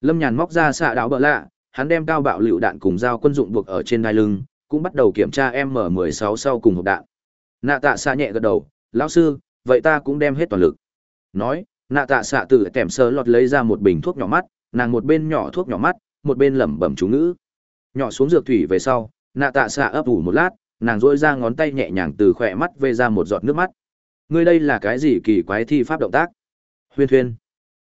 Lâm Nhàn móc ra xạ đạo bợ lạ, hắn đem cao bạo lựu đạn cùng dao quân dụng buộc ở trên đai lưng, cũng bắt đầu kiểm tra M16 sau cùng hộp đạn. Nạ tạ xạ nhẹ gật đầu, lão sư, vậy ta cũng đem hết toàn lực. Nói, nạ tạ xạ từ tèm sơ lọt lấy ra một bình thuốc nhỏ mắt, nàng một bên nhỏ thuốc nhỏ mắt, một bên lẩm bẩm chú ngữ. Nhỏ xuống dược thủy về sau, nạ tạ xạ ấp ủ một lát, nàng dỗi ra ngón tay nhẹ nhàng từ khỏe mắt vê ra một giọt nước mắt. Ngươi đây là cái gì kỳ quái thi pháp động tác? Huyên thuyên.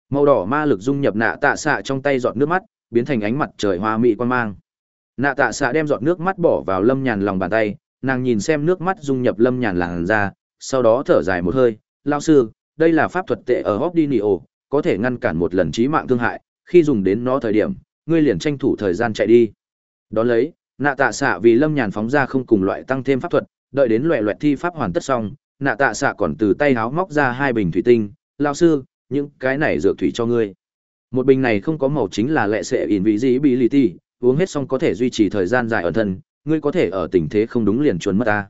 Màu đỏ ma lực dung nhập nạ tạ xạ trong tay giọt nước mắt, biến thành ánh mặt trời hoa mỹ quan mang. Nạ tạ xạ đem giọt nước mắt bỏ vào lâm nhàn lòng bàn tay, nàng nhìn xem nước mắt dung nhập lâm nhàn làn ra, sau đó thở dài một hơi, lao sư, đây là pháp thuật tệ ở Hobdinio, có thể ngăn cản một lần chí mạng thương hại, khi dùng đến nó thời điểm, ngươi liền tranh thủ thời gian chạy đi. Đón lấy, nạ tạ xạ vì lâm nhàn phóng ra không cùng loại tăng thêm pháp thuật, đợi đến loại loại thi pháp hoàn tất xong, nạ tạ xạ còn từ tay háo móc ra hai bình thủy tinh, lao sư, những cái này dược thủy cho ngươi. Một bình này không có màu chính là lệ sẽ ỉn vị gì bị lì ti, uống hết xong có thể duy trì thời gian dài ở thân, ngươi có thể ở tình thế không đúng liền chuồn mất ta.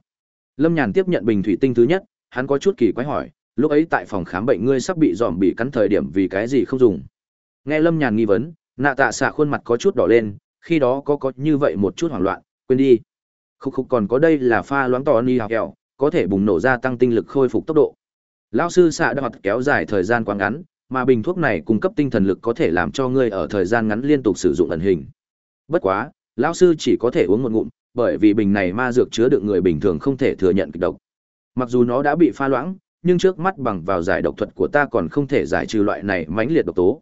Lâm Nhàn tiếp nhận bình thủy tinh thứ nhất, hắn có chút kỳ quái hỏi, lúc ấy tại phòng khám bệnh ngươi sắp bị dòm bị cắn thời điểm vì cái gì không dùng. Nghe Lâm Nhàn nghi vấn, nạ tạ xạ khuôn mặt có chút đỏ lên, khi đó có có như vậy một chút hoảng loạn, quên đi. Khúc khúc còn có đây là pha loãng tỏ ni học kẹo, có thể bùng nổ ra tăng tinh lực khôi phục tốc độ. Lão sư xạ đã kéo dài thời gian quá ngắn, mà bình thuốc này cung cấp tinh thần lực có thể làm cho ngươi ở thời gian ngắn liên tục sử dụng ẩn hình. Bất quá, lão sư chỉ có thể uống một ngụm, bởi vì bình này ma dược chứa đựng người bình thường không thể thừa nhận kịch độc. Mặc dù nó đã bị pha loãng, nhưng trước mắt bằng vào giải độc thuật của ta còn không thể giải trừ loại này mãnh liệt độc tố.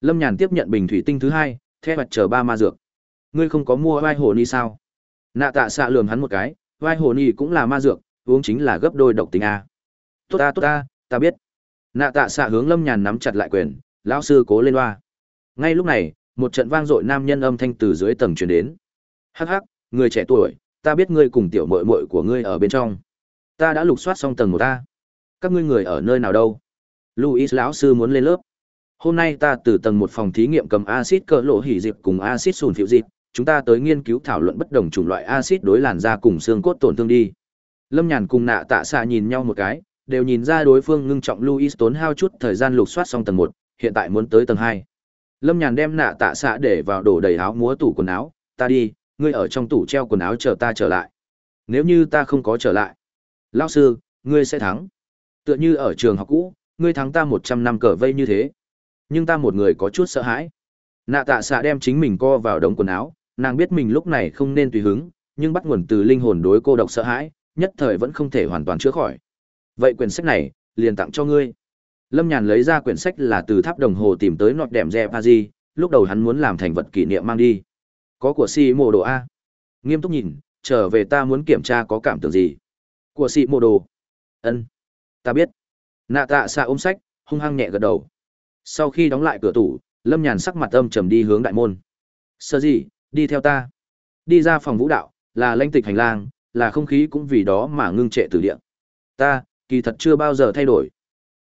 Lâm Nhàn tiếp nhận bình thủy tinh thứ hai, theo mặt chờ ba ma dược. Ngươi không có mua vai hồ ni sao? Nạ tạ xạ lườm hắn một cái, vai hồ ni cũng là ma dược, uống chính là gấp đôi độc tính a. Tốt ta tốt ta, ta biết. Nạ tạ xạ hướng Lâm Nhàn nắm chặt lại quyền, lão sư cố lên loa. Ngay lúc này, một trận vang dội nam nhân âm thanh từ dưới tầng truyền đến. Hắc hắc, người trẻ tuổi, ta biết ngươi cùng tiểu muội muội của ngươi ở bên trong. Ta đã lục soát xong tầng một ta. Các ngươi người ở nơi nào đâu? Luis lão sư muốn lên lớp. Hôm nay ta từ tầng một phòng thí nghiệm cầm axit cỡ lộ hỉ dịp cùng axit sùn phiểu dịp, chúng ta tới nghiên cứu thảo luận bất đồng chủng loại axit đối làn da cùng xương cốt tổn thương đi. Lâm Nhàn cùng nạ tạ xạ nhìn nhau một cái, đều nhìn ra đối phương ngưng trọng Louis tốn hao chút thời gian lục soát xong tầng một, hiện tại muốn tới tầng hai. Lâm Nhàn đem nạ tạ xạ để vào đổ đầy áo múa tủ quần áo, ta đi, ngươi ở trong tủ treo quần áo chờ ta trở lại. Nếu như ta không có trở lại, lão sư, ngươi sẽ thắng. Tựa như ở trường học cũ, ngươi thắng ta một trăm năm cờ vây như thế. Nhưng ta một người có chút sợ hãi. Nạ tạ xạ đem chính mình co vào đống quần áo, nàng biết mình lúc này không nên tùy hứng, nhưng bắt nguồn từ linh hồn đối cô độc sợ hãi, nhất thời vẫn không thể hoàn toàn chữa khỏi. Vậy quyển sách này, liền tặng cho ngươi. Lâm Nhàn lấy ra quyển sách là từ tháp đồng hồ tìm tới nọt đệm pa di lúc đầu hắn muốn làm thành vật kỷ niệm mang đi. Có của si mô đồ A. Nghiêm túc nhìn, trở về ta muốn kiểm tra có cảm tưởng gì. Của si mô đồ. ân Ta biết. Nạ tạ xạ ôm sách, hung hăng nhẹ gật đầu. Sau khi đóng lại cửa tủ, Lâm Nhàn sắc mặt âm trầm đi hướng đại môn. Sơ gì, đi theo ta. Đi ra phòng vũ đạo, là lanh tịch hành lang, là không khí cũng vì đó mà ngưng trệ từ điện Ta, kỳ thật chưa bao giờ thay đổi.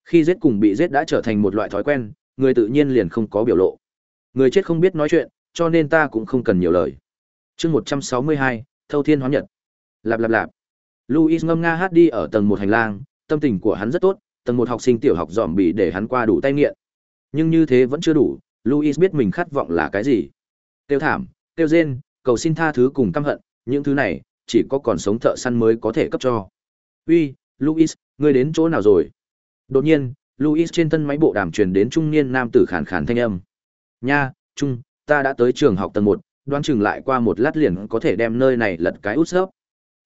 Khi giết cùng bị giết đã trở thành một loại thói quen, người tự nhiên liền không có biểu lộ. Người chết không biết nói chuyện, cho nên ta cũng không cần nhiều lời. chương 162, Thâu Thiên Hóa Nhật. Lạp lạp lạp. Louis ngâm nga hát đi ở tầng một hành lang, tâm tình của hắn rất tốt, tầng một học sinh tiểu học dòm bị để hắn qua đủ tay nghiện. Nhưng như thế vẫn chưa đủ, Louis biết mình khát vọng là cái gì. Tiêu thảm, tiêu rên, cầu xin tha thứ cùng căm hận, những thứ này, chỉ có còn sống thợ săn mới có thể cấp cho. Uy, Louis, ngươi đến chỗ nào rồi? Đột nhiên, Louis trên thân máy bộ đàm truyền đến trung niên nam tử khàn khàn thanh âm. Nha, Trung, ta đã tới trường học tầng 1, đoán chừng lại qua một lát liền có thể đem nơi này lật cái út sấp.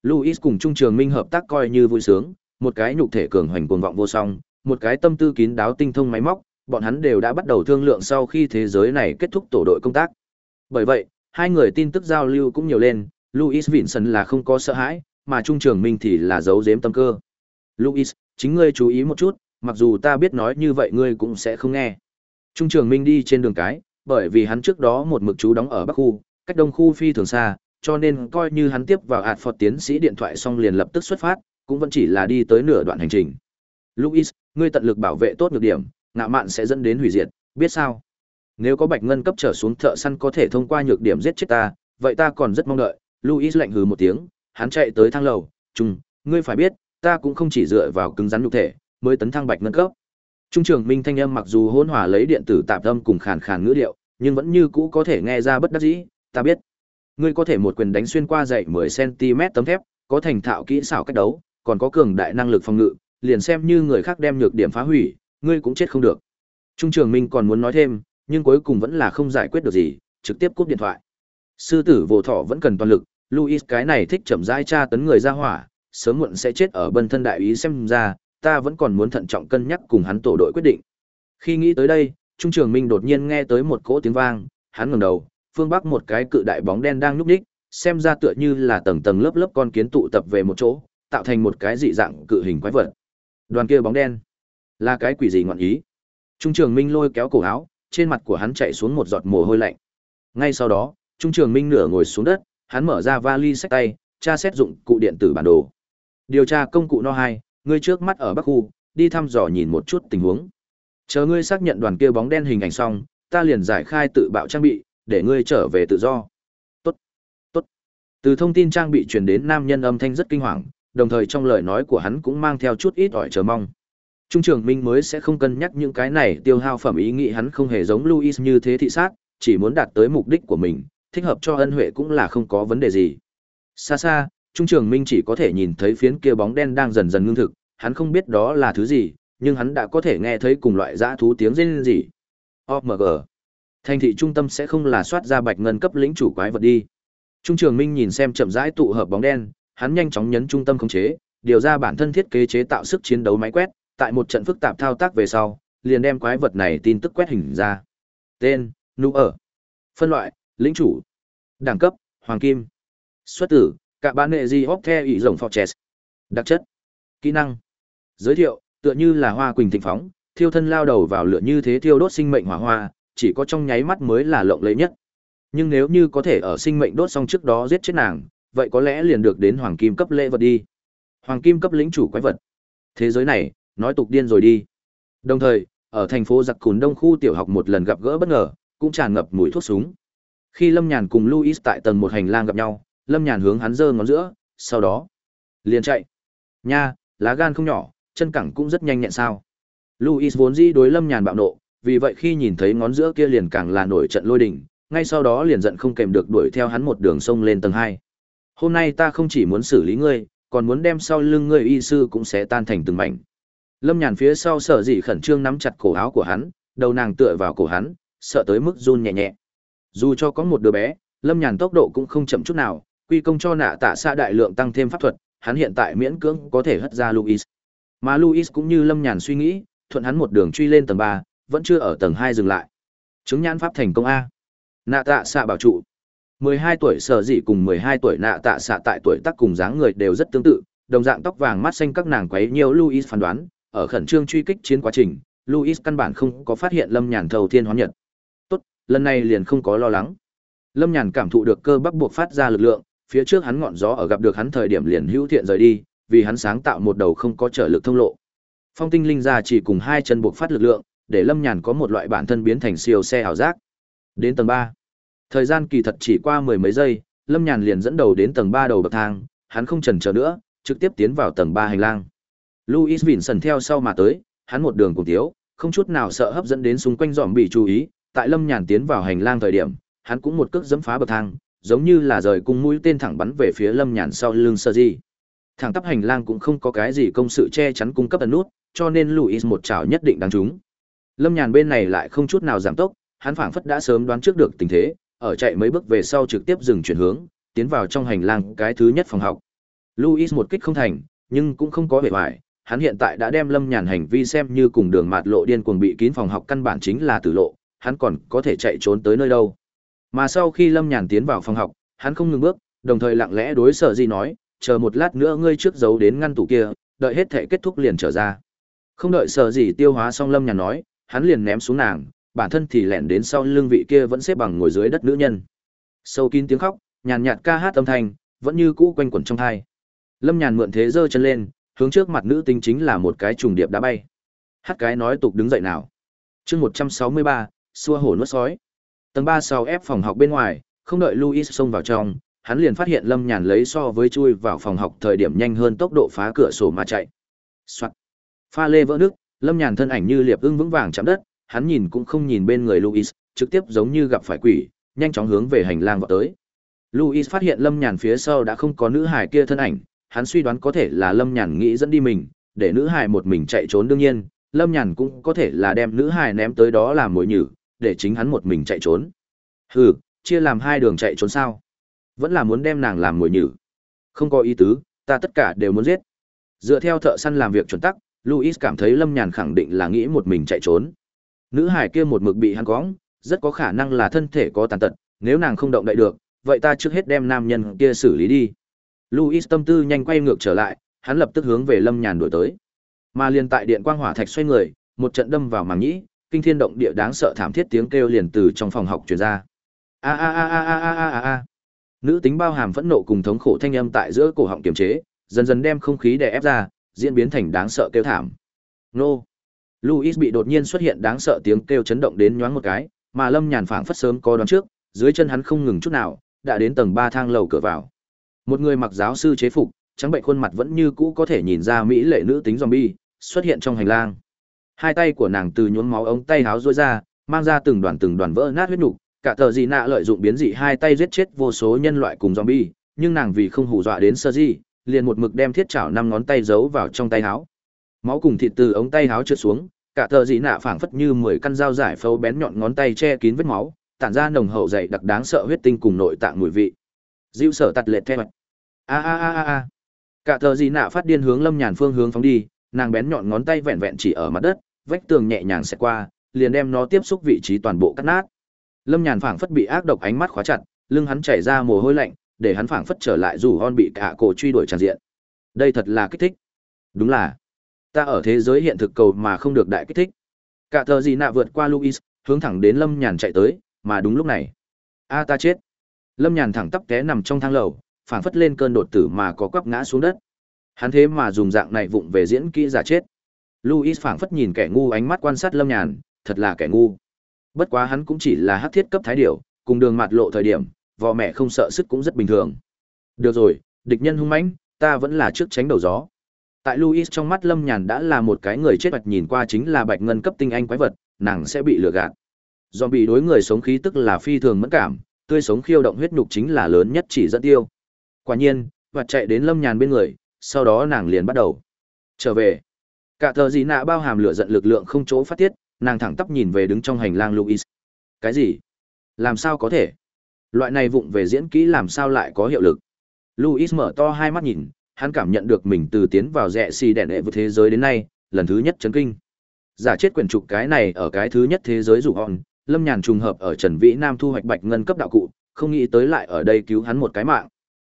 Louis cùng Trung Trường Minh hợp tác coi như vui sướng, một cái nhục thể cường hoành cuồng vọng vô song, một cái tâm tư kín đáo tinh thông máy móc, bọn hắn đều đã bắt đầu thương lượng sau khi thế giới này kết thúc tổ đội công tác. Bởi vậy, hai người tin tức giao lưu cũng nhiều lên, Louis Vinson là không có sợ hãi, mà Trung Trường Minh thì là giấu giếm tâm cơ. Louis, chính ngươi chú ý một chút, mặc dù ta biết nói như vậy ngươi cũng sẽ không nghe. Trung Trường Minh đi trên đường cái, bởi vì hắn trước đó một mực chú đóng ở Bắc khu, cách Đông khu phi thường xa, cho nên coi như hắn tiếp vào ạt phật tiến sĩ điện thoại xong liền lập tức xuất phát, cũng vẫn chỉ là đi tới nửa đoạn hành trình. Louis, ngươi tận lực bảo vệ tốt nhược điểm, ngạ mạn sẽ dẫn đến hủy diệt, biết sao? Nếu có bạch ngân cấp trở xuống thợ săn có thể thông qua nhược điểm giết chết ta, vậy ta còn rất mong đợi. Louis lạnh hừ một tiếng, hắn chạy tới thang lầu, "Trung, ngươi phải biết, ta cũng không chỉ dựa vào cứng rắn nhục thể, mới tấn thăng bạch ngân cấp." Trung trưởng Minh thanh âm mặc dù hỗn hòa lấy điện tử tạp âm cùng khàn khàn ngữ điệu, nhưng vẫn như cũ có thể nghe ra bất đắc dĩ, ta biết. Ngươi có thể một quyền đánh xuyên qua dậy 10cm tấm thép, có thành thạo kỹ xảo cách đấu, còn có cường đại năng lực phòng ngự, liền xem như người khác đem nhược điểm phá hủy, ngươi cũng chết không được. Trung trường Minh còn muốn nói thêm, nhưng cuối cùng vẫn là không giải quyết được gì, trực tiếp cúp điện thoại. Sư tử vô thọ vẫn cần toàn lực, Luis cái này thích chậm rãi tra tấn người ra hỏa, sớm muộn sẽ chết ở bân thân đại ý xem ra, ta vẫn còn muốn thận trọng cân nhắc cùng hắn tổ đội quyết định. Khi nghĩ tới đây, Trung trường Minh đột nhiên nghe tới một cỗ tiếng vang, hắn ngẩng đầu, phương bắc một cái cự đại bóng đen đang nhúc nhích, xem ra tựa như là tầng tầng lớp lớp con kiến tụ tập về một chỗ, tạo thành một cái dị dạng cự hình quái vật. Đoàn kia bóng đen, là cái quỷ gì ngọn ý? Trung trường Minh lôi kéo cổ áo, trên mặt của hắn chạy xuống một giọt mồ hôi lạnh. Ngay sau đó, Trung trường Minh nửa ngồi xuống đất, hắn mở ra vali sách tay, tra xét dụng cụ điện tử bản đồ. Điều tra công cụ no 2, ngươi trước mắt ở Bắc khu, đi thăm dò nhìn một chút tình huống. Chờ ngươi xác nhận đoàn kia bóng đen hình ảnh xong, ta liền giải khai tự bạo trang bị, để ngươi trở về tự do. Tốt, tốt. Từ thông tin trang bị truyền đến nam nhân âm thanh rất kinh hoàng, đồng thời trong lời nói của hắn cũng mang theo chút ít ỏi chờ mong. Trung trưởng Minh mới sẽ không cân nhắc những cái này tiêu hao phẩm ý nghĩ hắn không hề giống Louis như thế thị sát, chỉ muốn đạt tới mục đích của mình, thích hợp cho ân huệ cũng là không có vấn đề gì. Xa xa, Trung Trường Minh chỉ có thể nhìn thấy phiến kia bóng đen đang dần dần ngưng thực, hắn không biết đó là thứ gì, nhưng hắn đã có thể nghe thấy cùng loại dã thú tiếng rên rỉ. OMG. Thành thị trung tâm sẽ không là soát ra bạch ngân cấp lĩnh chủ quái vật đi. Trung Trường Minh nhìn xem chậm rãi tụ hợp bóng đen, hắn nhanh chóng nhấn trung tâm khống chế, điều ra bản thân thiết kế chế tạo sức chiến đấu máy quét, tại một trận phức tạp thao tác về sau, liền đem quái vật này tin tức quét hình ra. Tên: Nu ở. Phân loại: Lĩnh chủ. Đẳng cấp: Hoàng kim. Xuất tử: Cả bán nệ di hóc the ý rồng Fortress. Đặc chất: Kỹ năng. Giới thiệu: Tựa như là hoa quỳnh thịnh phóng, thiêu thân lao đầu vào lửa như thế thiêu đốt sinh mệnh hỏa hoa, chỉ có trong nháy mắt mới là lộng lẫy nhất. Nhưng nếu như có thể ở sinh mệnh đốt xong trước đó giết chết nàng, vậy có lẽ liền được đến hoàng kim cấp lễ vật đi. Hoàng kim cấp lĩnh chủ quái vật. Thế giới này, nói tục điên rồi đi. Đồng thời, ở thành phố giặc cùn đông khu tiểu học một lần gặp gỡ bất ngờ, cũng tràn ngập mùi thuốc súng. Khi Lâm Nhàn cùng Luis tại tầng một hành lang gặp nhau, Lâm Nhàn hướng hắn giơ ngón giữa, sau đó liền chạy. Nha, lá gan không nhỏ, chân cẳng cũng rất nhanh nhẹn sao. Luis vốn dĩ đối Lâm Nhàn bạo nộ, vì vậy khi nhìn thấy ngón giữa kia liền càng là nổi trận lôi đình, ngay sau đó liền giận không kèm được đuổi theo hắn một đường sông lên tầng hai. Hôm nay ta không chỉ muốn xử lý ngươi, còn muốn đem sau lưng ngươi y sư cũng sẽ tan thành từng mảnh. Lâm Nhàn phía sau sợ dị khẩn trương nắm chặt cổ áo của hắn, đầu nàng tựa vào cổ hắn, sợ tới mức run nhẹ nhẹ. Dù cho có một đứa bé, Lâm Nhàn tốc độ cũng không chậm chút nào, quy công cho nạ tạ xa đại lượng tăng thêm pháp thuật, hắn hiện tại miễn cưỡng có thể hất ra Luis. Mà Luis cũng như Lâm Nhàn suy nghĩ, thuận hắn một đường truy lên tầng 3, vẫn chưa ở tầng 2 dừng lại. Chứng nhãn pháp thành công a. Nạ tạ xạ bảo trụ. 12 tuổi sở dị cùng 12 tuổi nạ tạ xạ tại tuổi tác cùng dáng người đều rất tương tự, đồng dạng tóc vàng mắt xanh các nàng quấy nhiều Luis phán đoán, ở khẩn trương truy kích chiến quá trình, Luis căn bản không có phát hiện Lâm Nhàn thầu thiên hóa nhật. Tốt, lần này liền không có lo lắng. Lâm Nhàn cảm thụ được cơ bắp buộc phát ra lực lượng, phía trước hắn ngọn gió ở gặp được hắn thời điểm liền hữu thiện rời đi, vì hắn sáng tạo một đầu không có trở lực thông lộ. Phong tinh linh ra chỉ cùng hai chân buộc phát lực lượng, để Lâm Nhàn có một loại bản thân biến thành siêu xe ảo giác. Đến tầng 3. Thời gian kỳ thật chỉ qua mười mấy giây, Lâm Nhàn liền dẫn đầu đến tầng 3 đầu bậc thang, hắn không chần chờ nữa, trực tiếp tiến vào tầng 3 hành lang. Louis Vincent theo sau mà tới, hắn một đường cùng thiếu không chút nào sợ hấp dẫn đến xung quanh dòm bị chú ý, tại Lâm Nhàn tiến vào hành lang thời điểm, hắn cũng một cước dẫm phá bậc thang, giống như là rời cung mũi tên thẳng bắn về phía Lâm Nhàn sau lưng Sơ Di. Thẳng tắp hành lang cũng không có cái gì công sự che chắn cung cấp ẩn nút, cho nên luis một chảo nhất định đáng trúng. Lâm Nhàn bên này lại không chút nào giảm tốc, hắn phảng phất đã sớm đoán trước được tình thế, ở chạy mấy bước về sau trực tiếp dừng chuyển hướng, tiến vào trong hành lang cái thứ nhất phòng học. luis một kích không thành, nhưng cũng không có vẻ vải, hắn hiện tại đã đem Lâm Nhàn hành vi xem như cùng đường mạt lộ điên cuồng bị kín phòng học căn bản chính là tử lộ, hắn còn có thể chạy trốn tới nơi đâu. Mà sau khi Lâm Nhàn tiến vào phòng học, hắn không ngừng bước, đồng thời lặng lẽ đối sở gì nói, chờ một lát nữa ngươi trước giấu đến ngăn tủ kia, đợi hết thể kết thúc liền trở ra. Không đợi sở gì tiêu hóa xong Lâm Nhàn nói, hắn liền ném xuống nàng, bản thân thì lẻn đến sau lưng vị kia vẫn xếp bằng ngồi dưới đất nữ nhân. Sâu kín tiếng khóc, nhàn nhạt ca hát âm thanh, vẫn như cũ quanh quẩn trong thai. Lâm Nhàn mượn thế giơ chân lên, hướng trước mặt nữ tính chính là một cái trùng điệp đã bay. Hát cái nói tục đứng dậy nào. Chương 163, xua hổ nuốt sói. Tầng 3 sau ép phòng học bên ngoài, không đợi Luis xông vào trong, hắn liền phát hiện Lâm Nhàn lấy so với chui vào phòng học thời điểm nhanh hơn tốc độ phá cửa sổ mà chạy. Soạt. Pha lê vỡ nước, Lâm Nhàn thân ảnh như liệp ưng vững vàng chạm đất, hắn nhìn cũng không nhìn bên người Luis, trực tiếp giống như gặp phải quỷ, nhanh chóng hướng về hành lang vọt tới. Luis phát hiện Lâm Nhàn phía sau đã không có nữ hài kia thân ảnh, hắn suy đoán có thể là Lâm Nhàn nghĩ dẫn đi mình, để nữ hài một mình chạy trốn đương nhiên, Lâm Nhàn cũng có thể là đem nữ hài ném tới đó làm mồi nhử, để chính hắn một mình chạy trốn. Hừ, chia làm hai đường chạy trốn sao? Vẫn là muốn đem nàng làm mồi nhử. Không có ý tứ, ta tất cả đều muốn giết. Dựa theo thợ săn làm việc chuẩn tắc, Louis cảm thấy Lâm Nhàn khẳng định là nghĩ một mình chạy trốn. Nữ hải kia một mực bị hắn cóng, rất có khả năng là thân thể có tàn tật, nếu nàng không động đậy được, vậy ta trước hết đem nam nhân kia xử lý đi. Louis tâm tư nhanh quay ngược trở lại, hắn lập tức hướng về Lâm Nhàn đuổi tới. Mà liền tại điện quang hỏa thạch xoay người, một trận đâm vào màng nhĩ, kinh thiên động địa đáng sợ thảm thiết tiếng kêu liền từ trong phòng học truyền ra. A a a a a a a a. Nữ tính bao hàm phẫn nộ cùng thống khổ thanh âm tại giữa cổ họng kiềm chế, dần dần đem không khí đè ép ra, diễn biến thành đáng sợ kêu thảm. Nô. Louis bị đột nhiên xuất hiện đáng sợ tiếng kêu chấn động đến nhoáng một cái, mà Lâm Nhàn phảng phất sớm có đoán trước, dưới chân hắn không ngừng chút nào, đã đến tầng 3 thang lầu cửa vào. Một người mặc giáo sư chế phục, trắng bệnh khuôn mặt vẫn như cũ có thể nhìn ra mỹ lệ nữ tính zombie, xuất hiện trong hành lang. Hai tay của nàng từ nhốn máu ống tay háo rối ra, mang ra từng đoàn từng đoàn vỡ nát huyết nhục cả tờ dị nạ lợi dụng biến dị hai tay giết chết vô số nhân loại cùng zombie, nhưng nàng vì không hù dọa đến sơ gì, liền một mực đem thiết chảo năm ngón tay giấu vào trong tay háo Máu cùng thịt từ ống tay háo trượt xuống, cả tờ dị nạ phảng phất như mười căn dao giải phâu bén nhọn ngón tay che kín vết máu, tản ra nồng hậu dày đặc đáng sợ huyết tinh cùng nội tạng mùi vị. Dịu sở tạt lệ theo. A a a a a. Cả tờ dị nạ phát điên hướng Lâm Nhàn phương hướng phóng đi, nàng bén nhọn ngón tay vẹn vẹn chỉ ở mặt đất, vách tường nhẹ nhàng xẹt qua, liền đem nó tiếp xúc vị trí toàn bộ cắt nát. Lâm Nhàn phảng phất bị ác độc ánh mắt khóa chặt, lưng hắn chảy ra mồ hôi lạnh, để hắn phảng phất trở lại dù hon bị cả cổ truy đuổi tràn diện. Đây thật là kích thích. Đúng là, ta ở thế giới hiện thực cầu mà không được đại kích thích. Cả tờ gì nạ vượt qua Luis, hướng thẳng đến Lâm Nhàn chạy tới, mà đúng lúc này, a ta chết. Lâm Nhàn thẳng tắp té nằm trong thang lầu, phảng phất lên cơn đột tử mà có quắp ngã xuống đất. Hắn thế mà dùng dạng này vụng về diễn kỹ giả chết. Luis phảng phất nhìn kẻ ngu ánh mắt quan sát Lâm Nhàn, thật là kẻ ngu. Bất quá hắn cũng chỉ là hắc thiết cấp thái điểu, cùng đường mặt lộ thời điểm, vò mẹ không sợ sức cũng rất bình thường. Được rồi, địch nhân hung mãnh, ta vẫn là trước tránh đầu gió. Tại Louis trong mắt Lâm Nhàn đã là một cái người chết bạch nhìn qua chính là bạch ngân cấp tinh anh quái vật, nàng sẽ bị lừa gạt. Do bị đối người sống khí tức là phi thường mẫn cảm, tươi sống khiêu động huyết nhục chính là lớn nhất chỉ dẫn tiêu. Quả nhiên, vật chạy đến Lâm Nhàn bên người, sau đó nàng liền bắt đầu trở về. Cả thờ gì nạ bao hàm lửa giận lực lượng không chỗ phát tiết, nàng thẳng tắp nhìn về đứng trong hành lang Luis Cái gì? Làm sao có thể? Loại này vụng về diễn kỹ làm sao lại có hiệu lực? Luis mở to hai mắt nhìn, hắn cảm nhận được mình từ tiến vào rẽ xì đèn đệ với thế giới đến nay, lần thứ nhất chấn kinh. Giả chết quyển trục cái này ở cái thứ nhất thế giới rủ hòn, Lâm Nhàn trùng hợp ở Trần Vĩ Nam thu hoạch bạch ngân cấp đạo cụ, không nghĩ tới lại ở đây cứu hắn một cái mạng.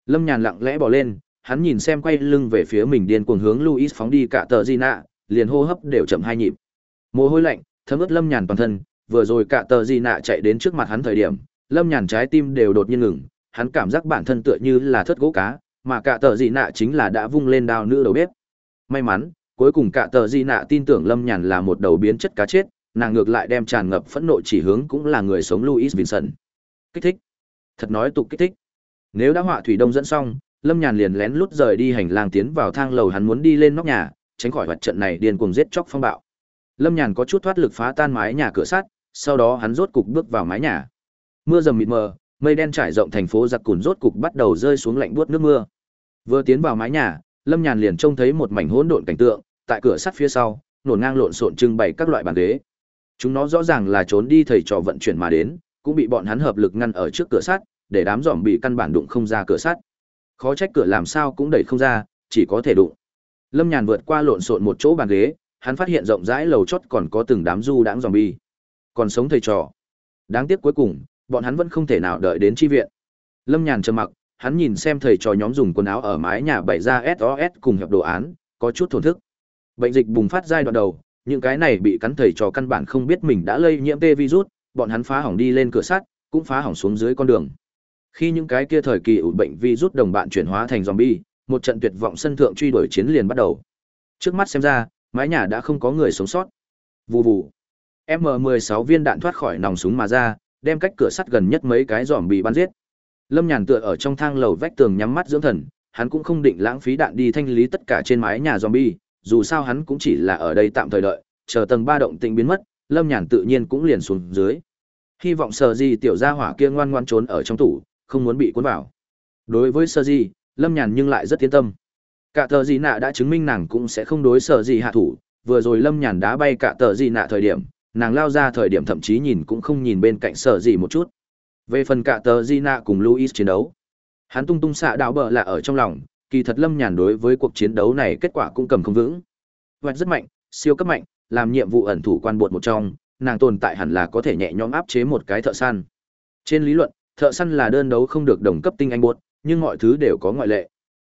Lâm Nhàn lặng lẽ bỏ lên, hắn nhìn xem quay lưng về phía mình điên cuồng hướng Luis phóng đi cả tờ nạ liền hô hấp đều chậm hai nhịp. Mồ hôi lạnh, thấm ướt Lâm Nhàn toàn thân, vừa rồi cả tờ Gina chạy đến trước mặt hắn thời điểm, Lâm Nhàn trái tim đều đột nhiên ngừng, hắn cảm giác bản thân tựa như là thất gỗ cá, mà cả tờ di nạ chính là đã vung lên đao nữ đầu bếp. May mắn, cuối cùng cả tờ di nạ tin tưởng Lâm Nhàn là một đầu biến chất cá chết, nàng ngược lại đem tràn ngập phẫn nộ chỉ hướng cũng là người sống Louis Vincent. Kích thích. Thật nói tục kích thích. Nếu đã họa thủy đông dẫn xong, Lâm Nhàn liền lén lút rời đi hành lang tiến vào thang lầu hắn muốn đi lên nóc nhà, tránh khỏi vật trận này điên cuồng giết chóc phong bạo. Lâm Nhàn có chút thoát lực phá tan mái nhà cửa sắt, sau đó hắn rốt cục bước vào mái nhà. Mưa dầm mịt mờ, mây đen trải rộng thành phố giặc cùn rốt cục bắt đầu rơi xuống lạnh buốt nước mưa. Vừa tiến vào mái nhà, Lâm Nhàn liền trông thấy một mảnh hỗn độn cảnh tượng, tại cửa sắt phía sau, nổn ngang lộn xộn trưng bày các loại bàn ghế. Chúng nó rõ ràng là trốn đi thầy trò vận chuyển mà đến, cũng bị bọn hắn hợp lực ngăn ở trước cửa sắt, để đám giòm bị căn bản đụng không ra cửa sắt. Khó trách cửa làm sao cũng đẩy không ra, chỉ có thể đụng. Lâm Nhàn vượt qua lộn xộn một chỗ bàn ghế, hắn phát hiện rộng rãi lầu chót còn có từng đám du đãng zombie. Còn sống thầy trò. Đáng tiếc cuối cùng, bọn hắn vẫn không thể nào đợi đến chi viện. Lâm Nhàn trầm mặc, hắn nhìn xem thầy trò nhóm dùng quần áo ở mái nhà bày ra SOS cùng hiệp đồ án, có chút thổn thức. Bệnh dịch bùng phát giai đoạn đầu, những cái này bị cắn thầy trò căn bản không biết mình đã lây nhiễm tê virus, bọn hắn phá hỏng đi lên cửa sắt, cũng phá hỏng xuống dưới con đường. Khi những cái kia thời kỳ ủ bệnh virus đồng bạn chuyển hóa thành zombie, một trận tuyệt vọng sân thượng truy đuổi chiến liền bắt đầu. Trước mắt xem ra, mái nhà đã không có người sống sót. Vù vù. M16 viên đạn thoát khỏi nòng súng mà ra, đem cách cửa sắt gần nhất mấy cái giòm bị bắn giết. Lâm Nhàn tựa ở trong thang lầu vách tường nhắm mắt dưỡng thần, hắn cũng không định lãng phí đạn đi thanh lý tất cả trên mái nhà zombie, dù sao hắn cũng chỉ là ở đây tạm thời đợi, chờ tầng ba động tĩnh biến mất, Lâm Nhàn tự nhiên cũng liền xuống dưới. Hy vọng Sở Di tiểu gia hỏa kia ngoan ngoan trốn ở trong tủ, không muốn bị cuốn vào. Đối với Sở Di, Lâm Nhàn nhưng lại rất yên tâm. Cả tờ gì nạ đã chứng minh nàng cũng sẽ không đối Sở gì hạ thủ, vừa rồi Lâm Nhàn đá bay cả tờ gì nạ thời điểm, nàng lao ra thời điểm thậm chí nhìn cũng không nhìn bên cạnh Sở gì một chút. Về phần cả tờ gì nạ cùng Luis chiến đấu, hắn tung tung xạ đạo bờ là ở trong lòng, kỳ thật Lâm Nhàn đối với cuộc chiến đấu này kết quả cũng cầm không vững. Vạch rất mạnh, siêu cấp mạnh, làm nhiệm vụ ẩn thủ quan bột một trong, nàng tồn tại hẳn là có thể nhẹ nhõm áp chế một cái thợ săn. Trên lý luận, thợ săn là đơn đấu không được đồng cấp tinh anh bột nhưng mọi thứ đều có ngoại lệ.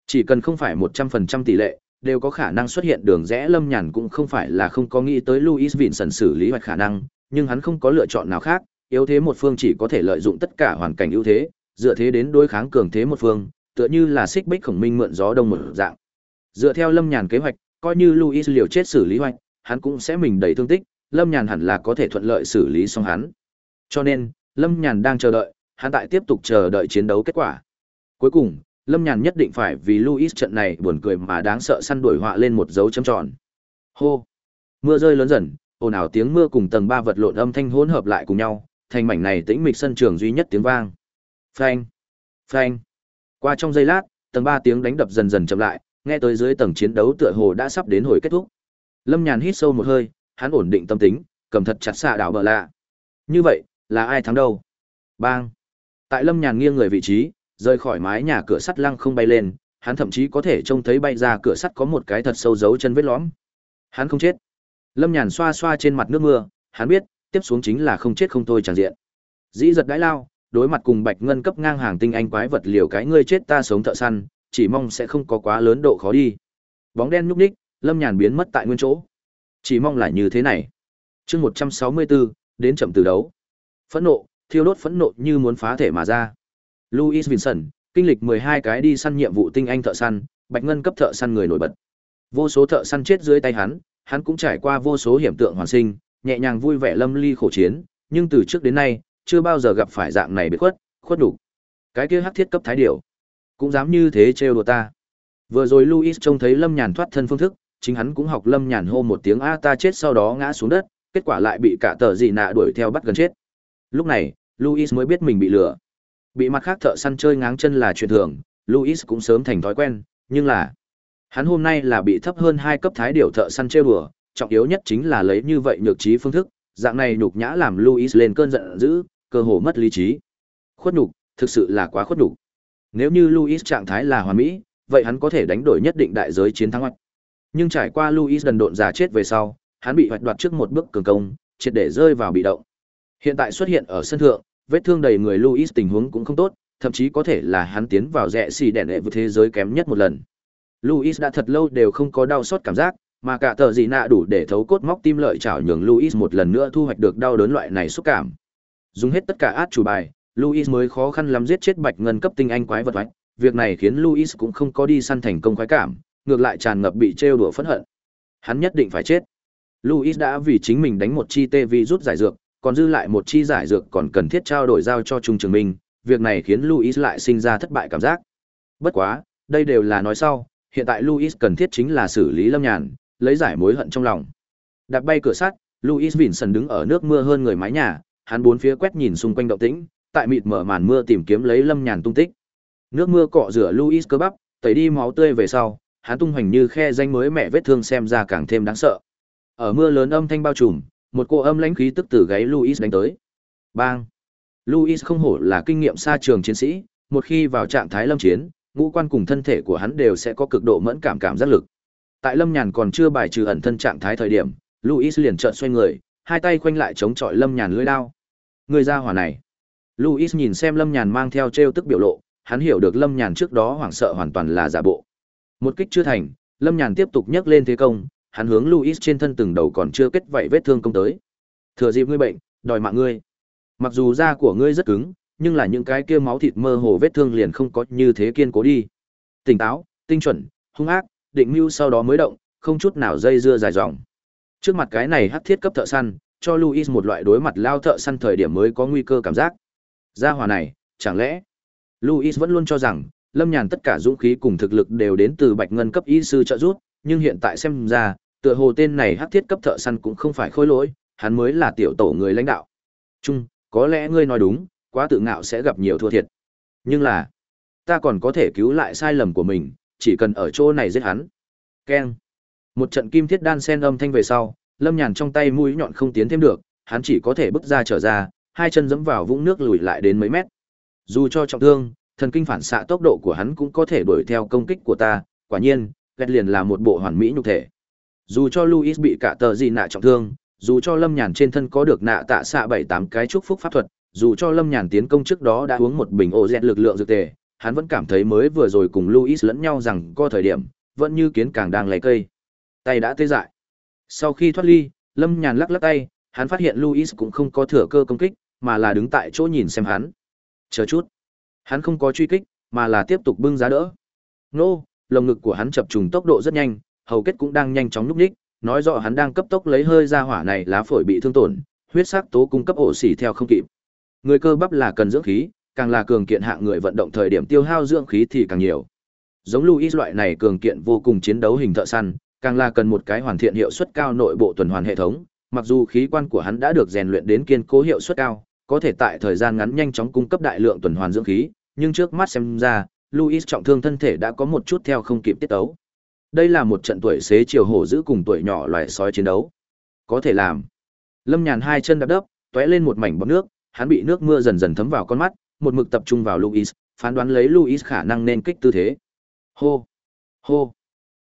Chỉ cần không phải 100% tỷ lệ, đều có khả năng xuất hiện đường rẽ Lâm Nhàn cũng không phải là không có nghĩ tới Louis Vincent xử lý hoạch khả năng, nhưng hắn không có lựa chọn nào khác, yếu thế một phương chỉ có thể lợi dụng tất cả hoàn cảnh ưu thế, dựa thế đến đối kháng cường thế một phương, tựa như là xích bích khổng minh mượn gió đông một dạng. Dựa theo Lâm Nhàn kế hoạch, coi như Louis liều chết xử lý hoạch, hắn cũng sẽ mình đầy thương tích, Lâm Nhàn hẳn là có thể thuận lợi xử lý xong hắn. Cho nên, Lâm Nhàn đang chờ đợi, hắn tại tiếp tục chờ đợi chiến đấu kết quả. Cuối cùng, Lâm Nhàn nhất định phải vì Luis trận này buồn cười mà đáng sợ săn đuổi họa lên một dấu chấm tròn. Hô! Mưa rơi lớn dần, ồn ào tiếng mưa cùng tầng ba vật lộn âm thanh hỗn hợp lại cùng nhau, thành mảnh này tĩnh mịch sân trường duy nhất tiếng vang. Phanh! Phanh! Qua trong giây lát, tầng ba tiếng đánh đập dần dần chậm lại, nghe tới dưới tầng chiến đấu tựa hồ đã sắp đến hồi kết thúc. Lâm Nhàn hít sâu một hơi, hắn ổn định tâm tính, cầm thật chặt xạ đảo bờ lạ. Như vậy, là ai thắng đâu? Bang! Tại Lâm Nhàn nghiêng người vị trí, rời khỏi mái nhà cửa sắt lăng không bay lên, hắn thậm chí có thể trông thấy bay ra cửa sắt có một cái thật sâu dấu chân vết lõm. Hắn không chết. Lâm Nhàn xoa xoa trên mặt nước mưa, hắn biết, tiếp xuống chính là không chết không thôi chẳng diện. Dĩ giật đãi lao, đối mặt cùng Bạch Ngân cấp ngang hàng tinh anh quái vật liều cái ngươi chết ta sống thợ săn, chỉ mong sẽ không có quá lớn độ khó đi. Bóng đen nhúc nhích, Lâm Nhàn biến mất tại nguyên chỗ. Chỉ mong là như thế này. chương 164, đến chậm từ đấu. Phẫn nộ, thiêu đốt phẫn nộ như muốn phá thể mà ra. Louis Vinson, kinh lịch 12 cái đi săn nhiệm vụ tinh anh thợ săn, bạch ngân cấp thợ săn người nổi bật. Vô số thợ săn chết dưới tay hắn, hắn cũng trải qua vô số hiểm tượng hoàn sinh, nhẹ nhàng vui vẻ lâm ly khổ chiến, nhưng từ trước đến nay, chưa bao giờ gặp phải dạng này bị khuất, khuất đủ. Cái kia hắc thiết cấp thái điểu, cũng dám như thế trêu đùa ta. Vừa rồi Louis trông thấy Lâm Nhàn thoát thân phương thức, chính hắn cũng học lâm nhàn hô một tiếng a ta chết sau đó ngã xuống đất kết quả lại bị cả tờ gì nạ đuổi theo bắt gần chết lúc này Louis mới biết mình bị lừa bị mặt khác thợ săn chơi ngáng chân là chuyện thường luis cũng sớm thành thói quen nhưng là hắn hôm nay là bị thấp hơn hai cấp thái điều thợ săn chơi bừa trọng yếu nhất chính là lấy như vậy nhược trí phương thức dạng này nhục nhã làm luis lên cơn giận dữ cơ hồ mất lý trí khuất nhục thực sự là quá khuất nhục nếu như luis trạng thái là hoàn mỹ vậy hắn có thể đánh đổi nhất định đại giới chiến thắng hoạch. nhưng trải qua Luis đần độn già chết về sau, hắn bị hoạch đoạt trước một bước cường công, triệt để rơi vào bị động. Hiện tại xuất hiện ở sân thượng, vết thương đầy người Luis tình huống cũng không tốt, thậm chí có thể là hắn tiến vào rẽ xì đèn đệ vượt thế giới kém nhất một lần. Luis đã thật lâu đều không có đau sót cảm giác, mà cả tờ gì nạ đủ để thấu cốt móc tim lợi chảo nhường Luis một lần nữa thu hoạch được đau đớn loại này xúc cảm. Dùng hết tất cả át chủ bài, Luis mới khó khăn lắm giết chết bạch ngân cấp tinh anh quái vật vạch. Việc này khiến Luis cũng không có đi săn thành công khoái cảm, ngược lại tràn ngập bị trêu đùa phẫn hận. Hắn nhất định phải chết. Luis đã vì chính mình đánh một chi tê vi rút giải dược, còn dư lại một chi giải dược còn cần thiết trao đổi giao cho Trung Trường Minh, việc này khiến Luis lại sinh ra thất bại cảm giác. Bất quá, đây đều là nói sau, hiện tại Luis cần thiết chính là xử lý Lâm Nhàn, lấy giải mối hận trong lòng. Đạp bay cửa sắt, Luis Vinson đứng ở nước mưa hơn người mái nhà, hắn bốn phía quét nhìn xung quanh động tĩnh, tại mịt mở màn mưa tìm kiếm lấy Lâm Nhàn tung tích. Nước mưa cọ rửa Luis cơ bắp, tẩy đi máu tươi về sau, hắn tung hoành như khe danh mới mẹ vết thương xem ra càng thêm đáng sợ. Ở mưa lớn âm thanh bao trùm, một cô âm lãnh khí tức từ gáy Luis đánh tới. Bang! Luis không hổ là kinh nghiệm xa trường chiến sĩ, một khi vào trạng thái lâm chiến, ngũ quan cùng thân thể của hắn đều sẽ có cực độ mẫn cảm cảm giác lực. Tại Lâm Nhàn còn chưa bài trừ ẩn thân trạng thái thời điểm, Luis liền trợn xoay người, hai tay khoanh lại chống chọi Lâm Nhàn lưỡi đao. Người ra hỏa này. Luis nhìn xem Lâm Nhàn mang theo trêu tức biểu lộ, hắn hiểu được Lâm Nhàn trước đó hoảng sợ hoàn toàn là giả bộ. Một kích chưa thành, Lâm Nhàn tiếp tục nhấc lên thế công, hắn hướng Luis trên thân từng đầu còn chưa kết vảy vết thương công tới. Thừa dịp ngươi bệnh, đòi mạng ngươi. Mặc dù da của ngươi rất cứng, nhưng là những cái kia máu thịt mơ hồ vết thương liền không có như thế kiên cố đi. Tỉnh táo, tinh chuẩn, hung ác, định mưu sau đó mới động, không chút nào dây dưa dài dòng. Trước mặt cái này hắc thiết cấp thợ săn, cho Luis một loại đối mặt lao thợ săn thời điểm mới có nguy cơ cảm giác. Gia hỏa này, chẳng lẽ Luis vẫn luôn cho rằng Lâm Nhàn tất cả dũng khí cùng thực lực đều đến từ Bạch Ngân cấp y sư trợ giúp, nhưng hiện tại xem ra, tựa hồ tên này hắc thiết cấp thợ săn cũng không phải khôi lỗi, hắn mới là tiểu tổ người lãnh đạo. Trung, Có lẽ ngươi nói đúng, quá tự ngạo sẽ gặp nhiều thua thiệt. Nhưng là, ta còn có thể cứu lại sai lầm của mình, chỉ cần ở chỗ này giết hắn. Keng. Một trận kim thiết đan sen âm thanh về sau, Lâm Nhàn trong tay mũi nhọn không tiến thêm được, hắn chỉ có thể bước ra trở ra, hai chân giẫm vào vũng nước lùi lại đến mấy mét. Dù cho trọng thương, thần kinh phản xạ tốc độ của hắn cũng có thể đuổi theo công kích của ta, quả nhiên, ghét liền là một bộ hoàn mỹ nhục thể. Dù cho Luis bị cả tờ gì nạ trọng thương, dù cho Lâm Nhàn trên thân có được nạ tạ xạ bảy tám cái chúc phúc pháp thuật, dù cho Lâm Nhàn tiến công trước đó đã uống một bình ổ dẹt lực lượng dược tề, hắn vẫn cảm thấy mới vừa rồi cùng Luis lẫn nhau rằng có thời điểm, vẫn như kiến càng đang lấy cây. Tay đã tê dại. Sau khi thoát ly, Lâm Nhàn lắc lắc tay, hắn phát hiện Luis cũng không có thừa cơ công kích, mà là đứng tại chỗ nhìn xem hắn. Chờ chút. Hắn không có truy kích, mà là tiếp tục bưng giá đỡ. Nô, lồng ngực của hắn chập trùng tốc độ rất nhanh, hầu kết cũng đang nhanh chóng nhúc nhích, nói rõ hắn đang cấp tốc lấy hơi ra hỏa này lá phổi bị thương tổn, huyết sắc tố cung cấp ổ xỉ theo không kịp. Người cơ bắp là cần dưỡng khí, càng là cường kiện hạng người vận động thời điểm tiêu hao dưỡng khí thì càng nhiều. Giống Louis loại này cường kiện vô cùng chiến đấu hình thợ săn, càng là cần một cái hoàn thiện hiệu suất cao nội bộ tuần hoàn hệ thống, mặc dù khí quan của hắn đã được rèn luyện đến kiên cố hiệu suất cao, có thể tại thời gian ngắn nhanh chóng cung cấp đại lượng tuần hoàn dưỡng khí, nhưng trước mắt xem ra, Luis trọng thương thân thể đã có một chút theo không kịp tiết tấu. Đây là một trận tuổi xế chiều hổ giữ cùng tuổi nhỏ loài sói chiến đấu. Có thể làm. Lâm Nhàn hai chân đạp đất, tóe lên một mảnh bọt nước, hắn bị nước mưa dần dần thấm vào con mắt, một mực tập trung vào Luis, phán đoán lấy Luis khả năng nên kích tư thế. Hô, hô.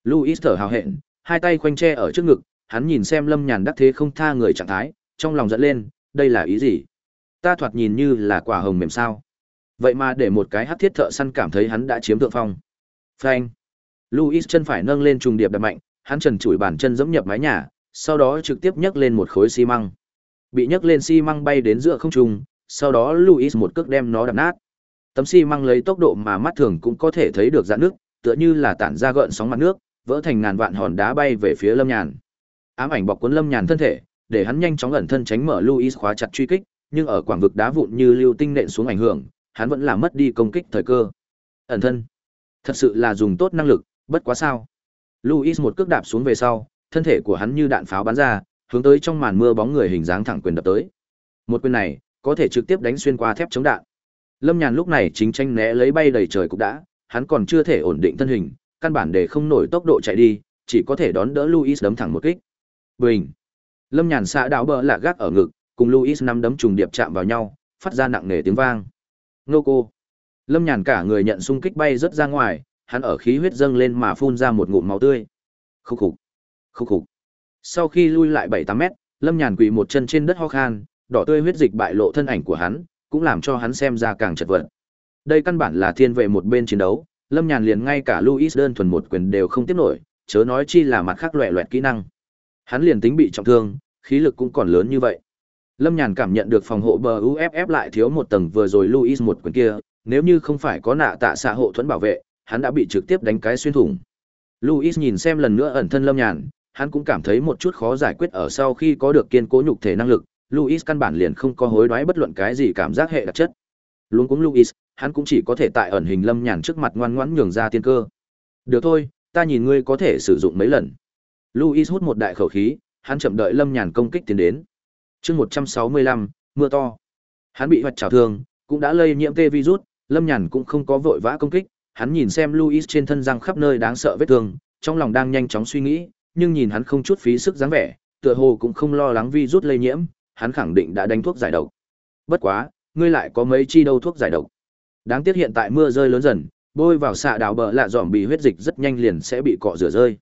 Luis thở hào hẹn, hai tay khoanh che ở trước ngực, hắn nhìn xem Lâm Nhàn đắc thế không tha người trạng thái, trong lòng giận lên, đây là ý gì? Ta thoạt nhìn như là quả hồng mềm sao? Vậy mà để một cái hắc thiết thợ săn cảm thấy hắn đã chiếm thượng phong. Phanh. Luis chân phải nâng lên trùng điệp đập mạnh, hắn trần trụi bàn chân giẫm nhập mái nhà, sau đó trực tiếp nhấc lên một khối xi măng. Bị nhấc lên xi măng bay đến giữa không trung, sau đó Luis một cước đem nó đập nát. Tấm xi măng lấy tốc độ mà mắt thường cũng có thể thấy được dạn nước, tựa như là tản ra gợn sóng mặt nước, vỡ thành ngàn vạn hòn đá bay về phía Lâm Nhàn. Ám ảnh bọc cuốn Lâm Nhàn thân thể, để hắn nhanh chóng ẩn thân tránh mở Luis khóa chặt truy kích, nhưng ở quảng vực đá vụn như lưu tinh nện xuống ảnh hưởng, hắn vẫn là mất đi công kích thời cơ. Ẩn thân, thật sự là dùng tốt năng lực, bất quá sao? Luis một cước đạp xuống về sau, thân thể của hắn như đạn pháo bắn ra, hướng tới trong màn mưa bóng người hình dáng thẳng quyền đập tới. Một quyền này, có thể trực tiếp đánh xuyên qua thép chống đạn. Lâm Nhàn lúc này chính tranh né lấy bay đầy trời cũng đã, hắn còn chưa thể ổn định thân hình, căn bản để không nổi tốc độ chạy đi, chỉ có thể đón đỡ Luis đấm thẳng một kích. Bình. Lâm Nhàn xạ đảo bờ lạ gác ở ngực, cùng Luis năm đấm trùng điệp chạm vào nhau, phát ra nặng nề tiếng vang. Nô cô. Lâm Nhàn cả người nhận xung kích bay rất ra ngoài, hắn ở khí huyết dâng lên mà phun ra một ngụm máu tươi. Khúc khục. Khúc khục. Sau khi lui lại 7-8 mét, Lâm Nhàn quỳ một chân trên đất ho khan, đỏ tươi huyết dịch bại lộ thân ảnh của hắn, cũng làm cho hắn xem ra càng chật vật. Đây căn bản là thiên vệ một bên chiến đấu, Lâm Nhàn liền ngay cả Luis đơn thuần một quyền đều không tiếp nổi, chớ nói chi là mặt khác loẹ loẹt kỹ năng. Hắn liền tính bị trọng thương, khí lực cũng còn lớn như vậy. Lâm Nhàn cảm nhận được phòng hộ bờ UFF lại thiếu một tầng vừa rồi Luis một quyền kia, nếu như không phải có nạ tạ xạ hộ thuẫn bảo vệ, hắn đã bị trực tiếp đánh cái xuyên thủng. Luis nhìn xem lần nữa ẩn thân Lâm Nhàn, hắn cũng cảm thấy một chút khó giải quyết ở sau khi có được kiên cố nhục thể năng lực, Luis căn bản liền không có hối đoái bất luận cái gì cảm giác hệ đặc chất. Luôn cũng Luis, hắn cũng chỉ có thể tại ẩn hình Lâm Nhàn trước mặt ngoan ngoãn nhường ra tiên cơ. Được thôi, ta nhìn ngươi có thể sử dụng mấy lần. Luis hút một đại khẩu khí, hắn chậm đợi Lâm Nhàn công kích tiến đến. Chương 165, mưa to. Hắn bị hoạch trào thương, cũng đã lây nhiễm tê virus, Lâm Nhàn cũng không có vội vã công kích, hắn nhìn xem Luis trên thân răng khắp nơi đáng sợ vết thương, trong lòng đang nhanh chóng suy nghĩ, nhưng nhìn hắn không chút phí sức dáng vẻ, tựa hồ cũng không lo lắng virus lây nhiễm, hắn khẳng định đã đánh thuốc giải độc. Bất quá, ngươi lại có mấy chi đâu thuốc giải độc. Đáng tiếc hiện tại mưa rơi lớn dần, bôi vào xạ đào bờ lạ dòm bị huyết dịch rất nhanh liền sẽ bị cọ rửa rơi.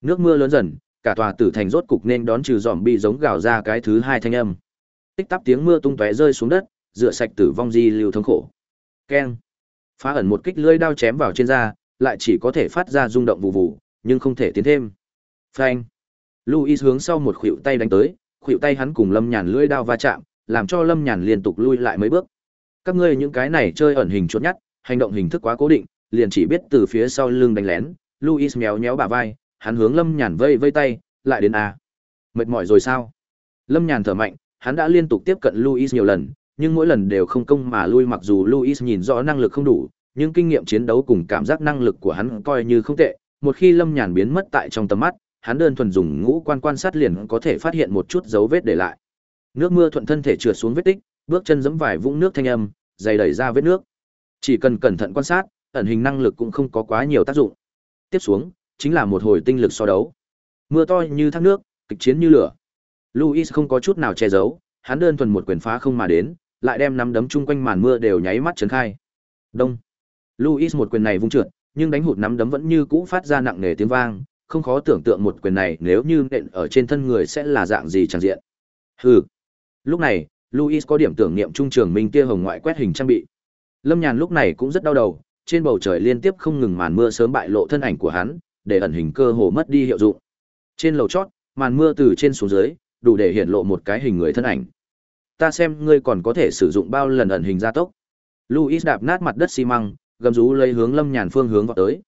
Nước mưa lớn dần, cả tòa tử thành rốt cục nên đón trừ dòm bị giống gào ra cái thứ hai thanh âm. Tích tắp tiếng mưa tung tóe rơi xuống đất, rửa sạch tử vong di lưu thống khổ. Keng. Phá ẩn một kích lưỡi đao chém vào trên da, lại chỉ có thể phát ra rung động vụ vụ, nhưng không thể tiến thêm. Phanh. Luis hướng sau một khuỷu tay đánh tới, khuỷu tay hắn cùng Lâm Nhàn lưỡi đao va chạm, làm cho Lâm Nhàn liên tục lui lại mấy bước. Các ngươi những cái này chơi ẩn hình chốt nhát hành động hình thức quá cố định, liền chỉ biết từ phía sau lưng đánh lén. Luis méo méo bả vai, hắn hướng Lâm Nhàn vây vây tay, lại đến a. Mệt mỏi rồi sao? Lâm Nhàn thở mạnh, hắn đã liên tục tiếp cận Luis nhiều lần, nhưng mỗi lần đều không công mà lui mặc dù Luis nhìn rõ năng lực không đủ, nhưng kinh nghiệm chiến đấu cùng cảm giác năng lực của hắn coi như không tệ, một khi Lâm Nhàn biến mất tại trong tầm mắt, hắn đơn thuần dùng ngũ quan quan sát liền có thể phát hiện một chút dấu vết để lại. Nước mưa thuận thân thể trượt xuống vết tích, bước chân giẫm vài vũng nước thanh âm, dày đẩy ra vết nước. Chỉ cần cẩn thận quan sát, ẩn hình năng lực cũng không có quá nhiều tác dụng. Tiếp xuống, chính là một hồi tinh lực so đấu. Mưa to như thác nước, kịch chiến như lửa. Luis không có chút nào che giấu, hắn đơn thuần một quyền phá không mà đến, lại đem nắm đấm chung quanh màn mưa đều nháy mắt chấn khai. Đông. Luis một quyền này vung trượt, nhưng đánh hụt nắm đấm vẫn như cũ phát ra nặng nề tiếng vang, không khó tưởng tượng một quyền này nếu như nện ở trên thân người sẽ là dạng gì chẳng diện. Hừ. Lúc này, Luis có điểm tưởng niệm trung trường minh kia hồng ngoại quét hình trang bị. Lâm Nhàn lúc này cũng rất đau đầu, trên bầu trời liên tiếp không ngừng màn mưa sớm bại lộ thân ảnh của hắn, để ẩn hình cơ hồ mất đi hiệu dụng. Trên lầu chót, màn mưa từ trên xuống dưới, đủ để hiện lộ một cái hình người thân ảnh. Ta xem ngươi còn có thể sử dụng bao lần ẩn hình gia tốc. Luis đạp nát mặt đất xi măng, gầm rú lấy hướng Lâm Nhàn phương hướng vào tới.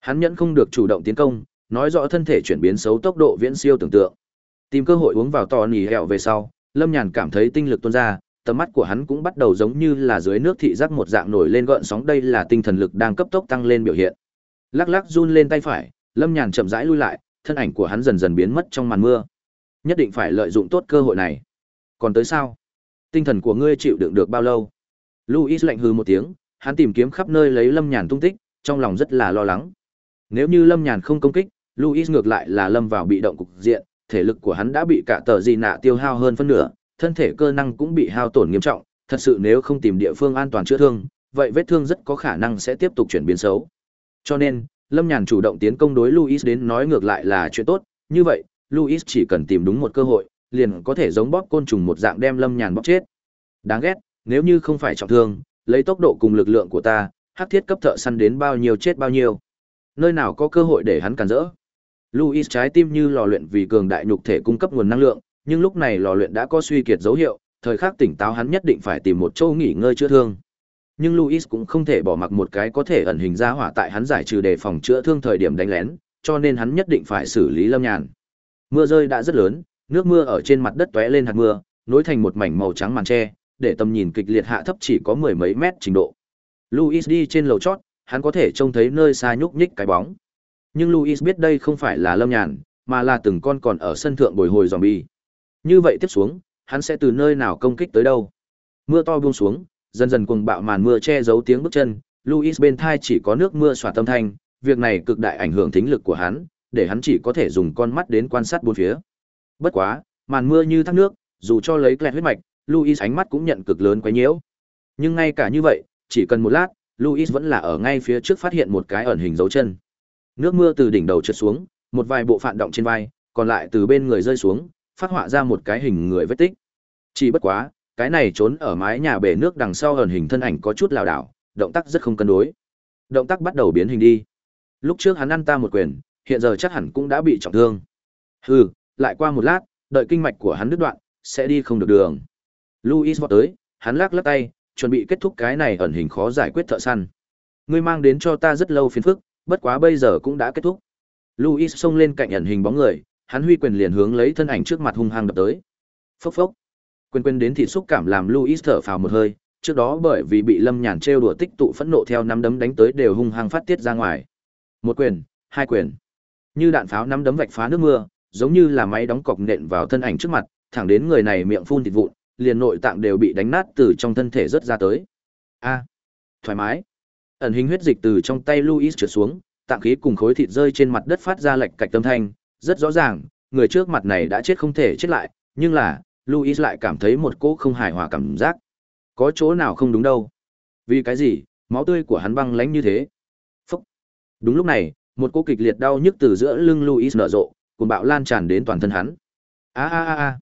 Hắn nhẫn không được chủ động tiến công, nói rõ thân thể chuyển biến xấu tốc độ viễn siêu tưởng tượng. Tìm cơ hội uống vào to nỉ hẹo về sau, Lâm Nhàn cảm thấy tinh lực tuôn ra, tầm mắt của hắn cũng bắt đầu giống như là dưới nước thị giác một dạng nổi lên gợn sóng đây là tinh thần lực đang cấp tốc tăng lên biểu hiện. Lắc lắc run lên tay phải, Lâm Nhàn chậm rãi lui lại, thân ảnh của hắn dần dần biến mất trong màn mưa. Nhất định phải lợi dụng tốt cơ hội này. Còn tới sao? Tinh thần của ngươi chịu đựng được bao lâu? Louis lạnh hừ một tiếng, hắn tìm kiếm khắp nơi lấy Lâm Nhàn tung tích, trong lòng rất là lo lắng. Nếu như Lâm Nhàn không công kích, Louis ngược lại là lâm vào bị động cục diện, thể lực của hắn đã bị cả tờ gì nạ tiêu hao hơn phân nửa, thân thể cơ năng cũng bị hao tổn nghiêm trọng, thật sự nếu không tìm địa phương an toàn chữa thương, vậy vết thương rất có khả năng sẽ tiếp tục chuyển biến xấu. Cho nên, Lâm Nhàn chủ động tiến công đối Luis đến nói ngược lại là chuyện tốt, như vậy, Luis chỉ cần tìm đúng một cơ hội, liền có thể giống bóp côn trùng một dạng đem Lâm Nhàn bóp chết. Đáng ghét, nếu như không phải trọng thương, lấy tốc độ cùng lực lượng của ta, hắc thiết cấp thợ săn đến bao nhiêu chết bao nhiêu. Nơi nào có cơ hội để hắn cản rỡ. Luis trái tim như lò luyện vì cường đại nhục thể cung cấp nguồn năng lượng, nhưng lúc này lò luyện đã có suy kiệt dấu hiệu, thời khắc tỉnh táo hắn nhất định phải tìm một chỗ nghỉ ngơi chữa thương. Nhưng Louis cũng không thể bỏ mặc một cái có thể ẩn hình ra hỏa tại hắn giải trừ đề phòng chữa thương thời điểm đánh lén, cho nên hắn nhất định phải xử lý Lâm Nhàn. Mưa rơi đã rất lớn, nước mưa ở trên mặt đất tóe lên hạt mưa, nối thành một mảnh màu trắng màn tre, để tầm nhìn kịch liệt hạ thấp chỉ có mười mấy mét trình độ. Louis đi trên lầu chót, hắn có thể trông thấy nơi xa nhúc nhích cái bóng. Nhưng Louis biết đây không phải là Lâm Nhàn, mà là từng con còn ở sân thượng bồi hồi zombie. Như vậy tiếp xuống, hắn sẽ từ nơi nào công kích tới đâu? Mưa to buông xuống, dần dần cuồng bạo màn mưa che giấu tiếng bước chân, Louis bên thai chỉ có nước mưa xòa tâm thanh, việc này cực đại ảnh hưởng thính lực của hắn, để hắn chỉ có thể dùng con mắt đến quan sát bốn phía. Bất quá, màn mưa như thác nước, dù cho lấy kẹt huyết mạch, Louis ánh mắt cũng nhận cực lớn quấy nhiễu. Nhưng ngay cả như vậy, chỉ cần một lát, Louis vẫn là ở ngay phía trước phát hiện một cái ẩn hình dấu chân. Nước mưa từ đỉnh đầu trượt xuống, một vài bộ phận động trên vai, còn lại từ bên người rơi xuống, phát họa ra một cái hình người vết tích. Chỉ bất quá, cái này trốn ở mái nhà bể nước đằng sau ẩn hình thân ảnh có chút lảo đảo, động tác rất không cân đối. Động tác bắt đầu biến hình đi. Lúc trước hắn ăn ta một quyền, hiện giờ chắc hẳn cũng đã bị trọng thương. Hừ, lại qua một lát, đợi kinh mạch của hắn đứt đoạn, sẽ đi không được đường. Louis vọt tới, hắn lắc lắc tay, chuẩn bị kết thúc cái này ẩn hình khó giải quyết thợ săn. Ngươi mang đến cho ta rất lâu phiền phức, bất quá bây giờ cũng đã kết thúc. Louis xông lên cạnh ẩn hình bóng người, hắn huy quyền liền hướng lấy thân ảnh trước mặt hung hăng đập tới. Phốc phốc. Quên quên đến thịt xúc cảm làm Louis thở phào một hơi, trước đó bởi vì bị Lâm Nhàn trêu đùa tích tụ phẫn nộ theo năm đấm đánh tới đều hung hăng phát tiết ra ngoài. Một quyền, hai quyền. Như đạn pháo năm đấm vạch phá nước mưa, giống như là máy đóng cọc nện vào thân ảnh trước mặt, thẳng đến người này miệng phun thịt vụn, liền nội tạng đều bị đánh nát từ trong thân thể rớt ra tới. A, thoải mái. Ẩn hình huyết dịch từ trong tay Louis trượt xuống, tạng khí cùng khối thịt rơi trên mặt đất phát ra lệch cạch âm thanh, rất rõ ràng, người trước mặt này đã chết không thể chết lại, nhưng là, Louis lại cảm thấy một cỗ không hài hòa cảm giác. Có chỗ nào không đúng đâu. Vì cái gì, máu tươi của hắn băng lánh như thế. Phúc. Đúng lúc này, một cỗ kịch liệt đau nhức từ giữa lưng Louis nở rộ, cùng bạo lan tràn đến toàn thân hắn. A a a a.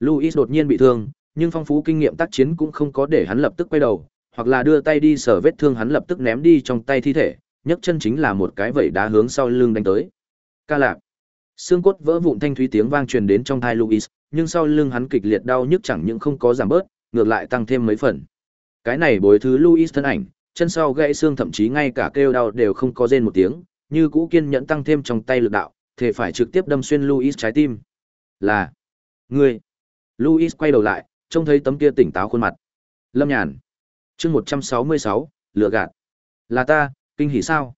Louis đột nhiên bị thương, nhưng phong phú kinh nghiệm tác chiến cũng không có để hắn lập tức quay đầu, hoặc là đưa tay đi sờ vết thương hắn lập tức ném đi trong tay thi thể, nhấc chân chính là một cái vẩy đá hướng sau lưng đánh tới. Ca lạc. Xương cốt vỡ vụn thanh thúy tiếng vang truyền đến trong tai Louis, nhưng sau lưng hắn kịch liệt đau nhức chẳng những không có giảm bớt, ngược lại tăng thêm mấy phần. Cái này bối thứ Louis thân ảnh, chân sau gãy xương thậm chí ngay cả kêu đau đều không có rên một tiếng, như cũ kiên nhẫn tăng thêm trong tay lực đạo, thể phải trực tiếp đâm xuyên Louis trái tim. Là ngươi. Louis quay đầu lại, trông thấy tấm kia tỉnh táo khuôn mặt. Lâm Nhàn. Chương 166, lựa gạt. Là ta, kinh hỉ sao?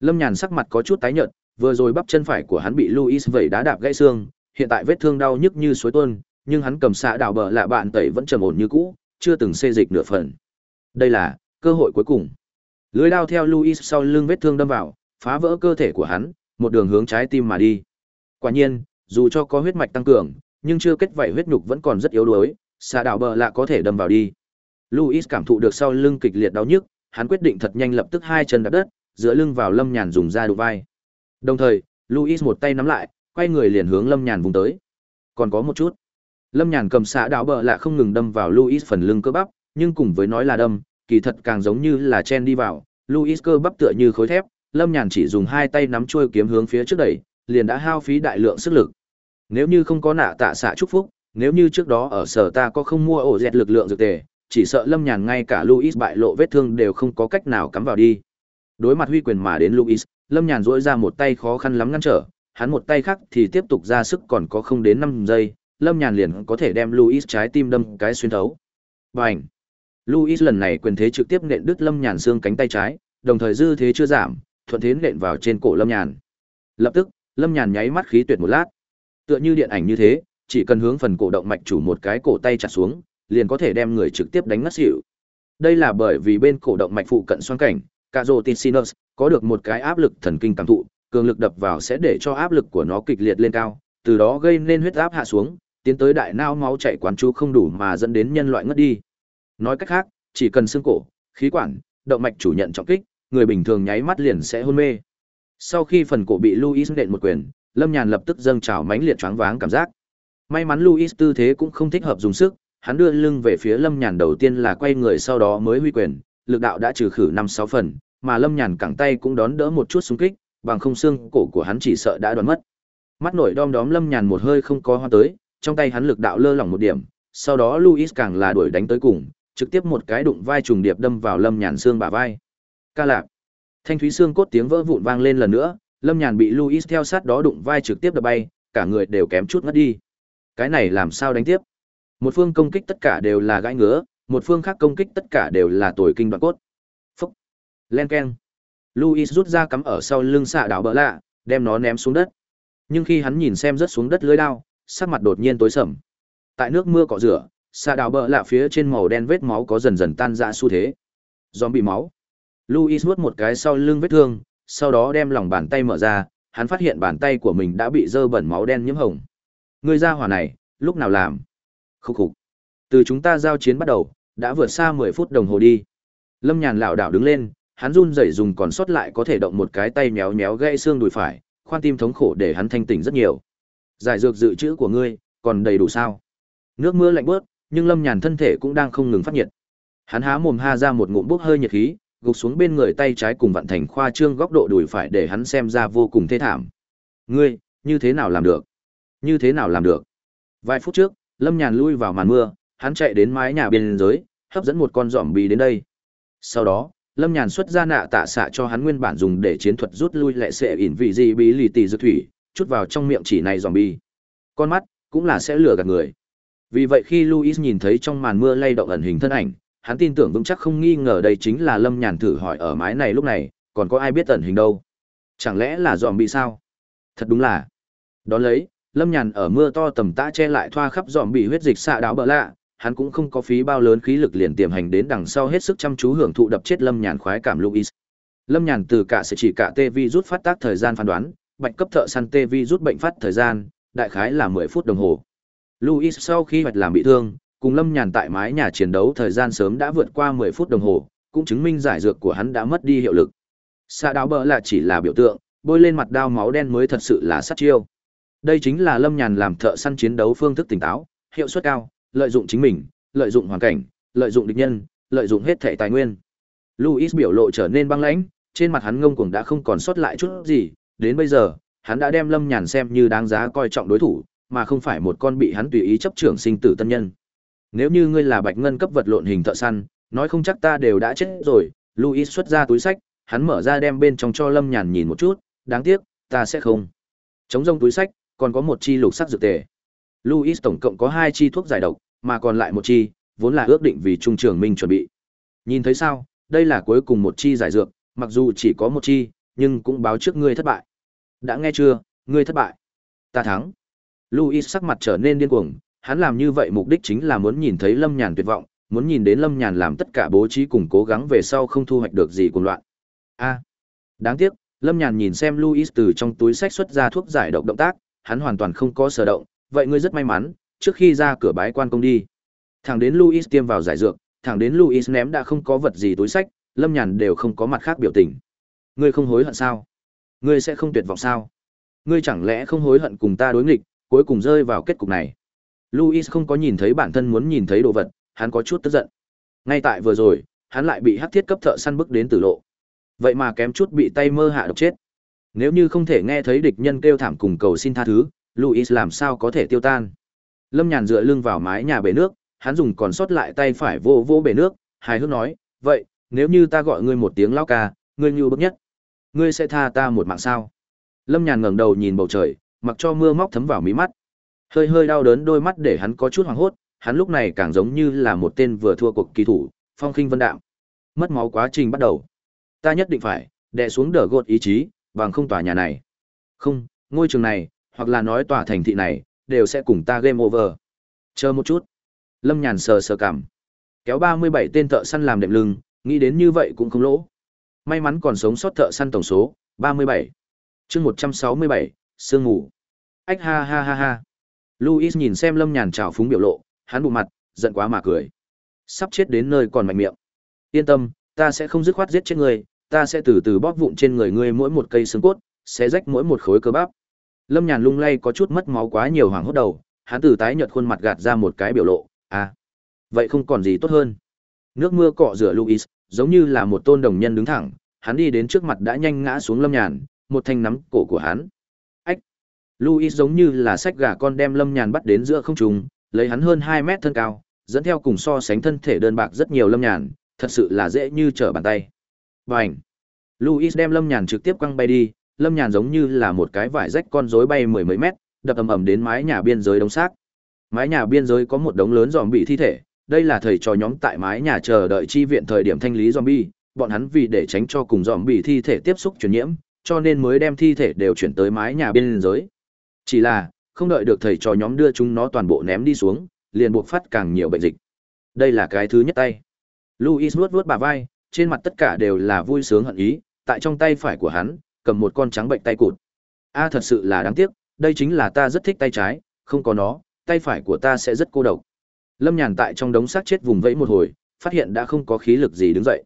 Lâm Nhàn sắc mặt có chút tái nhợt, vừa rồi bắp chân phải của hắn bị Louis vẩy đá đạp gãy xương, hiện tại vết thương đau nhức như suối tuôn, nhưng hắn cầm xạ đảo bờ lạ bạn tẩy vẫn trầm ổn như cũ, chưa từng xê dịch nửa phần. Đây là cơ hội cuối cùng. Lưới đao theo Luis sau lưng vết thương đâm vào, phá vỡ cơ thể của hắn, một đường hướng trái tim mà đi. Quả nhiên, dù cho có huyết mạch tăng cường, nhưng chưa kết vảy huyết nhục vẫn còn rất yếu đuối, xạ đảo bờ lạ có thể đâm vào đi. Luis cảm thụ được sau lưng kịch liệt đau nhức, hắn quyết định thật nhanh lập tức hai chân đạp đất, dựa lưng vào Lâm Nhàn dùng ra đụng vai. Đồng thời, Luis một tay nắm lại, quay người liền hướng Lâm Nhàn vùng tới. Còn có một chút. Lâm Nhàn cầm xạ đạo bờ lạ không ngừng đâm vào Luis phần lưng cơ bắp, nhưng cùng với nói là đâm, kỳ thật càng giống như là chen đi vào, Luis cơ bắp tựa như khối thép, Lâm Nhàn chỉ dùng hai tay nắm chuôi kiếm hướng phía trước đẩy, liền đã hao phí đại lượng sức lực. Nếu như không có nạ tạ xạ chúc phúc, nếu như trước đó ở sở ta có không mua ổ dẹt lực lượng dược tề, chỉ sợ Lâm Nhàn ngay cả Luis bại lộ vết thương đều không có cách nào cắm vào đi. Đối mặt huy quyền mà đến Luis, Lâm Nhàn duỗi ra một tay khó khăn lắm ngăn trở, hắn một tay khác thì tiếp tục ra sức còn có không đến 5 giây, Lâm Nhàn liền có thể đem Luis trái tim đâm cái xuyên thấu. Bành! Luis lần này quyền thế trực tiếp nện đứt Lâm Nhàn xương cánh tay trái, đồng thời dư thế chưa giảm, thuận thế nện vào trên cổ Lâm Nhàn. Lập tức, Lâm Nhàn nháy mắt khí tuyệt một lát. Tựa như điện ảnh như thế, chỉ cần hướng phần cổ động mạch chủ một cái cổ tay chặt xuống, liền có thể đem người trực tiếp đánh ngất xỉu. Đây là bởi vì bên cổ động mạch phụ cận xoang cảnh, caroticinus có được một cái áp lực thần kinh cảm thụ, cường lực đập vào sẽ để cho áp lực của nó kịch liệt lên cao, từ đó gây nên huyết áp hạ xuống, tiến tới đại não máu chảy quán chú không đủ mà dẫn đến nhân loại ngất đi. Nói cách khác, chỉ cần xương cổ, khí quản, động mạch chủ nhận trọng kích, người bình thường nháy mắt liền sẽ hôn mê. Sau khi phần cổ bị Louis đệm một quyền, Lâm Nhàn lập tức dâng trào mãnh liệt choáng váng cảm giác. May mắn Louis tư thế cũng không thích hợp dùng sức, hắn đưa lưng về phía Lâm Nhàn đầu tiên là quay người sau đó mới huy quyền, lực đạo đã trừ khử năm sáu phần, mà Lâm Nhàn cẳng tay cũng đón đỡ một chút xung kích, bằng không xương cổ của hắn chỉ sợ đã đoán mất. Mắt nổi đom đóm Lâm Nhàn một hơi không có hoa tới, trong tay hắn lực đạo lơ lỏng một điểm, sau đó Louis càng là đuổi đánh tới cùng, trực tiếp một cái đụng vai trùng điệp đâm vào Lâm Nhàn xương bả vai. Ca lạc. Thanh thúy xương cốt tiếng vỡ vụn vang lên lần nữa, Lâm Nhàn bị Louis theo sát đó đụng vai trực tiếp đập bay, cả người đều kém chút ngất đi. Cái này làm sao đánh tiếp? Một phương công kích tất cả đều là gãi ngứa, một phương khác công kích tất cả đều là tồi kinh đoạn cốt. Phúc. Len keng. Louis rút ra cắm ở sau lưng xạ đảo bỡ lạ, đem nó ném xuống đất. Nhưng khi hắn nhìn xem rớt xuống đất lưới đao, sắc mặt đột nhiên tối sầm. Tại nước mưa cọ rửa, xạ đảo bỡ lạ phía trên màu đen vết máu có dần dần tan ra xu thế. bị máu. Louis nuốt một cái sau lưng vết thương, sau đó đem lòng bàn tay mở ra, hắn phát hiện bàn tay của mình đã bị dơ bẩn máu đen nhiễm hồng. Người ra hỏa này, lúc nào làm? Khúc khục. Từ chúng ta giao chiến bắt đầu, đã vượt xa 10 phút đồng hồ đi. Lâm Nhàn lảo đảo đứng lên, hắn run rẩy dùng còn sót lại có thể động một cái tay méo méo gãy xương đùi phải, khoan tim thống khổ để hắn thanh tỉnh rất nhiều. Giải dược dự trữ của ngươi, còn đầy đủ sao? Nước mưa lạnh bớt, nhưng Lâm Nhàn thân thể cũng đang không ngừng phát nhiệt. Hắn há mồm ha ra một ngụm bốc hơi nhiệt khí, gục xuống bên người tay trái cùng vận thành khoa trương góc độ đùi phải để hắn xem ra vô cùng thê thảm. Ngươi, như thế nào làm được? Như thế nào làm được? Vài phút trước, Lâm Nhàn lui vào màn mưa, hắn chạy đến mái nhà bên dưới, hấp dẫn một con giòm bì đến đây. Sau đó, Lâm Nhàn xuất ra nạ tạ xạ cho hắn nguyên bản dùng để chiến thuật rút lui lệ sệ ỉn vị gì bí lì tì dược thủy, chút vào trong miệng chỉ này dòm bi Con mắt, cũng là sẽ lừa gạt người. Vì vậy khi Luis nhìn thấy trong màn mưa lay động ẩn hình thân ảnh, hắn tin tưởng vững chắc không nghi ngờ đây chính là Lâm Nhàn thử hỏi ở mái này lúc này, còn có ai biết ẩn hình đâu. Chẳng lẽ là giòm bị sao? Thật đúng là. Đón lấy, Lâm Nhàn ở mưa to tầm tã che lại thoa khắp giòm bị huyết dịch xạ đáo bỡ lạ, hắn cũng không có phí bao lớn khí lực liền tiềm hành đến đằng sau hết sức chăm chú hưởng thụ đập chết Lâm Nhàn khoái cảm Luis. Lâm Nhàn từ cả sẽ chỉ cả tê vi rút phát tác thời gian phán đoán, bạch cấp thợ săn tê vi rút bệnh phát thời gian, đại khái là mười phút đồng hồ. Luis sau khi hoạch làm bị thương, cùng Lâm Nhàn tại mái nhà chiến đấu thời gian sớm đã vượt qua 10 phút đồng hồ, cũng chứng minh giải dược của hắn đã mất đi hiệu lực. Xạ đáo bỡ là chỉ là biểu tượng, bôi lên mặt đao máu đen mới thật sự là sát chiêu. Đây chính là Lâm Nhàn làm thợ săn chiến đấu phương thức tỉnh táo, hiệu suất cao, lợi dụng chính mình, lợi dụng hoàn cảnh, lợi dụng địch nhân, lợi dụng hết thể tài nguyên. Louis biểu lộ trở nên băng lãnh, trên mặt hắn ngông cuồng đã không còn sót lại chút gì, đến bây giờ, hắn đã đem Lâm Nhàn xem như đáng giá coi trọng đối thủ, mà không phải một con bị hắn tùy ý chấp trưởng sinh tử tân nhân. Nếu như ngươi là bạch ngân cấp vật lộn hình thợ săn, nói không chắc ta đều đã chết rồi. Louis xuất ra túi sách, hắn mở ra đem bên trong cho Lâm Nhàn nhìn một chút, đáng tiếc, ta sẽ không. Trống rông túi sách, còn có một chi lục sắc dược tề. Louis tổng cộng có hai chi thuốc giải độc, mà còn lại một chi, vốn là ước định vì trung trường minh chuẩn bị. Nhìn thấy sao, đây là cuối cùng một chi giải dược, mặc dù chỉ có một chi, nhưng cũng báo trước ngươi thất bại. Đã nghe chưa, ngươi thất bại. Ta thắng. Louis sắc mặt trở nên điên cuồng, hắn làm như vậy mục đích chính là muốn nhìn thấy Lâm Nhàn tuyệt vọng, muốn nhìn đến Lâm Nhàn làm tất cả bố trí cùng cố gắng về sau không thu hoạch được gì cuồng loạn. A. đáng tiếc, Lâm Nhàn nhìn xem Louis từ trong túi sách xuất ra thuốc giải độc động tác, hắn hoàn toàn không có sở động, vậy ngươi rất may mắn, trước khi ra cửa bái quan công đi. Thẳng đến Luis tiêm vào giải dược, thẳng đến Luis ném đã không có vật gì túi sách, Lâm Nhàn đều không có mặt khác biểu tình. Ngươi không hối hận sao? Ngươi sẽ không tuyệt vọng sao? Ngươi chẳng lẽ không hối hận cùng ta đối nghịch, cuối cùng rơi vào kết cục này? Luis không có nhìn thấy bản thân muốn nhìn thấy đồ vật, hắn có chút tức giận. Ngay tại vừa rồi, hắn lại bị hắc thiết cấp thợ săn bức đến tử lộ. Vậy mà kém chút bị tay mơ hạ độc chết. Nếu như không thể nghe thấy địch nhân kêu thảm cùng cầu xin tha thứ, Luis làm sao có thể tiêu tan? Lâm Nhàn dựa lưng vào mái nhà bể nước, hắn dùng còn sót lại tay phải vô vô bể nước, hài hước nói, "Vậy, nếu như ta gọi ngươi một tiếng lão ca, ngươi như bức nhất, ngươi sẽ tha ta một mạng sao?" Lâm Nhàn ngẩng đầu nhìn bầu trời, mặc cho mưa móc thấm vào mí mắt. Hơi hơi đau đớn đôi mắt để hắn có chút hoảng hốt, hắn lúc này càng giống như là một tên vừa thua cuộc kỳ thủ, phong khinh vân đạm. Mất máu quá trình bắt đầu. Ta nhất định phải đè xuống đỡ gột ý chí, bằng không tòa nhà này. Không, ngôi trường này, hoặc là nói tòa thành thị này, đều sẽ cùng ta game over. Chờ một chút. Lâm Nhàn sờ sờ cảm. Kéo 37 tên thợ săn làm đệm lưng, nghĩ đến như vậy cũng không lỗ. May mắn còn sống sót thợ săn tổng số, 37. chương 167, sương ngủ. Ách ha ha ha ha. Louis nhìn xem Lâm Nhàn trào phúng biểu lộ, hắn bụng mặt, giận quá mà cười. Sắp chết đến nơi còn mạnh miệng. Yên tâm, ta sẽ không dứt khoát giết chết người, ta sẽ từ từ bóp vụn trên người ngươi mỗi một cây xương cốt, sẽ rách mỗi một khối cơ bắp. Lâm Nhàn lung lay có chút mất máu quá nhiều hoàng hốt đầu, hắn từ tái nhợt khuôn mặt gạt ra một cái biểu lộ, à, vậy không còn gì tốt hơn. Nước mưa cọ rửa Louis, giống như là một tôn đồng nhân đứng thẳng, hắn đi đến trước mặt đã nhanh ngã xuống Lâm Nhàn, một thanh nắm cổ của hắn. Ách! Louis giống như là sách gà con đem Lâm Nhàn bắt đến giữa không trung, lấy hắn hơn 2 mét thân cao, dẫn theo cùng so sánh thân thể đơn bạc rất nhiều Lâm Nhàn, thật sự là dễ như trở bàn tay. Bành! Louis đem Lâm Nhàn trực tiếp quăng bay đi, Lâm Nhàn giống như là một cái vải rách con rối bay mười mấy mét, đập ầm ầm đến mái nhà biên giới đống xác. Mái nhà biên giới có một đống lớn zombie thi thể, đây là thầy trò nhóm tại mái nhà chờ đợi chi viện thời điểm thanh lý zombie, bọn hắn vì để tránh cho cùng zombie thi thể tiếp xúc truyền nhiễm, cho nên mới đem thi thể đều chuyển tới mái nhà biên giới. Chỉ là, không đợi được thầy trò nhóm đưa chúng nó toàn bộ ném đi xuống, liền buộc phát càng nhiều bệnh dịch. Đây là cái thứ nhất tay. Luis vuốt vuốt bà vai, trên mặt tất cả đều là vui sướng hận ý, tại trong tay phải của hắn, cầm một con trắng bệnh tay cụt. A thật sự là đáng tiếc, đây chính là ta rất thích tay trái, không có nó, tay phải của ta sẽ rất cô độc. Lâm Nhàn tại trong đống xác chết vùng vẫy một hồi, phát hiện đã không có khí lực gì đứng dậy.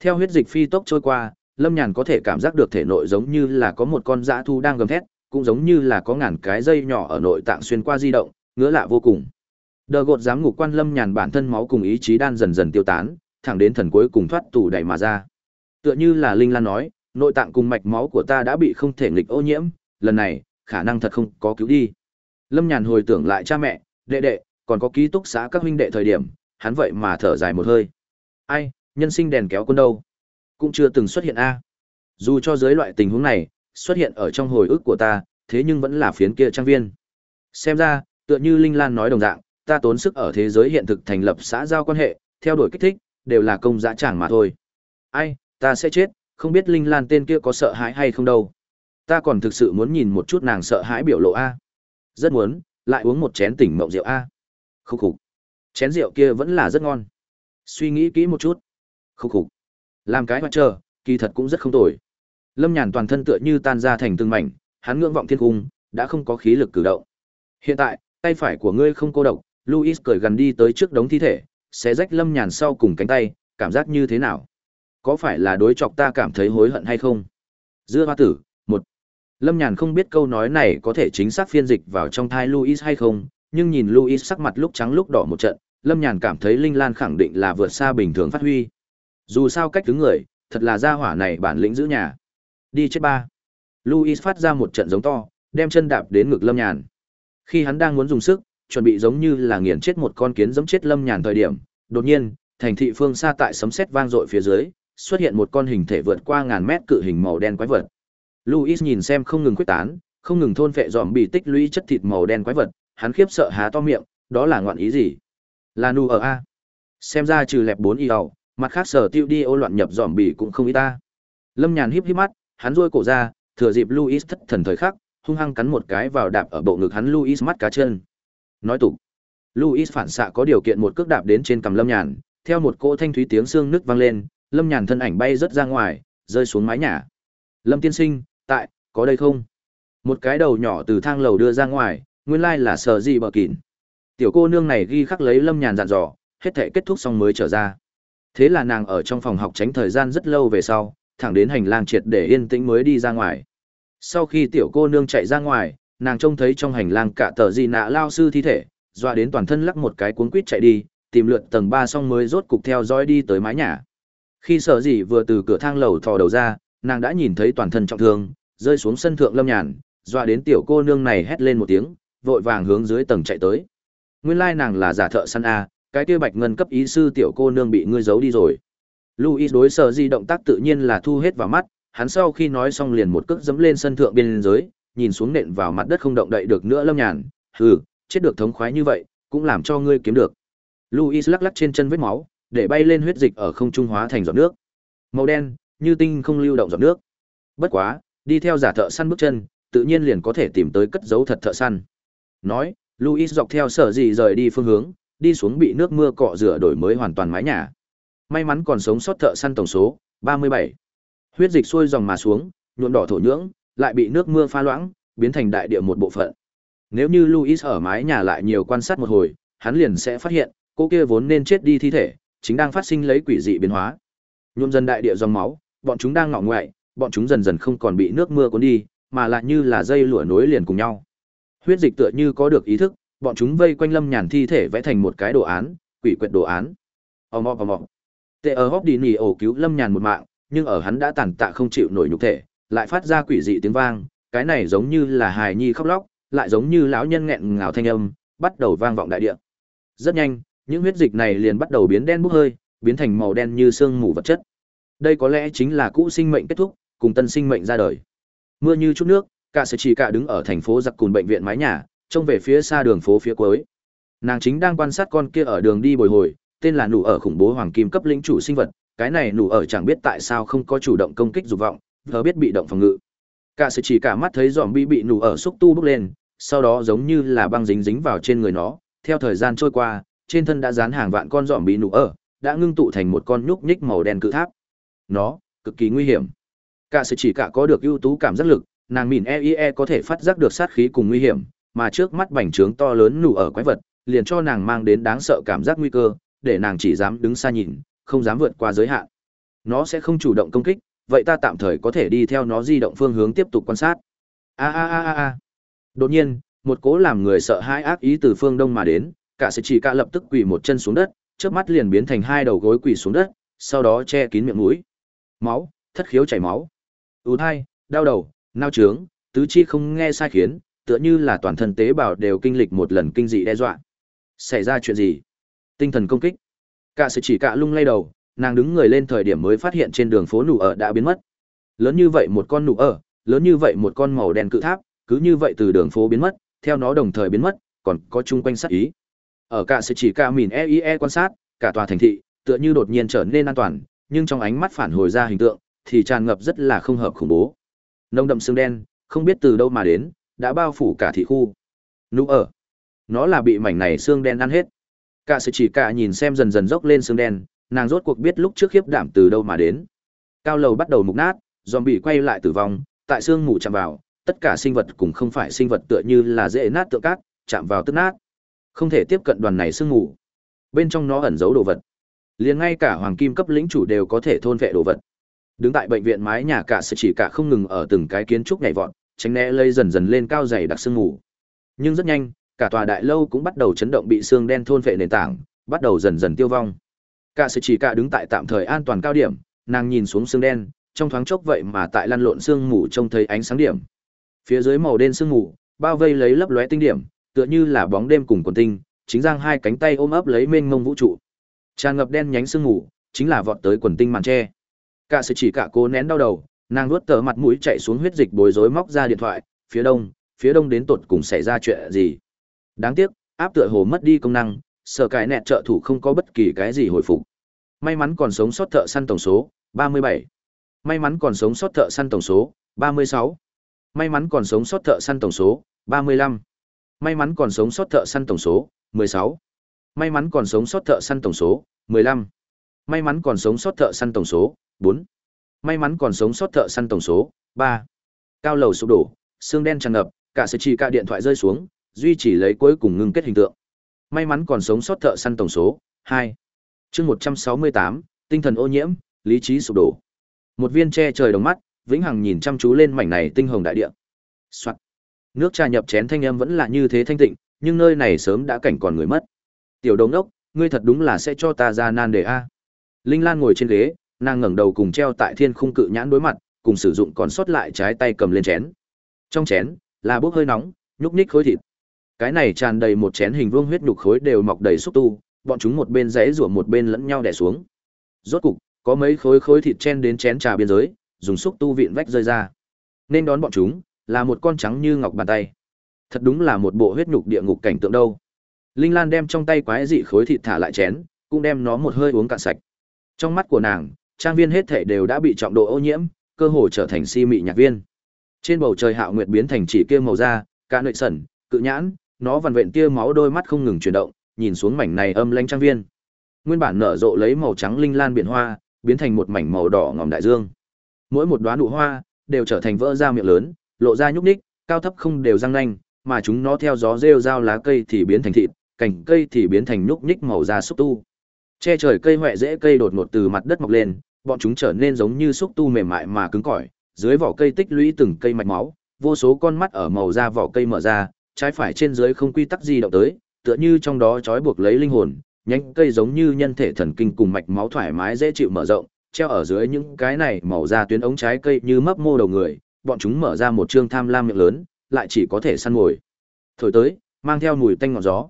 Theo huyết dịch phi tốc trôi qua, Lâm Nhàn có thể cảm giác được thể nội giống như là có một con dã thu đang gầm thét, cũng giống như là có ngàn cái dây nhỏ ở nội tạng xuyên qua di động, ngứa lạ vô cùng. Đờ gột giám ngục quan Lâm Nhàn bản thân máu cùng ý chí đan dần dần tiêu tán, thẳng đến thần cuối cùng thoát tủ đẩy mà ra. Tựa như là Linh Lan nói, nội tạng cùng mạch máu của ta đã bị không thể nghịch ô nhiễm, lần này, khả năng thật không có cứu đi. Lâm Nhàn hồi tưởng lại cha mẹ, đệ đệ, còn có ký túc xá các huynh đệ thời điểm, hắn vậy mà thở dài một hơi. Ai, nhân sinh đèn kéo quân đâu? Cũng chưa từng xuất hiện a. Dù cho dưới loại tình huống này, xuất hiện ở trong hồi ức của ta, thế nhưng vẫn là phiến kia trang viên. Xem ra, tựa như Linh Lan nói đồng dạng, ta tốn sức ở thế giới hiện thực thành lập xã giao quan hệ, theo đuổi kích thích, đều là công dã chẳng mà thôi. Ai, ta sẽ chết, không biết Linh Lan tên kia có sợ hãi hay không đâu. Ta còn thực sự muốn nhìn một chút nàng sợ hãi biểu lộ A. Rất muốn, lại uống một chén tỉnh mộng rượu A. Khúc khục. Chén rượu kia vẫn là rất ngon. Suy nghĩ kỹ một chút. Khúc khục. Làm cái mặt chờ, kỳ thật cũng rất không tồi. Lâm Nhàn toàn thân tựa như tan ra thành từng mảnh, hắn ngưỡng vọng thiên cung, đã không có khí lực cử động. Hiện tại, tay phải của ngươi không cô độc, Luis cười gần đi tới trước đống thi thể, xé rách Lâm Nhàn sau cùng cánh tay, cảm giác như thế nào? Có phải là đối chọc ta cảm thấy hối hận hay không? Dưa hoa tử, một. Lâm Nhàn không biết câu nói này có thể chính xác phiên dịch vào trong thai Louis hay không, nhưng nhìn Louis sắc mặt lúc trắng lúc đỏ một trận, Lâm Nhàn cảm thấy Linh Lan khẳng định là vượt xa bình thường phát huy. Dù sao cách đứng người, thật là gia hỏa này bản lĩnh giữ nhà. Đi chết ba. Louis phát ra một trận giống to, đem chân đạp đến ngực Lâm Nhàn. Khi hắn đang muốn dùng sức, chuẩn bị giống như là nghiền chết một con kiến giống chết Lâm Nhàn thời điểm, đột nhiên, thành thị phương xa tại sấm sét vang dội phía dưới, xuất hiện một con hình thể vượt qua ngàn mét cự hình màu đen quái vật. Louis nhìn xem không ngừng quyết tán, không ngừng thôn phệ dòm bị tích lũy chất thịt màu đen quái vật, hắn khiếp sợ há to miệng, đó là ngoạn ý gì? Là nu ở a. Xem ra trừ lẹp bốn y đầu, mặt khác sở tiêu đi ô loạn nhập dòm bị cũng không ít ta. Lâm Nhàn híp híp mắt, hắn rôi cổ ra, thừa dịp Louis thất thần thời khắc, hung hăng cắn một cái vào đạp ở bộ ngực hắn Louis mắt cá chân. Nói tục, Louis phản xạ có điều kiện một cước đạp đến trên cằm Lâm Nhàn, theo một cỗ thanh thúy tiếng xương nứt vang lên, Lâm Nhàn thân ảnh bay rất ra ngoài, rơi xuống mái nhà. Lâm tiên sinh, tại, có đây không? Một cái đầu nhỏ từ thang lầu đưa ra ngoài, nguyên lai là sợ gì bờ kín. Tiểu cô nương này ghi khắc lấy Lâm Nhàn dặn dò, hết thể kết thúc xong mới trở ra. Thế là nàng ở trong phòng học tránh thời gian rất lâu về sau, thẳng đến hành lang triệt để yên tĩnh mới đi ra ngoài. Sau khi tiểu cô nương chạy ra ngoài, nàng trông thấy trong hành lang cả tờ gì nạ lao sư thi thể, dọa đến toàn thân lắc một cái cuốn quýt chạy đi, tìm lượn tầng ba xong mới rốt cục theo dõi đi tới mái nhà. Khi sở dĩ vừa từ cửa thang lầu thò đầu ra, nàng đã nhìn thấy toàn thân trọng thương, rơi xuống sân thượng lâm nhàn, dọa đến tiểu cô nương này hét lên một tiếng, vội vàng hướng dưới tầng chạy tới. Nguyên lai nàng là giả thợ săn a, cái kia bạch ngân cấp ý sư tiểu cô nương bị ngươi giấu đi rồi. Louis đối sở di động tác tự nhiên là thu hết vào mắt, hắn sau khi nói xong liền một cước dẫm lên sân thượng bên dưới, nhìn xuống nện vào mặt đất không động đậy được nữa lâm nhàn, hừ, chết được thống khoái như vậy, cũng làm cho ngươi kiếm được. Louis lắc lắc trên chân vết máu, để bay lên huyết dịch ở không trung hóa thành giọt nước. Màu đen, như tinh không lưu động giọt nước. Bất quá, đi theo giả thợ săn bước chân, tự nhiên liền có thể tìm tới cất dấu thật thợ săn. Nói, Luis dọc theo sở gì rời đi phương hướng, đi xuống bị nước mưa cọ rửa đổi mới hoàn toàn mái nhà. May mắn còn sống sót thợ săn tổng số 37. Huyết dịch xuôi dòng mà xuống, nhuộm đỏ thổ nhưỡng, lại bị nước mưa pha loãng, biến thành đại địa một bộ phận. Nếu như Luis ở mái nhà lại nhiều quan sát một hồi, hắn liền sẽ phát hiện, cô kia vốn nên chết đi thi thể, chính đang phát sinh lấy quỷ dị biến hóa. Nhuộm dần đại địa dòng máu, bọn chúng đang ngọ ngoại, bọn chúng dần dần không còn bị nước mưa cuốn đi, mà lại như là dây lụa nối liền cùng nhau. Huyết dịch tựa như có được ý thức, bọn chúng vây quanh Lâm Nhàn thi thể vẽ thành một cái đồ án, quỷ quyệt đồ án. Ầm ầm ầm. Tệ ở hốc đi nỉ ổ cứu Lâm Nhàn một mạng, nhưng ở hắn đã tàn tạ không chịu nổi nhục thể, lại phát ra quỷ dị tiếng vang, cái này giống như là hài nhi khóc lóc, lại giống như lão nhân nghẹn ngào thanh âm, bắt đầu vang vọng đại địa. Rất nhanh, những huyết dịch này liền bắt đầu biến đen bốc hơi, biến thành màu đen như sương mù vật chất. Đây có lẽ chính là cũ sinh mệnh kết thúc, cùng tân sinh mệnh ra đời. Mưa như chút nước, cả sẽ chỉ cả đứng ở thành phố giặc cùn bệnh viện mái nhà, trông về phía xa đường phố phía cuối. Nàng chính đang quan sát con kia ở đường đi bồi hồi, tên là nụ ở khủng bố hoàng kim cấp lĩnh chủ sinh vật, cái này nụ ở chẳng biết tại sao không có chủ động công kích dục vọng, vừa biết bị động phòng ngự. Cả sự chỉ cả mắt thấy giòm bị bị nụ ở xúc tu bốc lên, sau đó giống như là băng dính dính vào trên người nó, theo thời gian trôi qua, trên thân đã dán hàng vạn con giòm bị nụ ở, đã ngưng tụ thành một con nhúc nhích màu đen cự tháp. Nó cực kỳ nguy hiểm. Cả sự chỉ cả có được ưu tú cảm giác lực, nàng mìn EIE e có thể phát giác được sát khí cùng nguy hiểm, mà trước mắt bành trướng to lớn nụ ở quái vật, liền cho nàng mang đến đáng sợ cảm giác nguy cơ, để nàng chỉ dám đứng xa nhìn, không dám vượt qua giới hạn. Nó sẽ không chủ động công kích, vậy ta tạm thời có thể đi theo nó di động phương hướng tiếp tục quan sát. A a a a a. Đột nhiên, một cố làm người sợ hãi ác ý từ phương đông mà đến, cả sĩ chỉ cả lập tức quỳ một chân xuống đất, trước mắt liền biến thành hai đầu gối quỳ xuống đất, sau đó che kín miệng mũi. Máu, thất khiếu chảy máu. Ú thai, đau đầu, nao trướng, tứ chi không nghe sai khiến, tựa như là toàn thân tế bào đều kinh lịch một lần kinh dị đe dọa. Xảy ra chuyện gì? Tinh thần công kích. Cả sĩ chỉ cả lung lay đầu, nàng đứng người lên thời điểm mới phát hiện trên đường phố nụ ở đã biến mất. Lớn như vậy một con nụ ở, lớn như vậy một con màu đen cự tháp, cứ như vậy từ đường phố biến mất, theo nó đồng thời biến mất, còn có chung quanh sát ý. Ở cả sự chỉ cả mìn EIE quan sát, cả tòa thành thị, tựa như đột nhiên trở nên an toàn, nhưng trong ánh mắt phản hồi ra hình tượng, thì tràn ngập rất là không hợp khủng bố. Nông đậm xương đen, không biết từ đâu mà đến, đã bao phủ cả thị khu. Nụ ở, nó là bị mảnh này xương đen ăn hết. Cả sự chỉ cả nhìn xem dần dần dốc lên xương đen, nàng rốt cuộc biết lúc trước khiếp đảm từ đâu mà đến. Cao lầu bắt đầu mục nát, zombie quay lại tử vong, tại xương mù chạm vào, tất cả sinh vật cùng không phải sinh vật tựa như là dễ nát tượng cát, chạm vào tức nát. Không thể tiếp cận đoàn này xương mù. Bên trong nó ẩn giấu đồ vật. Liền ngay cả hoàng kim cấp lĩnh chủ đều có thể thôn vệ đồ vật. Đứng tại bệnh viện mái nhà cả sẽ chỉ cả không ngừng ở từng cái kiến trúc nhảy vọt, tránh né lây dần dần lên cao dày đặc sương mù. Nhưng rất nhanh, cả tòa đại lâu cũng bắt đầu chấn động bị xương đen thôn vệ nền tảng, bắt đầu dần dần tiêu vong. Cả sự chỉ cả đứng tại tạm thời an toàn cao điểm, nàng nhìn xuống xương đen, trong thoáng chốc vậy mà tại lăn lộn xương mù trông thấy ánh sáng điểm. Phía dưới màu đen xương mù, bao vây lấy lấp lóe tinh điểm, tựa như là bóng đêm cùng quần tinh, chính giang hai cánh tay ôm ấp lấy mênh mông vũ trụ. Tràn ngập đen nhánh xương ngủ, chính là vọt tới quần tinh màn che. Cả sự chỉ cả cô nén đau đầu, nàng nuốt tờ mặt mũi chạy xuống huyết dịch bối rối móc ra điện thoại, phía đông, phía đông đến tột cùng xảy ra chuyện gì. Đáng tiếc, áp tựa hồ mất đi công năng, sở cải nẹt trợ thủ không có bất kỳ cái gì hồi phục. May mắn còn sống sót thợ săn tổng số 37. May mắn còn sống sót thợ săn tổng số 36. May mắn còn sống sót thợ săn tổng số 35. May mắn còn sống sót thợ săn tổng số 16. May mắn còn sống sót thợ săn tổng số 15. May mắn còn sống sót thợ săn tổng số 4. May mắn còn sống sót thợ săn tổng số 3. Cao lầu sụp đổ, xương đen tràn ngập, cả sự chỉ cả điện thoại rơi xuống, duy chỉ lấy cuối cùng ngưng kết hình tượng. May mắn còn sống sót thợ săn tổng số 2. Chương 168, tinh thần ô nhiễm, lý trí sụp đổ. Một viên che trời đồng mắt, vĩnh hằng nhìn chăm chú lên mảnh này tinh hồng đại địa. Soạt. Nước trà nhập chén thanh âm vẫn là như thế thanh tịnh, nhưng nơi này sớm đã cảnh còn người mất. Tiểu đồng đốc, ngươi thật đúng là sẽ cho ta ra nan đề a. Linh Lan ngồi trên ghế, nàng ngẩng đầu cùng treo tại thiên khung cự nhãn đối mặt, cùng sử dụng còn sót lại trái tay cầm lên chén. Trong chén là bốc hơi nóng, nhúc nhích khối thịt. Cái này tràn đầy một chén hình vuông huyết nhục khối đều mọc đầy xúc tu, bọn chúng một bên rẽ rủa một bên lẫn nhau đè xuống. Rốt cục, có mấy khối khối thịt chen đến chén trà biên giới, dùng xúc tu vịn vách rơi ra. Nên đón bọn chúng, là một con trắng như ngọc bàn tay. Thật đúng là một bộ huyết nhục địa ngục cảnh tượng đâu. Linh Lan đem trong tay quái dị khối thịt thả lại chén, cũng đem nó một hơi uống cạn sạch. Trong mắt của nàng, trang viên hết thảy đều đã bị trọng độ ô nhiễm, cơ hồ trở thành si mị nhạc viên. Trên bầu trời hạo nguyệt biến thành chỉ kia màu da, cả nội sẩn, cự nhãn, nó vằn vện tia máu đôi mắt không ngừng chuyển động, nhìn xuống mảnh này âm lãnh trang viên. Nguyên bản nở rộ lấy màu trắng linh lan biển hoa, biến thành một mảnh màu đỏ ngòm đại dương. Mỗi một đóa nụ hoa đều trở thành vỡ ra miệng lớn, lộ ra nhúc nhích, cao thấp không đều răng nanh, mà chúng nó theo gió rêu rao lá cây thì biến thành thịt, cành cây thì biến thành nhúc nhích màu da xúc tu. Che trời cây hoẹ rễ cây đột ngột từ mặt đất mọc lên, bọn chúng trở nên giống như xúc tu mềm mại mà cứng cỏi, dưới vỏ cây tích lũy từng cây mạch máu, vô số con mắt ở màu da vỏ cây mở ra, trái phải trên dưới không quy tắc gì động tới, tựa như trong đó trói buộc lấy linh hồn, nhánh cây giống như nhân thể thần kinh cùng mạch máu thoải mái dễ chịu mở rộng, treo ở dưới những cái này màu da tuyến ống trái cây như mấp mô đầu người, bọn chúng mở ra một trương tham lam miệng lớn, lại chỉ có thể săn mồi. Thổi tới, mang theo mùi tanh ngọt gió.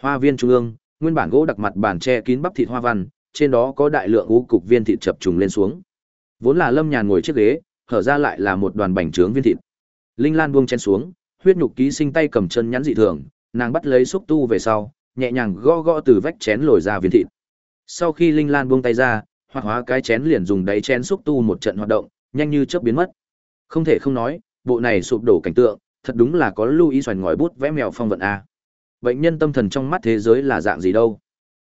Hoa viên trung ương, nguyên bản gỗ đặc mặt bàn che kín bắp thịt hoa văn, trên đó có đại lượng ngũ cục viên thịt chập trùng lên xuống. Vốn là Lâm Nhàn ngồi chiếc ghế, hở ra lại là một đoàn bánh trướng viên thịt. Linh Lan buông chén xuống, huyết nhục ký sinh tay cầm chân nhắn dị thường, nàng bắt lấy xúc tu về sau, nhẹ nhàng gõ gõ từ vách chén lồi ra viên thịt. Sau khi Linh Lan buông tay ra, hoạt hóa cái chén liền dùng đáy chén xúc tu một trận hoạt động, nhanh như chớp biến mất. Không thể không nói, bộ này sụp đổ cảnh tượng, thật đúng là có lưu ý xoành ngòi bút vẽ mèo phong vận a. Bệnh nhân tâm thần trong mắt thế giới là dạng gì đâu?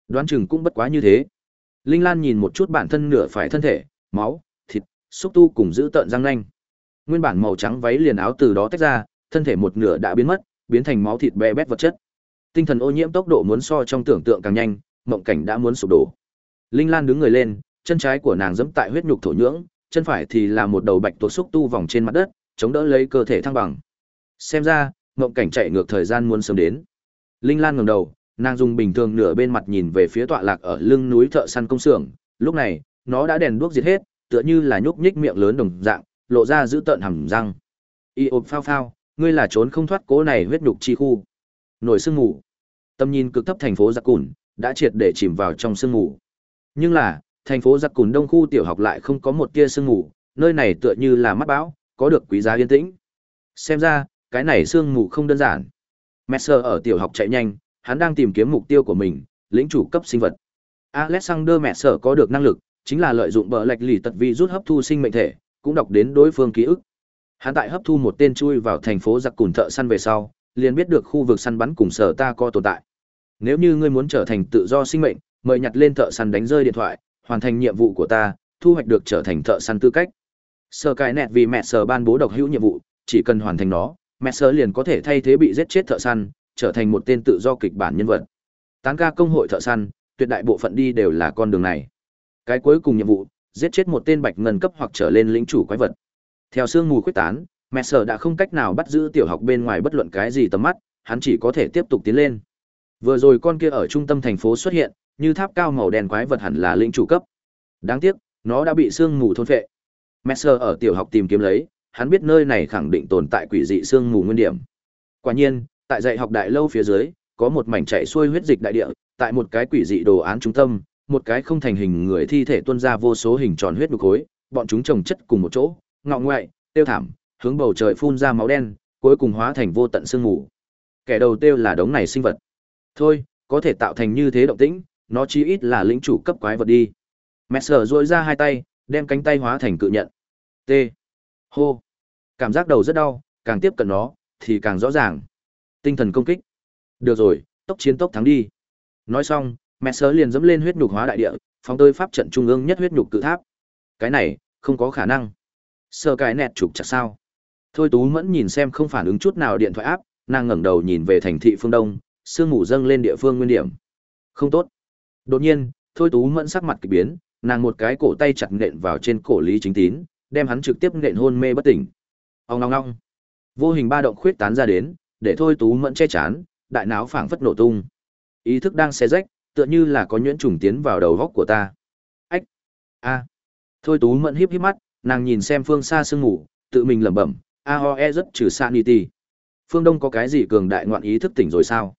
Đoán chừng cũng bất quá như thế. Linh Lan nhìn một chút bản thân nửa phải thân thể, máu, thịt, xúc tu cùng giữ tợn răng nanh. Nguyên bản màu trắng váy liền áo từ đó tách ra, thân thể một nửa đã biến mất, biến thành máu thịt bè bét vật chất. Tinh thần ô nhiễm tốc độ muốn so trong tưởng tượng càng nhanh, mộng cảnh đã muốn sụp đổ. Linh Lan đứng người lên, chân trái của nàng giẫm tại huyết nhục thổ nhưỡng, chân phải thì là một đầu bạch tuộc xúc tu vòng trên mặt đất, chống đỡ lấy cơ thể thăng bằng. Xem ra, mộng cảnh chạy ngược thời gian muốn sớm đến. Linh Lan ngẩng đầu, nàng dùng bình thường nửa bên mặt nhìn về phía tọa lạc ở lưng núi thợ săn công xưởng, lúc này, nó đã đèn đuốc diệt hết, tựa như là nhúc nhích miệng lớn đồng dạng, lộ ra giữ tợn hầm răng. Y ộp phao phao, ngươi là trốn không thoát cố này huyết nhục chi khu. Nổi sương ngủ. Tâm nhìn cực thấp thành phố Giặc Cùn, đã triệt để chìm vào trong sương ngủ. Nhưng là, thành phố Giặc Cùn Đông khu tiểu học lại không có một tia sương ngủ, nơi này tựa như là mắt bão, có được quý giá yên tĩnh. Xem ra, cái này sương mù không đơn giản. Messer ở tiểu học chạy nhanh, hắn đang tìm kiếm mục tiêu của mình, lĩnh chủ cấp sinh vật. Alexander Messer có được năng lực, chính là lợi dụng bờ lệch lì tật vi rút hấp thu sinh mệnh thể, cũng đọc đến đối phương ký ức. Hắn tại hấp thu một tên chui vào thành phố giặc cùn thợ săn về sau, liền biết được khu vực săn bắn cùng sở ta có tồn tại. Nếu như ngươi muốn trở thành tự do sinh mệnh, mời nhặt lên thợ săn đánh rơi điện thoại, hoàn thành nhiệm vụ của ta, thu hoạch được trở thành thợ săn tư cách. Sở cải nẹt vì mẹ sở ban bố độc hữu nhiệm vụ, chỉ cần hoàn thành nó, mẹ sở liền có thể thay thế bị giết chết thợ săn, trở thành một tên tự do kịch bản nhân vật. Tán ca công hội thợ săn, tuyệt đại bộ phận đi đều là con đường này. Cái cuối cùng nhiệm vụ, giết chết một tên bạch ngân cấp hoặc trở lên lĩnh chủ quái vật. Theo sương mù quyết tán, mẹ sở đã không cách nào bắt giữ tiểu học bên ngoài bất luận cái gì tầm mắt, hắn chỉ có thể tiếp tục tiến lên. Vừa rồi con kia ở trung tâm thành phố xuất hiện, như tháp cao màu đen quái vật hẳn là linh chủ cấp. Đáng tiếc, nó đã bị sương mù thôn phệ. Messer ở tiểu học tìm kiếm lấy, hắn biết nơi này khẳng định tồn tại quỷ dị sương mù nguyên điểm. Quả nhiên, tại dạy học đại lâu phía dưới, có một mảnh chảy xuôi huyết dịch đại địa, tại một cái quỷ dị đồ án trung tâm, một cái không thành hình người thi thể tuôn ra vô số hình tròn huyết nhục khối, bọn chúng chồng chất cùng một chỗ, ngọ ngoại, tiêu thảm, hướng bầu trời phun ra máu đen, cuối cùng hóa thành vô tận sương mù. Kẻ đầu tiêu là đống này sinh vật. Thôi, có thể tạo thành như thế động tĩnh, nó chí ít là lĩnh chủ cấp quái vật đi. Messer duỗi ra hai tay, đem cánh tay hóa thành cự nhận. T. Hô. Cảm giác đầu rất đau, càng tiếp cận nó, thì càng rõ ràng. Tinh thần công kích. Được rồi, tốc chiến tốc thắng đi. Nói xong, mẹ sở liền dẫm lên huyết nhục hóa đại địa, phóng tới pháp trận trung ương nhất huyết nhục cự tháp. Cái này, không có khả năng. Sơ cái nẹt trục chặt sao? Thôi Tú Mẫn nhìn xem không phản ứng chút nào điện thoại áp, nàng ngẩng đầu nhìn về thành thị phương đông, sương mù dâng lên địa phương nguyên điểm. Không tốt. Đột nhiên, Thôi Tú Mẫn sắc mặt kỳ biến, nàng một cái cổ tay chặt nện vào trên cổ Lý Chính Tín, đem hắn trực tiếp nện hôn mê bất tỉnh. Ông ngong ngong. Vô hình ba động khuyết tán ra đến, để Thôi Tú Mẫn che chán, đại não phảng phất nổ tung. Ý thức đang xé rách, tựa như là có nhuyễn trùng tiến vào đầu góc của ta. Ách. A. Thôi Tú Mẫn híp híp mắt, nàng nhìn xem phương xa sương ngủ tự mình lẩm bẩm, a ho e rất trừ sanity. Phương Đông có cái gì cường đại ngoạn ý thức tỉnh rồi sao?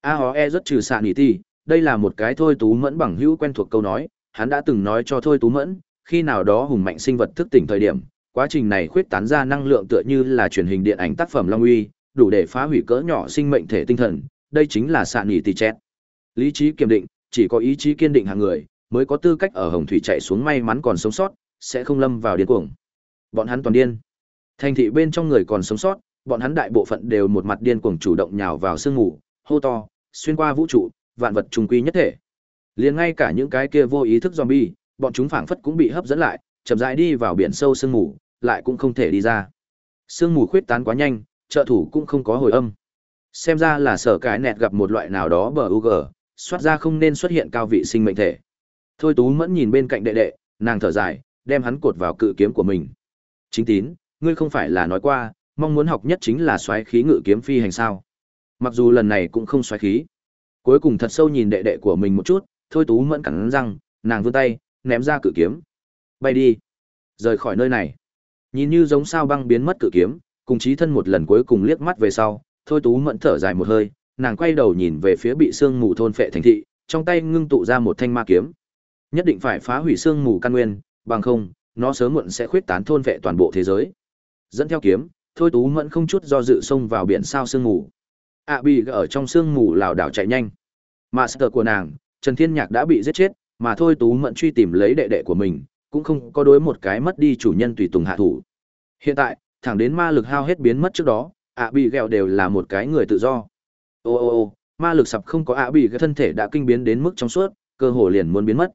A ho e rất trừ sanity, đây là một cái thôi Tú Mẫn bằng hữu quen thuộc câu nói, hắn đã từng nói cho thôi Tú Mẫn, khi nào đó hùng mạnh sinh vật thức tỉnh thời điểm, quá trình này khuyết tán ra năng lượng tựa như là truyền hình điện ảnh tác phẩm Long Uy, đủ để phá hủy cỡ nhỏ sinh mệnh thể tinh thần, đây chính là sạn nghỉ tì chét Lý trí kiểm định, chỉ có ý chí kiên định hàng người, mới có tư cách ở hồng thủy chạy xuống may mắn còn sống sót, sẽ không lâm vào điên cuồng. Bọn hắn toàn điên. Thành thị bên trong người còn sống sót, bọn hắn đại bộ phận đều một mặt điên cuồng chủ động nhào vào sương ngủ, hô to, xuyên qua vũ trụ, vạn vật trùng quy nhất thể. Liền ngay cả những cái kia vô ý thức zombie, bọn chúng phảng phất cũng bị hấp dẫn lại, chậm rãi đi vào biển sâu sương mù, lại cũng không thể đi ra. Sương mù khuyết tán quá nhanh, trợ thủ cũng không có hồi âm. Xem ra là sở cái nẹt gặp một loại nào đó bờ UG, xoát ra không nên xuất hiện cao vị sinh mệnh thể. Thôi Tú Mẫn nhìn bên cạnh đệ đệ, nàng thở dài, đem hắn cột vào cự kiếm của mình. Chính tín, ngươi không phải là nói qua, mong muốn học nhất chính là xoáy khí ngự kiếm phi hành sao? Mặc dù lần này cũng không xoáy khí. Cuối cùng thật sâu nhìn đệ đệ của mình một chút, Thôi Tú Mẫn cắn răng, nàng vươn tay, ném ra cự kiếm. Bay đi, rời khỏi nơi này. Nhìn như giống sao băng biến mất cự kiếm, cùng chí thân một lần cuối cùng liếc mắt về sau, Thôi Tú Mẫn thở dài một hơi, nàng quay đầu nhìn về phía bị sương mù thôn phệ thành thị, trong tay ngưng tụ ra một thanh ma kiếm. Nhất định phải phá hủy sương mù căn nguyên, bằng không, nó sớm muộn sẽ khuyết tán thôn phệ toàn bộ thế giới. Dẫn theo kiếm, Thôi Tú Mẫn không chút do dự xông vào biển sao sương mù ạ bị ở trong sương mù lảo đảo chạy nhanh. Master của nàng, Trần Thiên Nhạc đã bị giết chết, mà Thôi Tú Mẫn truy tìm lấy đệ đệ của mình, cũng không có đối một cái mất đi chủ nhân tùy tùng hạ thủ. Hiện tại, thẳng đến ma lực hao hết biến mất trước đó, ạ bị ghẹo đều là một cái người tự do. Ô ô ô, ma lực sập không có ạ bị cái thân thể đã kinh biến đến mức trong suốt, cơ hồ liền muốn biến mất.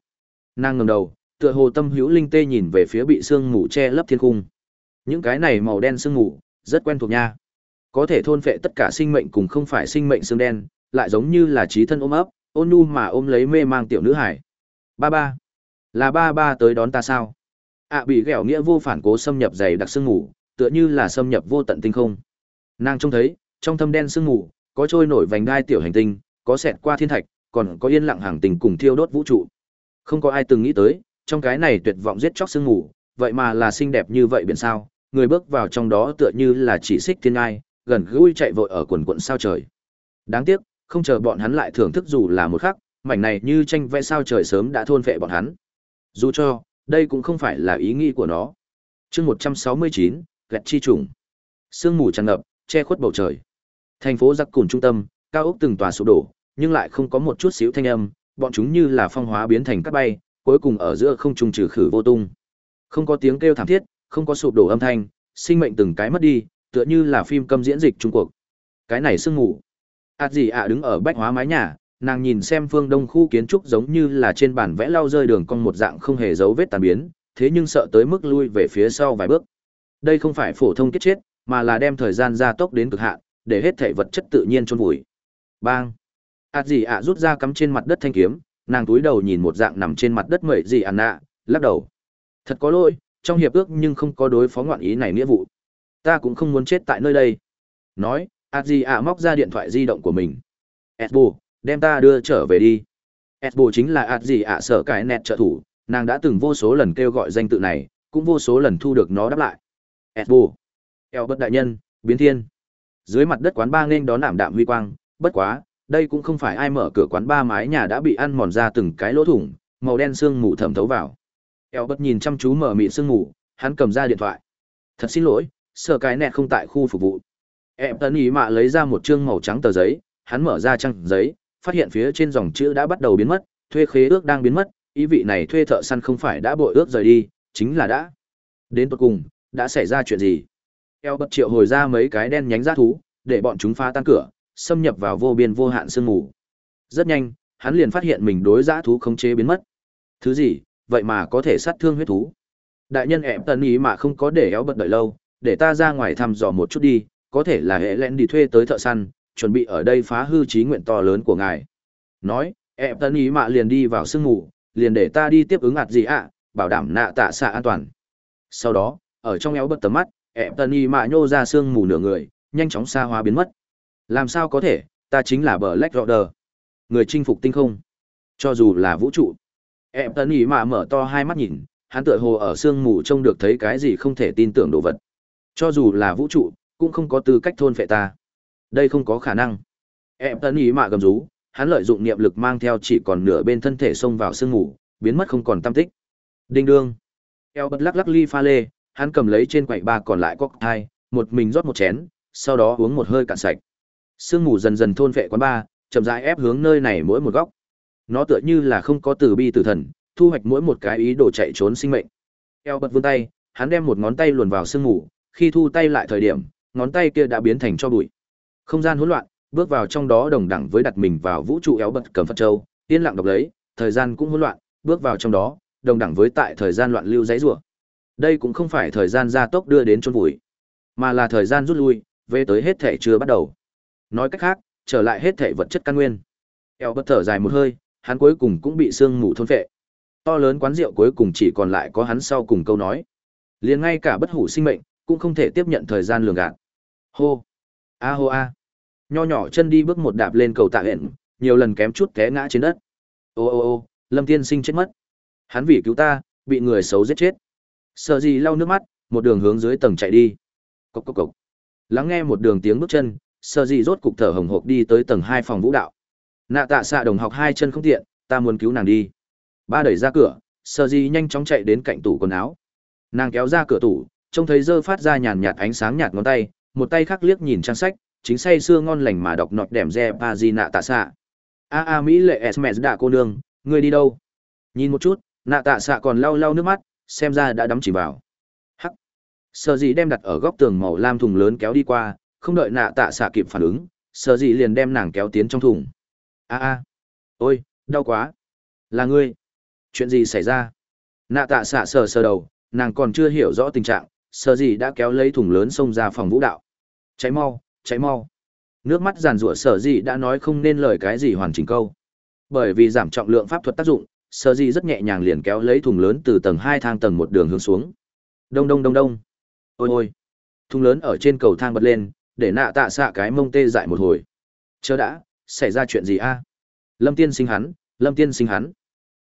Nàng ngẩng đầu, tựa hồ tâm hữu linh tê nhìn về phía bị sương mù che lấp thiên cung. Những cái này màu đen sương mù, rất quen thuộc nha. Có thể thôn phệ tất cả sinh mệnh cùng không phải sinh mệnh xương đen, lại giống như là trí thân ôm ấp, ôn nhu mà ôm lấy mê mang tiểu nữ hải. Ba ba, là ba ba tới đón ta sao? ạ bị ghẹo nghĩa vô phản cố xâm nhập dày đặc sương ngủ, tựa như là xâm nhập vô tận tinh không. Nàng trông thấy, trong thâm đen sương ngủ có trôi nổi vành đai tiểu hành tinh, có xẹt qua thiên thạch, còn có yên lặng hàng tình cùng thiêu đốt vũ trụ. Không có ai từng nghĩ tới, trong cái này tuyệt vọng giết chóc sương ngủ, vậy mà là xinh đẹp như vậy biển sao, người bước vào trong đó tựa như là chỉ xích thiên ai gần gũi chạy vội ở quần quận sao trời. Đáng tiếc, không chờ bọn hắn lại thưởng thức dù là một khắc, mảnh này như tranh vẽ sao trời sớm đã thôn phệ bọn hắn. Dù cho, đây cũng không phải là ý nghĩ của nó. Chương 169, gạch chi trùng. Sương mù tràn ngập, che khuất bầu trời. Thành phố giặc cùn trung tâm, cao ốc từng tòa sụp đổ, nhưng lại không có một chút xíu thanh âm, bọn chúng như là phong hóa biến thành cát bay, cuối cùng ở giữa không trung trừ khử vô tung. Không có tiếng kêu thảm thiết, không có sụp đổ âm thanh, sinh mệnh từng cái mất đi, tựa như là phim câm diễn dịch Trung Quốc. Cái này sương mù. ạt gì ạ đứng ở bách hóa mái nhà, nàng nhìn xem phương đông khu kiến trúc giống như là trên bản vẽ lau rơi đường cong một dạng không hề dấu vết tàn biến, thế nhưng sợ tới mức lui về phía sau vài bước. Đây không phải phổ thông kết chết, mà là đem thời gian gia tốc đến cực hạn, để hết thể vật chất tự nhiên chôn vùi. Bang! ạt gì ạ rút ra cắm trên mặt đất thanh kiếm, nàng túi đầu nhìn một dạng nằm trên mặt đất mậy gì ạn nạ, lắc đầu. Thật có lỗi, trong hiệp ước nhưng không có đối phó ngoạn ý này nghĩa vụ. Ta cũng không muốn chết tại nơi đây. Nói, a di ạ móc ra điện thoại di động của mình. Esbo, đem ta đưa trở về đi. Esbo chính là a di ạ sở cải nẹt trợ thủ, nàng đã từng vô số lần kêu gọi danh tự này, cũng vô số lần thu được nó đáp lại. Esbo, eo bất đại nhân, biến thiên. Dưới mặt đất quán ba nên đón ảm đạm huy quang, bất quá, đây cũng không phải ai mở cửa quán ba mái nhà đã bị ăn mòn ra từng cái lỗ thủng, màu đen sương mù thẩm thấu vào. Eo bất nhìn chăm chú mở mịt sương mù, hắn cầm ra điện thoại. Thật xin lỗi, sở cái nẹt không tại khu phục vụ. Em tân ý mạ lấy ra một chương màu trắng tờ giấy, hắn mở ra trang giấy, phát hiện phía trên dòng chữ đã bắt đầu biến mất, thuê khế ước đang biến mất, ý vị này thuê thợ săn không phải đã bội ước rời đi, chính là đã. Đến cuối cùng, đã xảy ra chuyện gì? Eo bật triệu hồi ra mấy cái đen nhánh ra thú, để bọn chúng phá tan cửa, xâm nhập vào vô biên vô hạn sương mù. Rất nhanh, hắn liền phát hiện mình đối dã thú khống chế biến mất. Thứ gì, vậy mà có thể sát thương huyết thú. Đại nhân ẻm tân ý mà không có để éo bật đợi lâu, để ta ra ngoài thăm dò một chút đi, có thể là hệ lẽn đi thuê tới thợ săn, chuẩn bị ở đây phá hư trí nguyện to lớn của ngài. Nói, em tân ý mạ liền đi vào sương ngủ, liền để ta đi tiếp ứng ạt gì ạ, bảo đảm nạ tạ xạ an toàn. Sau đó, ở trong éo bật tầm mắt, em tân ý mạ nhô ra sương mù nửa người, nhanh chóng xa hóa biến mất. Làm sao có thể, ta chính là bờ Black Roder. Người chinh phục tinh không. Cho dù là vũ trụ. Em tân ý mạ mở to hai mắt nhìn, hắn tựa hồ ở sương mù trông được thấy cái gì không thể tin tưởng đồ vật. Cho dù là vũ trụ, cũng không có tư cách thôn phệ ta. Đây không có khả năng. Em tân ý mạ gầm rú, hắn lợi dụng niệm lực mang theo chỉ còn nửa bên thân thể xông vào sương mù, biến mất không còn tâm tích. Đinh đương. Eo bật lắc lắc ly pha lê, hắn cầm lấy trên quầy ba còn lại cocktail, một mình rót một chén, sau đó uống một hơi cạn sạch. Sương mù dần dần thôn phệ quán ba, chậm rãi ép hướng nơi này mỗi một góc. Nó tựa như là không có từ bi tử thần, thu hoạch mỗi một cái ý đồ chạy trốn sinh mệnh. Eo bật vươn tay, hắn đem một ngón tay luồn vào sương mù, khi thu tay lại thời điểm, ngón tay kia đã biến thành cho bụi. Không gian hỗn loạn, bước vào trong đó đồng đẳng với đặt mình vào vũ trụ éo bật cầm Phật Châu, yên lặng đọc lấy, thời gian cũng hỗn loạn, bước vào trong đó, đồng đẳng với tại thời gian loạn lưu dãy rủa. Đây cũng không phải thời gian gia tốc đưa đến chôn vùi, mà là thời gian rút lui, về tới hết thể chưa bắt đầu. Nói cách khác, trở lại hết thể vật chất căn nguyên. Eo bất thở dài một hơi, hắn cuối cùng cũng bị sương mù thôn phệ. To lớn quán rượu cuối cùng chỉ còn lại có hắn sau cùng câu nói. Liền ngay cả bất hủ sinh mệnh, cũng không thể tiếp nhận thời gian lường gạt. Hô! A hô a! Nho nhỏ chân đi bước một đạp lên cầu tạ hẹn, nhiều lần kém chút té ngã trên đất. Ô ô ô, Lâm Tiên Sinh chết mất. Hắn vì cứu ta, bị người xấu giết chết. Sợ gì lau nước mắt, một đường hướng dưới tầng chạy đi. Cốc cốc cốc. Lắng nghe một đường tiếng bước chân, sợ gì rốt cục thở hồng hộc đi tới tầng hai phòng vũ đạo. Nạ tạ xạ đồng học hai chân không tiện, ta muốn cứu nàng đi. Ba đẩy ra cửa, sợ gì nhanh chóng chạy đến cạnh tủ quần áo. Nàng kéo ra cửa tủ, trông thấy dơ phát ra nhàn nhạt ánh sáng nhạt ngón tay, một tay khác liếc nhìn trang sách, chính say sưa ngon lành mà đọc nọt đẻm re pa di nạ tạ xạ. A a Mỹ lệ Esmes đã cô nương, người đi đâu? Nhìn một chút, nạ tạ xạ còn lau lau nước mắt, xem ra đã đắm chỉ vào. Hắc. Sợ dĩ đem đặt ở góc tường màu lam thùng lớn kéo đi qua, không đợi nạ tạ xạ kịp phản ứng, sợ dĩ liền đem nàng kéo tiến trong thùng. A a. Ôi, đau quá. Là ngươi. Chuyện gì xảy ra? Nạ tạ xạ sờ sờ đầu, nàng còn chưa hiểu rõ tình trạng, sợ gì đã kéo lấy thùng lớn xông ra phòng vũ đạo. Cháy mau, cháy mau. Nước mắt giàn rủa sở gì đã nói không nên lời cái gì hoàn chỉnh câu. Bởi vì giảm trọng lượng pháp thuật tác dụng, sở gì rất nhẹ nhàng liền kéo lấy thùng lớn từ tầng hai thang tầng một đường hướng xuống. Đông đông đông đông. Ôi ôi. Thùng lớn ở trên cầu thang bật lên, để nạ tạ xạ cái mông tê dại một hồi. chớ đã, xảy ra chuyện gì a? Lâm tiên sinh hắn, lâm tiên sinh hắn.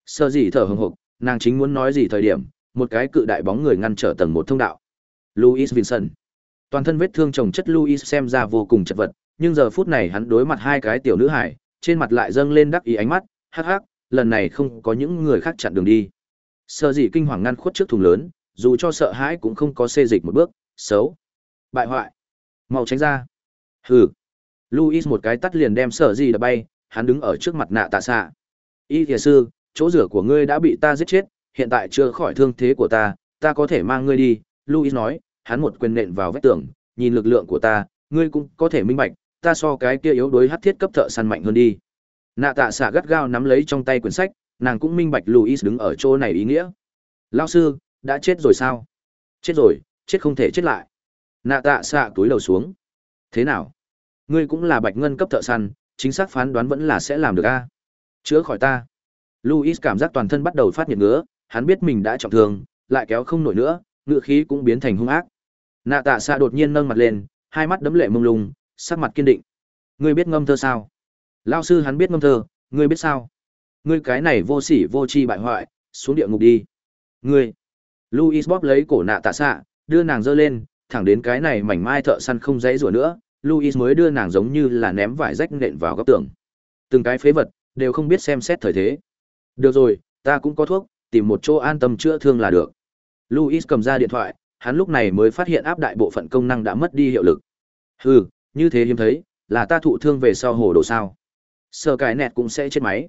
Sở gì thở hừng hực, nàng chính muốn nói gì thời điểm, một cái cự đại bóng người ngăn trở tầng một thông đạo. Louis Vincent. Toàn thân vết thương chồng chất Louis xem ra vô cùng chật vật, nhưng giờ phút này hắn đối mặt hai cái tiểu nữ hải, trên mặt lại dâng lên đắc ý ánh mắt, hắc hắc, lần này không có những người khác chặn đường đi. Sợ gì kinh hoàng ngăn khuất trước thùng lớn, dù cho sợ hãi cũng không có xê dịch một bước, xấu. Bại hoại. Mau tránh ra. Hừ. Louis một cái tắt liền đem sợ gì đập bay, hắn đứng ở trước mặt nạ tạ xạ. Y thìa sư, chỗ rửa của ngươi đã bị ta giết chết, hiện tại chưa khỏi thương thế của ta, ta có thể mang ngươi đi. Louis nói, hắn một quyền nện vào vách tường, nhìn lực lượng của ta, ngươi cũng có thể minh bạch, ta so cái kia yếu đuối hắc thiết cấp thợ săn mạnh hơn đi. Nạ tạ xạ gắt gao nắm lấy trong tay quyển sách, nàng cũng minh bạch Louis đứng ở chỗ này ý nghĩa. Lão sư, đã chết rồi sao? Chết rồi, chết không thể chết lại. Nạ tạ xạ túi lầu xuống. Thế nào? Ngươi cũng là bạch ngân cấp thợ săn, chính xác phán đoán vẫn là sẽ làm được a. Chữa khỏi ta. Louis cảm giác toàn thân bắt đầu phát nhiệt ngứa, hắn biết mình đã trọng thương, lại kéo không nổi nữa, ngựa khí cũng biến thành hung ác. Nạ tạ xạ đột nhiên nâng mặt lên, hai mắt đấm lệ mông lung, sắc mặt kiên định. Ngươi biết ngâm thơ sao? Lao sư hắn biết ngâm thơ, ngươi biết sao? Ngươi cái này vô sỉ vô tri bại hoại, xuống địa ngục đi. Ngươi. Luis bóp lấy cổ nạ tạ xạ, đưa nàng dơ lên, thẳng đến cái này mảnh mai thợ săn không dãy rủa nữa, Luis mới đưa nàng giống như là ném vải rách nện vào góc tường. Từng cái phế vật, đều không biết xem xét thời thế. Được rồi, ta cũng có thuốc, tìm một chỗ an tâm chữa thương là được. Luis cầm ra điện thoại, hắn lúc này mới phát hiện áp đại bộ phận công năng đã mất đi hiệu lực. Hừ, như thế hiếm thấy, là ta thụ thương về sau hồ đồ sao. Sở cái nẹt cũng sẽ chết máy.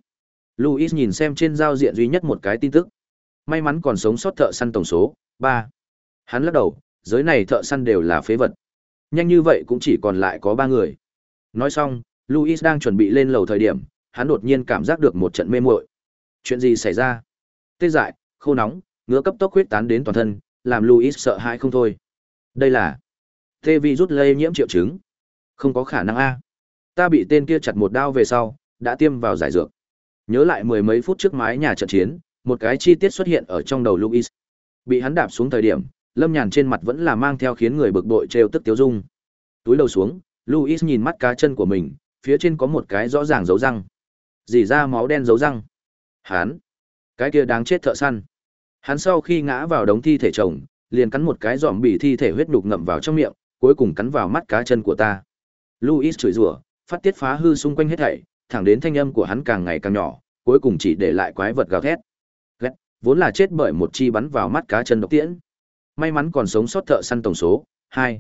Louis nhìn xem trên giao diện duy nhất một cái tin tức. May mắn còn sống sót thợ săn tổng số, 3. Hắn lắc đầu, giới này thợ săn đều là phế vật. Nhanh như vậy cũng chỉ còn lại có 3 người. Nói xong, Luis đang chuẩn bị lên lầu thời điểm, hắn đột nhiên cảm giác được một trận mê muội. Chuyện gì xảy ra? Tê dại, khô nóng, ngứa cấp tốc huyết tán đến toàn thân, làm Luis sợ hãi không thôi. Đây là tê virus lây nhiễm triệu chứng. Không có khả năng a. Ta bị tên kia chặt một đao về sau, đã tiêm vào giải dược. Nhớ lại mười mấy phút trước mái nhà trận chiến, một cái chi tiết xuất hiện ở trong đầu Luis. Bị hắn đạp xuống thời điểm, Lâm Nhàn trên mặt vẫn là mang theo khiến người bực bội trêu tức tiêu dung. Túi đầu xuống, Luis nhìn mắt cá chân của mình, phía trên có một cái rõ ràng dấu răng. dì ra máu đen dấu răng. Hắn, cái kia đáng chết thợ săn. Hắn sau khi ngã vào đống thi thể chồng, liền cắn một cái giòm bị thi thể huyết đục ngậm vào trong miệng, cuối cùng cắn vào mắt cá chân của ta. Luis chửi rủa, phát tiết phá hư xung quanh hết thảy, thẳng đến thanh âm của hắn càng ngày càng nhỏ, cuối cùng chỉ để lại quái vật gào thét. Ghét, vốn là chết bởi một chi bắn vào mắt cá chân độc tiễn. May mắn còn sống sót thợ săn tổng số 2.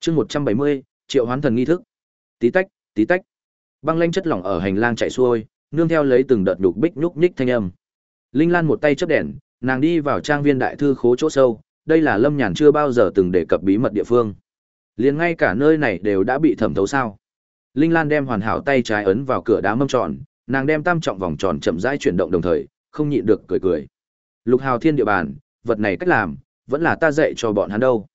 Chương 170, Triệu Hoán thần nghi thức. Tí tách, tí tách. Băng lanh chất lỏng ở hành lang chạy xuôi, nương theo lấy từng đợt nhục bích nhúc nhích thanh âm. Linh Lan một tay chớp đèn, nàng đi vào trang viên đại thư khố chỗ sâu, đây là Lâm Nhàn chưa bao giờ từng đề cập bí mật địa phương. Liền ngay cả nơi này đều đã bị thẩm thấu sao? Linh Lan đem hoàn hảo tay trái ấn vào cửa đá mâm tròn, nàng đem tam trọng vòng tròn chậm rãi chuyển động đồng thời, không nhịn được cười cười. Lục Hào Thiên địa bàn, vật này cách làm, vẫn là ta dạy cho bọn hắn đâu.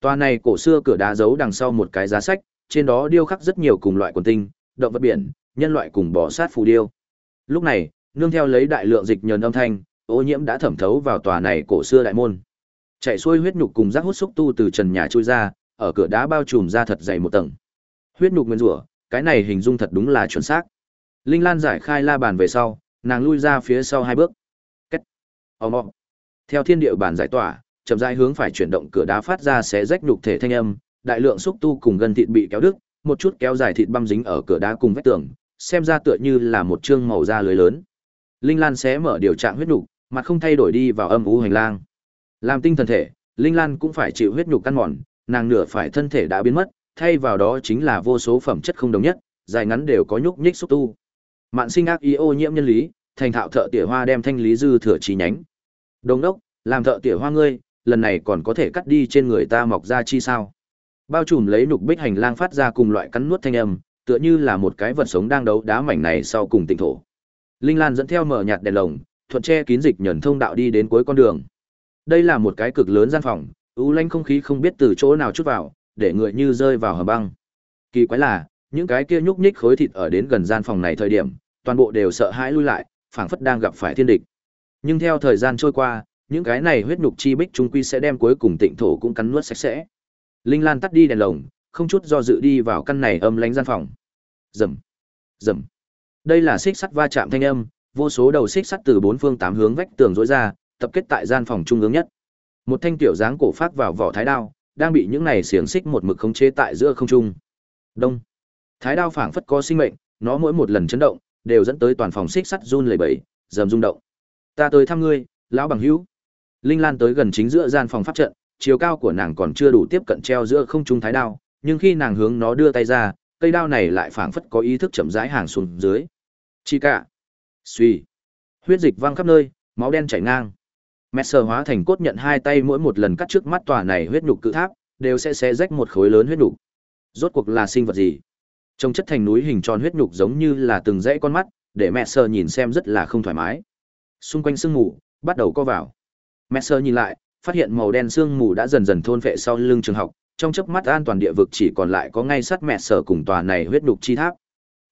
Toa này cổ xưa cửa đá giấu đằng sau một cái giá sách, trên đó điêu khắc rất nhiều cùng loại quần tinh, động vật biển, nhân loại cùng bò sát phù điêu. Lúc này, nương theo lấy đại lượng dịch nhờn âm thanh, ô nhiễm đã thẩm thấu vào tòa này cổ xưa đại môn. Chạy xuôi huyết nhục cùng rác hút xúc tu từ trần nhà trôi ra, ở cửa đá bao trùm ra thật dày một tầng. Huyết nhục nguyên rủa, cái này hình dung thật đúng là chuẩn xác. Linh Lan giải khai la bàn về sau, nàng lui ra phía sau hai bước. Cách. Ồm Theo thiên địa bản giải tỏa, chậm rãi hướng phải chuyển động cửa đá phát ra xé rách nhục thể thanh âm, đại lượng xúc tu cùng gân thịt bị kéo đứt, một chút kéo dài thịt băm dính ở cửa đá cùng vách tường, xem ra tựa như là một chương màu da lưới lớn. Linh Lan xé mở điều trạng huyết nhục, mặt không thay đổi đi vào âm u hành lang. Làm tinh thần thể, Linh Lan cũng phải chịu huyết nhục căn mòn, nàng nửa phải thân thể đã biến mất, thay vào đó chính là vô số phẩm chất không đồng nhất, dài ngắn đều có nhúc nhích xúc tu. Mạn sinh ác ý ô nhiễm nhân lý, thành thạo thợ tỉa hoa đem thanh lý dư thừa chi nhánh. Đồng đốc, làm thợ tỉa hoa ngươi, lần này còn có thể cắt đi trên người ta mọc ra chi sao? Bao trùm lấy nục bích hành lang phát ra cùng loại cắn nuốt thanh âm, tựa như là một cái vật sống đang đấu đá mảnh này sau cùng tịnh thổ. Linh Lan dẫn theo mở nhạt đèn lồng, thuận che kín dịch nhẫn thông đạo đi đến cuối con đường. Đây là một cái cực lớn gian phòng, u lanh không khí không biết từ chỗ nào chút vào, để người như rơi vào hầm băng. Kỳ quái là, những cái kia nhúc nhích khối thịt ở đến gần gian phòng này thời điểm, toàn bộ đều sợ hãi lui lại, phảng phất đang gặp phải thiên địch. Nhưng theo thời gian trôi qua, những cái này huyết nhục chi bích trung quy sẽ đem cuối cùng tịnh thổ cũng cắn nuốt sạch sẽ. Linh Lan tắt đi đèn lồng, không chút do dự đi vào căn này âm lánh gian phòng. Rầm, rầm. Đây là xích sắt va chạm thanh âm, vô số đầu xích sắt từ bốn phương tám hướng vách tường rối ra, tập kết tại gian phòng trung ương nhất. Một thanh tiểu dáng cổ phát vào vỏ thái đao, đang bị những này xiềng xích một mực khống chế tại giữa không trung. Đông. Thái đao phảng phất có sinh mệnh, nó mỗi một lần chấn động, đều dẫn tới toàn phòng xích sắt run lẩy bẩy, rầm rung động. Ta tới thăm ngươi, lão bằng hữu. Linh Lan tới gần chính giữa gian phòng pháp trận, chiều cao của nàng còn chưa đủ tiếp cận treo giữa không trung thái đao, nhưng khi nàng hướng nó đưa tay ra, cây đao này lại phảng phất có ý thức chậm rãi hàng xuống dưới. Chi cả. Suy. Huyết dịch văng khắp nơi, máu đen chảy ngang. Mẹ sờ hóa thành cốt nhận hai tay mỗi một lần cắt trước mắt tòa này huyết nhục cự tháp, đều sẽ xé rách một khối lớn huyết nhục. Rốt cuộc là sinh vật gì? Trông chất thành núi hình tròn huyết nhục giống như là từng dãy con mắt, để mẹ sờ nhìn xem rất là không thoải mái. Xung quanh sương mù bắt đầu co vào. Mẹ sờ nhìn lại, phát hiện màu đen sương mù đã dần dần thôn phệ sau lưng trường học, trong chớp mắt an toàn địa vực chỉ còn lại có ngay sát mẹ sờ cùng tòa này huyết nhục chi tháp.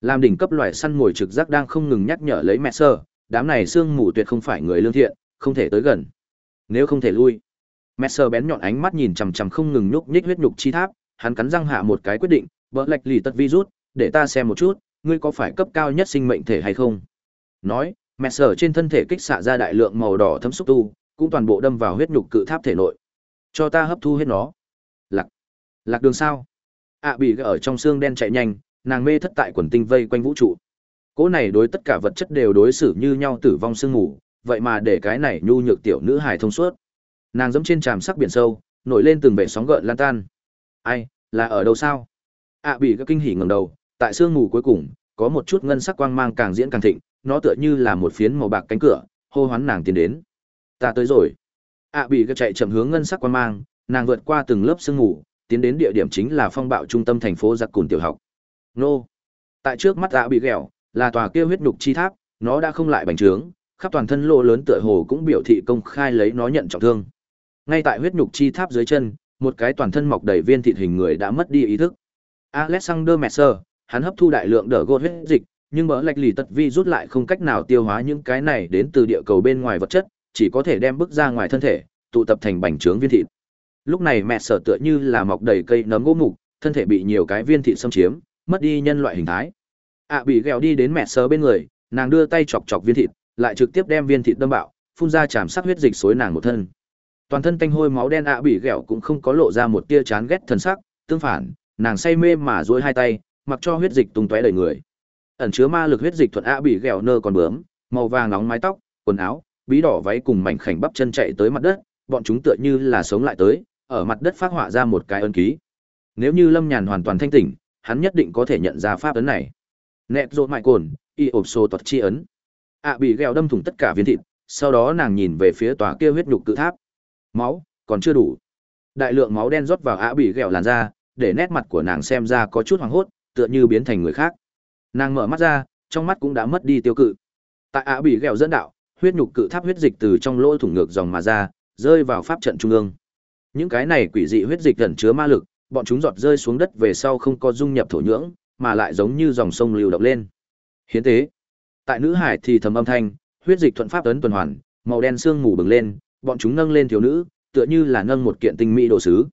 Làm đỉnh cấp loài săn mồi trực giác đang không ngừng nhắc nhở lấy mẹ sơ đám này sương mù tuyệt không phải người lương thiện, không thể tới gần. Nếu không thể lui. Mẹ sơ bén nhọn ánh mắt nhìn chằm chằm không ngừng nhúc nhích huyết nhục chi tháp, hắn cắn răng hạ một cái quyết định, bỡ lệch lì tật virus, để ta xem một chút, ngươi có phải cấp cao nhất sinh mệnh thể hay không? Nói, mẹ sơ trên thân thể kích xạ ra đại lượng màu đỏ thấm xúc tu, cũng toàn bộ đâm vào huyết nhục cự tháp thể nội. Cho ta hấp thu hết nó. Lạc. Lạc đường sao? ạ bị ở trong xương đen chạy nhanh, nàng mê thất tại quần tinh vây quanh vũ trụ. Cỗ này đối tất cả vật chất đều đối xử như nhau tử vong sương ngủ, vậy mà để cái này nhu nhược tiểu nữ hài thông suốt. Nàng dẫm trên tràm sắc biển sâu, nổi lên từng bể sóng gợn lan tan. Ai, là ở đâu sao? ạ bị các kinh hỉ ngẩng đầu, tại sương ngủ cuối cùng, có một chút ngân sắc quang mang càng diễn càng thịnh, nó tựa như là một phiến màu bạc cánh cửa, hô hoán nàng tiến đến. Ta tới rồi. ạ bị các chạy chậm hướng ngân sắc quang mang, nàng vượt qua từng lớp sương ngủ, tiến đến địa điểm chính là phong bạo trung tâm thành phố giặc cùn tiểu học. Nô. Tại trước mắt ạ bị ghẹo, là tòa kia huyết nhục chi tháp, nó đã không lại bành trướng, khắp toàn thân lỗ lớn tựa hồ cũng biểu thị công khai lấy nó nhận trọng thương. Ngay tại huyết nhục chi tháp dưới chân, một cái toàn thân mọc đầy viên thịt hình người đã mất đi ý thức. Alexander Messer, hắn hấp thu đại lượng đỡ gột huyết dịch, nhưng mỡ lạch lì tật vi rút lại không cách nào tiêu hóa những cái này đến từ địa cầu bên ngoài vật chất, chỉ có thể đem bức ra ngoài thân thể, tụ tập thành bành trướng viên thịt. Lúc này mẹ sở tựa như là mọc đầy cây nấm gỗ mục, thân thể bị nhiều cái viên thịt xâm chiếm, mất đi nhân loại hình thái. ạ bị ghẹo đi đến mẹ sờ bên người, nàng đưa tay chọc chọc viên thịt, lại trực tiếp đem viên thịt đâm bạo, phun ra chàm sắc huyết dịch xối nàng một thân. Toàn thân tanh hôi máu đen ạ bị ghẹo cũng không có lộ ra một tia chán ghét thần sắc, tương phản, nàng say mê mà duỗi hai tay, mặc cho huyết dịch tung tóe đầy người. Ẩn chứa ma lực huyết dịch thuận ạ bị ghẹo nơ còn bướm, màu vàng nóng mái tóc, quần áo, bí đỏ váy cùng mảnh khảnh bắp chân chạy tới mặt đất, bọn chúng tựa như là sống lại tới, ở mặt đất phát họa ra một cái ân ký. Nếu như Lâm Nhàn hoàn toàn thanh tỉnh, hắn nhất định có thể nhận ra pháp ấn này. Nẹt rộn mại cồn, y ộp sô tọt chi ấn. ạ bị ghẹo đâm thủng tất cả viên thịt, sau đó nàng nhìn về phía tòa kia huyết nhục cự tháp. Máu, còn chưa đủ. Đại lượng máu đen rót vào ạ bị ghẹo làn da, để nét mặt của nàng xem ra có chút hoảng hốt, tựa như biến thành người khác. Nàng mở mắt ra, trong mắt cũng đã mất đi tiêu cự. Tại ạ bị ghẹo dẫn đạo, huyết nhục cự tháp huyết dịch từ trong lỗ thủng ngược dòng mà ra, rơi vào pháp trận trung ương. Những cái này quỷ dị huyết dịch ẩn chứa ma lực, bọn chúng giọt rơi xuống đất về sau không có dung nhập thổ nhưỡng, mà lại giống như dòng sông lưu động lên. Hiến tế. Tại nữ hải thì thầm âm thanh, huyết dịch thuận pháp ấn tuần hoàn, màu đen xương mù bừng lên, bọn chúng nâng lên thiếu nữ, tựa như là nâng một kiện tinh mỹ đồ sứ.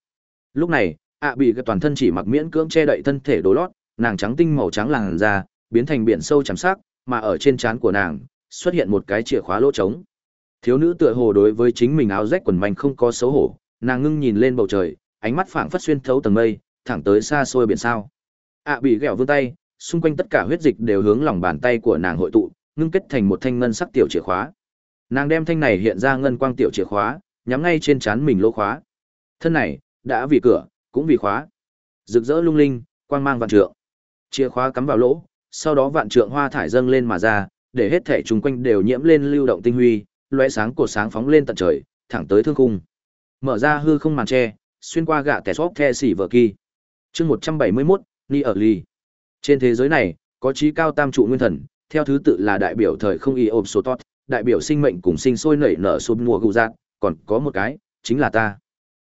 Lúc này, ạ bị cái toàn thân chỉ mặc miễn cưỡng che đậy thân thể đồ lót, nàng trắng tinh màu trắng làn da, biến thành biển sâu chấm sắc, mà ở trên trán của nàng xuất hiện một cái chìa khóa lỗ trống. Thiếu nữ tựa hồ đối với chính mình áo rách quần manh không có xấu hổ, nàng ngưng nhìn lên bầu trời, ánh mắt phảng phất xuyên thấu tầng mây, thẳng tới xa xôi biển sao. ạ bị gẹo vươn tay, xung quanh tất cả huyết dịch đều hướng lòng bàn tay của nàng hội tụ, ngưng kết thành một thanh ngân sắc tiểu chìa khóa. Nàng đem thanh này hiện ra ngân quang tiểu chìa khóa, nhắm ngay trên trán mình lỗ khóa. Thân này, đã vì cửa, cũng vì khóa. Rực rỡ lung linh, quang mang vạn trượng. Chìa khóa cắm vào lỗ, sau đó vạn trượng hoa thải dâng lên mà ra, để hết thể chúng quanh đều nhiễm lên lưu động tinh huy, lóe sáng của sáng phóng lên tận trời, thẳng tới thương khung. Mở ra hư không màn che, xuyên qua gạ tẻ xóp the xỉ vợ kỳ. Chương 171, Ni ở ly. Trên thế giới này, có trí cao tam trụ nguyên thần, theo thứ tự là đại biểu thời không y ôm số tốt, đại biểu sinh mệnh cùng sinh sôi nảy nở sụp mùa gù dạng, còn có một cái, chính là ta.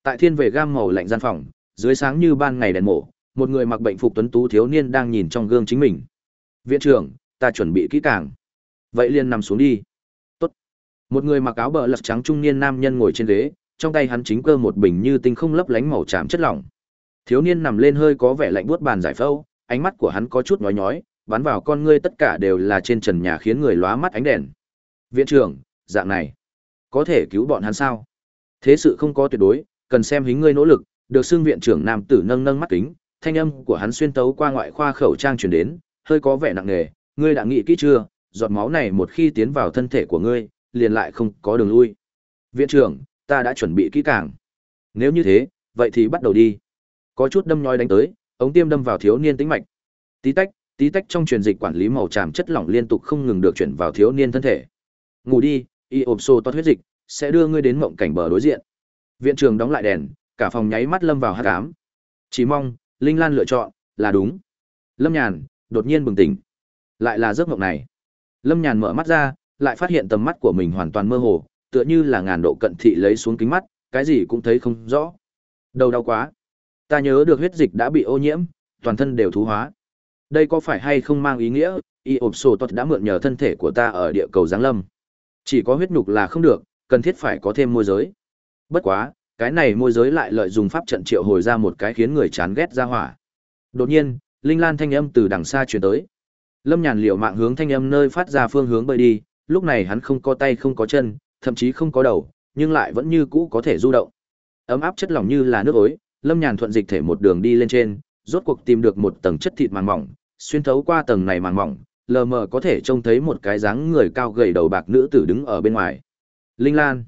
Tại thiên về gam màu lạnh gian phòng, dưới sáng như ban ngày đèn mổ, một người mặc bệnh phục tuấn tú thiếu niên đang nhìn trong gương chính mình. Viện trưởng, ta chuẩn bị kỹ càng. Vậy liền nằm xuống đi. Tốt. Một người mặc áo bờ lật trắng trung niên nam nhân ngồi trên ghế, trong tay hắn chính cơ một bình như tinh không lấp lánh màu tràm chất lỏng. Thiếu niên nằm lên hơi có vẻ lạnh buốt bàn giải phẫu, ánh mắt của hắn có chút nhói nhói, bắn vào con ngươi tất cả đều là trên trần nhà khiến người lóa mắt ánh đèn. Viện trưởng, dạng này, có thể cứu bọn hắn sao? Thế sự không có tuyệt đối, cần xem hính ngươi nỗ lực, được xưng viện trưởng nam tử nâng nâng mắt kính, thanh âm của hắn xuyên tấu qua ngoại khoa khẩu trang truyền đến, hơi có vẻ nặng nề, ngươi đã nghĩ kỹ chưa, giọt máu này một khi tiến vào thân thể của ngươi, liền lại không có đường lui. Viện trưởng, ta đã chuẩn bị kỹ càng. Nếu như thế, vậy thì bắt đầu đi. Có chút đâm nhói đánh tới, ống tiêm đâm vào thiếu niên tĩnh mạch. Tí tách, tí tách trong truyền dịch quản lý màu tràm chất lỏng liên tục không ngừng được chuyển vào thiếu niên thân thể. Ngủ đi, y ộp xô toát huyết dịch, sẽ đưa ngươi đến mộng cảnh bờ đối diện. Viện trường đóng lại đèn, cả phòng nháy mắt lâm vào hắc ám. Chỉ mong, Linh Lan lựa chọn là đúng. Lâm Nhàn đột nhiên bừng tỉnh. Lại là giấc mộng này. Lâm Nhàn mở mắt ra, lại phát hiện tầm mắt của mình hoàn toàn mơ hồ, tựa như là ngàn độ cận thị lấy xuống kính mắt, cái gì cũng thấy không rõ. Đầu đau quá. Ta nhớ được huyết dịch đã bị ô nhiễm, toàn thân đều thú hóa. Đây có phải hay không mang ý nghĩa, y ộp sổ tốt đã mượn nhờ thân thể của ta ở địa cầu Giáng Lâm. Chỉ có huyết nhục là không được, cần thiết phải có thêm môi giới. Bất quá, cái này môi giới lại lợi dụng pháp trận triệu hồi ra một cái khiến người chán ghét ra hỏa. Đột nhiên, linh lan thanh âm từ đằng xa truyền tới. Lâm Nhàn liều mạng hướng thanh âm nơi phát ra phương hướng bơi đi, lúc này hắn không có tay không có chân, thậm chí không có đầu, nhưng lại vẫn như cũ có thể du động. Ấm áp chất lỏng như là nước ối, Lâm Nhàn thuận dịch thể một đường đi lên trên, rốt cuộc tìm được một tầng chất thịt màng mỏng, xuyên thấu qua tầng này màng mỏng, lờ mờ có thể trông thấy một cái dáng người cao gầy đầu bạc nữ tử đứng ở bên ngoài. Linh Lan,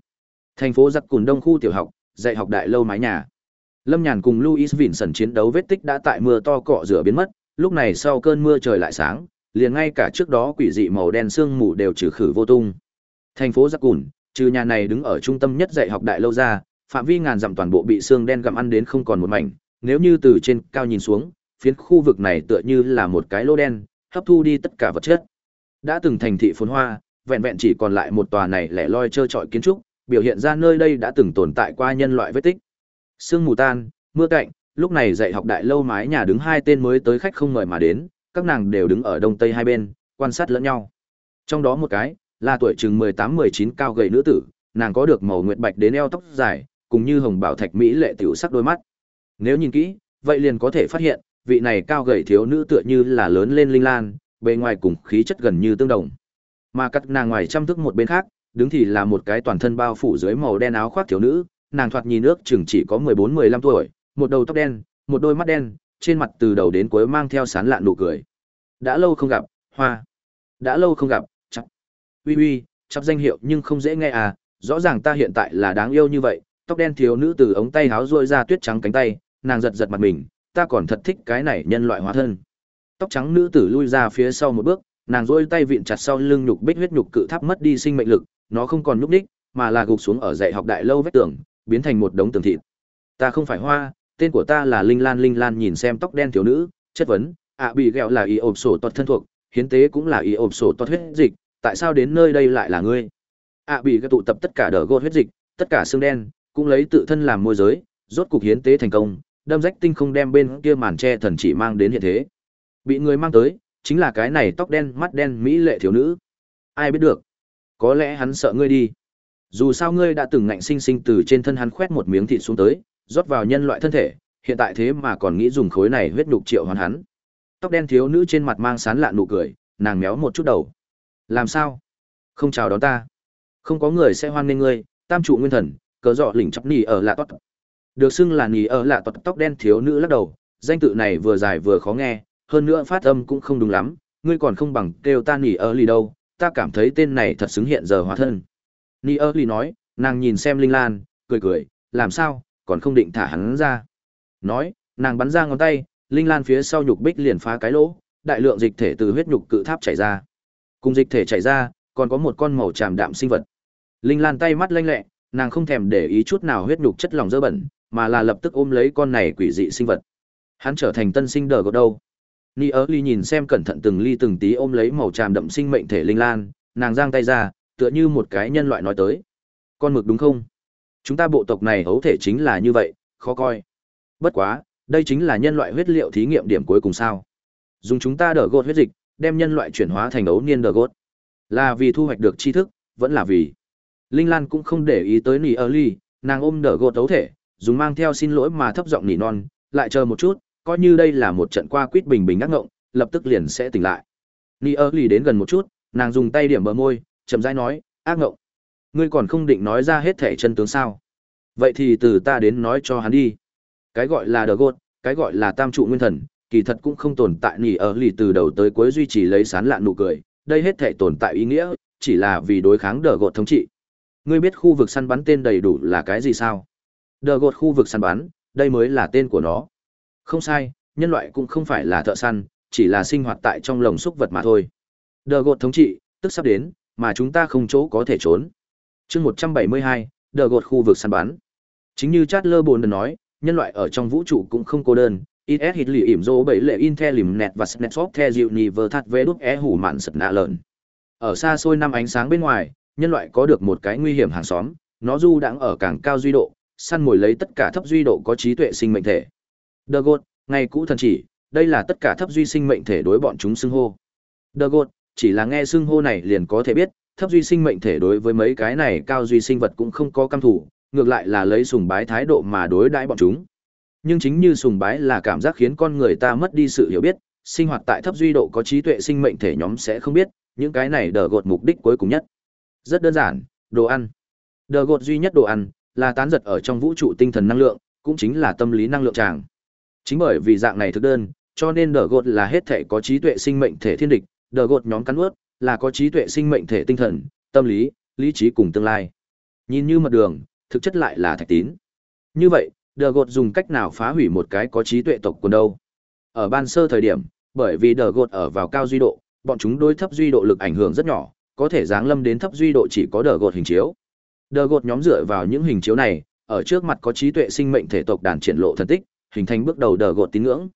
thành phố Giặc Cùn Đông khu tiểu học, dạy học đại lâu mái nhà. Lâm Nhàn cùng Louis Vincent chiến đấu vết tích đã tại mưa to cọ rửa biến mất, lúc này sau cơn mưa trời lại sáng, liền ngay cả trước đó quỷ dị màu đen sương mù đều trừ khử vô tung. Thành phố Giặc Cùn, trừ nhà này đứng ở trung tâm nhất dạy học đại lâu ra, phạm vi ngàn dặm toàn bộ bị xương đen gặm ăn đến không còn một mảnh, nếu như từ trên cao nhìn xuống, phiến khu vực này tựa như là một cái lô đen, hấp thu đi tất cả vật chất. Đã từng thành thị phồn hoa, vẹn vẹn chỉ còn lại một tòa này lẻ loi trơ trọi kiến trúc, biểu hiện ra nơi đây đã từng tồn tại qua nhân loại vết tích. Sương mù tan, mưa cạnh, lúc này dạy học đại lâu mái nhà đứng hai tên mới tới khách không mời mà đến, các nàng đều đứng ở đông tây hai bên, quan sát lẫn nhau. Trong đó một cái là tuổi chừng 18-19 cao gầy nữ tử, nàng có được màu nguyệt bạch đến eo tóc dài, cùng như hồng bảo thạch mỹ lệ tiểu sắc đôi mắt. Nếu nhìn kỹ, vậy liền có thể phát hiện, vị này cao gầy thiếu nữ tựa như là lớn lên linh lan, bề ngoài cùng khí chất gần như tương đồng. Mà cắt nàng ngoài chăm thức một bên khác, đứng thì là một cái toàn thân bao phủ dưới màu đen áo khoác thiếu nữ, nàng thoạt nhìn nước chừng chỉ có 14-15 tuổi, một đầu tóc đen, một đôi mắt đen, trên mặt từ đầu đến cuối mang theo sán lạn nụ cười. Đã lâu không gặp, Hoa. Đã lâu không gặp. Uy uy, chắp danh hiệu nhưng không dễ nghe à, rõ ràng ta hiện tại là đáng yêu như vậy. Tóc đen thiếu nữ từ ống tay háo rôi ra tuyết trắng cánh tay, nàng giật giật mặt mình, ta còn thật thích cái này nhân loại hóa thân. Tóc trắng nữ tử lui ra phía sau một bước, nàng rôi tay vịn chặt sau lưng nhục bích huyết nhục cự tháp mất đi sinh mệnh lực, nó không còn nhúc nhích, mà là gục xuống ở dạy học đại lâu vách tường, biến thành một đống tường thịt. Ta không phải hoa, tên của ta là Linh Lan Linh Lan nhìn xem tóc đen thiếu nữ, chất vấn, ạ bị ghẹo là y ộp sổ toát thân thuộc, hiến tế cũng là y ộp sổ toát huyết dịch, tại sao đến nơi đây lại là ngươi? ạ bị các tụ tập tất cả đỡ gột huyết dịch, tất cả xương đen, cũng lấy tự thân làm môi giới, rốt cục hiến tế thành công, đâm rách tinh không đem bên kia màn tre thần chỉ mang đến hiện thế. Bị người mang tới, chính là cái này tóc đen mắt đen mỹ lệ thiếu nữ. Ai biết được? Có lẽ hắn sợ ngươi đi. Dù sao ngươi đã từng ngạnh sinh sinh từ trên thân hắn khoét một miếng thịt xuống tới, rót vào nhân loại thân thể, hiện tại thế mà còn nghĩ dùng khối này huyết nhục triệu hoàn hắn. Tóc đen thiếu nữ trên mặt mang sán lạ nụ cười, nàng méo một chút đầu. Làm sao? Không chào đón ta. Không có người sẽ hoan nghênh ngươi, tam trụ nguyên thần, cớ dọ lỉnh chọc nỉ ở lạ tốt. Được xưng là nỉ ở lạ tốt tóc đen thiếu nữ lắc đầu, danh tự này vừa dài vừa khó nghe, hơn nữa phát âm cũng không đúng lắm, ngươi còn không bằng kêu ta nỉ ở lì đâu, ta cảm thấy tên này thật xứng hiện giờ hóa thân. Nỉ ở lì nói, nàng nhìn xem Linh Lan, cười cười, làm sao, còn không định thả hắn ra. Nói, nàng bắn ra ngón tay, Linh Lan phía sau nhục bích liền phá cái lỗ, đại lượng dịch thể từ huyết nhục cự tháp chảy ra. Cùng dịch thể chảy ra, còn có một con màu tràm đạm sinh vật. Linh Lan tay mắt lanh lẹ, nàng không thèm để ý chút nào huyết nhục chất lỏng dơ bẩn, mà là lập tức ôm lấy con này quỷ dị sinh vật. Hắn trở thành tân sinh đờ gột đâu. Ni ớ ly nhìn xem cẩn thận từng ly từng tí ôm lấy màu tràm đậm sinh mệnh thể linh lan, nàng giang tay ra, tựa như một cái nhân loại nói tới. Con mực đúng không? Chúng ta bộ tộc này hấu thể chính là như vậy, khó coi. Bất quá, đây chính là nhân loại huyết liệu thí nghiệm điểm cuối cùng sao. Dùng chúng ta đỡ gột huyết dịch, đem nhân loại chuyển hóa thành ấu niên đờ gốt Là vì thu hoạch được tri thức, vẫn là vì. Linh Lan cũng không để ý tới nỉ ơ ly, nàng ôm đờ gốt ấu thể, dùng mang theo xin lỗi mà thấp giọng nỉ non, lại chờ một chút, coi như đây là một trận qua quýt bình bình ác ngộng, lập tức liền sẽ tỉnh lại. Nỉ ơ ly đến gần một chút, nàng dùng tay điểm bờ môi, chậm rãi nói, ác ngộng. Ngươi còn không định nói ra hết thể chân tướng sao? Vậy thì từ ta đến nói cho hắn đi. Cái gọi là đờ gốt cái gọi là tam trụ nguyên thần, kỳ thật cũng không tồn tại nỉ ở lì từ đầu tới cuối duy trì lấy sán lạn nụ cười, đây hết thể tồn tại ý nghĩa, chỉ là vì đối kháng đờ gột thống trị. Ngươi biết khu vực săn bắn tên đầy đủ là cái gì sao? Đờ gột khu vực săn bắn, đây mới là tên của nó. Không sai, nhân loại cũng không phải là thợ săn, chỉ là sinh hoạt tại trong lồng súc vật mà thôi. Đờ gột thống trị, tức sắp đến, mà chúng ta không chỗ có thể trốn. chương 172, đờ gột khu vực săn bắn. Chính như Chatler bồn nói, nhân loại ở trong vũ trụ cũng không cô đơn. IS hit lì ỉm dô bảy lệ in the lìm nẹt và snet shop the dịu nì vờ thắt vê đúc é hủ mạn sật nạ lợn. Ở xa xôi năm ánh sáng bên ngoài, nhân loại có được một cái nguy hiểm hàng xóm, nó du đang ở càng cao duy độ, săn mồi lấy tất cả thấp duy độ có trí tuệ sinh mệnh thể. The God, ngày cũ thần chỉ, đây là tất cả thấp duy sinh mệnh thể đối bọn chúng xưng hô. The God, chỉ là nghe xưng hô này liền có thể biết, thấp duy sinh mệnh thể đối với mấy cái này cao duy sinh vật cũng không có căm thủ, ngược lại là lấy sùng bái thái độ mà đối đãi bọn chúng. Nhưng chính như sùng bái là cảm giác khiến con người ta mất đi sự hiểu biết, sinh hoạt tại thấp duy độ có trí tuệ sinh mệnh thể nhóm sẽ không biết, những cái này đờ gột mục đích cuối cùng nhất. Rất đơn giản, đồ ăn. Đờ gột duy nhất đồ ăn, là tán giật ở trong vũ trụ tinh thần năng lượng, cũng chính là tâm lý năng lượng tràng. Chính bởi vì dạng này thực đơn, cho nên đờ gột là hết thể có trí tuệ sinh mệnh thể thiên địch, đờ gột nhóm cắn ướt, là có trí tuệ sinh mệnh thể tinh thần, tâm lý, lý trí cùng tương lai. Nhìn như mật đường, thực chất lại là thạch tín. Như vậy, Đờ Gột dùng cách nào phá hủy một cái có trí tuệ tộc quần đâu? Ở ban sơ thời điểm, bởi vì Đờ Gột ở vào cao duy độ, bọn chúng đối thấp duy độ lực ảnh hưởng rất nhỏ, có thể giáng lâm đến thấp duy độ chỉ có Đờ Gột hình chiếu. Đờ Gột nhóm dựa vào những hình chiếu này, ở trước mặt có trí tuệ sinh mệnh thể tộc đàn triển lộ thần tích, hình thành bước đầu Đờ Gột tín ngưỡng.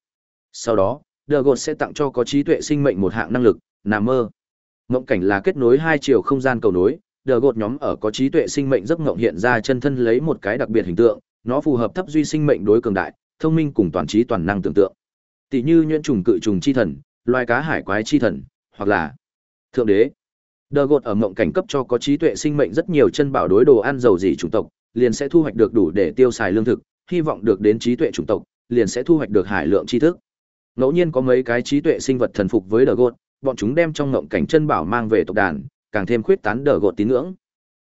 Sau đó, Đờ Gột sẽ tặng cho có trí tuệ sinh mệnh một hạng năng lực, nằm mơ. Mộng cảnh là kết nối hai chiều không gian cầu nối, Đờ Gột nhóm ở có trí tuệ sinh mệnh giấc mộng hiện ra chân thân lấy một cái đặc biệt hình tượng, nó phù hợp thấp duy sinh mệnh đối cường đại, thông minh cùng toàn trí toàn năng tưởng tượng. Tỷ như nhuyễn trùng cự trùng chi thần, loài cá hải quái chi thần, hoặc là thượng đế. Đờ Gột ở mộng cảnh cấp cho có trí tuệ sinh mệnh rất nhiều chân bảo đối đồ ăn giàu gì chủng tộc, liền sẽ thu hoạch được đủ để tiêu xài lương thực, hy vọng được đến trí tuệ chủng tộc, liền sẽ thu hoạch được hải lượng tri thức. Ngẫu nhiên có mấy cái trí tuệ sinh vật thần phục với Đờ Gột, bọn chúng đem trong mộng cảnh chân bảo mang về tộc đàn, càng thêm khuyết tán Đờ Gột tín ngưỡng.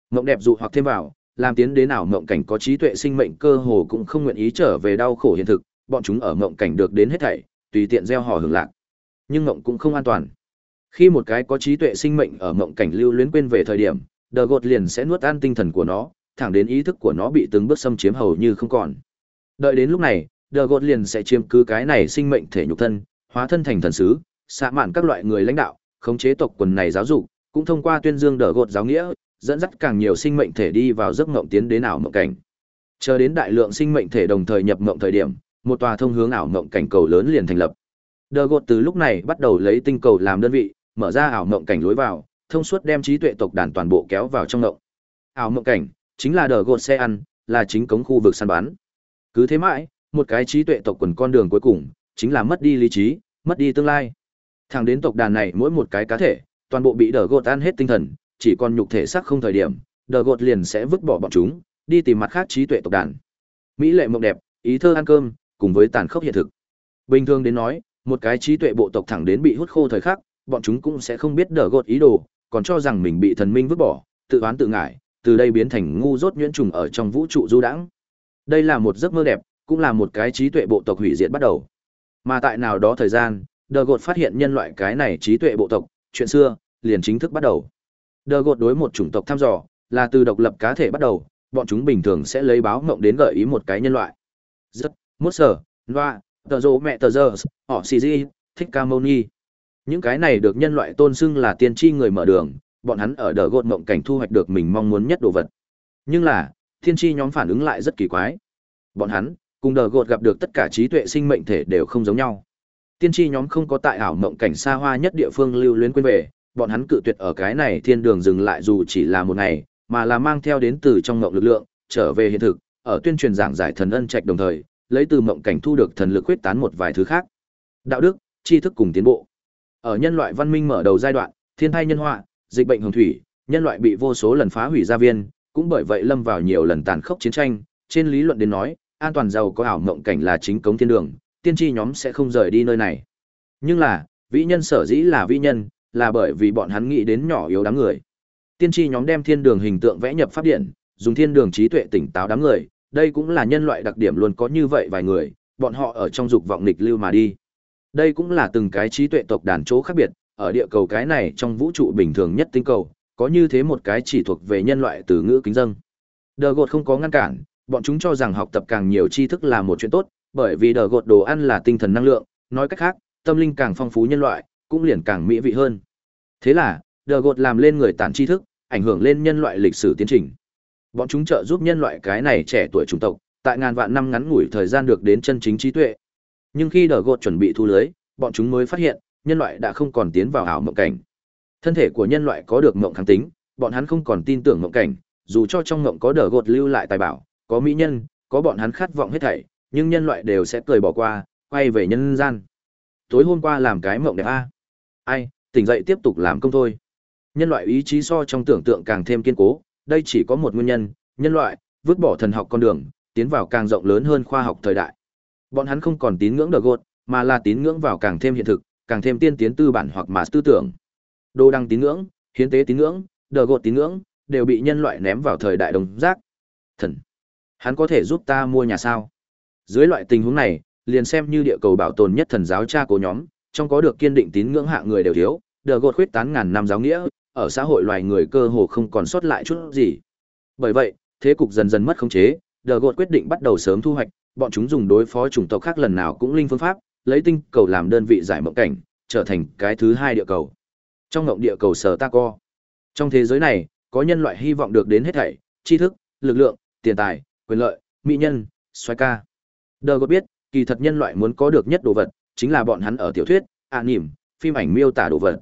Mộng đẹp dụ hoặc thêm vào, làm tiến đến nào mộng cảnh có trí tuệ sinh mệnh cơ hồ cũng không nguyện ý trở về đau khổ hiện thực, bọn chúng ở mộng cảnh được đến hết thảy, tùy tiện gieo hò hưởng lạc. Nhưng mộng cũng không an toàn. Khi một cái có trí tuệ sinh mệnh ở mộng cảnh lưu luyến quên về thời điểm, Đờ Gột liền sẽ nuốt an tinh thần của nó, thẳng đến ý thức của nó bị từng bước xâm chiếm hầu như không còn. Đợi đến lúc này, Đờ Gột liền sẽ chiếm cứ cái này sinh mệnh thể nhục thân, hóa thân thành thần sứ, xạ mạn các loại người lãnh đạo, khống chế tộc quần này giáo dục, cũng thông qua tuyên dương Đờ Gột giáo nghĩa, dẫn dắt càng nhiều sinh mệnh thể đi vào giấc mộng tiến đến ảo mộng cảnh. Chờ đến đại lượng sinh mệnh thể đồng thời nhập mộng thời điểm, một tòa thông hướng ảo mộng cảnh cầu lớn liền thành lập. Đờ Gột từ lúc này bắt đầu lấy tinh cầu làm đơn vị, mở ra ảo mộng cảnh lối vào, thông suốt đem trí tuệ tộc đàn toàn bộ kéo vào trong mộng. Ảo mộng cảnh chính là đờ gột xe ăn, là chính cống khu vực săn bắn. Cứ thế mãi, một cái trí tuệ tộc quần con đường cuối cùng, chính là mất đi lý trí, mất đi tương lai. Thẳng đến tộc đàn này mỗi một cái cá thể, toàn bộ bị đờ gột ăn hết tinh thần, chỉ còn nhục thể xác không thời điểm, đờ gột liền sẽ vứt bỏ bọn chúng, đi tìm mặt khác trí tuệ tộc đàn. Mỹ lệ mộng đẹp, ý thơ ăn cơm, cùng với tàn khốc hiện thực. Bình thường đến nói, một cái trí tuệ bộ tộc thẳng đến bị hút khô thời khắc, bọn chúng cũng sẽ không biết đờ gột ý đồ, còn cho rằng mình bị thần minh vứt bỏ, tự oán tự ngại, từ đây biến thành ngu dốt nhuyễn trùng ở trong vũ trụ du đãng. Đây là một giấc mơ đẹp, cũng là một cái trí tuệ bộ tộc hủy diệt bắt đầu. Mà tại nào đó thời gian, Đờ Gột phát hiện nhân loại cái này trí tuệ bộ tộc, chuyện xưa liền chính thức bắt đầu. Đờ Gột đối một chủng tộc thăm dò, là từ độc lập cá thể bắt đầu, bọn chúng bình thường sẽ lấy báo mộng đến gợi ý một cái nhân loại. Rất, mốt sở, loa, tờ rô mẹ tờ giờ, họ xì di, thích ca mâu ni. Những cái này được nhân loại tôn xưng là tiên tri người mở đường, bọn hắn ở đờ gột mộng cảnh thu hoạch được mình mong muốn nhất đồ vật. Nhưng là, tiên tri nhóm phản ứng lại rất kỳ quái. Bọn hắn, cùng đờ gột gặp được tất cả trí tuệ sinh mệnh thể đều không giống nhau. Tiên tri nhóm không có tại ảo mộng cảnh xa hoa nhất địa phương lưu luyến quên về, bọn hắn cự tuyệt ở cái này thiên đường dừng lại dù chỉ là một ngày, mà là mang theo đến từ trong ngộng lực lượng, trở về hiện thực, ở tuyên truyền giảng giải thần ân trạch đồng thời, lấy từ mộng cảnh thu được thần lực quyết tán một vài thứ khác. Đạo đức, tri thức cùng tiến bộ. Ở nhân loại văn minh mở đầu giai đoạn, thiên tai nhân họa, dịch bệnh hồng thủy, nhân loại bị vô số lần phá hủy gia viên, cũng bởi vậy lâm vào nhiều lần tàn khốc chiến tranh, trên lý luận đến nói, an toàn giàu có ảo mộng cảnh là chính cống thiên đường, tiên tri nhóm sẽ không rời đi nơi này. Nhưng là, vĩ nhân sở dĩ là vĩ nhân, là bởi vì bọn hắn nghĩ đến nhỏ yếu đám người. Tiên tri nhóm đem thiên đường hình tượng vẽ nhập pháp điện, dùng thiên đường trí tuệ tỉnh táo đám người, đây cũng là nhân loại đặc điểm luôn có như vậy vài người, bọn họ ở trong dục vọng nghịch lưu mà đi. Đây cũng là từng cái trí tuệ tộc đàn chỗ khác biệt, ở địa cầu cái này trong vũ trụ bình thường nhất tinh cầu, có như thế một cái chỉ thuộc về nhân loại từ ngữ kính dâng. Đờ gột không có ngăn cản, bọn chúng cho rằng học tập càng nhiều tri thức là một chuyện tốt, bởi vì đờ gột đồ ăn là tinh thần năng lượng, nói cách khác, tâm linh càng phong phú nhân loại, cũng liền càng mỹ vị hơn. Thế là, đờ gột làm lên người tản tri thức, ảnh hưởng lên nhân loại lịch sử tiến trình. Bọn chúng trợ giúp nhân loại cái này trẻ tuổi chủng tộc, tại ngàn vạn năm ngắn ngủi thời gian được đến chân chính trí tuệ. Nhưng khi đờ gột chuẩn bị thu lưới, bọn chúng mới phát hiện, nhân loại đã không còn tiến vào ảo mộng cảnh. Thân thể của nhân loại có được mộng kháng tính, bọn hắn không còn tin tưởng mộng cảnh, dù cho trong mộng có đờ gột lưu lại tài bảo, có mỹ nhân, có bọn hắn khát vọng hết thảy, nhưng nhân loại đều sẽ cười bỏ qua, quay về nhân gian. Tối hôm qua làm cái mộng đẹp a. Ai, tỉnh dậy tiếp tục làm công thôi. Nhân loại ý chí so trong tưởng tượng càng thêm kiên cố, đây chỉ có một nguyên nhân, nhân loại vứt bỏ thần học con đường, tiến vào càng rộng lớn hơn khoa học thời đại. Bọn hắn không còn tín ngưỡng đờ gột, mà là tín ngưỡng vào càng thêm hiện thực, càng thêm tiên tiến tư bản hoặc mà tư tưởng. Đồ đăng tín ngưỡng, hiến tế tín ngưỡng, đờ gột tín ngưỡng, đều bị nhân loại ném vào thời đại đồng giác. Thần, hắn có thể giúp ta mua nhà sao? Dưới loại tình huống này, liền xem như địa cầu bảo tồn nhất thần giáo cha của nhóm, trong có được kiên định tín ngưỡng hạ người đều thiếu, đờ gột khuyết tán ngàn năm giáo nghĩa, ở xã hội loài người cơ hồ không còn sót lại chút gì. Bởi vậy, thế cục dần dần mất khống chế, đờ gột quyết định bắt đầu sớm thu hoạch, bọn chúng dùng đối phó chủng tộc khác lần nào cũng linh phương pháp, lấy tinh cầu làm đơn vị giải mộng cảnh, trở thành cái thứ hai địa cầu. Trong ngộng địa cầu sở ta co. Trong thế giới này, có nhân loại hy vọng được đến hết thảy, tri thức, lực lượng, tiền tài, quyền lợi, mỹ nhân, xoay ca. Đờ gột biết, kỳ thật nhân loại muốn có được nhất đồ vật, chính là bọn hắn ở tiểu thuyết, ạ à phim ảnh miêu tả đồ vật.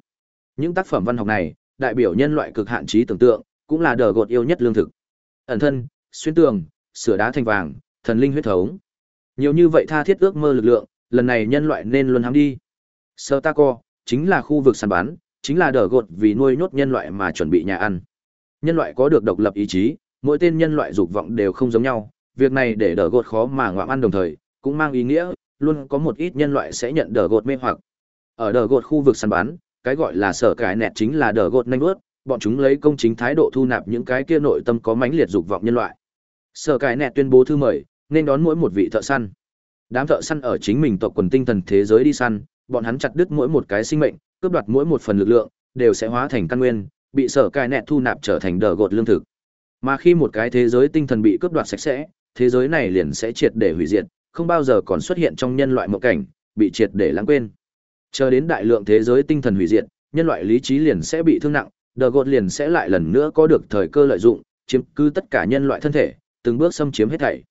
Những tác phẩm văn học này, đại biểu nhân loại cực hạn trí tưởng tượng, cũng là đờ gột yêu nhất lương thực. Ẩn thân, xuyên tường, sửa đá thành vàng, thần linh huyết thống. Nhiều như vậy tha thiết ước mơ lực lượng, lần này nhân loại nên luôn hám đi. Sơ ta co, chính là khu vực săn bắn, chính là đờ gột vì nuôi nhốt nhân loại mà chuẩn bị nhà ăn. Nhân loại có được độc lập ý chí, mỗi tên nhân loại dục vọng đều không giống nhau, việc này để đờ gột khó mà ngoạm ăn đồng thời, cũng mang ý nghĩa, luôn có một ít nhân loại sẽ nhận đờ gột mê hoặc. Ở đờ gột khu vực săn bắn, cái gọi là sở cái nẹt chính là đờ gột nhanh bước, bọn chúng lấy công chính thái độ thu nạp những cái kia nội tâm có mãnh liệt dục vọng nhân loại. Sở cái nẹt tuyên bố thư mời, nên đón mỗi một vị thợ săn. Đám thợ săn ở chính mình tộc quần tinh thần thế giới đi săn, bọn hắn chặt đứt mỗi một cái sinh mệnh, cướp đoạt mỗi một phần lực lượng, đều sẽ hóa thành căn nguyên, bị sở cai nẹt thu nạp trở thành đờ gột lương thực. Mà khi một cái thế giới tinh thần bị cướp đoạt sạch sẽ, thế giới này liền sẽ triệt để hủy diệt, không bao giờ còn xuất hiện trong nhân loại một cảnh, bị triệt để lãng quên. Chờ đến đại lượng thế giới tinh thần hủy diệt, nhân loại lý trí liền sẽ bị thương nặng, đờ gột liền sẽ lại lần nữa có được thời cơ lợi dụng, chiếm cứ tất cả nhân loại thân thể, từng bước xâm chiếm hết thảy.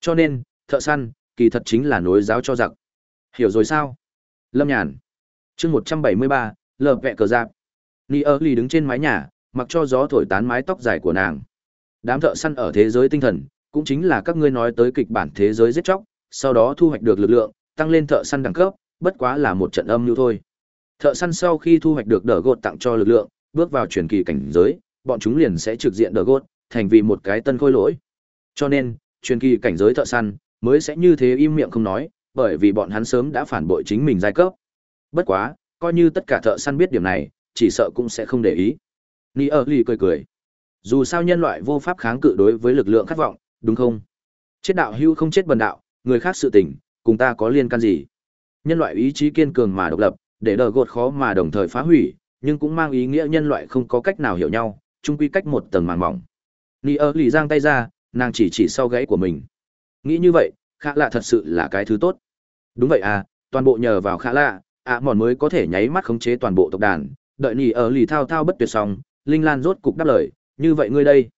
Cho nên, thợ săn, kỳ thật chính là nối giáo cho giặc. Hiểu rồi sao? Lâm Nhàn. Chương một trăm bảy mươi ba lờ vẹ cờ giáp. Ni ơ lì đứng trên mái nhà, mặc cho gió thổi tán mái tóc dài của nàng. Đám thợ săn ở thế giới tinh thần, cũng chính là các ngươi nói tới kịch bản thế giới giết chóc, sau đó thu hoạch được lực lượng, tăng lên thợ săn đẳng cấp, bất quá là một trận âm lưu thôi. Thợ săn sau khi thu hoạch được đỡ gột tặng cho lực lượng, bước vào truyền kỳ cảnh giới, bọn chúng liền sẽ trực diện đỡ gột, thành vì một cái tân khôi lỗi. Cho nên, truyền kỳ cảnh giới thợ săn mới sẽ như thế im miệng không nói, bởi vì bọn hắn sớm đã phản bội chính mình giai cấp. Bất quá, coi như tất cả thợ săn biết điểm này, chỉ sợ cũng sẽ không để ý. Ni ở lì cười cười. Dù sao nhân loại vô pháp kháng cự đối với lực lượng khát vọng, đúng không? Chết đạo hưu không chết bần đạo, người khác sự tình, cùng ta có liên can gì? Nhân loại ý chí kiên cường mà độc lập, để đờ gột khó mà đồng thời phá hủy, nhưng cũng mang ý nghĩa nhân loại không có cách nào hiểu nhau, chung quy cách một tầng màng mỏng. Nhi ơ lì giang tay ra, nàng chỉ chỉ sau gáy của mình. Nghĩ như vậy, khả lạ thật sự là cái thứ tốt. Đúng vậy à, toàn bộ nhờ vào khả lạ, ạ mòn mới có thể nháy mắt khống chế toàn bộ tộc đàn, đợi nỉ ở lì thao thao bất tuyệt xong, Linh Lan rốt cục đáp lời, như vậy ngươi đây.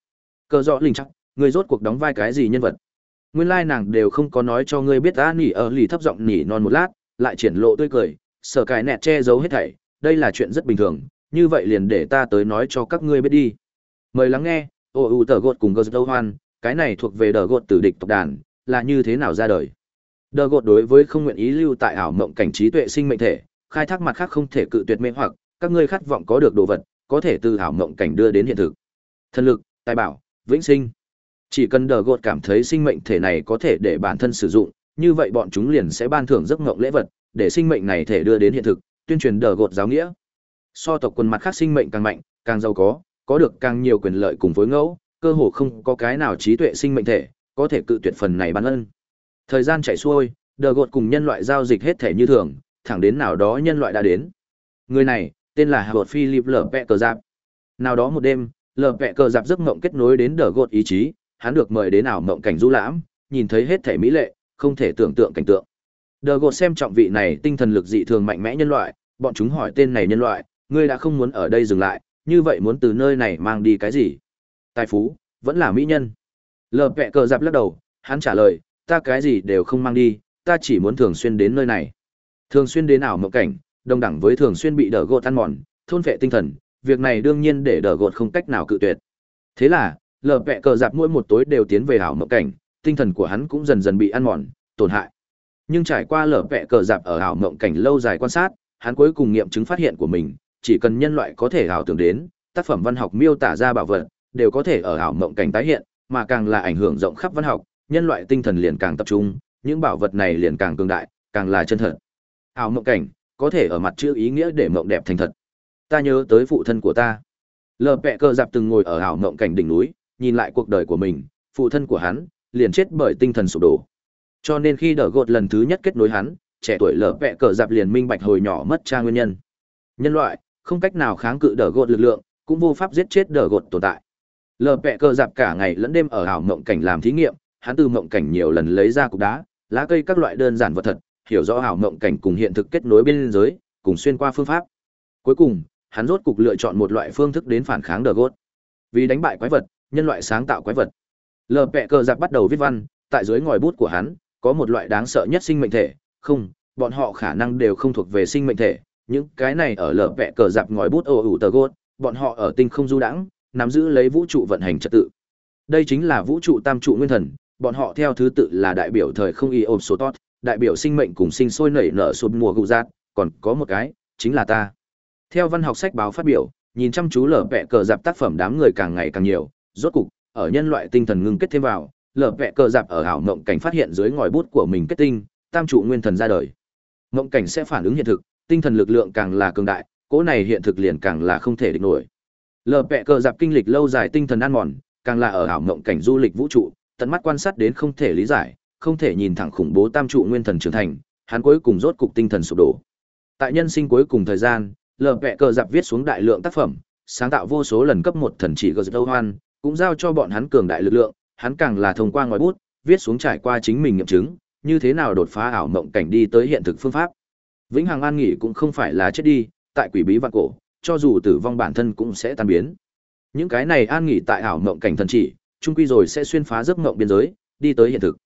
Cờ rõ linh chắc, ngươi rốt cuộc đóng vai cái gì nhân vật? Nguyên lai nàng đều không có nói cho ngươi biết ta nỉ ở lì thấp giọng nỉ non một lát, lại triển lộ tươi cười, sở cài nẹt che giấu hết thảy, đây là chuyện rất bình thường, như vậy liền để ta tới nói cho các ngươi biết đi. Mời lắng nghe, ô u tờ gột cùng gờ dâu hoan, cái này thuộc về đờ gột tử địch tộc đàn, là như thế nào ra đời. Đờ gột đối với không nguyện ý lưu tại ảo mộng cảnh trí tuệ sinh mệnh thể, khai thác mặt khác không thể cự tuyệt mê hoặc, các ngươi khát vọng có được đồ vật, có thể từ ảo mộng cảnh đưa đến hiện thực. Thần lực, tài bảo, vĩnh sinh. Chỉ cần đờ gột cảm thấy sinh mệnh thể này có thể để bản thân sử dụng, như vậy bọn chúng liền sẽ ban thưởng giấc ngộng lễ vật, để sinh mệnh này thể đưa đến hiện thực, tuyên truyền đờ gột giáo nghĩa. So tộc quân mặt khác sinh mệnh càng mạnh, càng giàu có, có được càng nhiều quyền lợi cùng phối ngẫu, cơ hồ không có cái nào trí tuệ sinh mệnh thể có thể cự tuyệt phần này ban ân. Thời gian chạy xuôi, đờ gột cùng nhân loại giao dịch hết thể như thường, thẳng đến nào đó nhân loại đã đến. Người này, tên là Hà phi Philip Lở Pẹ Cờ Giáp. Nào đó một đêm, Lở Pẹ Cờ Giáp giấc mộng kết nối đến đờ gột ý chí, hắn được mời đến ảo mộng cảnh du lãm, nhìn thấy hết thể mỹ lệ, không thể tưởng tượng cảnh tượng. Đờ gột xem trọng vị này tinh thần lực dị thường mạnh mẽ nhân loại, bọn chúng hỏi tên này nhân loại, ngươi đã không muốn ở đây dừng lại, như vậy muốn từ nơi này mang đi cái gì? Tài phú, vẫn là mỹ nhân. Lờ vẹ cờ dạp lắc đầu, hắn trả lời, ta cái gì đều không mang đi, ta chỉ muốn thường xuyên đến nơi này. Thường xuyên đến ảo mộng cảnh, đồng đẳng với thường xuyên bị Đờ gột ăn mòn, thôn vệ tinh thần, việc này đương nhiên để Đờ gột không cách nào cự tuyệt. Thế là, lờ vẹ cờ dạp mỗi một tối đều tiến về hảo mộng cảnh, tinh thần của hắn cũng dần dần bị ăn mòn, tổn hại. Nhưng trải qua lở vẹ cờ dạp ở hảo mộng cảnh lâu dài quan sát, hắn cuối cùng nghiệm chứng phát hiện của mình, chỉ cần nhân loại có thể hảo tưởng đến, tác phẩm văn học miêu tả ra bảo vật, đều có thể ở hảo mộng cảnh tái hiện, mà càng là ảnh hưởng rộng khắp văn học, nhân loại tinh thần liền càng tập trung, những bảo vật này liền càng cường đại, càng là chân thật. Ảo mộng cảnh, có thể ở mặt chữ ý nghĩa để mộng đẹp thành thật. Ta nhớ tới phụ thân của ta. Lờ Pẹ Cơ Dạp từng ngồi ở ảo mộng cảnh đỉnh núi, nhìn lại cuộc đời của mình, phụ thân của hắn liền chết bởi tinh thần sụp đổ. Cho nên khi đỡ gột lần thứ nhất kết nối hắn, trẻ tuổi lở vẹ cờ Dạp liền minh bạch hồi nhỏ mất cha nguyên nhân. Nhân loại không cách nào kháng cự đỡ gột lực lượng, cũng vô pháp giết chết đỡ gột tồn tại. Lở vẹ cờ Dạp cả ngày lẫn đêm ở ảo mộng cảnh làm thí nghiệm, hắn từ mộng cảnh nhiều lần lấy ra cục đá, lá cây các loại đơn giản vật thật, hiểu rõ ảo mộng cảnh cùng hiện thực kết nối bên giới, cùng xuyên qua phương pháp. Cuối cùng, hắn rốt cục lựa chọn một loại phương thức đến phản kháng đờ gốt. Vì đánh bại quái vật, nhân loại sáng tạo quái vật. Lờ Pẹ Cờ Giặc bắt đầu viết văn, tại dưới ngòi bút của hắn, có một loại đáng sợ nhất sinh mệnh thể, không, bọn họ khả năng đều không thuộc về sinh mệnh thể, những cái này ở lở vẽ cờ giặc ngòi bút ồ ủ tờ gốt, bọn họ ở tinh không du đãng, nắm giữ lấy vũ trụ vận hành trật tự. Đây chính là vũ trụ tam trụ nguyên thần, bọn họ theo thứ tự là đại biểu thời không y ôm số tốt, đại biểu sinh mệnh cùng sinh sôi nảy nở sụp mùa gụ giác, còn có một cái, chính là ta. Theo văn học sách báo phát biểu, nhìn chăm chú lở vẽ cờ dạp tác phẩm đám người càng ngày càng nhiều, rốt cục, ở nhân loại tinh thần ngưng kết thêm vào, lở vẽ cờ dạp ở ảo mộng cảnh phát hiện dưới ngòi bút của mình kết tinh, tam trụ nguyên thần ra đời. Mộng cảnh sẽ phản ứng hiện thực, tinh thần lực lượng càng là cường đại, cỗ này hiện thực liền càng là không thể địch nổi. Lở vẽ cờ dạp kinh lịch lâu dài tinh thần ăn mòn, càng là ở ảo mộng cảnh du lịch vũ trụ, tận mắt quan sát đến không thể lý giải, không thể nhìn thẳng khủng bố tam trụ nguyên thần trưởng thành, hắn cuối cùng rốt cục tinh thần sụp đổ. Tại nhân sinh cuối cùng thời gian, lở vẹ cờ dạp viết xuống đại lượng tác phẩm, sáng tạo vô số lần cấp một thần chỉ gờ dâu hoan, cũng giao cho bọn hắn cường đại lực lượng, hắn càng là thông qua ngòi bút, viết xuống trải qua chính mình nghiệm chứng, như thế nào đột phá ảo mộng cảnh đi tới hiện thực phương pháp. Vĩnh hằng an nghỉ cũng không phải là chết đi, tại quỷ bí vạn cổ, cho dù tử vong bản thân cũng sẽ tan biến. Những cái này an nghỉ tại ảo mộng cảnh thần chỉ, chung quy rồi sẽ xuyên phá giấc mộng biên giới, đi tới hiện thực.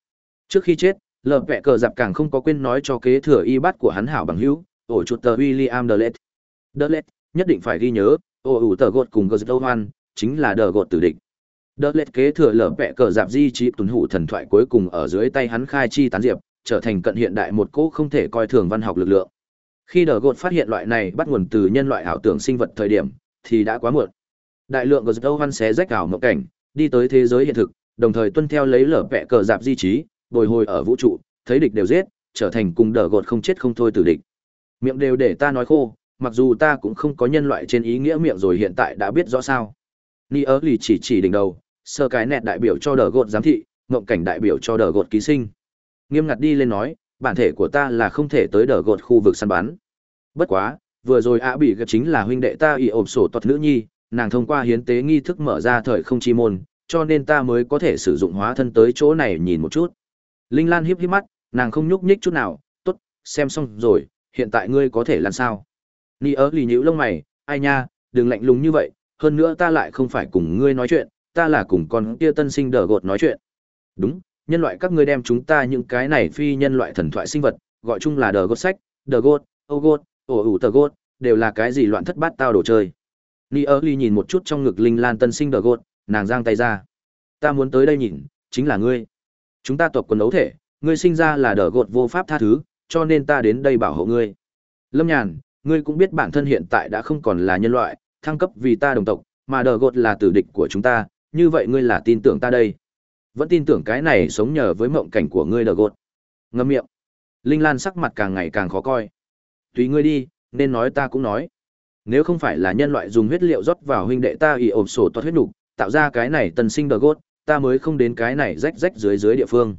Trước khi chết, lờ vẹ cờ dạp càng không có quên nói cho kế thừa y bát của hắn hảo bằng hữu, ổ chuột tờ William Dudley. Dudley nhất định phải ghi nhớ, ổ ủ tờ gột cùng Gert Hoan, chính là đờ gột tử địch. Đợt lệ kế thừa lở vẹ cờ dạp di trí tuấn hủ thần thoại cuối cùng ở dưới tay hắn khai chi tán diệp, trở thành cận hiện đại một cỗ không thể coi thường văn học lực lượng. Khi đờ gột phát hiện loại này bắt nguồn từ nhân loại ảo tưởng sinh vật thời điểm, thì đã quá muộn. Đại lượng của Gert Hoan xé rách ảo mộng cảnh, đi tới thế giới hiện thực, đồng thời tuân theo lấy lở vẹ cờ dạp di trí, bồi hồi ở vũ trụ, thấy địch đều giết, trở thành cùng đờ gột không chết không thôi tử địch. Miệng đều để ta nói khô, mặc dù ta cũng không có nhân loại trên ý nghĩa miệng rồi hiện tại đã biết rõ sao. Ni ớ lì chỉ chỉ đỉnh đầu, sơ cái nẹt đại biểu cho đỡ gột giám thị, mộng cảnh đại biểu cho đỡ gột ký sinh. Nghiêm ngặt đi lên nói, bản thể của ta là không thể tới đỡ gột khu vực săn bắn. Bất quá, vừa rồi ạ bị gặp chính là huynh đệ ta y ộp sổ toật nữ nhi, nàng thông qua hiến tế nghi thức mở ra thời không chi môn, cho nên ta mới có thể sử dụng hóa thân tới chỗ này nhìn một chút. Linh Lan híp híp mắt, nàng không nhúc nhích chút nào, tốt, xem xong rồi, hiện tại ngươi có thể làm sao? Ni ớ lì nhữ lông mày, ai nha, đừng lạnh lùng như vậy, hơn nữa ta lại không phải cùng ngươi nói chuyện, ta là cùng con kia tân sinh đờ gột nói chuyện. Đúng, nhân loại các ngươi đem chúng ta những cái này phi nhân loại thần thoại sinh vật, gọi chung là đờ gột sách, đờ gột, ô gột, ổ ủ tờ gột, đều là cái gì loạn thất bát tao đồ chơi. Ni ơ ly nhìn một chút trong ngực Linh Lan tân sinh đờ gột, nàng giang tay ra. Ta muốn tới đây nhìn, chính là ngươi. Chúng ta tộc quần đấu thể, ngươi sinh ra là Đờ gột vô pháp tha thứ, cho nên ta đến đây bảo hộ ngươi. Lâm Nhàn, ngươi cũng biết bản thân hiện tại đã không còn là nhân loại, thăng cấp vì ta đồng tộc, mà Đờ gột là tử địch của chúng ta, như vậy ngươi là tin tưởng ta đây. Vẫn tin tưởng cái này sống nhờ với mộng cảnh của ngươi đờ gột. Ngâm miệng. Linh Lan sắc mặt càng ngày càng khó coi. Tùy ngươi đi, nên nói ta cũng nói. Nếu không phải là nhân loại dùng huyết liệu rót vào huynh đệ ta ỉ ổm sổ toát huyết nục, tạo ra cái này tân sinh đờ gốt, ta mới không đến cái này rách rách dưới dưới địa phương.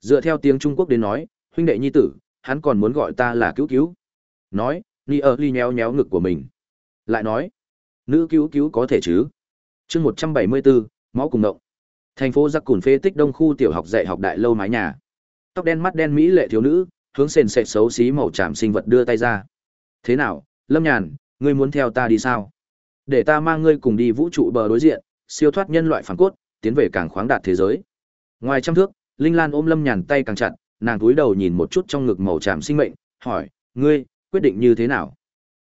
Dựa theo tiếng Trung Quốc đến nói, huynh đệ nhi tử, hắn còn muốn gọi ta là cứu cứu. Nói, Ni ơ ly nhéo nhéo ngực của mình. Lại nói, nữ cứu cứu có thể chứ chương 174, máu cùng động. Thành phố giặc cùn phê tích đông khu tiểu học dạy học đại lâu mái nhà. Tóc đen mắt đen mỹ lệ thiếu nữ, hướng sền sệt xấu xí màu tràm sinh vật đưa tay ra. Thế nào, Lâm Nhàn, ngươi muốn theo ta đi sao? Để ta mang ngươi cùng đi vũ trụ bờ đối diện, siêu thoát nhân loại phản cốt, tiến về càng khoáng đạt thế giới. Ngoài trăm thước, Linh Lan ôm Lâm Nhàn tay càng chặt, nàng cúi đầu nhìn một chút trong ngực màu tràm sinh mệnh, hỏi, ngươi, quyết định như thế nào?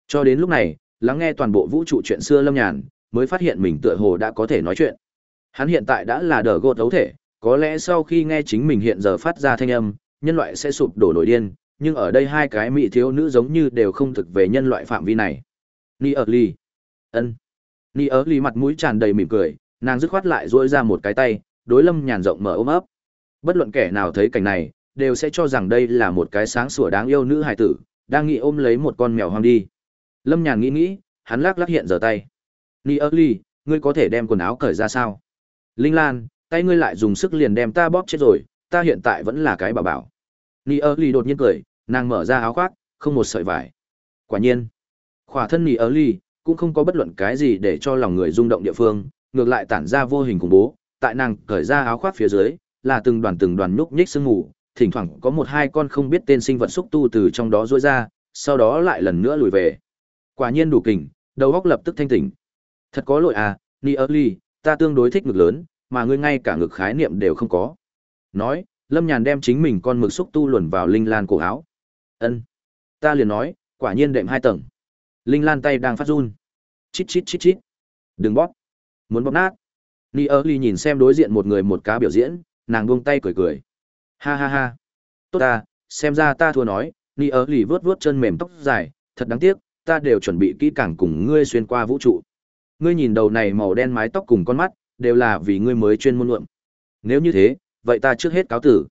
Cho đến lúc này, lắng nghe toàn bộ vũ trụ chuyện xưa Lâm Nhàn, mới phát hiện mình tựa hồ đã có thể nói chuyện. Hắn hiện tại đã là đờ gột đấu thể, có lẽ sau khi nghe chính mình hiện giờ phát ra thanh âm, nhân loại sẽ sụp đổ nổi điên, nhưng ở đây hai cái mỹ thiếu nữ giống như đều không thực về nhân loại phạm vi này. Ni ở ly. ân Ni ở ly mặt mũi tràn đầy mỉm cười, nàng dứt khoát lại duỗi ra một cái tay, đối Lâm Nhàn rộng mở ôm ấp. Bất luận kẻ nào thấy cảnh này, đều sẽ cho rằng đây là một cái sáng sủa đáng yêu nữ hài tử, đang nghĩ ôm lấy một con mèo hoang đi. Lâm Nhàn nghĩ nghĩ, hắn lắc lắc hiện giờ tay. Ni ơ ly, ngươi có thể đem quần áo cởi ra sao? Linh Lan, tay ngươi lại dùng sức liền đem ta bóp chết rồi, ta hiện tại vẫn là cái bảo bảo. Ni ơ ly đột nhiên cười, nàng mở ra áo khoác, không một sợi vải. Quả nhiên, khỏa thân Ni ơ ly, cũng không có bất luận cái gì để cho lòng người rung động địa phương, ngược lại tản ra vô hình khủng bố, tại nàng cởi ra áo khoác phía dưới, là từng đoàn từng đoàn nhúc nhích sương mù, thỉnh thoảng có một hai con không biết tên sinh vật xúc tu từ trong đó rỗi ra, sau đó lại lần nữa lùi về. Quả nhiên đủ kình, đầu óc lập tức thanh tỉnh. Thật có lỗi à, Ni ta tương đối thích ngực lớn, mà ngươi ngay cả ngực khái niệm đều không có. Nói, Lâm Nhàn đem chính mình con mực xúc tu luồn vào linh lan cổ áo. ân. Ta liền nói quả nhiên đệm hai tầng. Linh lan tay đang phát run. Chít chít chít chít. Đừng bóp. Muốn bóp nát. Ni ơ ly nhìn xem đối diện một người một cá biểu diễn nàng buông tay cười cười. Ha ha ha. Tốt ta xem ra ta thua nói ni ơ ly vớt vớt chân mềm tóc dài thật đáng tiếc ta đều chuẩn bị kỹ càng cùng ngươi xuyên qua vũ trụ ngươi nhìn đầu này màu đen mái tóc cùng con mắt, đều là vì ngươi mới chuyên môn luận nếu như thế, vậy ta trước hết cáo tử.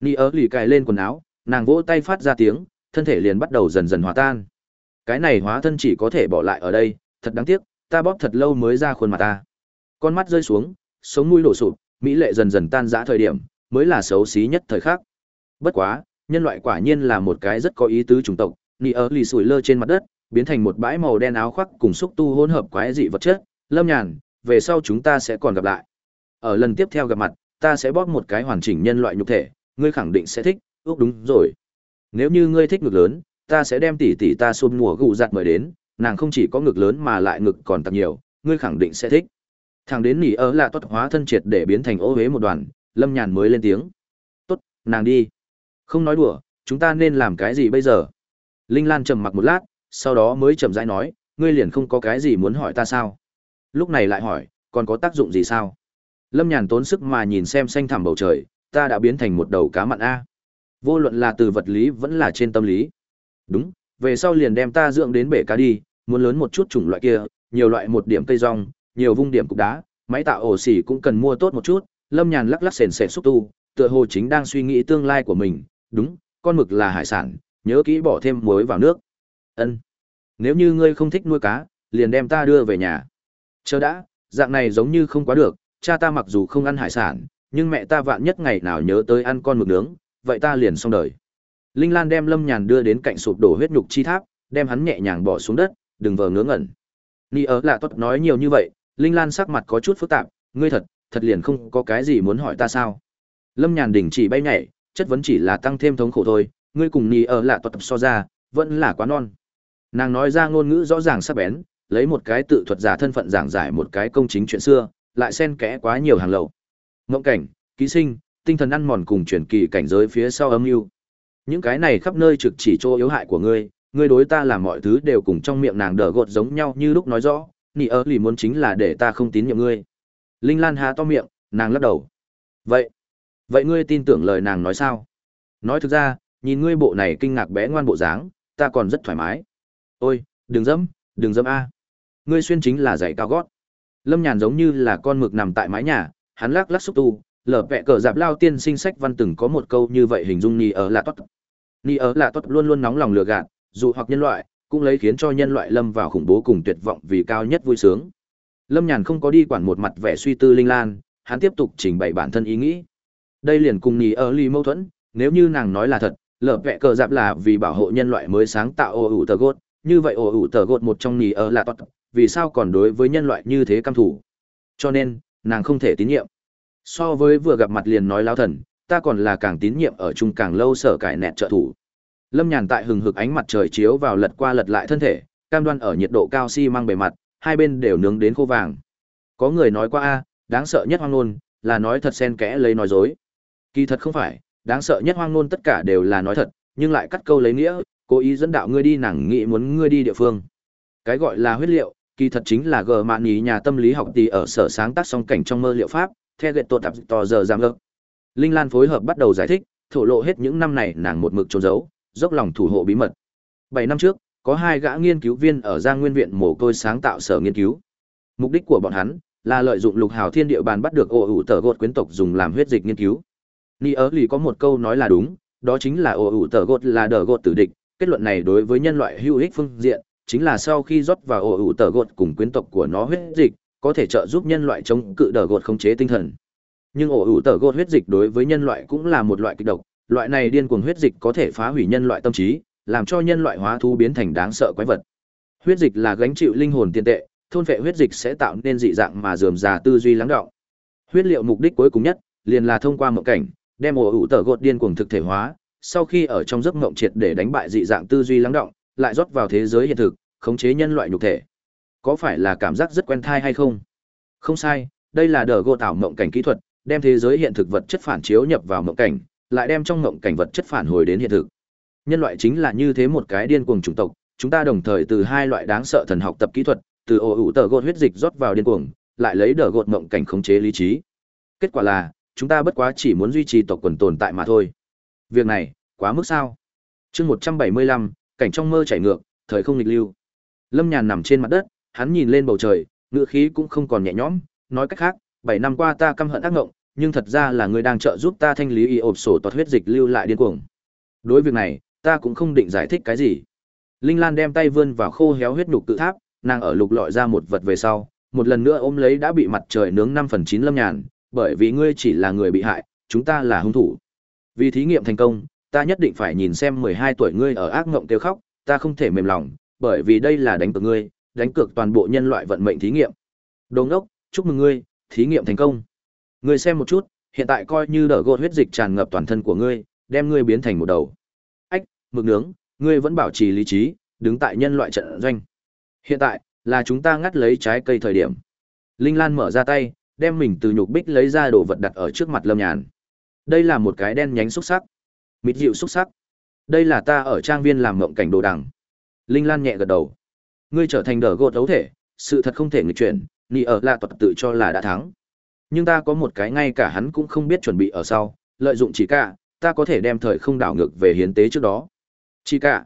Ni ớ lì cài lên quần áo, nàng vỗ tay phát ra tiếng, thân thể liền bắt đầu dần dần hòa tan. Cái này hóa thân chỉ có thể bỏ lại ở đây, thật đáng tiếc, ta bóp thật lâu mới ra khuôn mặt ta. Con mắt rơi xuống, sống mũi đổ sụp, mỹ lệ dần dần tan rã thời điểm, mới là xấu xí nhất thời khắc. Bất quá, nhân loại quả nhiên là một cái rất có ý tứ chủng tộc, ni ớ lì sủi lơ trên mặt đất biến thành một bãi màu đen áo khoác cùng xúc tu hỗn hợp quái dị vật chất. Lâm nhàn, về sau chúng ta sẽ còn gặp lại. Ở lần tiếp theo gặp mặt, ta sẽ bóp một cái hoàn chỉnh nhân loại nhục thể, ngươi khẳng định sẽ thích, ước đúng rồi. Nếu như ngươi thích ngực lớn, ta sẽ đem tỷ tỷ ta xôn mùa gù giặt mời đến, nàng không chỉ có ngực lớn mà lại ngực còn tặc nhiều, ngươi khẳng định sẽ thích. Thằng đến nỉ ớ là tốt hóa thân triệt để biến thành ô huế một đoàn, lâm nhàn mới lên tiếng. Tốt, nàng đi. Không nói đùa, chúng ta nên làm cái gì bây giờ? Linh lan trầm mặc một lát sau đó mới chậm rãi nói, ngươi liền không có cái gì muốn hỏi ta sao? Lúc này lại hỏi, còn có tác dụng gì sao? Lâm nhàn tốn sức mà nhìn xem xanh thẳm bầu trời, ta đã biến thành một đầu cá mặn a. Vô luận là từ vật lý vẫn là trên tâm lý. Đúng, về sau liền đem ta dưỡng đến bể cá đi, muốn lớn một chút chủng loại kia, nhiều loại một điểm cây rong, nhiều vung điểm cục đá, máy tạo ổ xỉ cũng cần mua tốt một chút. Lâm nhàn lắc lắc sền sệt xúc tu, tựa hồ chính đang suy nghĩ tương lai của mình. Đúng, con mực là hải sản, nhớ kỹ bỏ thêm muối vào nước. Ân nếu như ngươi không thích nuôi cá, liền đem ta đưa về nhà. Chờ đã, dạng này giống như không quá được, cha ta mặc dù không ăn hải sản, nhưng mẹ ta vạn nhất ngày nào nhớ tới ăn con mực nướng, vậy ta liền xong đời. Linh lan đem lâm nhàn đưa đến cạnh sụp đổ huyết nhục chi tháp, đem hắn nhẹ nhàng bỏ xuống đất, đừng vờ ngớ ngẩn. Ni ớ là tốt nói nhiều như vậy, linh lan sắc mặt có chút phức tạp, ngươi thật thật liền không có cái gì muốn hỏi ta sao? Lâm nhàn đình chỉ bay nhảy, chất vấn chỉ là tăng thêm thống khổ thôi, ngươi cùng ni ớ là tốt so ra, vẫn là quá non nàng nói ra ngôn ngữ rõ ràng sắc bén, lấy một cái tự thuật giả thân phận giảng giải một cái công chính chuyện xưa, lại xen kẽ quá nhiều hàng lậu. Ngộng cảnh, ký sinh, tinh thần ăn mòn cùng truyền kỳ cảnh giới phía sau âm mưu. Những cái này khắp nơi trực chỉ chỗ yếu hại của ngươi ngươi đối ta làm mọi thứ đều cùng trong miệng nàng đỡ gột giống nhau như lúc nói rõ, nị ớ lì muốn chính là để ta không tín nhiệm ngươi. Linh lan há to miệng, nàng lắc đầu. Vậy vậy ngươi tin tưởng lời nàng nói sao? Nói thực ra, nhìn ngươi bộ này kinh ngạc bé ngoan bộ dáng, ta còn rất thoải mái ôi, đừng dẫm đừng dẫm a. Ngươi xuyên chính là giày cao gót. Lâm nhàn giống như là con mực nằm tại mái nhà, hắn lắc lắc xúc tu, lở vẹ cờ dạp lao tiên sinh sách văn từng có một câu như vậy hình dung ni ở là tốt. Ni ở là tốt luôn luôn nóng lòng lừa gạt dù hoặc nhân loại, cũng lấy khiến cho nhân loại lâm vào khủng bố cùng tuyệt vọng vì cao nhất vui sướng. Lâm nhàn không có đi quản một mặt vẻ suy tư linh lan, hắn tiếp tục trình bày bản thân ý nghĩ. Đây liền cùng ni ở ly mâu thuẫn, nếu như nàng nói là thật, lở vẹ cờ dạp là vì bảo hộ nhân loại mới sáng tạo ô ủ tờ gốt như vậy ổ ủ tờ gột một trong nỉ ở là tốt vì sao còn đối với nhân loại như thế căm thủ cho nên, nàng không thể tín nhiệm. So với vừa gặp mặt liền nói lao thần, ta còn là càng tín nhiệm ở chung càng lâu sở cải nẹt trợ thủ. Lâm nhàn tại hừng hực ánh mặt trời chiếu vào lật qua lật lại thân thể, cam đoan ở nhiệt độ cao xi、si、mang bề mặt, hai bên đều nướng đến khô vàng. Có người nói qua a, đáng sợ nhất hoang nôn là nói thật xen kẽ lấy nói dối. Kỳ thật không phải, đáng sợ nhất hoang nôn tất cả đều là nói thật, nhưng lại cắt câu lấy nghĩa cố ý dẫn đạo ngươi đi, nàng nghĩ muốn ngươi đi địa phương. Cái gọi là huyết liệu, kỳ thật chính là gờ mạn ý nhà tâm lý học tỷ ở sở sáng tác song cảnh trong mơ liệu pháp theo gậy tổ tạp tò giờ giảm gợp linh lan phối hợp bắt đầu giải thích, thổ lộ hết những năm này nàng một mực trốn giấu, dốc lòng thủ hộ bí mật. Bảy năm trước, có hai gã nghiên cứu viên ở giang nguyên viện mồ côi sáng tạo sở nghiên cứu. Mục đích của bọn hắn là lợi dụng lục hào thiên địa bàn bắt được ổ ủ tờ gột quyến tộc dùng làm huyết dịch nghiên cứu. Ni ớ lì có một câu nói là đúng, đó chính là ổ ủ tờ gột là đờ gột tử địch kết luận này đối với nhân loại hữu ích phương diện, chính là sau khi rót vào ổ ủ tờ gột cùng quyến tộc của nó huyết dịch, có thể trợ giúp nhân loại chống cự đờ gột khống chế tinh thần. Nhưng ổ ủ tờ gột huyết dịch đối với nhân loại cũng là một loại kịch độc, loại này điên cuồng huyết dịch có thể phá hủy nhân loại tâm trí, làm cho nhân loại hóa thu biến thành đáng sợ quái vật. Huyết dịch là gánh chịu linh hồn tiền tệ, thôn vệ huyết dịch sẽ tạo nên dị dạng mà dườm già tư duy lắng đọng. Huyết liệu mục đích cuối cùng nhất, liền là thông qua mộng cảnh, đem ổ ủ tờ gột điên cuồng thực thể hóa sau khi ở trong giấc mộng triệt để đánh bại dị dạng tư duy lắng động, lại rót vào thế giới hiện thực, khống chế nhân loại nhục thể. Có phải là cảm giác rất quen thai hay không? Không sai, đây là đờ gỗ tạo mộng cảnh kỹ thuật, đem thế giới hiện thực vật chất phản chiếu nhập vào mộng cảnh, lại đem trong mộng cảnh vật chất phản hồi đến hiện thực. Nhân loại chính là như thế một cái điên cuồng chủng tộc, chúng ta đồng thời từ hai loại đáng sợ thần học tập kỹ thuật, từ ô ủ tờ gột huyết dịch rót vào điên cuồng, lại lấy đờ gột mộng cảnh khống chế lý trí. Kết quả là, chúng ta bất quá chỉ muốn duy trì tộc quần tồn tại mà thôi. Việc này, quá mức sao? Chương 175, cảnh trong mơ chảy ngược, thời không nghịch lưu. Lâm Nhàn nằm trên mặt đất, hắn nhìn lên bầu trời, ngựa khí cũng không còn nhẹ nhõm, nói cách khác, bảy năm qua ta căm hận ác ngộng, nhưng thật ra là người đang trợ giúp ta thanh lý y ộp sổ toát huyết dịch lưu lại điên cuồng. Đối việc này, ta cũng không định giải thích cái gì. Linh Lan đem tay vươn vào khô héo huyết nhục tự tháp, nàng ở lục lọi ra một vật về sau, một lần nữa ôm lấy đã bị mặt trời nướng năm phần chín lâm nhàn, bởi vì ngươi chỉ là người bị hại, chúng ta là hung thủ. Vì thí nghiệm thành công, ta nhất định phải nhìn xem 12 tuổi ngươi ở ác ngộng kêu khóc, ta không thể mềm lòng, bởi vì đây là đánh cược ngươi, đánh cược toàn bộ nhân loại vận mệnh thí nghiệm. Đồ ngốc, chúc mừng ngươi, thí nghiệm thành công. Ngươi xem một chút, hiện tại coi như đỡ gột huyết dịch tràn ngập toàn thân của ngươi, đem ngươi biến thành một đầu. Ách, mực nướng, ngươi vẫn bảo trì lý trí, đứng tại nhân loại trận doanh. Hiện tại, là chúng ta ngắt lấy trái cây thời điểm. Linh Lan mở ra tay, đem mình từ nhục bích lấy ra đồ vật đặt ở trước mặt Lâm Nhàn. Đây là một cái đen nhánh xúc sắc. Mịt dịu xúc sắc. Đây là ta ở trang viên làm mộng cảnh đồ đằng. Linh Lan nhẹ gật đầu. Ngươi trở thành đờ gột đấu thể, sự thật không thể nghịch chuyển, nị ở là tuật tự cho là đã thắng. Nhưng ta có một cái ngay cả hắn cũng không biết chuẩn bị ở sau, lợi dụng chỉ cả, ta có thể đem thời không đảo ngược về hiến tế trước đó. Chỉ cả.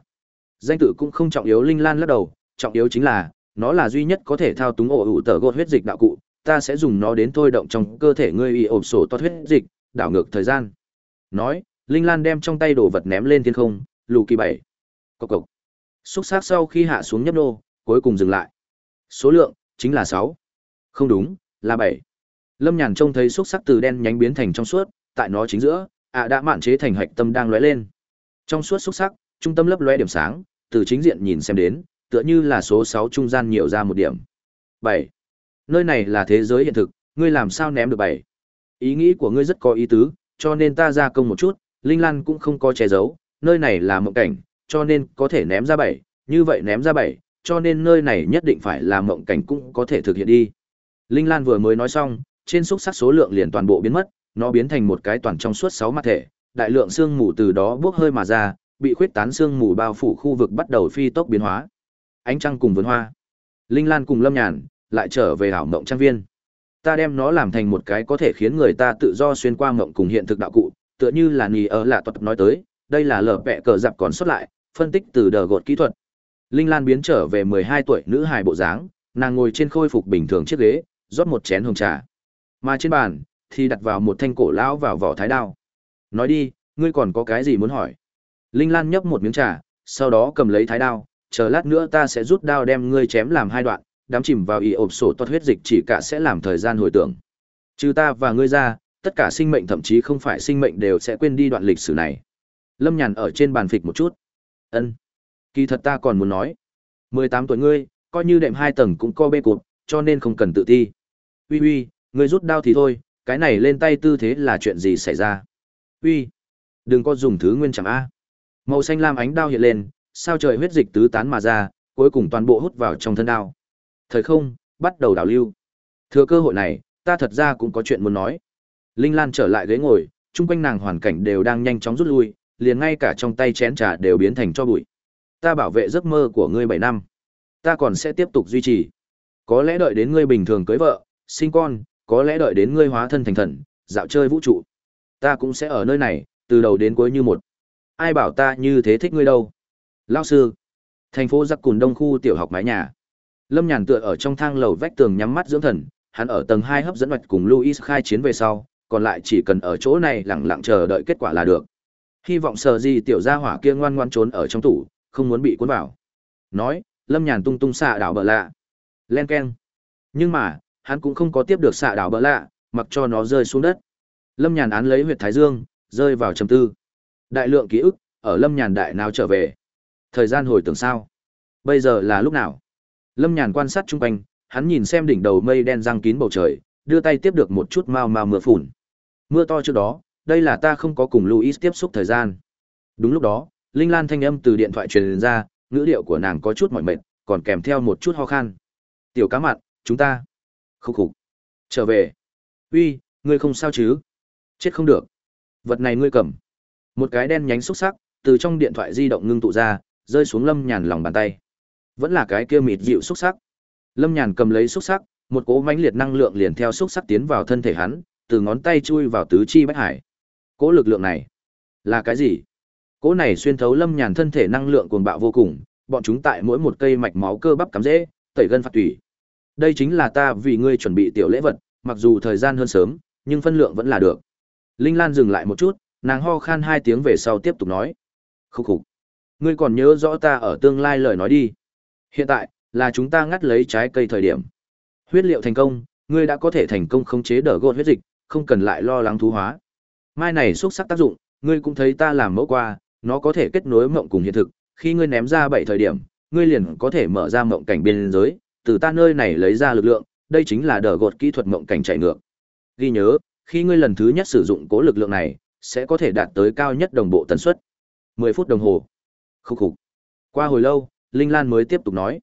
Danh tự cũng không trọng yếu Linh Lan lắc đầu, trọng yếu chính là, nó là duy nhất có thể thao túng ổ ủ tờ gột huyết dịch đạo cụ, ta sẽ dùng nó đến thôi động trong cơ thể ngươi y ộp sổ toát huyết dịch, đảo ngược thời gian. Nói, Linh Lan đem trong tay đồ vật ném lên thiên không, lù kỳ bảy. Cộc cộc. Xúc sắc sau khi hạ xuống nhấp nô, cuối cùng dừng lại. Số lượng, chính là sáu. Không đúng, là bảy. Lâm Nhàn trông thấy xúc sắc từ đen nhánh biến thành trong suốt, tại nó chính giữa, ạ đã mạn chế thành hạch tâm đang lóe lên. Trong suốt xúc sắc, trung tâm lấp lóe điểm sáng, từ chính diện nhìn xem đến, tựa như là số sáu trung gian nhiều ra một điểm. Bảy, Nơi này là thế giới hiện thực, ngươi làm sao ném được bảy? Ý nghĩ của ngươi rất có ý tứ, cho nên ta ra công một chút, Linh Lan cũng không có che giấu, nơi này là mộng cảnh, cho nên có thể ném ra bảy, như vậy ném ra bảy, cho nên nơi này nhất định phải là mộng cảnh cũng có thể thực hiện đi. Linh Lan vừa mới nói xong, trên xúc sắc số lượng liền toàn bộ biến mất, nó biến thành một cái toàn trong suốt sáu mặt thể, đại lượng xương mù từ đó bốc hơi mà ra, bị khuyết tán xương mù bao phủ khu vực bắt đầu phi tốc biến hóa. Ánh trăng cùng vườn hoa. Linh Lan cùng Lâm Nhàn lại trở về ảo mộng trang viên. Ta đem nó làm thành một cái có thể khiến người ta tự do xuyên qua mộng cùng hiện thực đạo cụ, tựa như là nì ở lạ thuật nói tới, đây là lở bẹ cờ dạp còn xuất lại, phân tích từ đờ gột kỹ thuật. Linh Lan biến trở về 12 tuổi nữ hài bộ dáng, nàng ngồi trên khôi phục bình thường chiếc ghế, rót một chén hồng trà. Mà trên bàn thì đặt vào một thanh cổ lão vào vỏ thái đao. Nói đi, ngươi còn có cái gì muốn hỏi? Linh Lan nhấp một miếng trà, sau đó cầm lấy thái đao, chờ lát nữa ta sẽ rút đao đem ngươi chém làm hai đoạn, đám chìm vào y ộp sổ toát huyết dịch chỉ cả sẽ làm thời gian hồi tưởng. Trừ ta và ngươi ra, tất cả sinh mệnh thậm chí không phải sinh mệnh đều sẽ quên đi đoạn lịch sử này. Lâm Nhàn ở trên bàn phịch một chút. Ân, Kỳ thật ta còn muốn nói. 18 tuổi ngươi, coi như đệm hai tầng cũng co bê cụt, cho nên không cần tự ti. Uy uy, ngươi rút đao thì thôi, cái này lên tay tư thế là chuyện gì xảy ra? Uy, đừng có dùng thứ nguyên chẳng a. Màu xanh lam ánh đao hiện lên, sao trời huyết dịch tứ tán mà ra, cuối cùng toàn bộ hút vào trong thân đao. Thời không, bắt đầu đảo lưu. Thừa cơ hội này, ta thật ra cũng có chuyện muốn nói. Linh Lan trở lại ghế ngồi, chung quanh nàng hoàn cảnh đều đang nhanh chóng rút lui, liền ngay cả trong tay chén trà đều biến thành cho bụi. Ta bảo vệ giấc mơ của ngươi bảy năm. Ta còn sẽ tiếp tục duy trì. Có lẽ đợi đến ngươi bình thường cưới vợ, sinh con, có lẽ đợi đến ngươi hóa thân thành thần, dạo chơi vũ trụ. Ta cũng sẽ ở nơi này, từ đầu đến cuối như một. Ai bảo ta như thế thích ngươi đâu? Lão sư. Thành phố Giặc Cùn Đông khu tiểu học mái nhà. Lâm Nhàn tựa ở trong thang lầu vách tường nhắm mắt dưỡng thần, hắn ở tầng 2 hấp dẫn mạch cùng Louis khai chiến về sau, còn lại chỉ cần ở chỗ này lặng lặng chờ đợi kết quả là được. Hy vọng sở gì tiểu gia hỏa kia ngoan ngoan trốn ở trong tủ, không muốn bị cuốn vào. Nói, Lâm Nhàn tung tung xạ đảo bờ lạ. Len keng. Nhưng mà, hắn cũng không có tiếp được xạ đảo bờ lạ, mặc cho nó rơi xuống đất. Lâm Nhàn án lấy huyệt thái dương, rơi vào trầm tư. Đại lượng ký ức ở Lâm Nhàn đại nào trở về. Thời gian hồi tưởng sao? Bây giờ là lúc nào? Lâm Nhàn quan sát chung quanh, hắn nhìn xem đỉnh đầu mây đen răng kín bầu trời, đưa tay tiếp được một chút mau mau mưa phùn. Mưa to trước đó, đây là ta không có cùng Louis tiếp xúc thời gian. Đúng lúc đó, Linh Lan thanh âm từ điện thoại truyền ra, ngữ điệu của nàng có chút mỏi mệt, còn kèm theo một chút ho khan. "Tiểu cá mặn, chúng ta." Khúc khục. "Trở về." "Uy, ngươi không sao chứ?" "Chết không được." "Vật này ngươi cầm." Một cái đen nhánh xúc sắc, từ trong điện thoại di động ngưng tụ ra, rơi xuống Lâm Nhàn lòng bàn tay. Vẫn là cái kia mịt dịu xúc sắc. Lâm Nhàn cầm lấy xúc sắc, một cỗ mãnh liệt năng lượng liền theo xúc sắc tiến vào thân thể hắn, từ ngón tay chui vào tứ chi bách hải. Cỗ lực lượng này là cái gì? Cỗ này xuyên thấu Lâm Nhàn thân thể năng lượng cuồng bạo vô cùng, bọn chúng tại mỗi một cây mạch máu cơ bắp cắm rễ, tẩy gân phạt tủy. Đây chính là ta vì ngươi chuẩn bị tiểu lễ vật, mặc dù thời gian hơn sớm, nhưng phân lượng vẫn là được. Linh Lan dừng lại một chút, nàng ho khan hai tiếng về sau tiếp tục nói. Khúc khục. Ngươi còn nhớ rõ ta ở tương lai lời nói đi. Hiện tại, là chúng ta ngắt lấy trái cây thời điểm. Huyết liệu thành công, ngươi đã có thể thành công khống chế đỡ gột huyết dịch, không cần lại lo lắng thú hóa. Mai này xuất sắc tác dụng, ngươi cũng thấy ta làm mẫu qua, nó có thể kết nối mộng cùng hiện thực, khi ngươi ném ra bảy thời điểm, ngươi liền có thể mở ra mộng cảnh biên giới, từ ta nơi này lấy ra lực lượng, đây chính là đỡ gột kỹ thuật mộng cảnh chạy ngược. Ghi nhớ, khi ngươi lần thứ nhất sử dụng cố lực lượng này, sẽ có thể đạt tới cao nhất đồng bộ tần suất. 10 phút đồng hồ. Khúc khục. Qua hồi lâu, Linh Lan mới tiếp tục nói.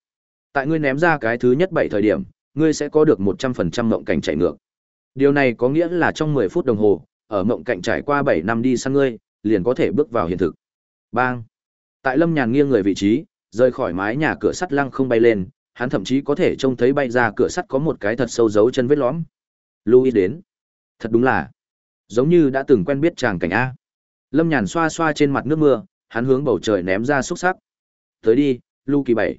Tại ngươi ném ra cái thứ nhất bảy thời điểm, ngươi sẽ có được 100% mộng cảnh chạy ngược. Điều này có nghĩa là trong 10 phút đồng hồ, ở mộng cảnh trải qua 7 năm đi sang ngươi, liền có thể bước vào hiện thực. Bang. Tại Lâm Nhàn nghiêng người vị trí, rời khỏi mái nhà cửa sắt lăng không bay lên, hắn thậm chí có thể trông thấy bay ra cửa sắt có một cái thật sâu dấu chân vết lõm. Louis đến. Thật đúng là, giống như đã từng quen biết chàng cảnh a. Lâm Nhàn xoa xoa trên mặt nước mưa, hắn hướng bầu trời ném ra xúc sắc. Tới đi, Lu kỳ bảy.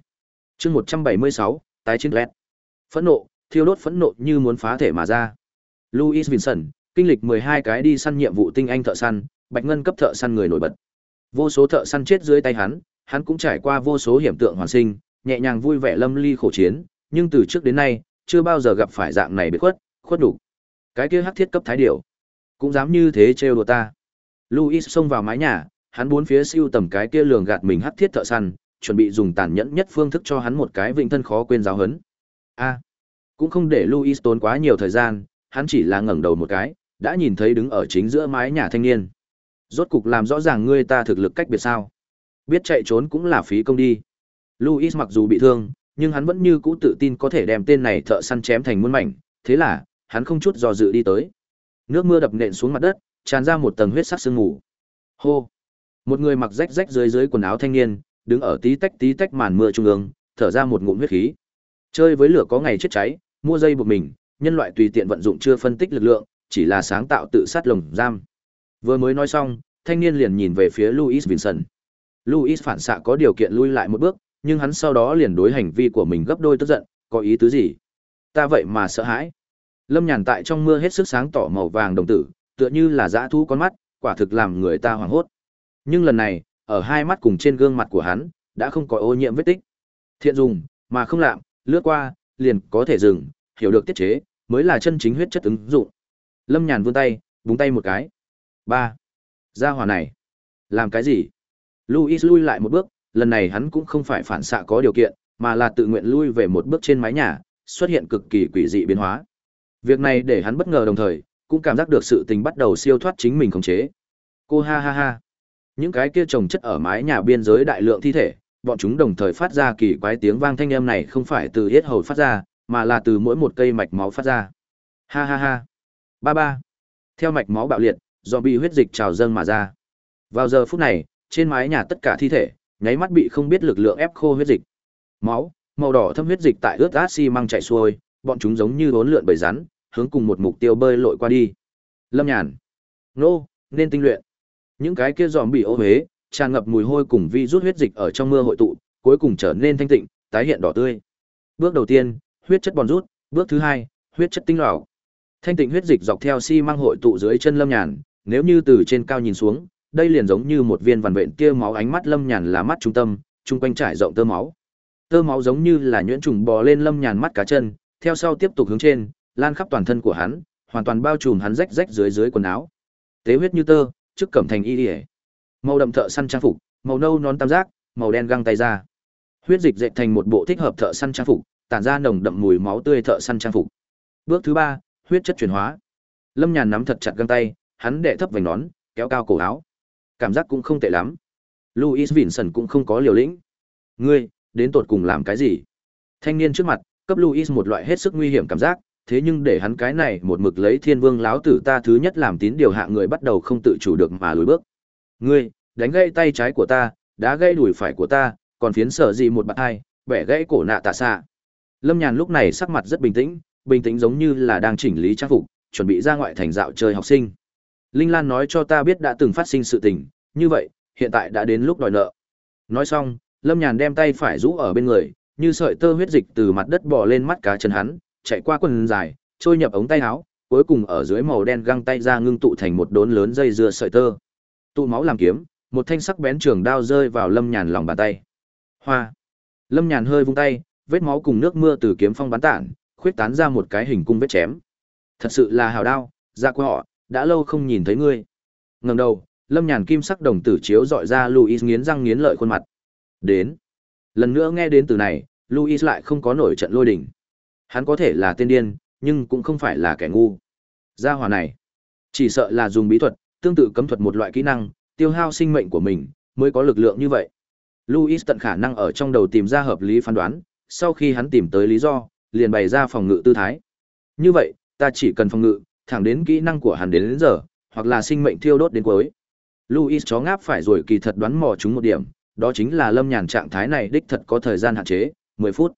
Chương một trăm bảy mươi sáu, tái chiến lẹt. Phẫn nộ, thiêu đốt phẫn nộ như muốn phá thể mà ra. Louis Vinson, kinh lịch mười hai cái đi săn nhiệm vụ tinh anh thợ săn, bạch ngân cấp thợ săn người nổi bật. Vô số thợ săn chết dưới tay hắn, hắn cũng trải qua vô số hiểm tượng hoàn sinh, nhẹ nhàng vui vẻ lâm ly khổ chiến, nhưng từ trước đến nay, chưa bao giờ gặp phải dạng này biệt khuất, khuất đủ. Cái kia hắc thiết cấp thái điểu, cũng dám như thế trêu đùa ta. Louis xông vào mái nhà, hắn bốn phía siêu tầm cái kia lường gạt mình hắc thiết thợ săn, chuẩn bị dùng tàn nhẫn nhất phương thức cho hắn một cái vĩnh thân khó quên giáo huấn. A, cũng không để Louis tốn quá nhiều thời gian, hắn chỉ là ngẩng đầu một cái, đã nhìn thấy đứng ở chính giữa mái nhà thanh niên. Rốt cục làm rõ ràng ngươi ta thực lực cách biệt sao? Biết chạy trốn cũng là phí công đi. Louis mặc dù bị thương, nhưng hắn vẫn như cũ tự tin có thể đem tên này thợ săn chém thành muôn mảnh, thế là, hắn không chút do dự đi tới. Nước mưa đập nện xuống mặt đất, tràn ra một tầng huyết sắc sương mù. Hô. Một người mặc rách rách dưới dưới quần áo thanh niên, đứng ở tí tách tí tách màn mưa trung ương, thở ra một ngụm huyết khí. Chơi với lửa có ngày chết cháy, mua dây buộc mình, nhân loại tùy tiện vận dụng chưa phân tích lực lượng, chỉ là sáng tạo tự sát lồng giam. Vừa mới nói xong, thanh niên liền nhìn về phía Louis Vinson. Louis phản xạ có điều kiện lui lại một bước, nhưng hắn sau đó liền đối hành vi của mình gấp đôi tức giận, có ý tứ gì? Ta vậy mà sợ hãi. Lâm Nhàn tại trong mưa hết sức sáng tỏ màu vàng đồng tử, tựa như là dã thú con mắt, quả thực làm người ta hoảng hốt. Nhưng lần này, ở hai mắt cùng trên gương mặt của hắn, đã không có ô nhiễm vết tích. Thiện dùng, mà không lạm, lướt qua, liền có thể dừng, hiểu được tiết chế, mới là chân chính huyết chất ứng dụng. Lâm Nhàn vươn tay, búng tay một cái. ba Ra hỏa này. Làm cái gì? Louis lui lại một bước, lần này hắn cũng không phải phản xạ có điều kiện, mà là tự nguyện lui về một bước trên mái nhà, xuất hiện cực kỳ quỷ dị biến hóa. Việc này để hắn bất ngờ đồng thời, cũng cảm giác được sự tình bắt đầu siêu thoát chính mình khống chế. Cô ha ha ha. Những cái kia trồng chất ở mái nhà biên giới đại lượng thi thể, bọn chúng đồng thời phát ra kỳ quái tiếng vang thanh âm này không phải từ hết hầu phát ra, mà là từ mỗi một cây mạch máu phát ra. Ha ha ha. Ba ba. Theo mạch máu bạo liệt, do bị huyết dịch trào dâng mà ra. Vào giờ phút này, trên mái nhà tất cả thi thể, nháy mắt bị không biết lực lượng ép khô huyết dịch. Máu, màu đỏ thâm huyết dịch tại ướt át xi măng chảy xuôi, bọn chúng giống như bốn lượn bầy rắn, hướng cùng một mục tiêu bơi lội qua đi. Lâm Nhàn, nô, nên tinh luyện. Những cái kia giòm bị ô huế, tràn ngập mùi hôi cùng vi rút huyết dịch ở trong mưa hội tụ, cuối cùng trở nên thanh tịnh, tái hiện đỏ tươi. Bước đầu tiên, huyết chất bòn rút, bước thứ hai, huyết chất tinh lọc. Thanh tịnh huyết dịch dọc theo xi mang hội tụ dưới chân Lâm Nhàn, nếu như từ trên cao nhìn xuống, đây liền giống như một viên vằn vện tia máu ánh mắt Lâm Nhàn là mắt trung tâm, trung quanh trải rộng tơ máu. Tơ máu giống như là nhuyễn trùng bò lên Lâm Nhàn mắt cá chân, theo sau tiếp tục hướng trên, lan khắp toàn thân của hắn, hoàn toàn bao trùm hắn rách rách dưới dưới quần áo. Tế huyết như tơ, trước cẩm thành y ỉa Màu đậm thợ săn trang phục, màu nâu nón tam giác, màu đen găng tay ra. Huyết dịch dệt thành một bộ thích hợp thợ săn trang phục, tản ra nồng đậm mùi máu tươi thợ săn trang phục. Bước thứ ba, huyết chất chuyển hóa. Lâm Nhàn nắm thật chặt găng tay, hắn đệ thấp vành nón, kéo cao cổ áo. Cảm giác cũng không tệ lắm. Louis vinson cũng không có liều lĩnh. Ngươi, đến tột cùng làm cái gì? Thanh niên trước mặt, cấp Louis một loại hết sức nguy hiểm cảm giác, thế nhưng để hắn cái này một mực lấy thiên vương láo tử ta thứ nhất làm tín điều hạ người bắt đầu không tự chủ được mà lùi bước. Ngươi, đánh gãy tay trái của ta, đá gãy đùi phải của ta, còn phiến sở gì một bạn hai, bẻ gãy cổ nạ tạ xạ. Lâm Nhàn lúc này sắc mặt rất bình tĩnh, bình tĩnh giống như là đang chỉnh lý trang phục, chuẩn bị ra ngoại thành dạo chơi học sinh. Linh Lan nói cho ta biết đã từng phát sinh sự tình, như vậy, hiện tại đã đến lúc đòi nợ. Nói xong, Lâm Nhàn đem tay phải rũ ở bên người, như sợi tơ huyết dịch từ mặt đất bò lên mắt cá chân hắn, chạy qua quần dài, trôi nhập ống tay áo, cuối cùng ở dưới màu đen găng tay ra ngưng tụ thành một đốn lớn dây dưa sợi tơ. Tụ máu làm kiếm, một thanh sắc bén trường đao rơi vào Lâm Nhàn lòng bàn tay. Hoa. Lâm Nhàn hơi vung tay, vết máu cùng nước mưa từ kiếm phong bắn tản, khuyết tán ra một cái hình cung vết chém. Thật sự là hào đao, dạ ra qua họ, đã lâu không nhìn thấy ngươi. Ngẩng đầu, Lâm Nhàn kim sắc đồng tử chiếu dọi ra Louis nghiến răng nghiến lợi khuôn mặt. Đến. Lần nữa nghe đến từ này, Louis lại không có nổi trận lôi đình. Hắn có thể là tên điên, nhưng cũng không phải là kẻ ngu. Gia hỏa này, chỉ sợ là dùng bí thuật, tương tự cấm thuật một loại kỹ năng, tiêu hao sinh mệnh của mình, mới có lực lượng như vậy. Louis tận khả năng ở trong đầu tìm ra hợp lý phán đoán, sau khi hắn tìm tới lý do, liền bày ra phòng ngự tư thái. Như vậy, ta chỉ cần phòng ngự, thẳng đến kỹ năng của hắn đến, đến giờ, hoặc là sinh mệnh thiêu đốt đến cuối. Louis chó ngáp phải rồi kỳ thật đoán mò chúng một điểm, đó chính là lâm nhàn trạng thái này đích thật có thời gian hạn chế, 10 phút.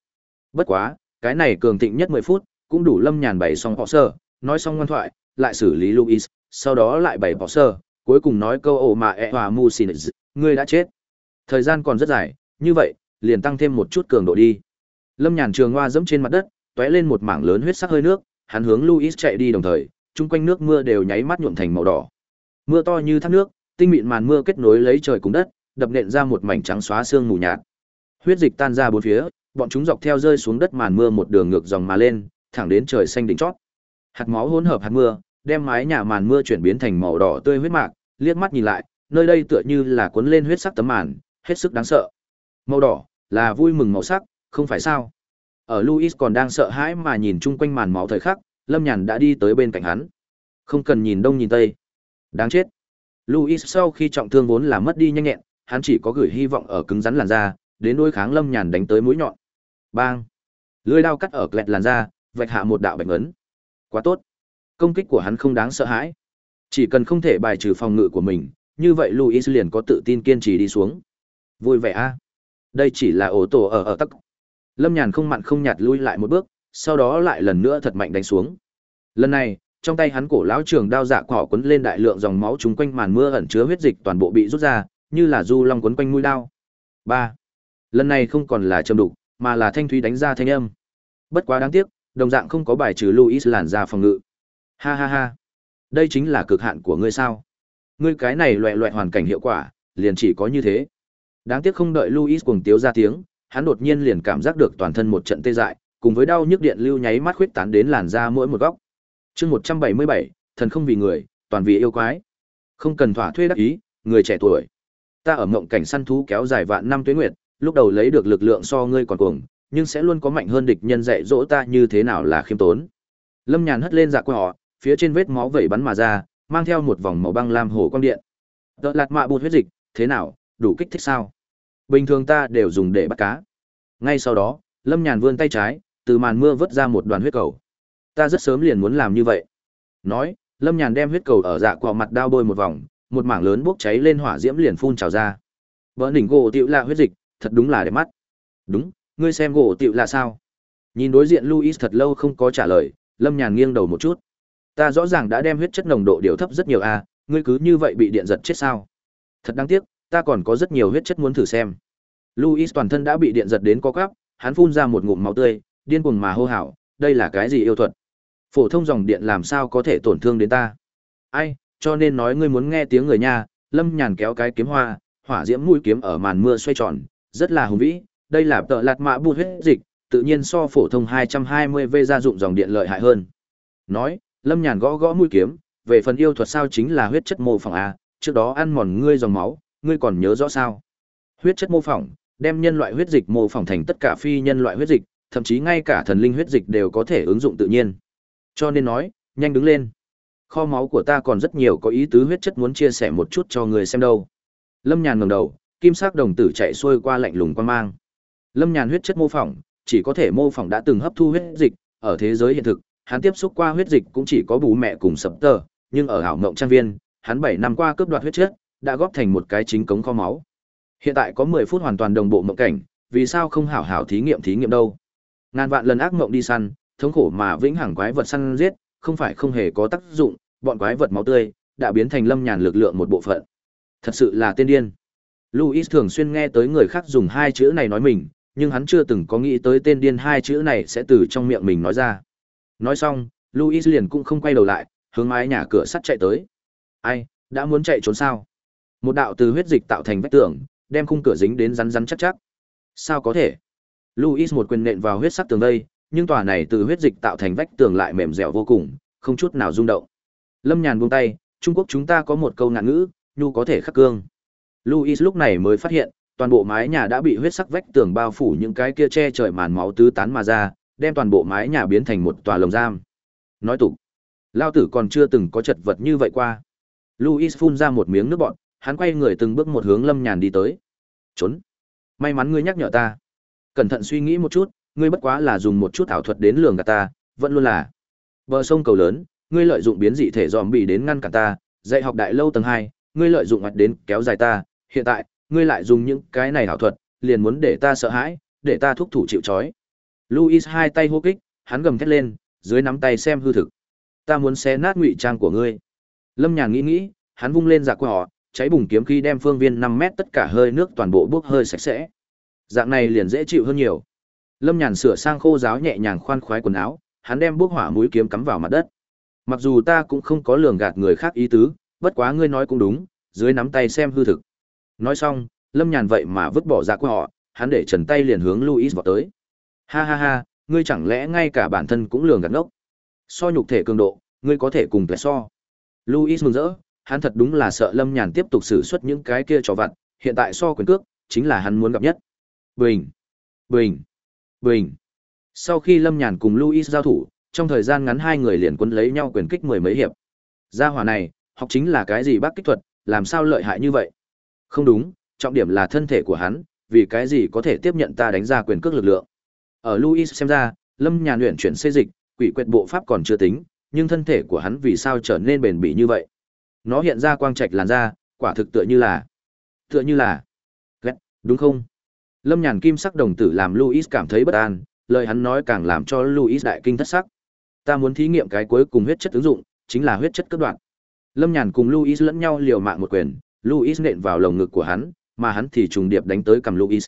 Bất quá, cái này cường thịnh nhất 10 phút, cũng đủ lâm nhàn bày xong họ sơ, nói xong ngoan thoại, lại xử lý Luis, sau đó lại bày họ sơ, cuối cùng nói câu ồ mà e hòa mu xin ngươi đã chết. Thời gian còn rất dài, như vậy, liền tăng thêm một chút cường độ đi. Lâm Nhàn trường hoa dẫm trên mặt đất, tóe lên một mảng lớn huyết sắc hơi nước, hắn hướng Luis chạy đi đồng thời, chung quanh nước mưa đều nháy mắt nhuộm thành màu đỏ. Mưa to như thác nước, tinh mịn màn mưa kết nối lấy trời cùng đất, đập nện ra một mảnh trắng xóa sương mù nhạt. Huyết dịch tan ra bốn phía, bọn chúng dọc theo rơi xuống đất màn mưa một đường ngược dòng mà lên, thẳng đến trời xanh đỉnh chót. Hạt máu hỗn hợp hạt mưa, đem mái nhà màn mưa chuyển biến thành màu đỏ tươi huyết mạc, liếc mắt nhìn lại, nơi đây tựa như là cuốn lên huyết sắc tấm màn, hết sức đáng sợ. Màu đỏ là vui mừng màu sắc, không phải sao? Ở Luis còn đang sợ hãi mà nhìn chung quanh màn máu thời khắc, Lâm Nhàn đã đi tới bên cạnh hắn. Không cần nhìn đông nhìn tây. Đáng chết. Luis sau khi trọng thương vốn là mất đi nhanh nhẹn, hắn chỉ có gửi hy vọng ở cứng rắn làn da, đến đối kháng Lâm Nhàn đánh tới mũi nhọn. Bang. Lưỡi đao cắt ở Klet làn da, vạch hạ một đạo bệnh ấn. Quá tốt. Công kích của hắn không đáng sợ hãi. Chỉ cần không thể bài trừ phòng ngự của mình, như vậy Luis liền có tự tin kiên trì đi xuống. Vui vẻ a. Đây chỉ là ổ tổ ở ở tắc. Lâm Nhàn không mặn không nhạt lui lại một bước, sau đó lại lần nữa thật mạnh đánh xuống. Lần này, trong tay hắn cổ lão trường đao dạ cỏ quấn lên đại lượng dòng máu chúng quanh màn mưa ẩn chứa huyết dịch toàn bộ bị rút ra, như là du long quấn quanh mũi đao. Ba. Lần này không còn là châm đục, mà là thanh thúy đánh ra thanh âm. Bất quá đáng tiếc, đồng dạng không có bài trừ Luis làn ra phòng ngự. Ha ha ha. Đây chính là cực hạn của ngươi sao? Ngươi cái này loẻ loẹt hoàn cảnh hiệu quả, liền chỉ có như thế. Đáng tiếc không đợi Luis cuồng tiếu ra tiếng, hắn đột nhiên liền cảm giác được toàn thân một trận tê dại, cùng với đau nhức điện lưu nháy mắt khuyết tán đến làn da mỗi một góc. Chương 177, thần không vì người, toàn vì yêu quái. Không cần thỏa thuê đắc ý, người trẻ tuổi. Ta ở mộng cảnh săn thú kéo dài vạn năm tuế nguyệt, lúc đầu lấy được lực lượng so ngươi còn cuồng, nhưng sẽ luôn có mạnh hơn địch nhân dạy dỗ ta như thế nào là khiêm tốn. Lâm Nhàn hất lên dạ của họ, phía trên vết máu vẩy bắn mà ra, mang theo một vòng màu băng lam hồ quang điện. Đợt lạt mạ bụt huyết dịch, thế nào, đủ kích thích sao? Bình thường ta đều dùng để bắt cá. Ngay sau đó, Lâm Nhàn vươn tay trái, từ màn mưa vớt ra một đoàn huyết cầu. Ta rất sớm liền muốn làm như vậy. Nói, Lâm Nhàn đem huyết cầu ở dạ quọ mặt đao bôi một vòng, một mảng lớn bốc cháy lên hỏa diễm liền phun trào ra. Vỡ đỉnh gỗ tiểu lạ huyết dịch, thật đúng là đẹp mắt. Đúng, ngươi xem gỗ tựu là sao? Nhìn đối diện Luis thật lâu không có trả lời, Lâm Nhàn nghiêng đầu một chút. Ta rõ ràng đã đem huyết chất nồng độ điều thấp rất nhiều a, à, ngươi cứ như vậy bị điện giật chết sao? Thật đáng tiếc, ta còn có rất nhiều huyết chất muốn thử xem. Luis toàn thân đã bị điện giật đến co cắp, hắn phun ra một ngụm máu tươi, điên cuồng mà hô hào, đây là cái gì yêu thuật? Phổ thông dòng điện làm sao có thể tổn thương đến ta? Ai, cho nên nói ngươi muốn nghe tiếng người nha, Lâm Nhàn kéo cái kiếm hoa, hỏa diễm mũi kiếm ở màn mưa xoay tròn, rất là hùng vĩ, đây là tợ lạt mã bùn huyết dịch, tự nhiên so phổ thông 220V gia dụng dòng điện lợi hại hơn. Nói, Lâm Nhàn gõ gõ mũi kiếm, về phần yêu thuật sao chính là huyết chất mô phỏng a, trước đó ăn mòn ngươi dòng máu, ngươi còn nhớ rõ sao? Huyết chất mô phỏng, đem nhân loại huyết dịch mô phỏng thành tất cả phi nhân loại huyết dịch, thậm chí ngay cả thần linh huyết dịch đều có thể ứng dụng tự nhiên. Cho nên nói, nhanh đứng lên. Kho máu của ta còn rất nhiều có ý tứ huyết chất muốn chia sẻ một chút cho người xem đâu. Lâm Nhàn ngẩng đầu, kim sắc đồng tử chạy xuôi qua lạnh lùng quan mang. Lâm Nhàn huyết chất mô phỏng, chỉ có thể mô phỏng đã từng hấp thu huyết dịch, ở thế giới hiện thực, hắn tiếp xúc qua huyết dịch cũng chỉ có bố mẹ cùng sập tờ, nhưng ở ảo mộng trang viên, hắn 7 năm qua cướp đoạt huyết chất, đã góp thành một cái chính cống kho máu. Hiện tại có 10 phút hoàn toàn đồng bộ mộng cảnh, vì sao không hảo hảo thí nghiệm thí nghiệm đâu? Ngàn vạn lần ác mộng đi săn, thống khổ mà vĩnh hằng quái vật săn giết, không phải không hề có tác dụng, bọn quái vật máu tươi đã biến thành lâm nhàn lực lượng một bộ phận. Thật sự là tiên điên. Louis thường xuyên nghe tới người khác dùng hai chữ này nói mình, nhưng hắn chưa từng có nghĩ tới tên điên hai chữ này sẽ từ trong miệng mình nói ra. Nói xong, Louis liền cũng không quay đầu lại, hướng mái nhà cửa sắt chạy tới. Ai, đã muốn chạy trốn sao? Một đạo từ huyết dịch tạo thành vách tường, đem khung cửa dính đến rắn rắn chắc chắc. Sao có thể? Louis một quyền nện vào huyết sắc tường đây, nhưng tòa này từ huyết dịch tạo thành vách tường lại mềm dẻo vô cùng, không chút nào rung động. Lâm Nhàn buông tay, Trung Quốc chúng ta có một câu ngạn ngữ, nhu có thể khắc cương. Louis lúc này mới phát hiện, toàn bộ mái nhà đã bị huyết sắc vách tường bao phủ những cái kia che trời màn máu tứ tán mà ra, đem toàn bộ mái nhà biến thành một tòa lồng giam. Nói tục, lao tử còn chưa từng có chật vật như vậy qua. Louis phun ra một miếng nước bọt, hắn quay người từng bước một hướng Lâm Nhàn đi tới. Trốn. May mắn ngươi nhắc nhở ta. Cẩn thận suy nghĩ một chút, ngươi bất quá là dùng một chút ảo thuật đến lường gạt ta, vẫn luôn là. Bờ sông cầu lớn, ngươi lợi dụng biến dị thể dòm bị đến ngăn cản ta, dạy học đại lâu tầng 2, ngươi lợi dụng ngoặt đến kéo dài ta, hiện tại, ngươi lại dùng những cái này ảo thuật, liền muốn để ta sợ hãi, để ta thúc thủ chịu trói. Luis hai tay hô kích, hắn gầm thét lên, dưới nắm tay xem hư thực. Ta muốn xé nát ngụy trang của ngươi. Lâm Nhàn nghĩ nghĩ, hắn vung lên giặc của họ, cháy bùng kiếm khi đem phương viên 5 mét tất cả hơi nước toàn bộ bốc hơi sạch sẽ. Dạng này liền dễ chịu hơn nhiều. Lâm Nhàn sửa sang khô giáo nhẹ nhàng khoan khoái quần áo, hắn đem bốc hỏa mũi kiếm cắm vào mặt đất. Mặc dù ta cũng không có lường gạt người khác ý tứ, bất quá ngươi nói cũng đúng, dưới nắm tay xem hư thực. Nói xong, Lâm Nhàn vậy mà vứt bỏ ra của họ, hắn để trần tay liền hướng Louis vào tới. Ha ha ha, ngươi chẳng lẽ ngay cả bản thân cũng lường gạt ngốc. So nhục thể cường độ, ngươi có thể cùng kẻ so. Louis mừng rỡ, hắn thật đúng là sợ Lâm Nhàn tiếp tục sử xuất những cái kia trò vặt, hiện tại so quyền cước, chính là hắn muốn gặp nhất. Bình, bình, bình. Sau khi Lâm Nhàn cùng Louis giao thủ, trong thời gian ngắn hai người liền quấn lấy nhau quyền kích mười mấy hiệp. Gia hỏa này, học chính là cái gì bác kích thuật, làm sao lợi hại như vậy? Không đúng, trọng điểm là thân thể của hắn, vì cái gì có thể tiếp nhận ta đánh ra quyền cước lực lượng. Ở Luis xem ra, Lâm Nhàn luyện chuyển xê dịch, quỷ quyệt bộ pháp còn chưa tính, nhưng thân thể của hắn vì sao trở nên bền bỉ như vậy? Nó hiện ra quang trạch làn da, quả thực tựa như là tựa như là ghét, đúng không? Lâm Nhàn kim sắc đồng tử làm Luis cảm thấy bất an, lời hắn nói càng làm cho Luis đại kinh thất sắc. Ta muốn thí nghiệm cái cuối cùng huyết chất ứng dụng, chính là huyết chất cấp đoạn. Lâm Nhàn cùng Luis lẫn nhau liều mạng một quyền, Louis nện vào lồng ngực của hắn, mà hắn thì trùng điệp đánh tới cầm Louis.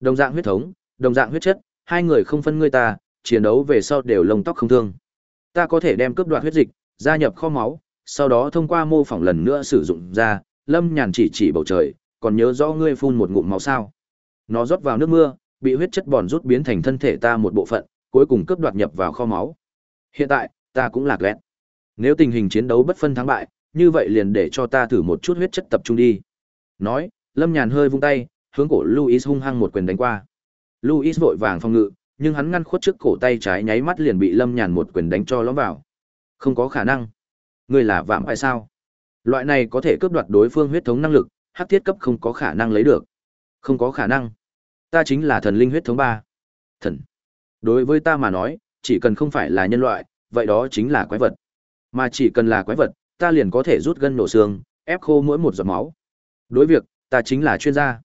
Đồng dạng huyết thống, đồng dạng huyết chất, hai người không phân ngươi ta, chiến đấu về sau đều lông tóc không thương. Ta có thể đem cướp đoạt huyết dịch, gia nhập kho máu, sau đó thông qua mô phỏng lần nữa sử dụng ra, Lâm Nhàn chỉ chỉ bầu trời, còn nhớ rõ ngươi phun một ngụm máu sao? Nó rót vào nước mưa, bị huyết chất bòn rút biến thành thân thể ta một bộ phận, cuối cùng cướp đoạt nhập vào kho máu. Hiện tại, ta cũng lạc lẹn. Nếu tình hình chiến đấu bất phân thắng bại, như vậy liền để cho ta thử một chút huyết chất tập trung đi. Nói, Lâm Nhàn hơi vung tay, hướng cổ Louis hung hăng một quyền đánh qua. Louis vội vàng phòng ngự, nhưng hắn ngăn khuất trước cổ tay trái nháy mắt liền bị Lâm Nhàn một quyền đánh cho lõm vào. Không có khả năng. Ngươi là vạm phải sao? Loại này có thể cướp đoạt đối phương huyết thống năng lực, hắc thiết cấp không có khả năng lấy được. Không có khả năng. Ta chính là thần linh huyết thống ba. Thần. Đối với ta mà nói, chỉ cần không phải là nhân loại, vậy đó chính là quái vật. Mà chỉ cần là quái vật, ta liền có thể rút gân nổ xương, ép khô mỗi một giọt máu. Đối việc, ta chính là chuyên gia.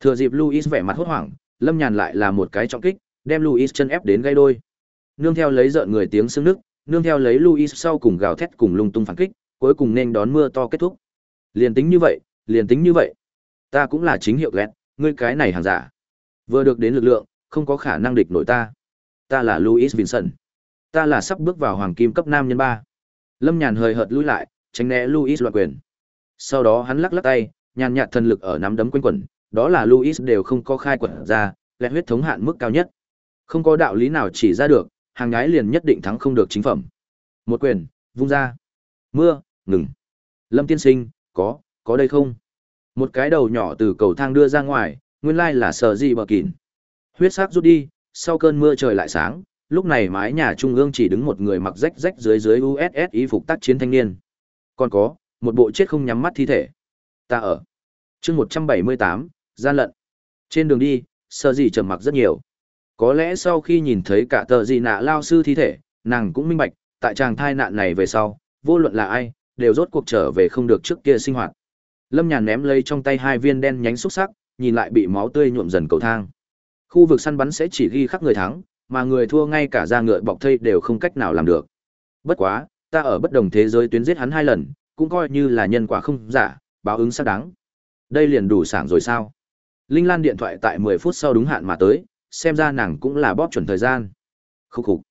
Thừa dịp Luis vẻ mặt hốt hoảng, Lâm Nhàn lại là một cái trọng kích, đem Luis chân ép đến gây đôi. Nương theo lấy giận người tiếng sưng nước, nương theo lấy Luis sau cùng gào thét cùng lung tung phản kích, cuối cùng nên đón mưa to kết thúc. Liền tính như vậy, liền tính như vậy. Ta cũng là chính hiệu ghét, ngươi cái này hàng giả. Vừa được đến lực lượng, không có khả năng địch nổi ta. Ta là Luis Vincent. Ta là sắp bước vào hoàng kim cấp nam nhân ba. Lâm Nhàn hơi hợt lui lại, tránh né Luis loạn quyền. Sau đó hắn lắc lắc tay, nhàn nhạt thần lực ở nắm đấm quanh quẩn, đó là Luis đều không có khai quật ra, lẹt huyết thống hạn mức cao nhất. Không có đạo lý nào chỉ ra được, hàng gái liền nhất định thắng không được chính phẩm. Một quyền, vung ra. Mưa, ngừng. Lâm tiên sinh, có, có đây không? Một cái đầu nhỏ từ cầu thang đưa ra ngoài, nguyên lai là sợ gì bờ kỉn. Huyết sắc rút đi, sau cơn mưa trời lại sáng, lúc này mái nhà trung ương chỉ đứng một người mặc rách rách dưới dưới USS y phục tác chiến thanh niên. Còn có, một bộ chết không nhắm mắt thi thể. Ta ở. chương 178, gian lận. Trên đường đi, sợ gì trầm mặc rất nhiều. Có lẽ sau khi nhìn thấy cả tờ gì nạ lao sư thi thể, nàng cũng minh bạch, tại chàng thai nạn này về sau, vô luận là ai, đều rốt cuộc trở về không được trước kia sinh hoạt. Lâm Nhàn ném lấy trong tay hai viên đen nhánh xúc sắc, nhìn lại bị máu tươi nhuộm dần cầu thang. Khu vực săn bắn sẽ chỉ ghi khắc người thắng, mà người thua ngay cả da ngựa bọc thây đều không cách nào làm được. Bất quá, ta ở bất đồng thế giới tuyến giết hắn hai lần, cũng coi như là nhân quả không giả, báo ứng xác đáng. Đây liền đủ sảng rồi sao? Linh Lan điện thoại tại 10 phút sau đúng hạn mà tới, xem ra nàng cũng là bóp chuẩn thời gian. Khúc khục.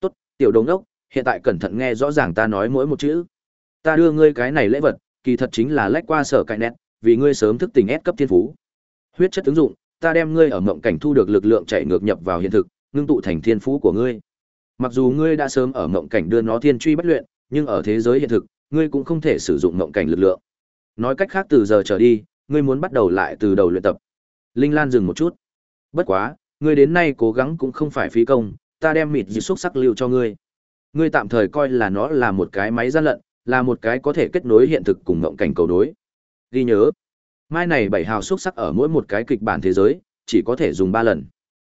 Tốt, tiểu đồng đốc, hiện tại cẩn thận nghe rõ ràng ta nói mỗi một chữ. Ta đưa ngươi cái này lễ vật, kỳ thật chính là lách qua sở cải nét, vì ngươi sớm thức tỉnh ép cấp thiên phú. Huyết chất ứng dụng, ta đem ngươi ở mộng cảnh thu được lực lượng chạy ngược nhập vào hiện thực, ngưng tụ thành thiên phú của ngươi. Mặc dù ngươi đã sớm ở mộng cảnh đưa nó thiên truy bất luyện, nhưng ở thế giới hiện thực, ngươi cũng không thể sử dụng mộng cảnh lực lượng. Nói cách khác từ giờ trở đi, ngươi muốn bắt đầu lại từ đầu luyện tập. Linh Lan dừng một chút. Bất quá, ngươi đến nay cố gắng cũng không phải phí công, ta đem mịt dị xúc sắc lưu cho ngươi. Ngươi tạm thời coi là nó là một cái máy gian lận, là một cái có thể kết nối hiện thực cùng ngộng cảnh cầu đối. Ghi nhớ, mai này bảy hào xúc sắc ở mỗi một cái kịch bản thế giới, chỉ có thể dùng ba lần.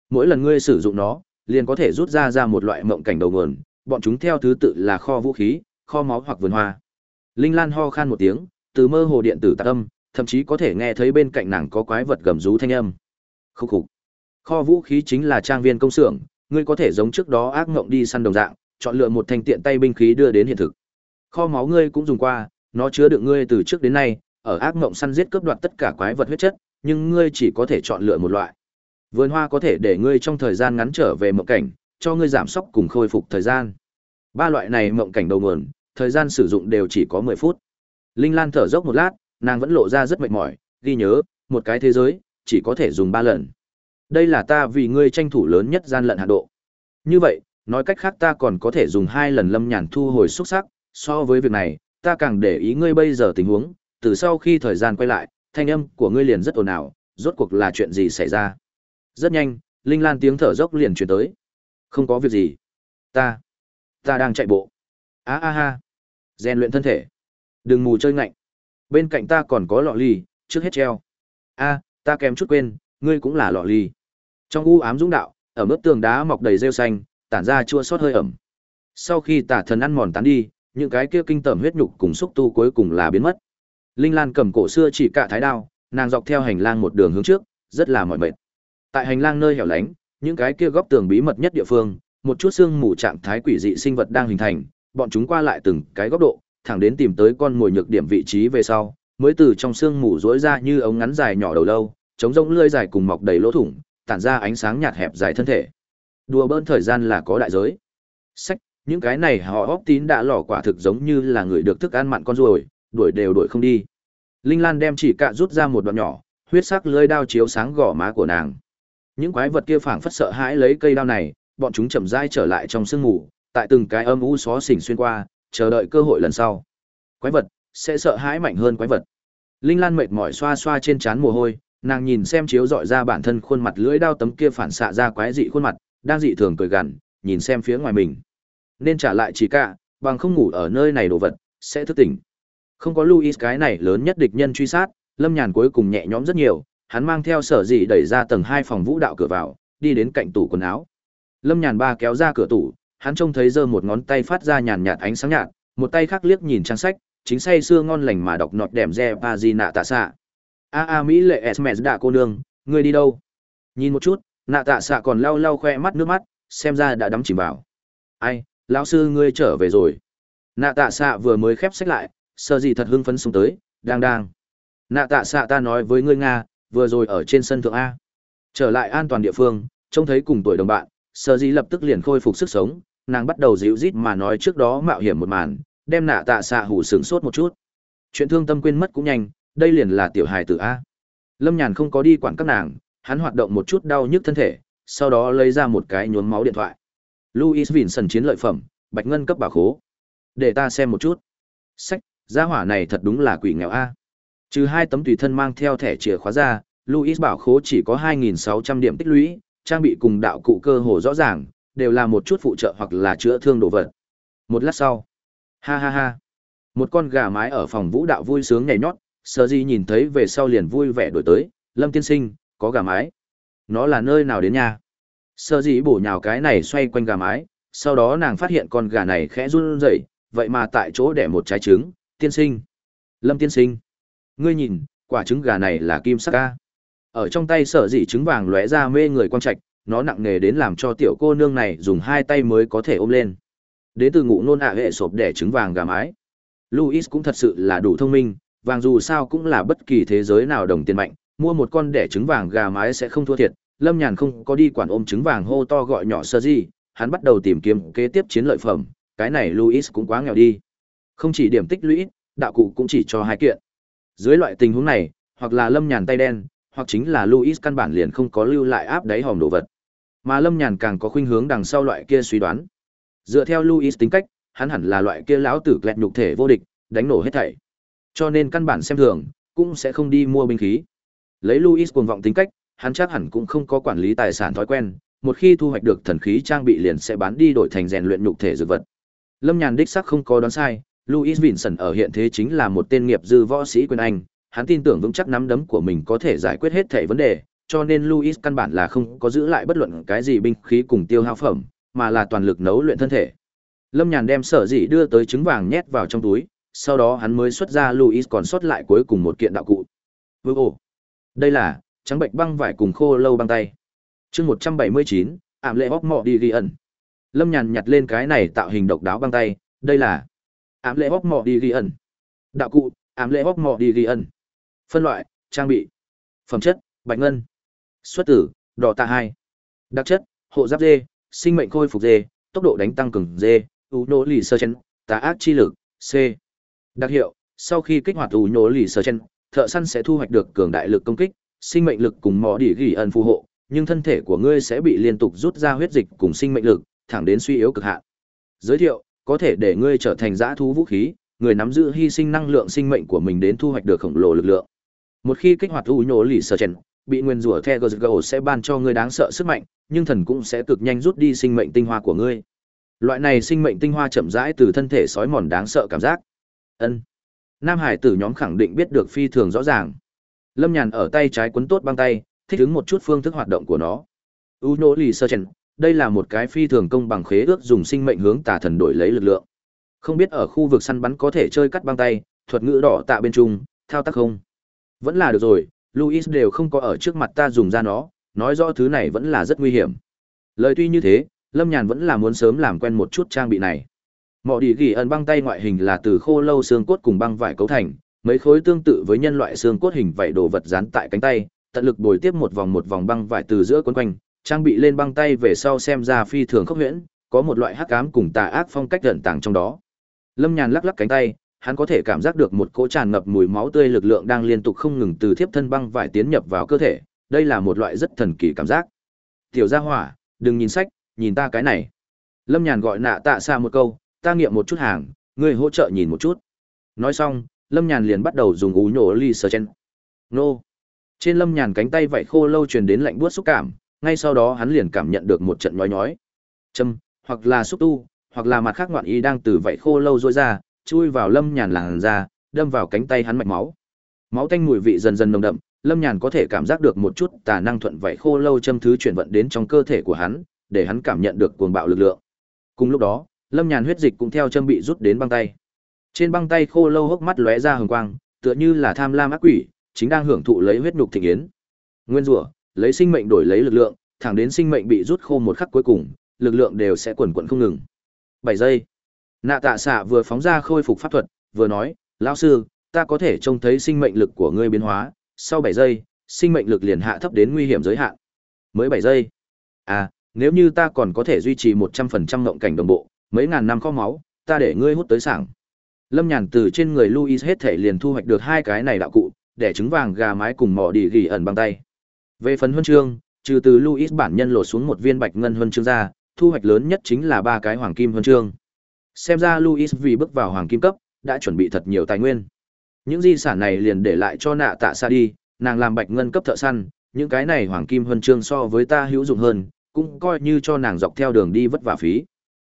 Mỗi lần ngươi sử dụng nó, liền có thể rút ra ra một loại mộng cảnh đầu nguồn, bọn chúng theo thứ tự là kho vũ khí, kho máu hoặc vườn hoa. Linh Lan ho khan một tiếng, từ mơ hồ điện tử tạc âm, thậm chí có thể nghe thấy bên cạnh nàng có quái vật gầm rú thanh âm. Khúc khục. Kho vũ khí chính là trang viên công xưởng, ngươi có thể giống trước đó ác ngộng đi săn đồng dạng, chọn lựa một thanh tiện tay binh khí đưa đến hiện thực. Kho máu ngươi cũng dùng qua, nó chứa đựng ngươi từ trước đến nay, ở ác ngộng săn giết cướp đoạt tất cả quái vật huyết chất, nhưng ngươi chỉ có thể chọn lựa một loại. Vườn hoa có thể để ngươi trong thời gian ngắn trở về mộng cảnh, cho ngươi giảm sốc cùng khôi phục thời gian. Ba loại này mộng cảnh đầu nguồn, thời gian sử dụng đều chỉ có 10 phút. Linh Lan thở dốc một lát, nàng vẫn lộ ra rất mệt mỏi, ghi nhớ, một cái thế giới, chỉ có thể dùng 3 lần. Đây là ta vì ngươi tranh thủ lớn nhất gian lận hạ độ. Như vậy, nói cách khác ta còn có thể dùng hai lần lâm nhàn thu hồi xúc sắc, so với việc này, ta càng để ý ngươi bây giờ tình huống, từ sau khi thời gian quay lại, thanh âm của ngươi liền rất ồn ào, rốt cuộc là chuyện gì xảy ra. Rất nhanh, Linh Lan tiếng thở dốc liền truyền tới. Không có việc gì. Ta, ta đang chạy bộ. Á a ha. Rèn luyện thân thể. Đừng mù chơi ngạnh. Bên cạnh ta còn có lọ ly, trước hết treo. A, ta kèm chút quên, ngươi cũng là lọ ly. Trong u ám dũng đạo, ở mức tường đá mọc đầy rêu xanh, tản ra chua xót hơi ẩm. Sau khi tả thần ăn mòn tán đi, những cái kia kinh tởm huyết nhục cùng xúc tu cuối cùng là biến mất. Linh Lan cầm cổ xưa chỉ cả thái đao, nàng dọc theo hành lang một đường hướng trước, rất là mỏi mệt. Tại hành lang nơi hẻo lánh, những cái kia góc tường bí mật nhất địa phương, một chút xương mù trạng thái quỷ dị sinh vật đang hình thành, bọn chúng qua lại từng cái góc độ, thẳng đến tìm tới con mồi nhược điểm vị trí về sau, mới từ trong xương mù rỗi ra như ống ngắn dài nhỏ đầu lâu, chống rông lưỡi dài cùng mọc đầy lỗ thủng, tản ra ánh sáng nhạt hẹp dài thân thể. Đùa bỡn thời gian là có đại giới. Sách, những cái này họ óc tín đã lỏ quả thực giống như là người được thức ăn mặn con ruồi, đuổi đều đuổi không đi. Linh Lan đem chỉ cạ rút ra một đoạn nhỏ, huyết sắc lưỡi đao chiếu sáng gò má của nàng. Những quái vật kia phảng phất sợ hãi lấy cây đao này, bọn chúng chậm rãi trở lại trong sương mù, tại từng cái âm u xó xỉnh xuyên qua, chờ đợi cơ hội lần sau. Quái vật sẽ sợ hãi mạnh hơn quái vật. Linh Lan mệt mỏi xoa xoa trên trán mồ hôi, nàng nhìn xem chiếu dọi ra bản thân khuôn mặt lưỡi đao tấm kia phản xạ ra quái dị khuôn mặt, đang dị thường cười gằn, nhìn xem phía ngoài mình. Nên trả lại chỉ cả, bằng không ngủ ở nơi này đồ vật, sẽ thức tỉnh. Không có Luis cái này lớn nhất địch nhân truy sát, Lâm Nhàn cuối cùng nhẹ nhõm rất nhiều, hắn mang theo sở dị đẩy ra tầng hai phòng vũ đạo cửa vào, đi đến cạnh tủ quần áo. Lâm Nhàn ba kéo ra cửa tủ, hắn trông thấy giơ một ngón tay phát ra nhàn nhạt ánh sáng nhạt, một tay khác liếc nhìn trang sách, chính say xưa ngon lành mà đọc nọt đèm re nạ tạ xạ. A a Mỹ lệ Esmes đạ dạ cô nương, ngươi đi đâu? Nhìn một chút, nạ tạ xạ còn lau lau khoe mắt nước mắt, xem ra đã đắm chìm vào. Ai, lão sư ngươi trở về rồi. Nạ tạ xạ vừa mới khép sách lại, sợ gì thật hưng phấn xuống tới, đang đang. Nạ tạ xạ ta nói với ngươi Nga, vừa rồi ở trên sân thượng A. Trở lại an toàn địa phương, trông thấy cùng tuổi đồng bạn, sở dĩ lập tức liền khôi phục sức sống, nàng bắt đầu dịu rít mà nói trước đó mạo hiểm một màn, đem nạ tạ xạ hủ sướng sốt một chút. Chuyện thương tâm quên mất cũng nhanh, đây liền là tiểu hài tử A. Lâm Nhàn không có đi quản các nàng, hắn hoạt động một chút đau nhức thân thể, sau đó lấy ra một cái nhuốm máu điện thoại. Louis Vinson chiến lợi phẩm, bạch ngân cấp bảo khố. Để ta xem một chút. Sách, gia hỏa này thật đúng là quỷ nghèo A. Trừ hai tấm tùy thân mang theo thẻ chìa khóa ra, Louis bảo khố chỉ có 2.600 điểm tích lũy, trang bị cùng đạo cụ cơ hồ rõ ràng, đều là một chút phụ trợ hoặc là chữa thương đồ vật. Một lát sau, ha ha ha, một con gà mái ở phòng vũ đạo vui sướng nhảy nhót, Sở Di nhìn thấy về sau liền vui vẻ đổi tới, Lâm tiên sinh, có gà mái. Nó là nơi nào đến nhà? Sở Di bổ nhào cái này xoay quanh gà mái, sau đó nàng phát hiện con gà này khẽ run rẩy, vậy mà tại chỗ đẻ một trái trứng, tiên sinh. Lâm tiên sinh. Ngươi nhìn, quả trứng gà này là kim sắc ca. Ở trong tay sở dị trứng vàng lóe ra mê người quang trạch, nó nặng nề đến làm cho tiểu cô nương này dùng hai tay mới có thể ôm lên. Đến từ ngụ nôn ạ hệ sộp để trứng vàng gà mái. Luis cũng thật sự là đủ thông minh, vàng dù sao cũng là bất kỳ thế giới nào đồng tiền mạnh, mua một con đẻ trứng vàng gà mái sẽ không thua thiệt. Lâm Nhàn không có đi quản ôm trứng vàng hô to gọi nhỏ sơ di hắn bắt đầu tìm kiếm kế tiếp chiến lợi phẩm, cái này Luis cũng quá nghèo đi. Không chỉ điểm tích lũy, đạo cụ cũng chỉ cho hai kiện. Dưới loại tình huống này, hoặc là Lâm Nhàn tay đen, hoặc chính là Louis căn bản liền không có lưu lại áp đáy hòm đồ vật. Mà Lâm Nhàn càng có khuynh hướng đằng sau loại kia suy đoán. Dựa theo Louis tính cách, hắn hẳn là loại kia lão tử lẹt nhục thể vô địch, đánh nổ hết thảy. Cho nên căn bản xem thường, cũng sẽ không đi mua binh khí. Lấy Louis cuồng vọng tính cách, hắn chắc hẳn cũng không có quản lý tài sản thói quen, một khi thu hoạch được thần khí trang bị liền sẽ bán đi đổi thành rèn luyện nhục thể dược vật. Lâm Nhàn đích xác không có đoán sai, Louis Vinson ở hiện thế chính là một tên nghiệp dư võ sĩ quyền Anh, hắn tin tưởng vững chắc nắm đấm của mình có thể giải quyết hết thể vấn đề, cho nên Louis căn bản là không có giữ lại bất luận cái gì binh khí cùng tiêu hao phẩm, mà là toàn lực nấu luyện thân thể. Lâm Nhàn đem sở dị đưa tới trứng vàng nhét vào trong túi, sau đó hắn mới xuất ra Louis còn sót lại cuối cùng một kiện đạo cụ. Vô ồ, đây là trắng bệnh băng vải cùng khô lâu băng tay. chương 179, ảm lệ hóc mọ đi ghi ẩn. Lâm Nhàn nhặt lên cái này tạo hình độc đáo băng tay, đây là Ám lệ hóc Mỏ đi ghi ẩn. Đạo cụ, Ám lệ hóc Mỏ đi ghi ẩn. Phân loại, trang bị. Phẩm chất, bạch ngân. Xuất tử, đỏ tạ hai. Đặc chất, hộ giáp dê, sinh mệnh khôi phục dê, tốc độ đánh tăng cường dê, ủ nỗ lì sơ chen, tà ác chi lực, C. Đặc hiệu, sau khi kích hoạt ủ nỗ lì sơ chen, thợ săn sẽ thu hoạch được cường đại lực công kích, sinh mệnh lực cùng mỏ đỉ ghi ẩn phù hộ, nhưng thân thể của ngươi sẽ bị liên tục rút ra huyết dịch cùng sinh mệnh lực, thẳng đến suy yếu cực hạn. Giới thiệu, có thể để ngươi trở thành dã thú vũ khí, người nắm giữ hy sinh năng lượng sinh mệnh của mình đến thu hoạch được khổng lồ lực lượng. Một khi kích hoạt u nhổ lì sở chèn, bị nguyên rủa The Ghost sẽ ban cho ngươi đáng sợ sức mạnh, nhưng thần cũng sẽ cực nhanh rút đi sinh mệnh tinh hoa của ngươi. Loại này sinh mệnh tinh hoa chậm rãi từ thân thể sói mòn đáng sợ cảm giác. Ân. Nam Hải tử nhóm khẳng định biết được phi thường rõ ràng. Lâm Nhàn ở tay trái quấn tốt băng tay, thích ứng một chút phương thức hoạt động của nó. U nỗ lì sở chèn, đây là một cái phi thường công bằng khế ước dùng sinh mệnh hướng tà thần đổi lấy lực lượng. Không biết ở khu vực săn bắn có thể chơi cắt băng tay, thuật ngữ đỏ tạ bên trung, thao tác không? Vẫn là được rồi, Luis đều không có ở trước mặt ta dùng ra nó, nói rõ thứ này vẫn là rất nguy hiểm. Lời tuy như thế, Lâm Nhàn vẫn là muốn sớm làm quen một chút trang bị này. Mọ đi ghi ẩn băng tay ngoại hình là từ khô lâu xương cốt cùng băng vải cấu thành, mấy khối tương tự với nhân loại xương cốt hình vảy đồ vật dán tại cánh tay, tận lực bồi tiếp một vòng một vòng băng vải từ giữa quấn quanh, trang bị lên băng tay về sau xem ra phi thường khốc huyễn, có một loại hắc ám cùng tà ác phong cách ẩn tàng trong đó. Lâm Nhàn lắc lắc cánh tay, hắn có thể cảm giác được một cỗ tràn ngập mùi máu tươi lực lượng đang liên tục không ngừng từ thiếp thân băng vải tiến nhập vào cơ thể, đây là một loại rất thần kỳ cảm giác. Tiểu gia hỏa, đừng nhìn sách, nhìn ta cái này. Lâm Nhàn gọi nạ tạ xa một câu, ta nghiệm một chút hàng, ngươi hỗ trợ nhìn một chút. Nói xong, Lâm Nhàn liền bắt đầu dùng ú nhổ ly sờ chen. Nô. Trên Lâm Nhàn cánh tay vảy khô lâu truyền đến lạnh buốt xúc cảm, ngay sau đó hắn liền cảm nhận được một trận nhói nhói. Châm, hoặc là xúc tu, hoặc là mặt khác ngoạn ý đang từ vảy khô lâu rôi ra, chui vào Lâm Nhàn làn ra, đâm vào cánh tay hắn mạch máu. Máu tanh mùi vị dần dần nồng đậm, Lâm Nhàn có thể cảm giác được một chút tà năng thuận vảy khô lâu châm thứ chuyển vận đến trong cơ thể của hắn, để hắn cảm nhận được cuồng bạo lực lượng. Cùng lúc đó, Lâm Nhàn huyết dịch cũng theo châm bị rút đến băng tay. Trên băng tay khô lâu hốc mắt lóe ra hừng quang, tựa như là tham lam ác quỷ, chính đang hưởng thụ lấy huyết nhục thịnh yến. Nguyên rủa, lấy sinh mệnh đổi lấy lực lượng, thẳng đến sinh mệnh bị rút khô một khắc cuối cùng, lực lượng đều sẽ quần quần không ngừng. 7 giây. Nạ Tạ Sạ vừa phóng ra khôi phục pháp thuật, vừa nói, "Lão sư, ta có thể trông thấy sinh mệnh lực của ngươi biến hóa, sau 7 giây, sinh mệnh lực liền hạ thấp đến nguy hiểm giới hạn." Mới 7 giây. À, nếu như ta còn có thể duy trì 100% ngộng cảnh đồng bộ, mấy ngàn năm kho máu, ta để ngươi hút tới sảng. Lâm Nhàn từ trên người Louis hết thể liền thu hoạch được hai cái này đạo cụ, để trứng vàng gà mái cùng mỏ đi gỉ ẩn bằng tay. Về phần huân chương, trừ từ Louis bản nhân lột xuống một viên bạch ngân huân chương ra, thu hoạch lớn nhất chính là ba cái hoàng kim huân chương. Xem ra Louis vì bước vào hoàng kim cấp, đã chuẩn bị thật nhiều tài nguyên. Những di sản này liền để lại cho nạ tạ xa đi, nàng làm bạch ngân cấp thợ săn, những cái này hoàng kim huân chương so với ta hữu dụng hơn, cũng coi như cho nàng dọc theo đường đi vất vả phí.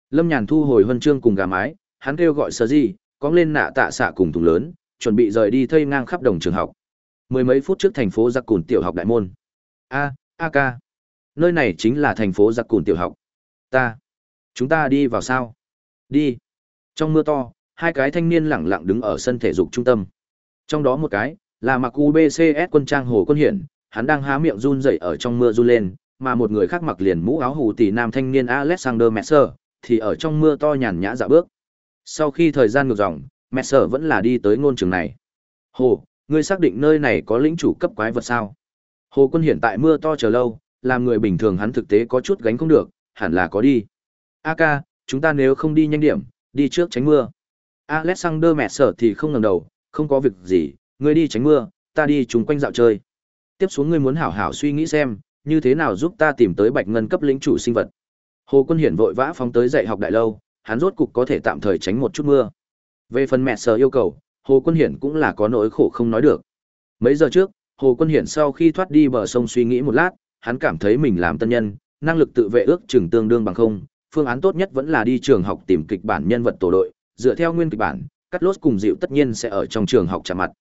Lâm Nhàn thu hồi huân chương cùng gà mái, hắn kêu gọi Sở Di, cóng lên nạ tạ xạ cùng thùng lớn, chuẩn bị rời đi thây ngang khắp đồng trường học. Mười mấy phút trước thành phố Giặc Cùn tiểu học đại môn. A, A ca. Nơi này chính là thành phố Giặc Cùn tiểu học. Ta. Chúng ta đi vào sao? Đi. Trong mưa to, hai cái thanh niên lẳng lặng đứng ở sân thể dục trung tâm. Trong đó một cái là mặc UBCS quân trang hồ quân hiển, hắn đang há miệng run rẩy ở trong mưa run lên, mà một người khác mặc liền mũ áo hủ tỷ nam thanh niên Alexander Messer, thì ở trong mưa to nhàn nhã dạo bước. Sau khi thời gian ngược dòng, Messer vẫn là đi tới ngôn trường này. Hồ, ngươi xác định nơi này có lĩnh chủ cấp quái vật sao? Hồ quân hiển tại mưa to chờ lâu, làm người bình thường hắn thực tế có chút gánh không được, hẳn là có đi. A Ca, chúng ta nếu không đi nhanh điểm, đi trước tránh mưa. Alexander Messer thì không ngẩng đầu, không có việc gì, ngươi đi tránh mưa, ta đi chúng quanh dạo chơi. Tiếp xuống ngươi muốn hảo hảo suy nghĩ xem, như thế nào giúp ta tìm tới bạch ngân cấp lĩnh chủ sinh vật. Hồ Quân Hiển vội vã phóng tới dạy học đại lâu, hắn rốt cục có thể tạm thời tránh một chút mưa. Về phần mẹ sở yêu cầu, Hồ Quân Hiển cũng là có nỗi khổ không nói được. Mấy giờ trước, Hồ Quân Hiển sau khi thoát đi bờ sông suy nghĩ một lát, hắn cảm thấy mình làm tân nhân, năng lực tự vệ ước chừng tương đương bằng không, phương án tốt nhất vẫn là đi trường học tìm kịch bản nhân vật tổ đội, dựa theo nguyên kịch bản, cắt lốt cùng dịu tất nhiên sẽ ở trong trường học chạm mặt.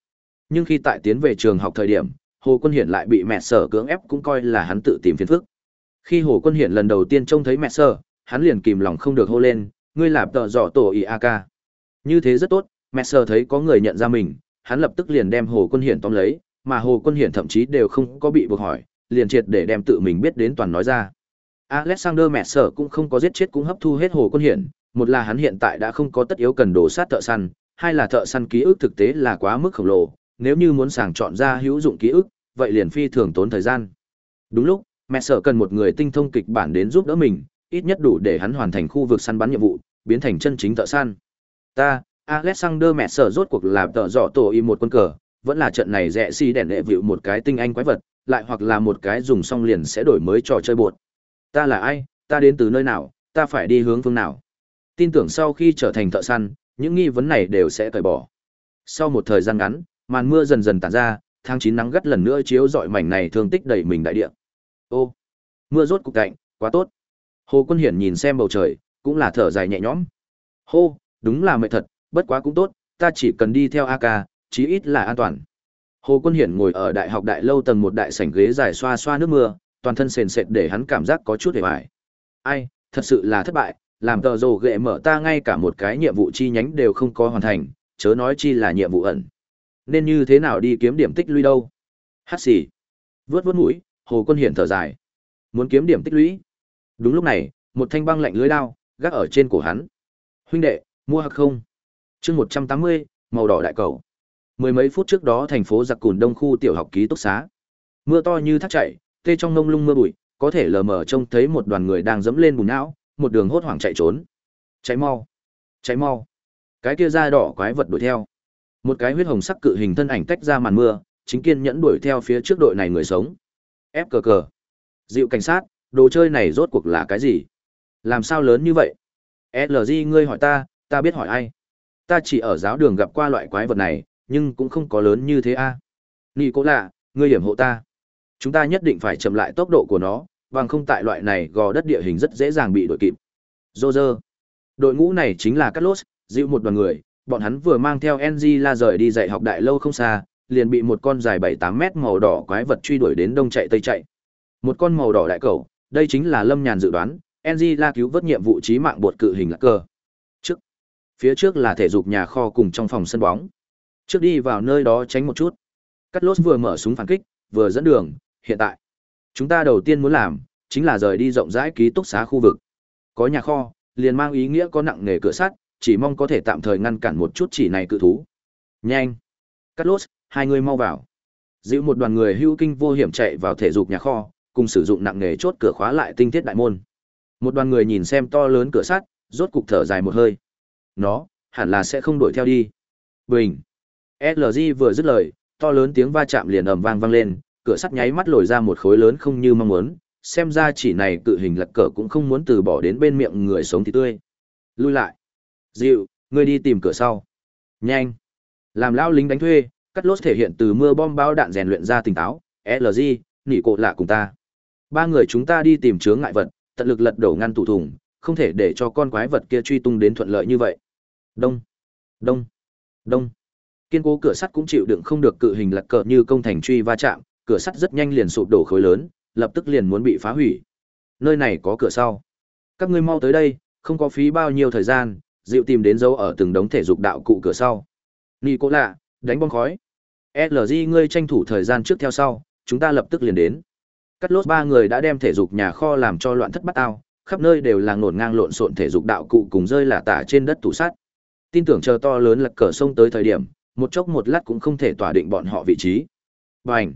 Nhưng khi tại tiến về trường học thời điểm, Hồ Quân Hiển lại bị mẹ sở cưỡng ép cũng coi là hắn tự tìm phiền phức. Khi Hồ Quân Hiển lần đầu tiên trông thấy mẹ sở, hắn liền kìm lòng không được hô lên, ngươi làm tợ dọ tổ ý a ca. Như thế rất tốt, mẹ sở thấy có người nhận ra mình, hắn lập tức liền đem Hồ Quân Hiển tóm lấy, mà Hồ Quân Hiển thậm chí đều không có bị buộc hỏi, liền triệt để đem tự mình biết đến toàn nói ra. Alexander mẹ sở cũng không có giết chết cũng hấp thu hết Hồ Quân Hiển, một là hắn hiện tại đã không có tất yếu cần đổ sát thợ săn, hai là thợ săn ký ức thực tế là quá mức khổng lồ, nếu như muốn sàng chọn ra hữu dụng ký ức, vậy liền phi thường tốn thời gian. Đúng lúc, mẹ sở cần một người tinh thông kịch bản đến giúp đỡ mình, ít nhất đủ để hắn hoàn thành khu vực săn bắn nhiệm vụ, biến thành chân chính thợ săn. Ta, Alexander mẹ sở rốt cuộc làm tợ dọ tổ y một quân cờ, vẫn là trận này rẻ xì đèn đệ vịu một cái tinh anh quái vật, lại hoặc là một cái dùng xong liền sẽ đổi mới trò chơi bột. Ta là ai, ta đến từ nơi nào, ta phải đi hướng phương nào. Tin tưởng sau khi trở thành thợ săn, những nghi vấn này đều sẽ cởi bỏ. Sau một thời gian ngắn, màn mưa dần dần tản ra, tháng chín nắng gắt lần nữa chiếu rọi mảnh này thương tích đầy mình đại địa. Ô, mưa rốt cục cạnh, quá tốt. Hồ Quân Hiển nhìn xem bầu trời, cũng là thở dài nhẹ nhõm. Hô, đúng là mệt thật, bất quá cũng tốt, ta chỉ cần đi theo A Ca chí ít là an toàn. Hồ Quân Hiển ngồi ở đại học đại lâu tầng một đại sảnh ghế dài xoa xoa nước mưa, toàn thân sền sệt để hắn cảm giác có chút hề bại. Ai, thật sự là thất bại, làm tờ rồ ghệ mở ta ngay cả một cái nhiệm vụ chi nhánh đều không có hoàn thành, chớ nói chi là nhiệm vụ ẩn. Nên như thế nào đi kiếm điểm tích lũy đâu? Hát xì. Vướt vướt mũi, Hồ Quân Hiển thở dài. Muốn kiếm điểm tích lũy. Đúng lúc này, một thanh băng lạnh lưới đao gác ở trên cổ hắn. Huynh đệ, mua hạc không? Chương một trăm tám mươi, màu đỏ đại cầu. Mười mấy phút trước đó thành phố giặc cùn đông khu tiểu học ký túc xá. Mưa to như thác chảy, tê trong ngông lung mưa bụi, có thể lờ mờ trông thấy một đoàn người đang dẫm lên bùn não, một đường hốt hoảng chạy trốn. Cháy mau, cháy mau. Cái kia da đỏ quái vật đuổi theo. Một cái huyết hồng sắc cự hình thân ảnh tách ra màn mưa, chính kiên nhẫn đuổi theo phía trước đội này người sống. Ép cờ cờ. Dịu cảnh sát, đồ chơi này rốt cuộc là cái gì? Làm sao lớn như vậy? LG ngươi hỏi ta, ta biết hỏi ai? Ta chỉ ở giáo đường gặp qua loại quái vật này, nhưng cũng không có lớn như thế a. À? Cố lạ, ngươi hiểm hộ ta. Chúng ta nhất định phải chậm lại tốc độ của nó, bằng không tại loại này gò đất địa hình rất dễ dàng bị đội kịp. Roger. Đội ngũ này chính là Carlos, dịu một đoàn người, bọn hắn vừa mang theo NG la rời đi dạy học đại lâu không xa, liền bị một con dài 7-8 mét màu đỏ quái vật truy đuổi đến đông chạy tây chạy. Một con màu đỏ đại cầu, đây chính là Lâm Nhàn dự đoán, NG la cứu vớt nhiệm vụ chí mạng bột cự hình lạc cơ. Trước, phía trước là thể dục nhà kho cùng trong phòng sân bóng. Trước đi vào nơi đó tránh một chút. Cắt lốt vừa mở súng phản kích, vừa dẫn đường, hiện tại. Chúng ta đầu tiên muốn làm, chính là rời đi rộng rãi ký túc xá khu vực. Có nhà kho, liền mang ý nghĩa có nặng nghề cửa sắt, chỉ mong có thể tạm thời ngăn cản một chút chỉ này cự thú. Nhanh! Cắt lốt, hai người mau vào. Dịu một đoàn người hưu kinh vô hiểm chạy vào thể dục nhà kho, cùng sử dụng nặng nghề chốt cửa khóa lại tinh thiết đại môn. Một đoàn người nhìn xem to lớn cửa sắt, rốt cục thở dài một hơi. Nó, hẳn là sẽ không đuổi theo đi. Bình! LG vừa dứt lời, to lớn tiếng va chạm liền ầm vang vang lên, cửa sắt nháy mắt lồi ra một khối lớn không như mong muốn, xem ra chỉ này cự hình lật cờ cũng không muốn từ bỏ đến bên miệng người sống thì tươi. Lui lại. Dịu, ngươi đi tìm cửa sau. Nhanh. Làm lao lính đánh thuê, cắt lốt thể hiện từ mưa bom bao đạn rèn luyện ra tỉnh táo, LG, nỉ cột lạ cùng ta. Ba người chúng ta đi tìm chướng ngại vật, tận lực lật đổ ngăn tủ thùng, không thể để cho con quái vật kia truy tung đến thuận lợi như vậy. Đông, đông, đông. Kiên cố cửa sắt cũng chịu đựng không được cự hình lật cờ như công thành truy va chạm, cửa sắt rất nhanh liền sụp đổ khối lớn, lập tức liền muốn bị phá hủy. Nơi này có cửa sau. Các ngươi mau tới đây, không có phí bao nhiêu thời gian, dịu tìm đến dấu ở từng đống thể dục đạo cụ cửa sau. ni cố lạ, đánh bom khói. LG ngươi tranh thủ thời gian trước theo sau, chúng ta lập tức liền đến. Cắt lốt ba người đã đem thể dục nhà kho làm cho loạn thất bát ao, khắp nơi đều là ngổn ngang lộn xộn thể dục đạo cụ cùng rơi lả tả trên đất tủ sắt. Tin tưởng chờ to lớn lật cờ sông tới thời điểm, một chốc một lát cũng không thể tỏa định bọn họ vị trí. Bành!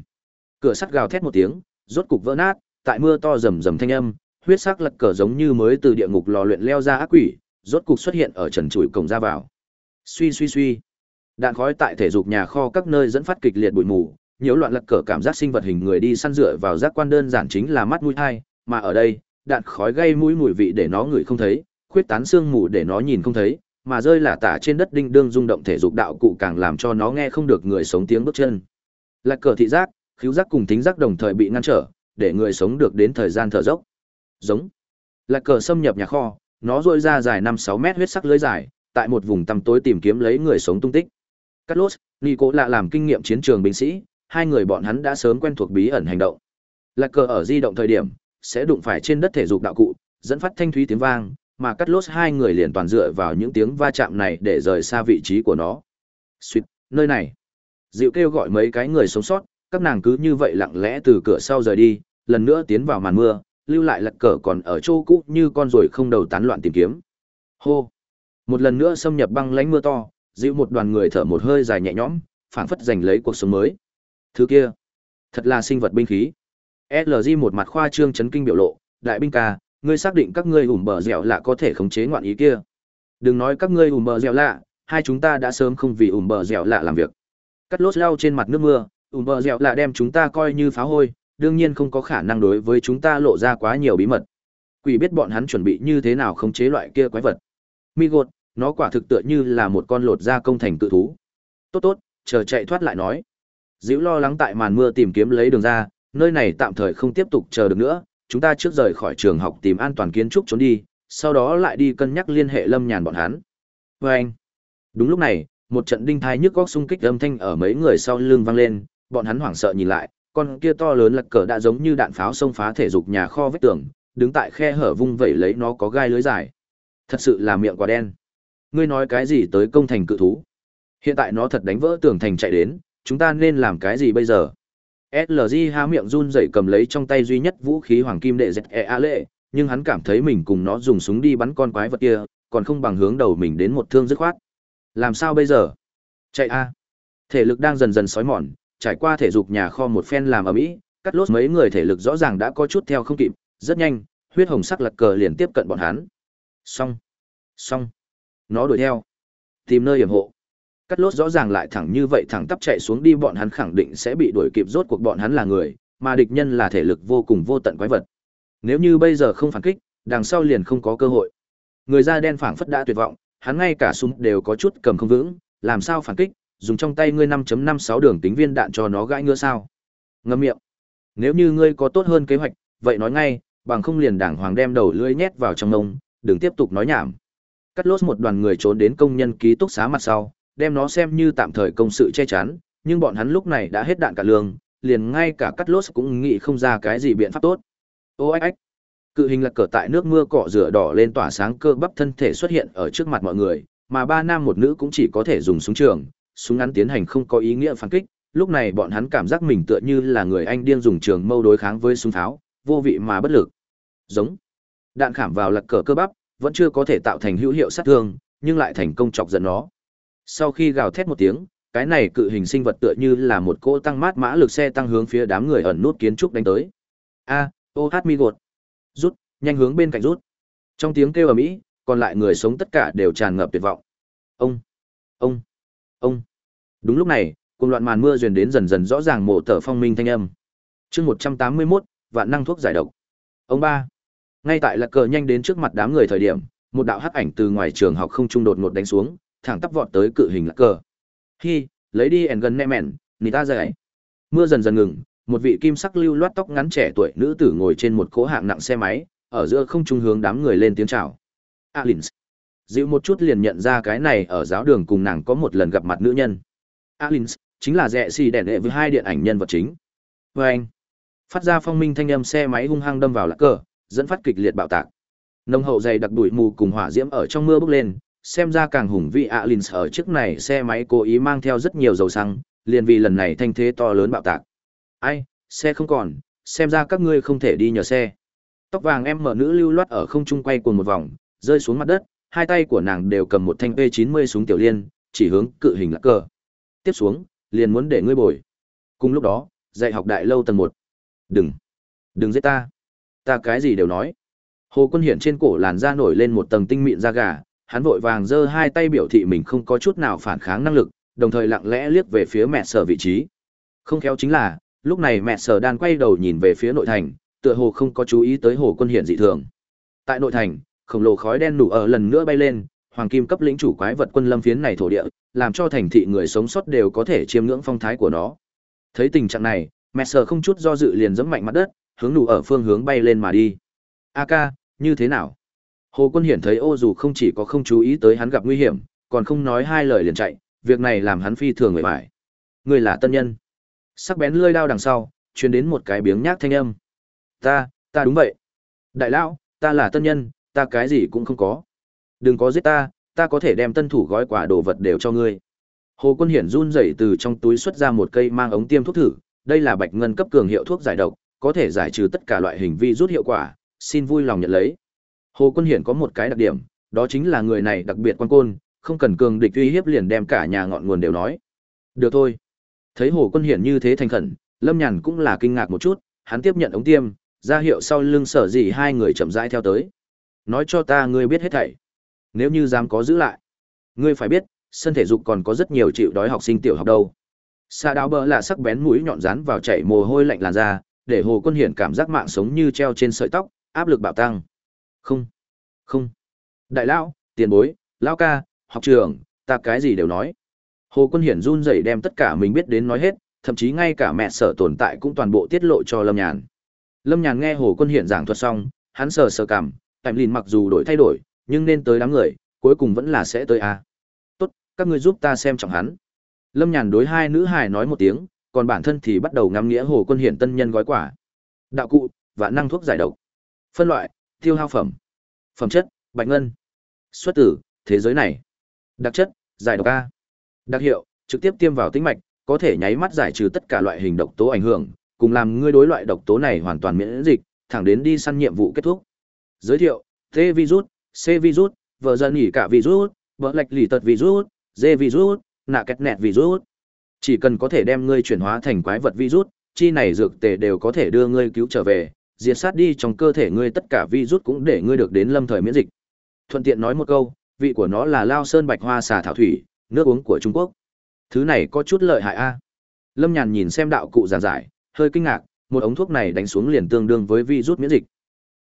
Cửa sắt gào thét một tiếng, rốt cục vỡ nát, tại mưa to rầm rầm thanh âm, huyết sắc lật cờ giống như mới từ địa ngục lò luyện leo ra ác quỷ, rốt cục xuất hiện ở trần trụi cổng ra vào. Suy suy suy. Đạn khói tại thể dục nhà kho các nơi dẫn phát kịch liệt bụi mù, nhiễu loạn lật cờ cảm giác sinh vật hình người đi săn rửa vào giác quan đơn giản chính là mắt mũi hai, mà ở đây, đạn khói gây mũi mùi vị để nó ngửi không thấy, khuyết tán xương mù để nó nhìn không thấy, mà rơi là tả trên đất đinh đương rung động thể dục đạo cụ càng làm cho nó nghe không được người sống tiếng bước chân. Lạc cờ thị giác, khiếu giác cùng tính giác đồng thời bị ngăn trở, để người sống được đến thời gian thở dốc. Giống. Lạc cờ xâm nhập nhà kho, nó rôi ra dài 5-6 mét huyết sắc lưới dài, tại một vùng tăm tối tìm kiếm lấy người sống tung tích. Carlos, lốt, Nico lạ làm kinh nghiệm chiến trường binh sĩ, hai người bọn hắn đã sớm quen thuộc bí ẩn hành động. Lạc cờ ở di động thời điểm, sẽ đụng phải trên đất thể dục đạo cụ, dẫn phát thanh thúy tiếng vang, mà cắt lốt hai người liền toàn dựa vào những tiếng va chạm này để rời xa vị trí của nó. Xuyệt, nơi này. Dịu kêu gọi mấy cái người sống sót, các nàng cứ như vậy lặng lẽ từ cửa sau rời đi, lần nữa tiến vào màn mưa, lưu lại lật cờ còn ở chỗ cũ như con ruồi không đầu tán loạn tìm kiếm. Hô. Một lần nữa xâm nhập băng lánh mưa to, dịu một đoàn người thở một hơi dài nhẹ nhõm, phảng phất giành lấy cuộc sống mới. Thứ kia, thật là sinh vật binh khí. LG một mặt khoa trương chấn kinh biểu lộ, đại binh ca, ngươi xác định các ngươi ủm bờ dẻo lạ có thể khống chế ngoạn ý kia. Đừng nói các ngươi ủm bờ dẻo lạ, hai chúng ta đã sớm không vì ủm bờ dẻo lạ làm việc. Cắt lốt lau trên mặt nước mưa, ủm bờ dẻo lạ đem chúng ta coi như phá hôi, đương nhiên không có khả năng đối với chúng ta lộ ra quá nhiều bí mật. Quỷ biết bọn hắn chuẩn bị như thế nào khống chế loại kia quái vật. Mi gột, nó quả thực tựa như là một con lột da công thành cự thú. Tốt tốt, chờ chạy thoát lại nói. Dĩu lo lắng tại màn mưa tìm kiếm lấy đường ra, nơi này tạm thời không tiếp tục chờ được nữa, chúng ta trước rời khỏi trường học tìm an toàn kiến trúc trốn đi, sau đó lại đi cân nhắc liên hệ Lâm Nhàn bọn hắn. Và anh. Đúng lúc này, một trận đinh thai nhức góc xung kích âm thanh ở mấy người sau lưng vang lên, bọn hắn hoảng sợ nhìn lại, con kia to lớn lật cờ đã giống như đạn pháo xông phá thể dục nhà kho vách tường, đứng tại khe hở vung vẩy lấy nó có gai lưới dài. Thật sự là miệng quả đen. Ngươi nói cái gì tới công thành cự thú? Hiện tại nó thật đánh vỡ tường thành chạy đến, chúng ta nên làm cái gì bây giờ? SLG há miệng run rẩy cầm lấy trong tay duy nhất vũ khí hoàng kim đệ dẹt e a lệ, nhưng hắn cảm thấy mình cùng nó dùng súng đi bắn con quái vật kia, còn không bằng hướng đầu mình đến một thương dứt khoát. Làm sao bây giờ? Chạy a. Thể lực đang dần dần sói mòn, trải qua thể dục nhà kho một phen làm ở mỹ, cắt lốt mấy người thể lực rõ ràng đã có chút theo không kịp, rất nhanh, huyết hồng sắc lật cờ liền tiếp cận bọn hắn. Xong, xong, nó đuổi theo, tìm nơi hiểm hộ. Cắt lốt rõ ràng lại thẳng như vậy thẳng tắp chạy xuống đi bọn hắn khẳng định sẽ bị đuổi kịp rốt cuộc bọn hắn là người, mà địch nhân là thể lực vô cùng vô tận quái vật. Nếu như bây giờ không phản kích, đằng sau liền không có cơ hội. Người da đen phảng phất đã tuyệt vọng, hắn ngay cả súng đều có chút cầm không vững, làm sao phản kích, dùng trong tay ngươi 5.56 đường tính viên đạn cho nó gãi ngứa sao? Ngậm miệng. Nếu như ngươi có tốt hơn kế hoạch, vậy nói ngay, bằng không liền đảng hoàng đem đầu lưỡi nhét vào trong ngông, đừng tiếp tục nói nhảm. Cắt lốt một đoàn người trốn đến công nhân ký túc xá mặt sau, đem nó xem như tạm thời công sự che chắn, nhưng bọn hắn lúc này đã hết đạn cả lương, liền ngay cả cắt lốt cũng nghĩ không ra cái gì biện pháp tốt. Ô ách ách. Cự hình lật cờ tại nước mưa cọ rửa đỏ lên tỏa sáng cơ bắp thân thể xuất hiện ở trước mặt mọi người, mà ba nam một nữ cũng chỉ có thể dùng súng trường, súng ngắn tiến hành không có ý nghĩa phản kích, lúc này bọn hắn cảm giác mình tựa như là người anh điên dùng trường mâu đối kháng với súng tháo, vô vị mà bất lực. Giống. Đạn khảm vào lật cờ cơ bắp, vẫn chưa có thể tạo thành hữu hiệu sát thương, nhưng lại thành công chọc giận nó. Sau khi gào thét một tiếng, cái này cự hình sinh vật tựa như là một cỗ tăng mát mã lực xe tăng hướng phía đám người ẩn nút kiến trúc đánh tới. A, ô hát mi gột. Rút, nhanh hướng bên cạnh rút. Trong tiếng kêu ầm ĩ, còn lại người sống tất cả đều tràn ngập tuyệt vọng. Ông, ông, ông. Đúng lúc này, cùng loạn màn mưa duyền đến dần dần rõ ràng mộ tở phong minh thanh âm. Chương 181, vạn năng thuốc giải độc. Ông ba. Ngay tại là cờ nhanh đến trước mặt đám người thời điểm, một đạo hắc ảnh từ ngoài trường học không trung đột ngột đánh xuống, thẳng tắp vọt tới cự hình lạc cờ. khi lấy đi ẻn gần nẹ mẹn, nì ta dậy. Mưa dần dần ngừng, một vị kim sắc lưu loát tóc ngắn trẻ tuổi nữ tử ngồi trên một cỗ hạng nặng xe máy, ở giữa không trung hướng đám người lên tiếng chào. Alins. Dịu một chút liền nhận ra cái này ở giáo đường cùng nàng có một lần gặp mặt nữ nhân. Alins, chính là rẽ xì đèn đệ với hai điện ảnh nhân vật chính. vê anh. Phát ra phong minh thanh âm xe máy hung hăng đâm vào lạc cờ, dẫn phát kịch liệt bạo tạc. Nông hậu dày đặc đuổi mù cùng hỏa diễm ở trong mưa bốc lên, xem ra càng hùng vị Alins ở chiếc này xe máy cố ý mang theo rất nhiều dầu xăng, liền vì lần này thanh thế to lớn bạo tạc. Ai, xe không còn, xem ra các ngươi không thể đi nhờ xe. Tóc vàng em mở nữ lưu loát ở không trung quay cuồng một vòng, rơi xuống mặt đất, hai tay của nàng đều cầm một thanh P90 súng tiểu liên, chỉ hướng cự hình lạc cờ. Tiếp xuống, liền muốn để ngươi bồi. Cùng lúc đó, dạy học đại lâu tầng 1. Đừng, đừng giết ta. Ta cái gì đều nói. Hồ Quân Hiển trên cổ làn da nổi lên một tầng tinh mịn da gà, hắn vội vàng giơ hai tay biểu thị mình không có chút nào phản kháng năng lực, đồng thời lặng lẽ liếc về phía mẹ sở vị trí. Không khéo chính là, lúc này mẹ sở đan quay đầu nhìn về phía nội thành, tựa hồ không có chú ý tới Hồ Quân Hiển dị thường. Tại nội thành, khổng lồ khói đen nụ ở lần nữa bay lên, hoàng kim cấp lĩnh chủ quái vật quân lâm phiến này thổ địa, làm cho thành thị người sống sót đều có thể chiêm ngưỡng phong thái của nó. Thấy tình trạng này, mẹ sở không chút do dự liền giẫm mạnh mặt đất, hướng nụ ở phương hướng bay lên mà đi. "A ca, như thế nào?" Hồ Quân Hiển thấy ô dù không chỉ có không chú ý tới hắn gặp nguy hiểm, còn không nói hai lời liền chạy, việc này làm hắn phi thường người bại. Người là tân nhân. Sắc bén lưỡi đao đằng sau, truyền đến một cái biếng nhác thanh âm. Ta, ta đúng vậy. Đại lão, ta là tân nhân, ta cái gì cũng không có. Đừng có giết ta, ta có thể đem tân thủ gói quả đồ vật đều cho ngươi. Hồ Quân Hiển run rẩy từ trong túi xuất ra một cây mang ống tiêm thuốc thử, đây là bạch ngân cấp cường hiệu thuốc giải độc, có thể giải trừ tất cả loại hình vi rút hiệu quả, xin vui lòng nhận lấy. Hồ Quân Hiển có một cái đặc điểm, đó chính là người này đặc biệt quan côn, không cần cường địch uy hiếp liền đem cả nhà ngọn nguồn đều nói. Được thôi. Thấy Hồ Quân Hiển như thế thành khẩn, Lâm Nhàn cũng là kinh ngạc một chút, hắn tiếp nhận ống tiêm, ra hiệu sau lưng sở dĩ hai người chậm rãi theo tới. Nói cho ta ngươi biết hết thảy. Nếu như dám có giữ lại. Ngươi phải biết, sân thể dục còn có rất nhiều chịu đói học sinh tiểu học đâu. Sa đáo bờ là sắc bén mũi nhọn rán vào chảy mồ hôi lạnh làn da, để Hồ Quân Hiển cảm giác mạng sống như treo trên sợi tóc, áp lực bạo tăng. Không, không. Đại lão, tiền bối, lão ca, học trường, ta cái gì đều nói. Hồ Quân Hiển run rẩy đem tất cả mình biết đến nói hết, thậm chí ngay cả mẹ sở tồn tại cũng toàn bộ tiết lộ cho Lâm Nhàn. Lâm Nhàn nghe Hồ Quân Hiển giảng thuật xong, hắn sờ sờ cảm, Tạm Lìn mặc dù đổi thay đổi, nhưng nên tới đám người, cuối cùng vẫn là sẽ tới a. À. Tốt, các ngươi giúp ta xem trọng hắn. Lâm Nhàn đối hai nữ hài nói một tiếng, còn bản thân thì bắt đầu ngắm nghĩa Hồ Quân Hiển tân nhân gói quả. Đạo cụ, và năng thuốc giải độc. Phân loại, tiêu hao phẩm. Phẩm chất, bạch ngân. Xuất tử, thế giới này. Đặc chất, giải độc A. Đặc hiệu, trực tiếp tiêm vào tĩnh mạch, có thể nháy mắt giải trừ tất cả loại hình độc tố ảnh hưởng, cùng làm ngươi đối loại độc tố này hoàn toàn miễn dịch, thẳng đến đi săn nhiệm vụ kết thúc. Giới thiệu, T virus, C virus, vợ dân nghỉ cả virus, vợ lệch lì tật virus, D virus, nạ kẹt nẹt virus. Chỉ cần có thể đem ngươi chuyển hóa thành quái vật virus, chi này dược tề đều có thể đưa ngươi cứu trở về, diệt sát đi trong cơ thể ngươi tất cả vi rút cũng để ngươi được đến lâm thời miễn dịch. Thuận tiện nói một câu, vị của nó là Lao Sơn Bạch Hoa xà thảo thủy, nước uống của Trung Quốc. Thứ này có chút lợi hại a. Lâm Nhàn nhìn xem đạo cụ giảng giải, hơi kinh ngạc, một ống thuốc này đánh xuống liền tương đương với vi rút miễn dịch.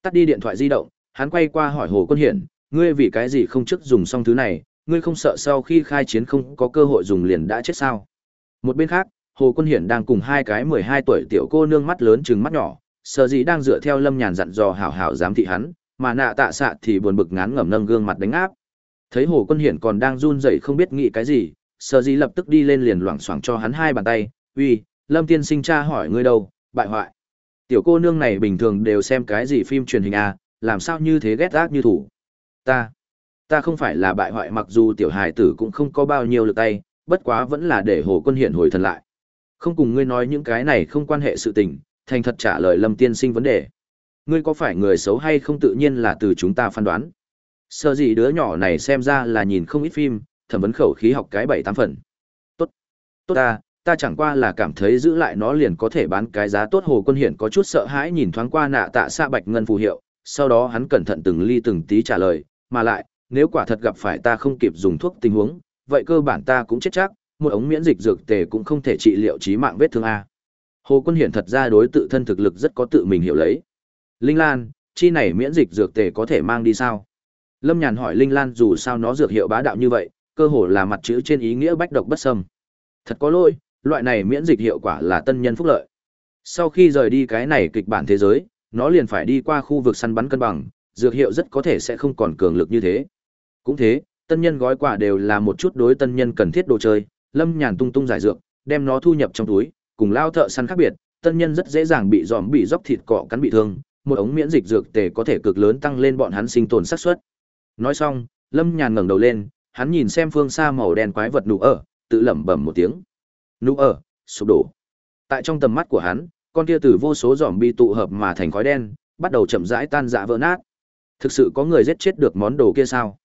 Tắt đi điện thoại di động, hắn quay qua hỏi Hồ Quân Hiển, ngươi vì cái gì không trước dùng xong thứ này, ngươi không sợ sau khi khai chiến không có cơ hội dùng liền đã chết sao? Một bên khác, Hồ Quân Hiển đang cùng hai cái 12 tuổi tiểu cô nương mắt lớn trừng mắt nhỏ, sở dĩ đang dựa theo Lâm Nhàn dặn dò hảo hảo giám thị hắn, mà nạ tạ xạ thì buồn bực ngán ngẩm nâng gương mặt đánh áp. Thấy Hồ Quân Hiển còn đang run rẩy không biết nghĩ cái gì, sở dĩ lập tức đi lên liền loảng xoảng cho hắn hai bàn tay, "Uy, Lâm tiên sinh cha hỏi ngươi đâu, bại hoại." Tiểu cô nương này bình thường đều xem cái gì phim truyền hình à, làm sao như thế ghét gác như thủ. Ta, ta không phải là bại hoại mặc dù tiểu hài tử cũng không có bao nhiêu lực tay, bất quá vẫn là để Hồ Quân Hiển hồi thần lại. Không cùng ngươi nói những cái này không quan hệ sự tình, thành thật trả lời Lâm tiên sinh vấn đề. Ngươi có phải người xấu hay không tự nhiên là từ chúng ta phán đoán. Sơ gì đứa nhỏ này xem ra là nhìn không ít phim, thẩm vấn khẩu khí học cái bảy tám phần. Tốt, tốt ta, ta chẳng qua là cảm thấy giữ lại nó liền có thể bán cái giá tốt hồ quân hiển có chút sợ hãi nhìn thoáng qua nạ tạ xa bạch ngân phù hiệu, sau đó hắn cẩn thận từng ly từng tí trả lời, mà lại, nếu quả thật gặp phải ta không kịp dùng thuốc tình huống, vậy cơ bản ta cũng chết chắc, một ống miễn dịch dược tề cũng không thể trị liệu trí mạng vết thương a. Hồ Quân Hiển thật ra đối tự thân thực lực rất có tự mình hiểu lấy. Linh Lan, chi này miễn dịch dược tề có thể mang đi sao? Lâm Nhàn hỏi Linh Lan dù sao nó dược hiệu bá đạo như vậy, cơ hồ là mặt chữ trên ý nghĩa bách độc bất xâm. Thật có lỗi, loại này miễn dịch hiệu quả là tân nhân phúc lợi. Sau khi rời đi cái này kịch bản thế giới, nó liền phải đi qua khu vực săn bắn cân bằng, dược hiệu rất có thể sẽ không còn cường lực như thế. Cũng thế, tân nhân gói quà đều là một chút đối tân nhân cần thiết đồ chơi, Lâm Nhàn tung tung giải dược, đem nó thu nhập trong túi, cùng lao thợ săn khác biệt, tân nhân rất dễ dàng bị giòm bị dốc thịt cọ cắn bị thương, một ống miễn dịch dược tề có thể cực lớn tăng lên bọn hắn sinh tồn xác suất. Nói xong, Lâm Nhàn ngẩng đầu lên, hắn nhìn xem phương xa màu đen quái vật nụ ở, tự lẩm bẩm một tiếng. nụ ở sụp đổ tại trong tầm mắt của hắn con kia từ vô số giòm bi tụ hợp mà thành khói đen bắt đầu chậm rãi tan rã vỡ nát thực sự có người giết chết được món đồ kia sao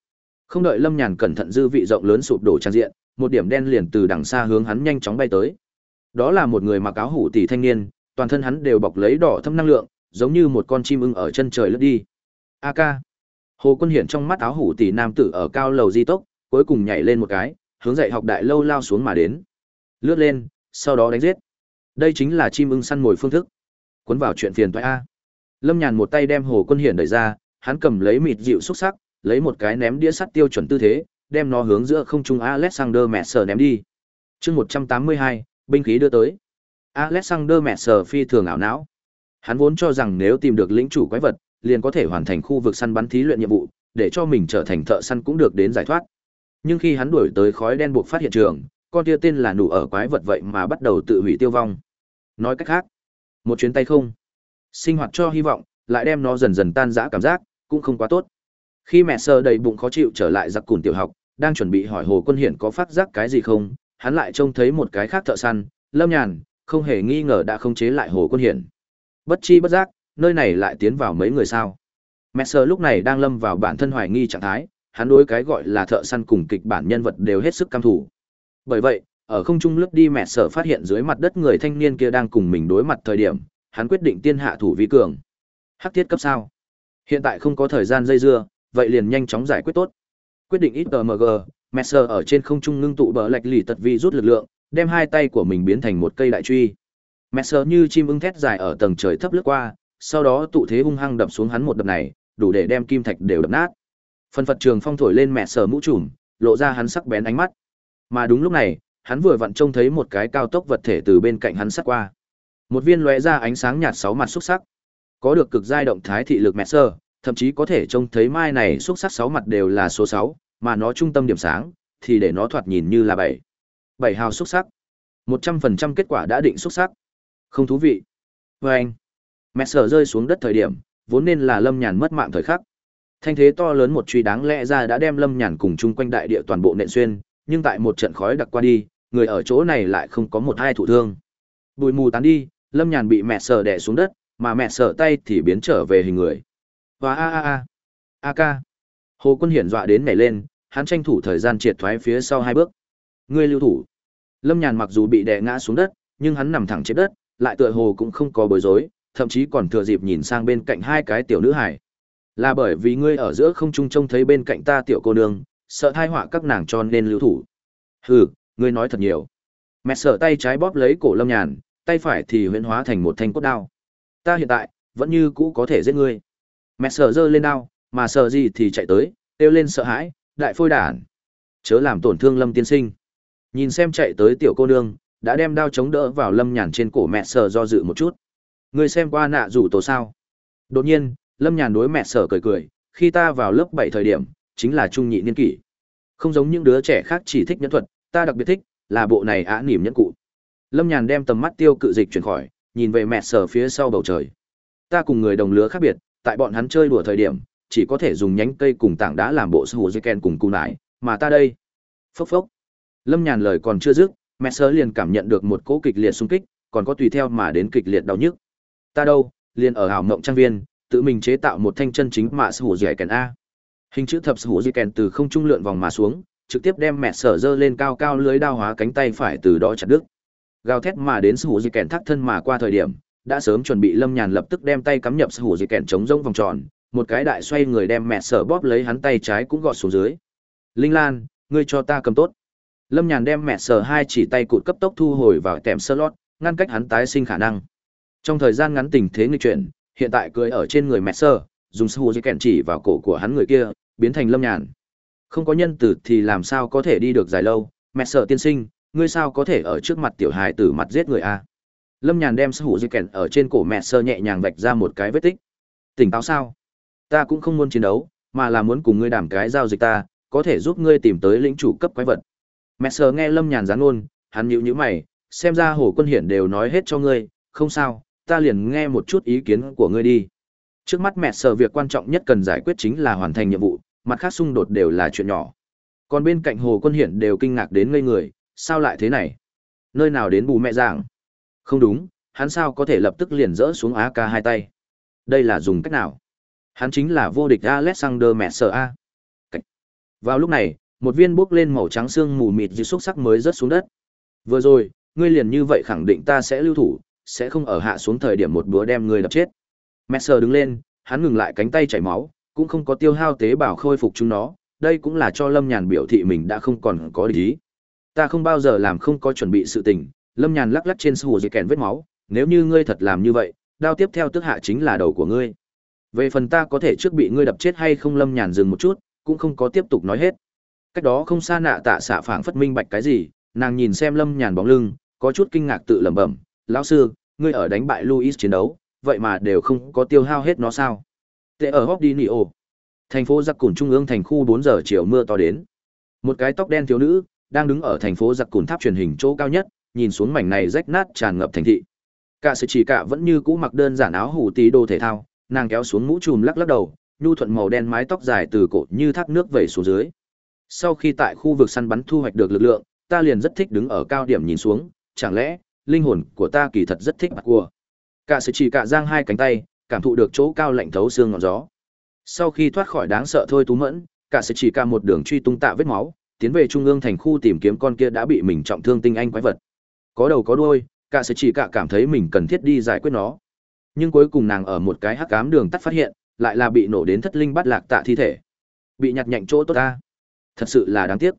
không đợi lâm nhàn cẩn thận dư vị rộng lớn sụp đổ trang diện một điểm đen liền từ đằng xa hướng hắn nhanh chóng bay tới đó là một người mặc áo hủ tỷ thanh niên, toàn thân hắn đều bọc lấy đỏ thâm năng lượng, giống như một con chim ưng ở chân trời lướt đi. A ca. Hồ Quân Hiển trong mắt áo hủ tỷ nam tử ở cao lầu di tốc, cuối cùng nhảy lên một cái, hướng dậy học đại lâu lao xuống mà đến. Lướt lên, sau đó đánh giết. Đây chính là chim ưng săn mồi phương thức. Cuốn vào chuyện phiền toái a. Lâm Nhàn một tay đem Hồ Quân Hiển đẩy ra, hắn cầm lấy mịt dịu xúc sắc, lấy một cái ném đĩa sắt tiêu chuẩn tư thế, đem nó hướng giữa không trung Alexander mẹ sờ ném đi. Chương 182, binh khí đưa tới. Alexander mẹ sờ phi thường ảo não. Hắn vốn cho rằng nếu tìm được lĩnh chủ quái vật, liền có thể hoàn thành khu vực săn bắn thí luyện nhiệm vụ, để cho mình trở thành thợ săn cũng được đến giải thoát. Nhưng khi hắn đuổi tới khói đen buộc phát hiện trường, con kia tên là nụ ở quái vật vậy mà bắt đầu tự hủy tiêu vong. Nói cách khác, một chuyến tay không, sinh hoạt cho hy vọng, lại đem nó dần dần tan rã cảm giác, cũng không quá tốt. Khi mẹ sơ đầy bụng khó chịu trở lại giặc cùn tiểu học, đang chuẩn bị hỏi hồ quân hiển có phát giác cái gì không hắn lại trông thấy một cái khác thợ săn, lâm nhàn, không hề nghi ngờ đã không chế lại hồ quân hiển. Bất chi bất giác, nơi này lại tiến vào mấy người sao? Mẹ lúc này đang lâm vào bản thân hoài nghi trạng thái, hắn đối cái gọi là thợ săn cùng kịch bản nhân vật đều hết sức cam thủ bởi vậy, ở không trung lướt đi mẹ sở phát hiện dưới mặt đất người thanh niên kia đang cùng mình đối mặt thời điểm, hắn quyết định tiên hạ thủ vi cường. Hắc thiết cấp sao? Hiện tại không có thời gian dây dưa, vậy liền nhanh chóng giải quyết tốt quyết định ít tmg messer ở trên không trung ngưng tụ bờ lạch lì tật vi rút lực lượng, đem hai tay của mình biến thành một cây đại truy. Messer như chim ưng thét dài ở tầng trời thấp lướt qua, sau đó tụ thế hung hăng đập xuống hắn một đập này, đủ để đem kim thạch đều đập nát. Phần phật trường phong thổi lên mẹ sờ mũ trùm, lộ ra hắn sắc bén ánh mắt. Mà đúng lúc này, hắn vừa vặn trông thấy một cái cao tốc vật thể từ bên cạnh hắn sắt qua. Một viên lóe ra ánh sáng nhạt sáu mặt xúc sắc. Có được cực giai động thái thị lực mẹ sơ thậm chí có thể trông thấy mai này xuất sắc sáu mặt đều là số sáu, mà nó trung tâm điểm sáng, thì để nó thoạt nhìn như là bảy. Bảy hào xuất sắc. Một trăm phần trăm kết quả đã định xuất sắc. Không thú vị. Vê anh, mẹ sở rơi xuống đất thời điểm, vốn nên là lâm nhàn mất mạng thời khắc. Thanh thế to lớn một truy đáng lẽ ra đã đem lâm nhàn cùng chung quanh đại địa toàn bộ nện xuyên, nhưng tại một trận khói đặc qua đi, người ở chỗ này lại không có một hai thụ thương. Bụi mù tán đi, lâm nhàn bị mẹ sở đè xuống đất, mà mẹ sở tay thì biến trở về hình người và a a a. A ca. Hồ quân hiển dọa đến nhảy lên, hắn tranh thủ thời gian triệt thoái phía sau hai bước. Ngươi lưu thủ. Lâm nhàn mặc dù bị đè ngã xuống đất, nhưng hắn nằm thẳng trên đất, lại tựa hồ cũng không có bối rối, thậm chí còn thừa dịp nhìn sang bên cạnh hai cái tiểu nữ hải là bởi vì ngươi ở giữa không trung trông thấy bên cạnh ta tiểu cô nương, sợ thai họa các nàng cho nên lưu thủ. Hừ, ngươi nói thật nhiều. Mẹ sợ tay trái bóp lấy cổ lâm nhàn, tay phải thì huyễn hóa thành một thanh cốt đao. Ta hiện tại vẫn như cũ có thể giết ngươi mẹ sợ giơ lên đao, mà sợ gì thì chạy tới, kêu lên sợ hãi, đại phôi đản, chớ làm tổn thương lâm tiên sinh. Nhìn xem chạy tới tiểu cô nương, đã đem đao chống đỡ vào lâm nhàn trên cổ mẹ sợ do dự một chút. Người xem qua nạ rủ tổ sao? Đột nhiên, lâm nhàn đối mẹ sợ cười cười, khi ta vào lớp bảy thời điểm, chính là trung nhị niên kỷ. Không giống những đứa trẻ khác chỉ thích nhẫn thuật, ta đặc biệt thích là bộ này ả nỉm nhẫn cụ. Lâm nhàn đem tầm mắt tiêu cự dịch chuyển khỏi, nhìn về mẹ sở phía sau bầu trời. Ta cùng người đồng lứa khác biệt tại bọn hắn chơi đùa thời điểm, chỉ có thể dùng nhánh cây cùng tảng đá làm bộ sư hữu dây ken cùng cung nải, mà ta đây. Phốc phốc. Lâm nhàn lời còn chưa dứt, mẹ sở liền cảm nhận được một cỗ kịch liệt xung kích, còn có tùy theo mà đến kịch liệt đau nhức. Ta đâu, liền ở hào mộng trang viên, tự mình chế tạo một thanh chân chính mạ sư hủ dây ken a. Hình chữ thập sư hủ dây ken từ không trung lượn vòng mà xuống, trực tiếp đem mẹ sở dơ lên cao cao lưới đao hóa cánh tay phải từ đó chặt đứt. Gào thét mà đến sư hủ dẻ kèn thắt thân mà qua thời điểm đã sớm chuẩn bị lâm nhàn lập tức đem tay cắm nhập sở hủ dẻ kẹn chống rông vòng tròn một cái đại xoay người đem mẹ sở bóp lấy hắn tay trái cũng gọt xuống dưới linh lan ngươi cho ta cầm tốt lâm nhàn đem mẹ sở hai chỉ tay cụt cấp tốc thu hồi vào tèm sơ lót ngăn cách hắn tái sinh khả năng trong thời gian ngắn tình thế nghịch chuyển, hiện tại cưới ở trên người mẹ sơ, dùng sư dây kẹn chỉ vào cổ của hắn người kia, biến thành lâm nhàn. Không có nhân tử thì làm sao có thể đi được dài lâu, mẹ sợ tiên sinh, ngươi sao có thể ở trước mặt tiểu hài tử mặt giết người a? Lâm Nhàn đem sở hữu dây kẹn ở trên cổ mẹ sơ nhẹ nhàng vạch ra một cái vết tích. Tỉnh táo sao? Ta cũng không muốn chiến đấu, mà là muốn cùng ngươi đảm cái giao dịch ta, có thể giúp ngươi tìm tới lĩnh chủ cấp quái vật. Mẹ sơ nghe Lâm Nhàn gián ôn, hắn nhịu nhữ mày, xem ra hồ quân hiển đều nói hết cho ngươi, không sao, ta liền nghe một chút ý kiến của ngươi đi. Trước mắt mẹ sơ việc quan trọng nhất cần giải quyết chính là hoàn thành nhiệm vụ, mặt khác xung đột đều là chuyện nhỏ. Còn bên cạnh Hồ Quân Hiển đều kinh ngạc đến ngây người, sao lại thế này? nơi nào đến bù mẹ giảng không đúng, hắn sao có thể lập tức liền dỡ xuống ak hai tay? Đây là dùng cách nào? Hắn chính là vô địch alexander mẹ sợ a vào lúc này, một viên bốc lên màu trắng xương mù mịt dưới xúc sắc mới rớt xuống đất. Vừa rồi, ngươi liền như vậy khẳng định ta sẽ lưu thủ, sẽ không ở hạ xuống thời điểm một búa đem ngươi đập chết. Messer đứng lên, hắn ngừng lại cánh tay chảy máu, cũng không có tiêu hao tế bào khôi phục chúng nó, đây cũng là cho lâm nhàn biểu thị mình đã không còn có lý ta không bao giờ làm không có chuẩn bị sự tình lâm nhàn lắc lắc trên sù dây kèn vết máu, nếu như ngươi thật làm như vậy, đao tiếp theo tức hạ chính là đầu của ngươi. Về phần ta có thể trước bị ngươi đập chết hay không lâm nhàn dừng một chút, cũng không có tiếp tục nói hết. Cách đó không xa nạ tạ xạ phảng phất minh bạch cái gì, nàng nhìn xem lâm nhàn bóng lưng, có chút kinh ngạc tự lẩm bẩm, lão sư, ngươi ở đánh bại luis chiến đấu, vậy mà đều không có tiêu hao hết nó sao? Tệ ở hóc đi nị ô thành phố giặc cùn trung ương thành khu bốn giờ chiều mưa to đến. Một cái tóc đen thiếu nữ, đang đứng ở thành phố giặc cùn tháp truyền hình chỗ cao nhất nhìn xuống mảnh này rách nát tràn ngập thành thị. Cả sự chỉ cả vẫn như cũ mặc đơn giản áo hủ tí đồ thể thao, nàng kéo xuống mũ chùm lắc lắc đầu, nhu thuận màu đen mái tóc dài từ cổ như thác nước vẩy xuống dưới. Sau khi tại khu vực săn bắn thu hoạch được lực lượng, ta liền rất thích đứng ở cao điểm nhìn xuống, chẳng lẽ, linh hồn của ta kỳ thật rất thích mặt cua? Cả sự chỉ cả giang hai cánh tay, cảm thụ được chỗ cao lạnh thấu xương ngọn gió. Sau khi thoát khỏi đáng sợ thôi tú mẫn, cả sự chỉ cả một đường truy tung tạ vết máu, tiến về trung ương thành khu tìm kiếm con kia đã bị mình trọng thương tinh anh quái vật có đầu có đuôi, cả sự chỉ cả cảm thấy mình cần thiết đi giải quyết nó. Nhưng cuối cùng nàng ở một cái hắc cám đường tắt phát hiện, lại là bị nổ đến thất linh bắt lạc tạ thi thể. Bị nhặt nhạnh chỗ tốt ta. Thật sự là đáng tiếc.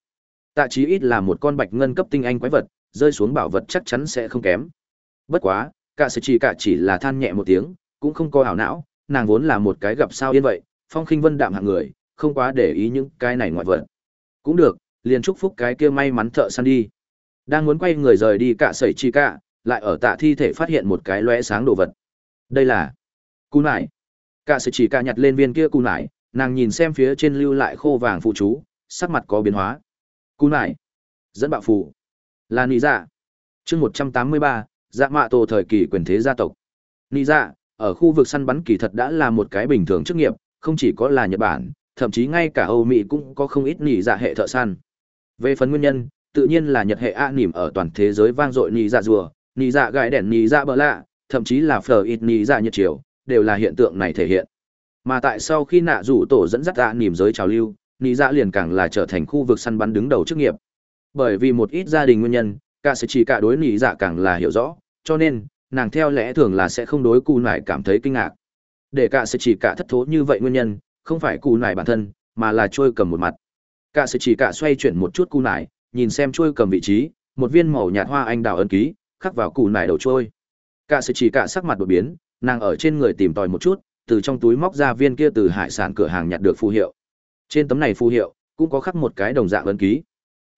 Tạ chí ít là một con bạch ngân cấp tinh anh quái vật, rơi xuống bảo vật chắc chắn sẽ không kém. Bất quá, cả sự chỉ cả chỉ là than nhẹ một tiếng, cũng không có ảo não, nàng vốn là một cái gặp sao yên vậy, phong khinh vân đạm hạng người, không quá để ý những cái này ngoại vật. Cũng được, liền chúc phúc cái kia may mắn thợ săn đi đang muốn quay người rời đi cả sẩy chi cả, lại ở tạ thi thể phát hiện một cái lóe sáng đồ vật. Đây là cù nải. Cả sẩy chỉ cả nhặt lên viên kia cù nải, nàng nhìn xem phía trên lưu lại khô vàng phụ chú, sắc mặt có biến hóa. Cù nải. Dẫn bạo phù. Là nị dạ. Chương một trăm tám mươi ba dạ mạ tổ thời kỳ quyền thế gia tộc. Nị dạ ở khu vực săn bắn kỳ thật đã là một cái bình thường chức nghiệp, không chỉ có là nhật bản, thậm chí ngay cả âu mỹ cũng có không ít nị dạ hệ thợ săn. Về phần nguyên nhân tự nhiên là nhật hệ a nỉm ở toàn thế giới vang dội nị dạ rùa, nị dạ gãi đèn nị dạ bỡ lạ, thậm chí là phờ ít nị dạ nhật triều, đều là hiện tượng này thể hiện. Mà tại sau khi nạ rủ tổ dẫn dắt a nỉm giới trào lưu, nị dạ liền càng là trở thành khu vực săn bắn đứng đầu chức nghiệp. Bởi vì một ít gia đình nguyên nhân, cả sự chỉ cả đối nị dạ càng là hiểu rõ, cho nên, nàng theo lẽ thường là sẽ không đối cù nải cảm thấy kinh ngạc. Để cả sự chỉ cả thất thố như vậy nguyên nhân, không phải cù nải bản thân, mà là trôi cầm một mặt. Cả sự chỉ cả xoay chuyển một chút cù nải nhìn xem chuôi cầm vị trí một viên màu nhạt hoa anh đào ấn ký khắc vào củ nải đầu trôi cả sự chỉ cả sắc mặt đột biến nàng ở trên người tìm tòi một chút từ trong túi móc ra viên kia từ hải sản cửa hàng nhặt được phù hiệu. Trên tấm này phù hiệu cũng có khắc một cái đồng dạng ấn ký.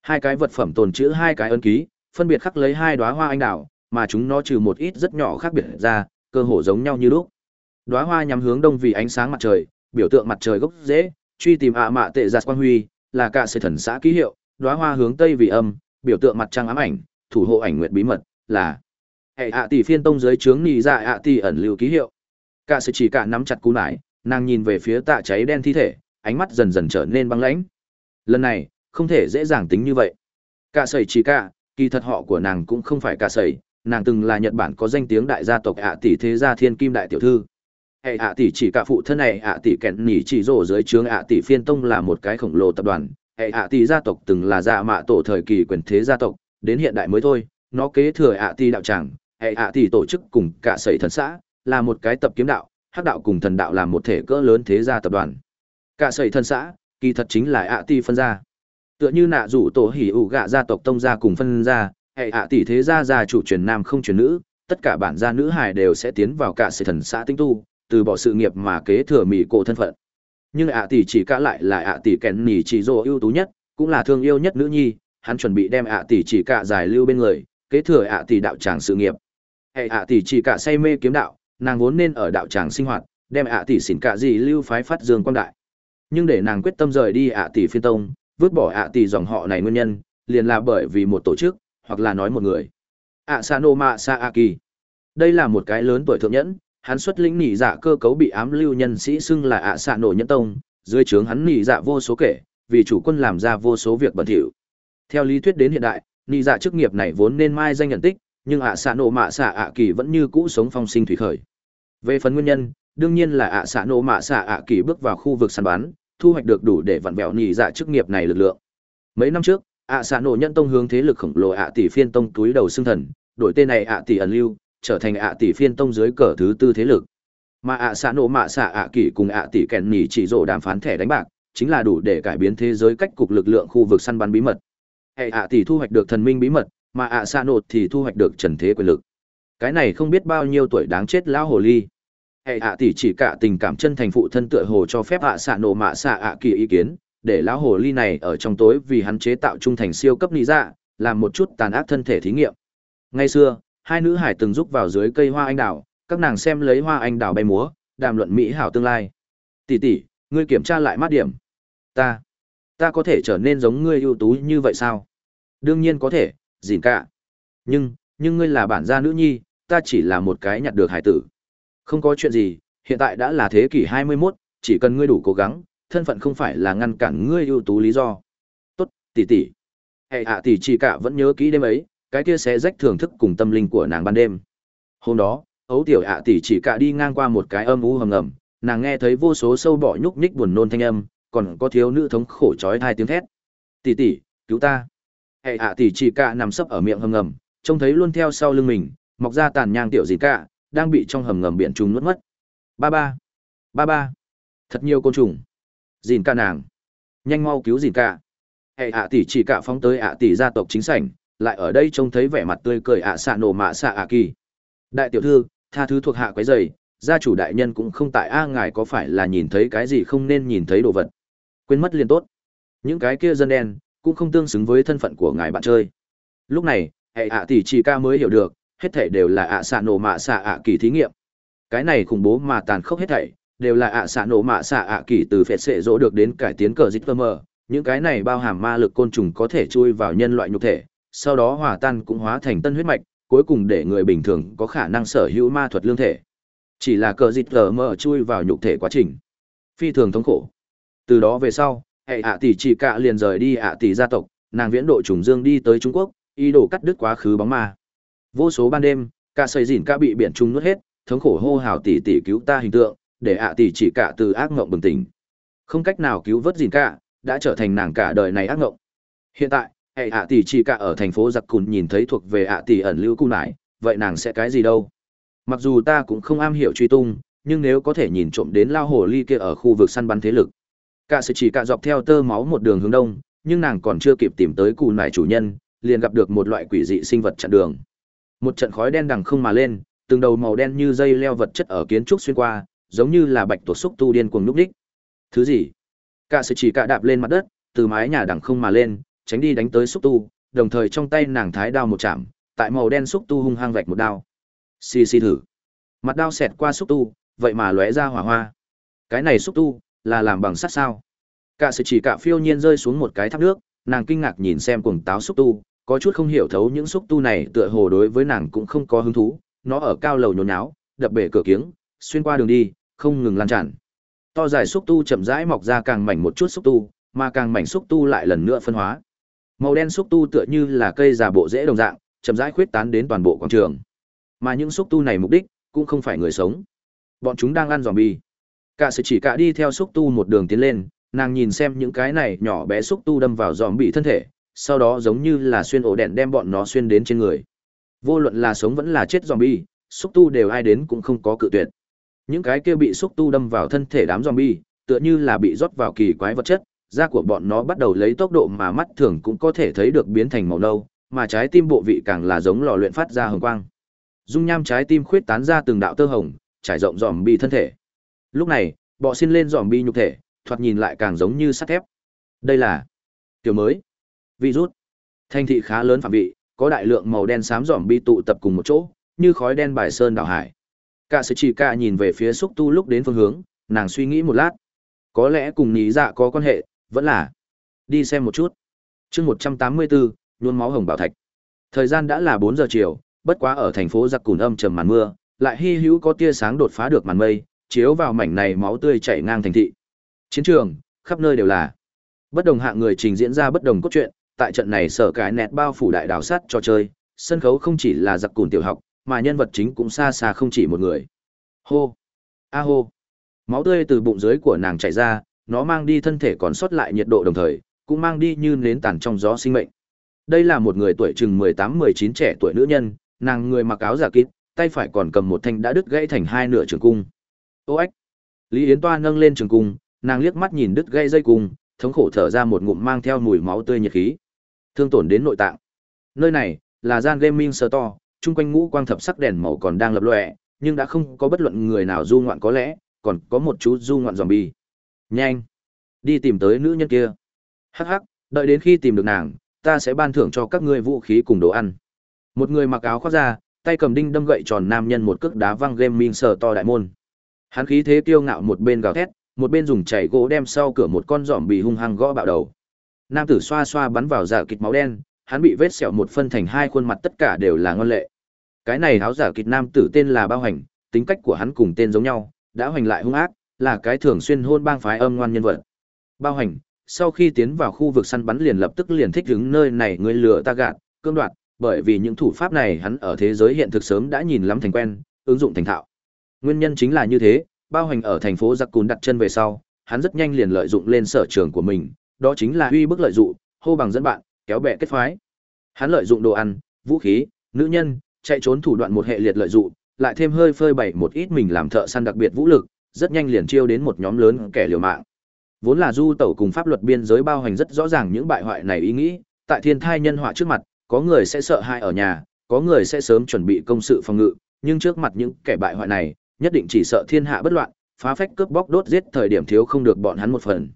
Hai cái vật phẩm tồn chữ hai cái ấn ký phân biệt khắc lấy hai đóa hoa anh đào mà chúng nó trừ một ít rất nhỏ khác biệt ra, cơ hồ giống nhau như lúc. Đóa hoa nhắm hướng đông vì ánh sáng mặt trời, biểu tượng mặt trời gốc rễ, truy tìm ạ mạ tệ giạt quang huy, là cả sự thần xã ký hiệu, đóa hoa hướng tây vì âm, biểu tượng mặt trăng ám ảnh, thủ hộ ảnh nguyệt bí mật, là hệ ạ tỷ phiên tông dưới trướng nhị dạ ạ tỷ ẩn lưu ký hiệu. Cả sự chỉ cả nắm chặt cú nải, nàng nhìn về phía tạ cháy đen thi thể, ánh mắt dần dần trở nên băng lãnh. Lần này, không thể dễ dàng tính như vậy. Cả sẩy chỉ cả, kỳ thật họ của nàng cũng không phải cả sẩy, nàng từng là Nhật Bản có danh tiếng đại gia tộc ạ tỷ thế gia thiên kim đại tiểu thư. Hệ ạ tỷ chỉ cả phụ thân này ạ tỷ kẹn nỉ chỉ rổ dưới trướng ạ tỷ phiên tông là một cái khổng lồ tập đoàn. Hệ ạ tỷ gia tộc từng là dạ mạ tổ thời kỳ quyền thế gia tộc, đến hiện đại mới thôi, nó kế thừa ạ tỷ đạo tràng. Hệ ạ tỷ tổ chức cùng cả sẩy thần xã, là một cái tập kiếm đạo, hắc đạo cùng thần đạo làm một thể cỡ lớn thế gia tập đoàn. Cả sẩy thần xã, kỳ thật chính là ạ tỷ phân gia. Tựa như nạ rủ tổ hỉ ủ gạ gia tộc tông gia cùng phân gia, hệ ạ tỷ thế gia gia chủ truyền nam không truyền nữ tất cả bản gia nữ hài đều sẽ tiến vào cả sự thần xã tinh tu từ bỏ sự nghiệp mà kế thừa mỹ cổ thân phận nhưng ạ tỷ chỉ cả lại là ạ tỷ kèn nỉ chỉ dỗ ưu tú nhất, cũng là thương yêu nhất nữ nhi, hắn chuẩn bị đem ạ tỷ chỉ cả giải lưu bên người, kế thừa ạ tỷ đạo tràng sự nghiệp. Hệ ạ tỷ chỉ cả say mê kiếm đạo, nàng vốn nên ở đạo tràng sinh hoạt, đem ạ tỷ xỉn cả gì lưu phái phát dương quan đại. Nhưng để nàng quyết tâm rời đi ạ tỷ phiên tông, vứt bỏ ạ tỷ dòng họ này nguyên nhân, liền là bởi vì một tổ chức, hoặc là nói một người. Ạ sa no ma sa a kỳ đây là một cái lớn tuổi thượng nhẫn hắn xuất lĩnh nỉ dạ cơ cấu bị ám lưu nhân sĩ xưng là ạ xạ nổ nhẫn tông, dưới trướng hắn nỉ dạ vô số kể, vì chủ quân làm ra vô số việc bẩn thỉu. Theo lý thuyết đến hiện đại, nỉ dạ chức nghiệp này vốn nên mai danh nhận tích, nhưng ạ xạ nổ mạ xạ ạ kỳ vẫn như cũ sống phong sinh thủy khởi. Về phần nguyên nhân, đương nhiên là ạ xạ nổ mạ xạ ạ kỳ bước vào khu vực săn bắn, thu hoạch được đủ để vặn vẹo nỉ dạ chức nghiệp này lực lượng. Mấy năm trước, ạ xạ nổ nhân tông hướng thế lực khổng lồ ạ tỷ phiên tông túi đầu xương thần, đổi tên này ạ tỷ ẩn lưu trở thành ạ tỷ phiên tông dưới cờ thứ tư thế lực. Mà ạ xạ nổ mạ xạ ạ kỳ cùng ạ tỷ kèn nỉ chỉ rổ đàm phán thẻ đánh bạc, chính là đủ để cải biến thế giới cách cục lực lượng khu vực săn bắn bí mật. Hệ ạ tỷ thu hoạch được thần minh bí mật, mà ạ xạ nổ thì thu hoạch được trần thế quyền lực. Cái này không biết bao nhiêu tuổi đáng chết lão hồ ly. Hệ ạ tỷ chỉ cả tình cảm chân thành phụ thân tựa hồ cho phép ạ xạ nổ mạ xạ ạ kỳ ý kiến, để lão hồ ly này ở trong tối vì hắn chế tạo trung thành siêu cấp lý dạ làm một chút tàn ác thân thể thí nghiệm. Ngày xưa hai nữ hải từng giúp vào dưới cây hoa anh đào các nàng xem lấy hoa anh đào bay múa đàm luận mỹ hảo tương lai. Tỷ tỷ ngươi kiểm tra lại mát điểm. Ta ta có thể trở nên giống ngươi ưu tú như vậy sao? Đương nhiên có thể gìn cả. Nhưng nhưng ngươi là bản gia nữ nhi ta chỉ là một cái nhặt được hải tử. Không có chuyện gì hiện tại đã là thế kỷ 21, chỉ cần ngươi đủ cố gắng thân phận không phải là ngăn cản ngươi ưu tú lý do. Tốt tỷ tỷ. Hệ hạ tỷ chỉ cả vẫn nhớ kỹ đêm ấy cái kia sẽ rách thưởng thức cùng tâm linh của nàng ban đêm. Hôm đó, ấu tiểu ạ tỷ chỉ cả đi ngang qua một cái âm u hầm ngầm, nàng nghe thấy vô số sâu bọ nhúc nhích buồn nôn thanh âm, còn có thiếu nữ thống khổ chói hai tiếng thét. Tỷ tỷ, cứu ta. Hệ ạ tỷ chỉ cả nằm sấp ở miệng hầm ngầm, trông thấy luôn theo sau lưng mình, mọc ra tàn nhang tiểu gì cả, đang bị trong hầm ngầm biển trùng nuốt mất. Ba ba ba ba, thật nhiều côn trùng. Dìn ca nàng. Nhanh mau cứu dìn ca hệ ạ tỷ chỉ cả phóng tới ạ tỷ gia tộc chính sảnh lại ở đây trông thấy vẻ mặt tươi cười ạ xạ nổ mạ xạ ạ kỳ. Đại tiểu thư, tha thứ thuộc hạ quấy dày gia chủ đại nhân cũng không tại a, ngài có phải là nhìn thấy cái gì không nên nhìn thấy đồ vật? Quên mất liền tốt. Những cái kia dân đen cũng không tương xứng với thân phận của ngài bạn chơi. Lúc này, hệ ạ tỷ chỉ ca mới hiểu được, hết thảy đều là ạ xạ nổ mạ xạ ạ kỳ thí nghiệm. Cái này khủng bố mà tàn khốc hết thảy đều là ạ xạ nổ mạ xạ ạ kỳ từ phệt sệ dỗ được đến cải tiến cờ dít mờ. Những cái này bao hàm ma lực côn trùng có thể chui vào nhân loại nhục thể sau đó hòa tan cũng hóa thành tân huyết mạch, cuối cùng để người bình thường có khả năng sở hữu ma thuật lương thể. Chỉ là cờ dịch lờ mờ chui vào nhục thể quá trình. Phi thường thống khổ. Từ đó về sau, hệ ạ tỷ chỉ cạ liền rời đi ạ tỷ gia tộc, nàng viễn độ trùng dương đi tới trung quốc, ý đồ cắt đứt quá khứ bóng ma. Vô số ban đêm cả xây dìn cả bị biển trung nuốt hết, thống khổ hô hào tỷ tỷ cứu ta hình tượng, để ạ tỷ chỉ cạ từ ác ngộng bừng tỉnh. Không cách nào cứu vớt dìn cả đã trở thành nàng cả đời này ác ngộng. Hiện tại hệ ạ tỷ chỉ cả ở thành phố giặc cùn nhìn thấy thuộc về ạ tỷ ẩn lưu cung lại vậy nàng sẽ cái gì đâu? Mặc dù ta cũng không am hiểu truy tung, nhưng nếu có thể nhìn trộm đến lao hồ ly kia ở khu vực săn bắn thế lực. Cả sự chỉ cả dọc theo tơ máu một đường hướng đông, nhưng nàng còn chưa kịp tìm tới cù nải chủ nhân, liền gặp được một loại quỷ dị sinh vật chặn đường. Một trận khói đen đằng không mà lên, từng đầu màu đen như dây leo vật chất ở kiến trúc xuyên qua, giống như là bạch tuột xúc tu điên cuồng núp đích thứ gì? Cả sự chỉ cả đạp lên mặt đất, từ mái nhà đằng không mà lên tránh đi đánh tới xúc tu, đồng thời trong tay nàng thái đao một chạm, tại màu đen xúc tu hung hăng vạch một đao. Xì xì thử. Mặt đao xẹt qua xúc tu, vậy mà lóe ra hỏa hoa. Cái này xúc tu là làm bằng sắt sao? Cả sự chỉ cả phiêu nhiên rơi xuống một cái thác nước, nàng kinh ngạc nhìn xem cuồng táo xúc tu, có chút không hiểu thấu những xúc tu này tựa hồ đối với nàng cũng không có hứng thú, nó ở cao lầu nhốn nháo, đập bể cửa kiếng, xuyên qua đường đi, không ngừng lan tràn. To dài xúc tu chậm rãi mọc ra càng mảnh một chút xúc tu, mà càng mảnh xúc tu lại lần nữa phân hóa. Màu đen xúc tu tựa như là cây già bộ rễ đồng dạng, chậm rãi khuyết tán đến toàn bộ quảng trường. Mà những xúc tu này mục đích cũng không phải người sống. Bọn chúng đang ăn zombie. Cả sự chỉ cả đi theo xúc tu một đường tiến lên, nàng nhìn xem những cái này nhỏ bé xúc tu đâm vào zombie thân thể, sau đó giống như là xuyên ổ đèn đem bọn nó xuyên đến trên người. Vô luận là sống vẫn là chết zombie, xúc tu đều ai đến cũng không có cự tuyệt. Những cái kia bị xúc tu đâm vào thân thể đám zombie, tựa như là bị rót vào kỳ quái vật chất, da của bọn nó bắt đầu lấy tốc độ mà mắt thường cũng có thể thấy được biến thành màu nâu, mà trái tim bộ vị càng là giống lò luyện phát ra hồng quang. Dung nham trái tim khuyết tán ra từng đạo tơ hồng, trải rộng dòm bi thân thể. Lúc này, bọ xin lên dòm bi nhục thể, thoạt nhìn lại càng giống như sắt thép. Đây là kiểu mới. Virus. Thanh thị khá lớn phạm vị, có đại lượng màu đen xám dòm bi tụ tập cùng một chỗ, như khói đen bài sơn đảo hải. Cả sự chỉ cả nhìn về phía xúc tu lúc đến phương hướng, nàng suy nghĩ một lát. Có lẽ cùng nhí dạ có quan hệ, vẫn là đi xem một chút chương một trăm tám mươi bốn nhuôn máu hồng bảo thạch thời gian đã là bốn giờ chiều bất quá ở thành phố giặc cùn âm trầm màn mưa lại hy hữu có tia sáng đột phá được màn mây chiếu vào mảnh này máu tươi chảy ngang thành thị chiến trường khắp nơi đều là bất đồng hạng người trình diễn ra bất đồng cốt truyện tại trận này sở cái nẹt bao phủ đại đảo sát trò chơi, sân khấu không chỉ là giặc cùn tiểu học, mà nhân vật chính cũng xa xa không chỉ một người. Hô! A hô! Máu tươi từ bụng dưới của nàng chảy ra, nó mang đi thân thể còn sót lại nhiệt độ đồng thời, cũng mang đi như nến tàn trong gió sinh mệnh. Đây là một người tuổi chừng 18-19 trẻ tuổi nữ nhân, nàng người mặc áo giả kín, tay phải còn cầm một thanh đã đứt gãy thành hai nửa trường cung. Ô ếch! Lý Yến Toa nâng lên trường cung, nàng liếc mắt nhìn đứt gãy dây cung, thống khổ thở ra một ngụm mang theo mùi máu tươi nhiệt khí. Thương tổn đến nội tạng. Nơi này là gian gaming store, chung quanh ngũ quang thập sắc đèn màu còn đang lập lòe, nhưng đã không có bất luận người nào du ngoạn có lẽ, còn có một chú du ngoạn zombie. Nhanh, đi tìm tới nữ nhân kia. Hắc hắc, đợi đến khi tìm được nàng, ta sẽ ban thưởng cho các ngươi vũ khí cùng đồ ăn. Một người mặc áo khoác ra, tay cầm đinh đâm gậy tròn nam nhân một cước đá văng gaming sở to đại môn. Hắn khí thế kiêu ngạo một bên gào thét, một bên dùng chảy gỗ đem sau cửa một con giòm bị hung hăng gõ bạo đầu. Nam tử xoa xoa bắn vào giả kịch máu đen, hắn bị vết sẹo một phân thành hai khuôn mặt tất cả đều là ngân lệ. Cái này áo giả kịch nam tử tên là Bao Hành, tính cách của hắn cùng tên giống nhau, đã hoành lại hung ác, là cái thường xuyên hôn bang phái âm ngoan nhân vật. Bao Hành, sau khi tiến vào khu vực săn bắn liền lập tức liền thích đứng nơi này người lừa ta gạt, cương đoạt, bởi vì những thủ pháp này hắn ở thế giới hiện thực sớm đã nhìn lắm thành quen, ứng dụng thành thạo. Nguyên nhân chính là như thế, Bao Hành ở thành phố Giặc Cùn đặt chân về sau, hắn rất nhanh liền lợi dụng lên sở trường của mình, đó chính là uy bức lợi dụng, hô bằng dẫn bạn, kéo bè kết phái. Hắn lợi dụng đồ ăn, vũ khí, nữ nhân, chạy trốn thủ đoạn một hệ liệt lợi dụng, lại thêm hơi phơi bày một ít mình làm thợ săn đặc biệt vũ lực, rất nhanh liền chiêu đến một nhóm lớn kẻ liều mạng. Vốn là du tẩu cùng pháp luật biên giới bao hành rất rõ ràng những bại hoại này ý nghĩ, tại thiên thai nhân họa trước mặt, có người sẽ sợ hãi ở nhà, có người sẽ sớm chuẩn bị công sự phòng ngự, nhưng trước mặt những kẻ bại hoại này, nhất định chỉ sợ thiên hạ bất loạn, phá phách cướp bóc đốt giết thời điểm thiếu không được bọn hắn một phần.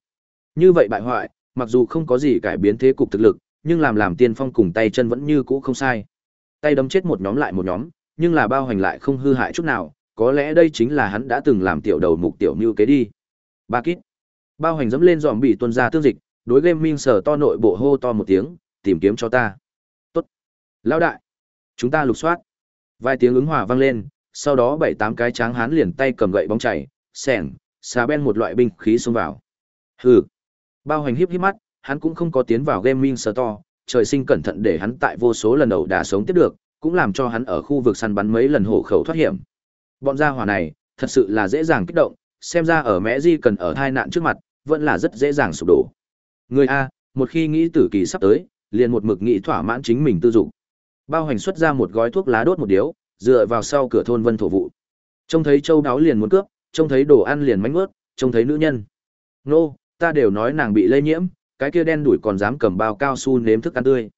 Như vậy bại hoại, mặc dù không có gì cải biến thế cục thực lực, nhưng làm làm tiên phong cùng tay chân vẫn như cũ không sai. Tay đấm chết một nhóm lại một nhóm, nhưng là bao hành lại không hư hại chút nào, có lẽ đây chính là hắn đã từng làm tiểu đầu mục tiểu mưu kế đi. Ba kít. Bao hành dẫm lên dòm bị tuân ra tương dịch, đối game minh sở to nội bộ hô to một tiếng, tìm kiếm cho ta. Tốt. Lão đại. Chúng ta lục soát. Vài tiếng ứng hòa vang lên, sau đó bảy tám cái tráng hán liền tay cầm gậy bóng chảy, sẻng, xà ben một loại binh khí xông vào. Hừ. Bao hành híp híp mắt, hắn cũng không có tiến vào gaming store, trời sinh cẩn thận để hắn tại vô số lần đầu đả sống tiếp được, cũng làm cho hắn ở khu vực săn bắn mấy lần hổ khẩu thoát hiểm. Bọn gia hỏa này, thật sự là dễ dàng kích động, xem ra ở Mẹ Di cần ở tai nạn trước mặt, vẫn là rất dễ dàng sụp đổ. Người A, một khi nghĩ tử kỳ sắp tới, liền một mực nghĩ thỏa mãn chính mình tư dục. Bao hành xuất ra một gói thuốc lá đốt một điếu, dựa vào sau cửa thôn Vân thổ vụ. Trông thấy châu đáo liền muốn cướp, trông thấy đồ ăn liền mánh mướt, trông thấy nữ nhân. Nô, ta đều nói nàng bị lây nhiễm, cái kia đen đuổi còn dám cầm bao cao su nếm thức ăn tươi.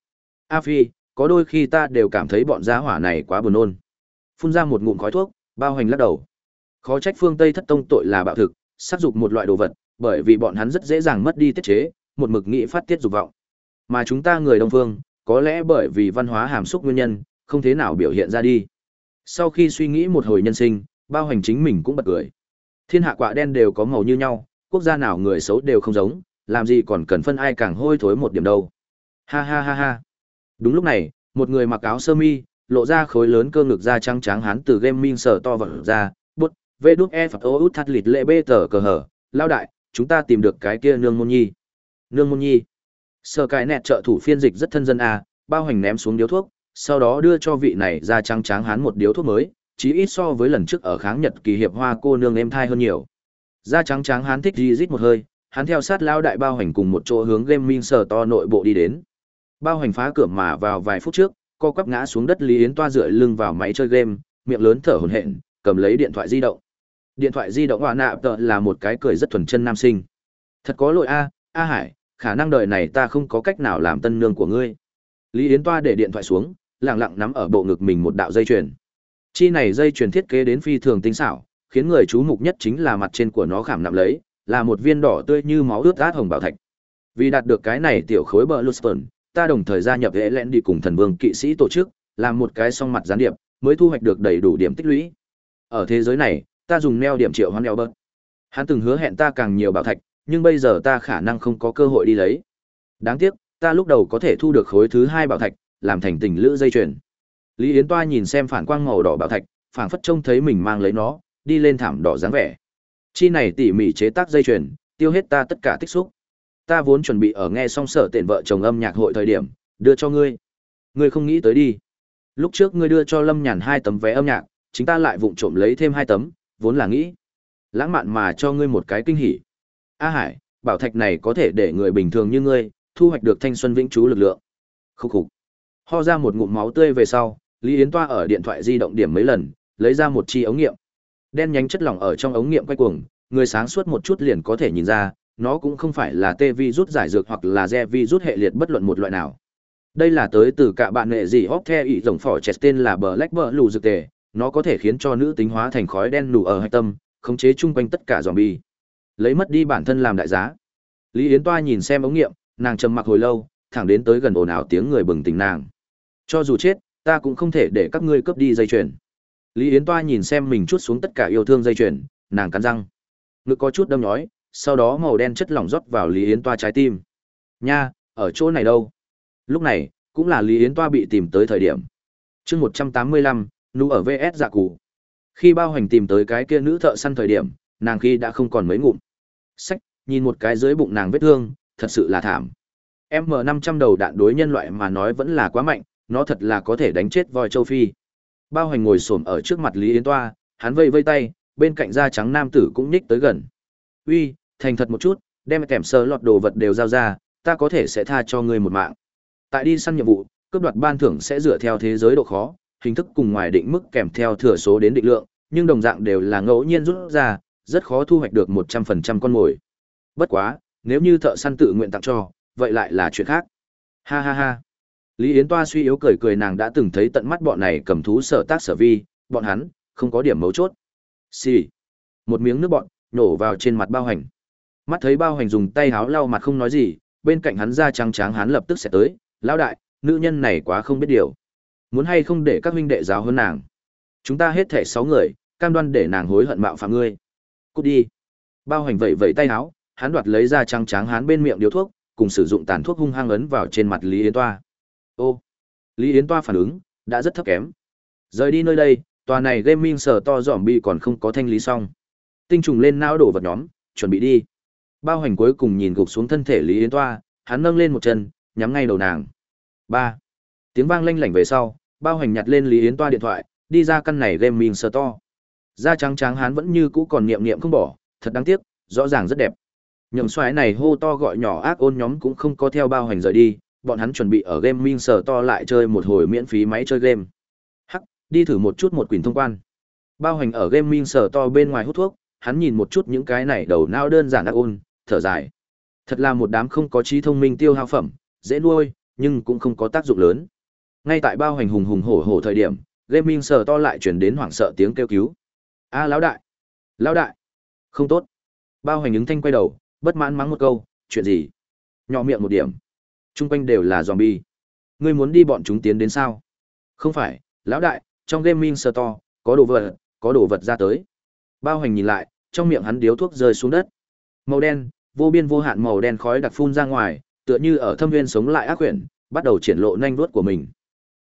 A Phi, có đôi khi ta đều cảm thấy bọn giá hỏa này quá buồn nôn. Phun ra một ngụm khói thuốc, bao hành lắc đầu. Khó trách phương Tây thất tông tội là bạo thực, sát dục một loại đồ vật, bởi vì bọn hắn rất dễ dàng mất đi tiết chế, một mực nghĩ phát tiết dục vọng. Mà chúng ta người Đông phương, có lẽ bởi vì văn hóa hàm xúc nguyên nhân, không thế nào biểu hiện ra đi. Sau khi suy nghĩ một hồi nhân sinh, bao hành chính mình cũng bật cười. Thiên hạ quả đen đều có màu như nhau, quốc gia nào người xấu đều không giống, làm gì còn cần phân ai càng hôi thối một điểm đâu. Ha ha ha ha. Đúng lúc này, một người mặc áo sơ mi, lộ ra khối lớn cơ ngực da trắng trắng hắn từ gaming sở to vật ra, bút, vê đút e phật ô út thắt lịt lệ bê tờ cờ hở, lao đại, chúng ta tìm được cái kia nương môn nhi. Nương môn nhi. Sở cái nẹt trợ thủ phiên dịch rất thân dân a, bao hành ném xuống điếu thuốc, sau đó đưa cho vị này da trắng trắng hắn một điếu thuốc mới, chí ít so với lần trước ở kháng nhật kỳ hiệp hoa cô nương em thai hơn nhiều. Da trắng trắng hắn thích di rít một hơi, hắn theo sát lao đại bao hành cùng một chỗ hướng gaming sở to nội bộ đi đến. Bao hành phá cửa mà vào vài phút trước, co quắp ngã xuống đất Lý Yến toa dựa lưng vào máy chơi game, miệng lớn thở hổn hển, cầm lấy điện thoại di động. Điện thoại di động hoa nạ tợ là một cái cười rất thuần chân nam sinh. Thật có lỗi a, A Hải, khả năng đời này ta không có cách nào làm tân nương của ngươi. Lý Yến toa để điện thoại xuống, lặng lặng nắm ở bộ ngực mình một đạo dây chuyền. Chi này dây chuyền thiết kế đến phi thường tinh xảo, khiến người chú mục nhất chính là mặt trên của nó khảm nạm lấy, là một viên đỏ tươi như máu ướt át hồng bảo thạch. Vì đạt được cái này tiểu khối bờ Luston, ta đồng thời gia nhập hệ lẽn đi cùng thần vương kỵ sĩ tổ chức, làm một cái song mặt gián điệp, mới thu hoạch được đầy đủ điểm tích lũy. Ở thế giới này, ta dùng neo điểm triệu hoán neo bớt. Hắn từng hứa hẹn ta càng nhiều bảo thạch, nhưng bây giờ ta khả năng không có cơ hội đi lấy. Đáng tiếc, ta lúc đầu có thể thu được khối thứ hai bảo thạch, làm thành tình lữ dây chuyền. Lý Yến Toa nhìn xem phản quang màu đỏ bảo thạch, phảng phất trông thấy mình mang lấy nó, đi lên thảm đỏ dáng vẻ. Chi này tỉ mỉ chế tác dây chuyền, tiêu hết ta tất cả tích xúc ta vốn chuẩn bị ở nghe xong sở tiện vợ chồng âm nhạc hội thời điểm, đưa cho ngươi. Ngươi không nghĩ tới đi. Lúc trước ngươi đưa cho Lâm Nhàn hai tấm vé âm nhạc, chính ta lại vụng trộm lấy thêm hai tấm, vốn là nghĩ. Lãng mạn mà cho ngươi một cái kinh hỉ. A Hải, bảo thạch này có thể để người bình thường như ngươi, thu hoạch được thanh xuân vĩnh trú lực lượng. Khúc khục. Ho ra một ngụm máu tươi về sau, Lý Yến Toa ở điện thoại di động điểm mấy lần, lấy ra một chi ống nghiệm. Đen nhánh chất lỏng ở trong ống nghiệm quay cuồng, người sáng suốt một chút liền có thể nhìn ra, nó cũng không phải là tê vi rút giải dược hoặc là re vi rút hệ liệt bất luận một loại nào. Đây là tới từ cả bạn nghệ gì hóc the ị rồng phỏ chest tên là Black Bờ lù dược tề, nó có thể khiến cho nữ tính hóa thành khói đen nù ở hạch tâm, khống chế chung quanh tất cả zombie. Lấy mất đi bản thân làm đại giá. Lý Yến Toa nhìn xem ống nghiệm, nàng trầm mặc hồi lâu, thẳng đến tới gần ồn ào tiếng người bừng tỉnh nàng. Cho dù chết, ta cũng không thể để các ngươi cướp đi dây chuyền. Lý Yến Toa nhìn xem mình chút xuống tất cả yêu thương dây chuyền, nàng cắn răng. Ngực có chút đâm nhói, sau đó màu đen chất lỏng rót vào Lý Yến Toa trái tim. Nha, ở chỗ này đâu? Lúc này, cũng là Lý Yến Toa bị tìm tới thời điểm. chương 185, nú ở VS dạ cụ. Khi bao hành tìm tới cái kia nữ thợ săn thời điểm, nàng khi đã không còn mấy ngụm. Sách, nhìn một cái dưới bụng nàng vết thương, thật sự là thảm. M500 đầu đạn đối nhân loại mà nói vẫn là quá mạnh, nó thật là có thể đánh chết voi châu Phi. Bao hành ngồi xổm ở trước mặt Lý Yến Toa, hắn vây vây tay, bên cạnh da trắng nam tử cũng nhích tới gần. Uy, thành thật một chút, đem kèm sơ lọt đồ vật đều giao ra, ta có thể sẽ tha cho ngươi một mạng. Tại đi săn nhiệm vụ, cướp đoạt ban thưởng sẽ dựa theo thế giới độ khó, hình thức cùng ngoài định mức kèm theo thừa số đến định lượng, nhưng đồng dạng đều là ngẫu nhiên rút ra, rất khó thu hoạch được 100% con mồi. Bất quá, nếu như thợ săn tự nguyện tặng cho, vậy lại là chuyện khác. Ha ha ha. Lý Yến Toa suy yếu cười cười nàng đã từng thấy tận mắt bọn này cầm thú sở tác sở vi, bọn hắn, không có điểm mấu chốt. Xì. Một miếng nước bọn, nổ vào trên mặt bao hành. Mắt thấy bao hành dùng tay háo lau mặt không nói gì, bên cạnh hắn ra trắng tráng hắn lập tức sẽ tới, lão đại, nữ nhân này quá không biết điều. Muốn hay không để các huynh đệ giáo hơn nàng. Chúng ta hết thể sáu người, cam đoan để nàng hối hận mạo phạm ngươi. Cút đi. Bao hành vẩy vẩy tay háo hắn đoạt lấy ra trắng tráng hắn bên miệng điếu thuốc, cùng sử dụng tàn thuốc hung hăng ấn vào trên mặt Lý Yến Toa. Ô, Lý Yến Toa phản ứng, đã rất thấp kém. Rời đi nơi đây, tòa này gaming sở to dỏm bị còn không có thanh lý xong. Tinh trùng lên não đổ vật nhóm, chuẩn bị đi. Bao hành cuối cùng nhìn gục xuống thân thể Lý Yến Toa, hắn nâng lên một chân, nhắm ngay đầu nàng. Ba. Tiếng vang lanh lảnh về sau, bao hành nhặt lên Lý Yến Toa điện thoại, đi ra căn này gaming sở to. Da trắng trắng hắn vẫn như cũ còn niệm niệm không bỏ, thật đáng tiếc, rõ ràng rất đẹp. Nhậm xoáy này hô to gọi nhỏ ác ôn nhóm cũng không có theo bao hành rời đi, bọn hắn chuẩn bị ở gaming sở to lại chơi một hồi miễn phí máy chơi game. Hắc, đi thử một chút một quyền thông quan. Bao hành ở gaming sở to bên ngoài hút thuốc, hắn nhìn một chút những cái này đầu não đơn giản ác ôn, thở dài. Thật là một đám không có trí thông minh tiêu hao phẩm, dễ nuôi, nhưng cũng không có tác dụng lớn. Ngay tại bao hành hùng hùng hổ hổ thời điểm, gaming sở to lại chuyển đến hoảng sợ tiếng kêu cứu. A lão đại! Lão đại! Không tốt! Bao hành ứng thanh quay đầu, bất mãn mắng một câu, chuyện gì? Nhỏ miệng một điểm. Trung quanh đều là zombie. Ngươi muốn đi bọn chúng tiến đến sao? Không phải, lão đại, trong gaming store, có đồ vật, có đồ vật ra tới. Bao hành nhìn lại, trong miệng hắn điếu thuốc rơi xuống đất. Màu đen, vô biên vô hạn màu đen khói đặc phun ra ngoài, tựa như ở thâm viên sống lại ác quyển, bắt đầu triển lộ nhanh vuốt của mình.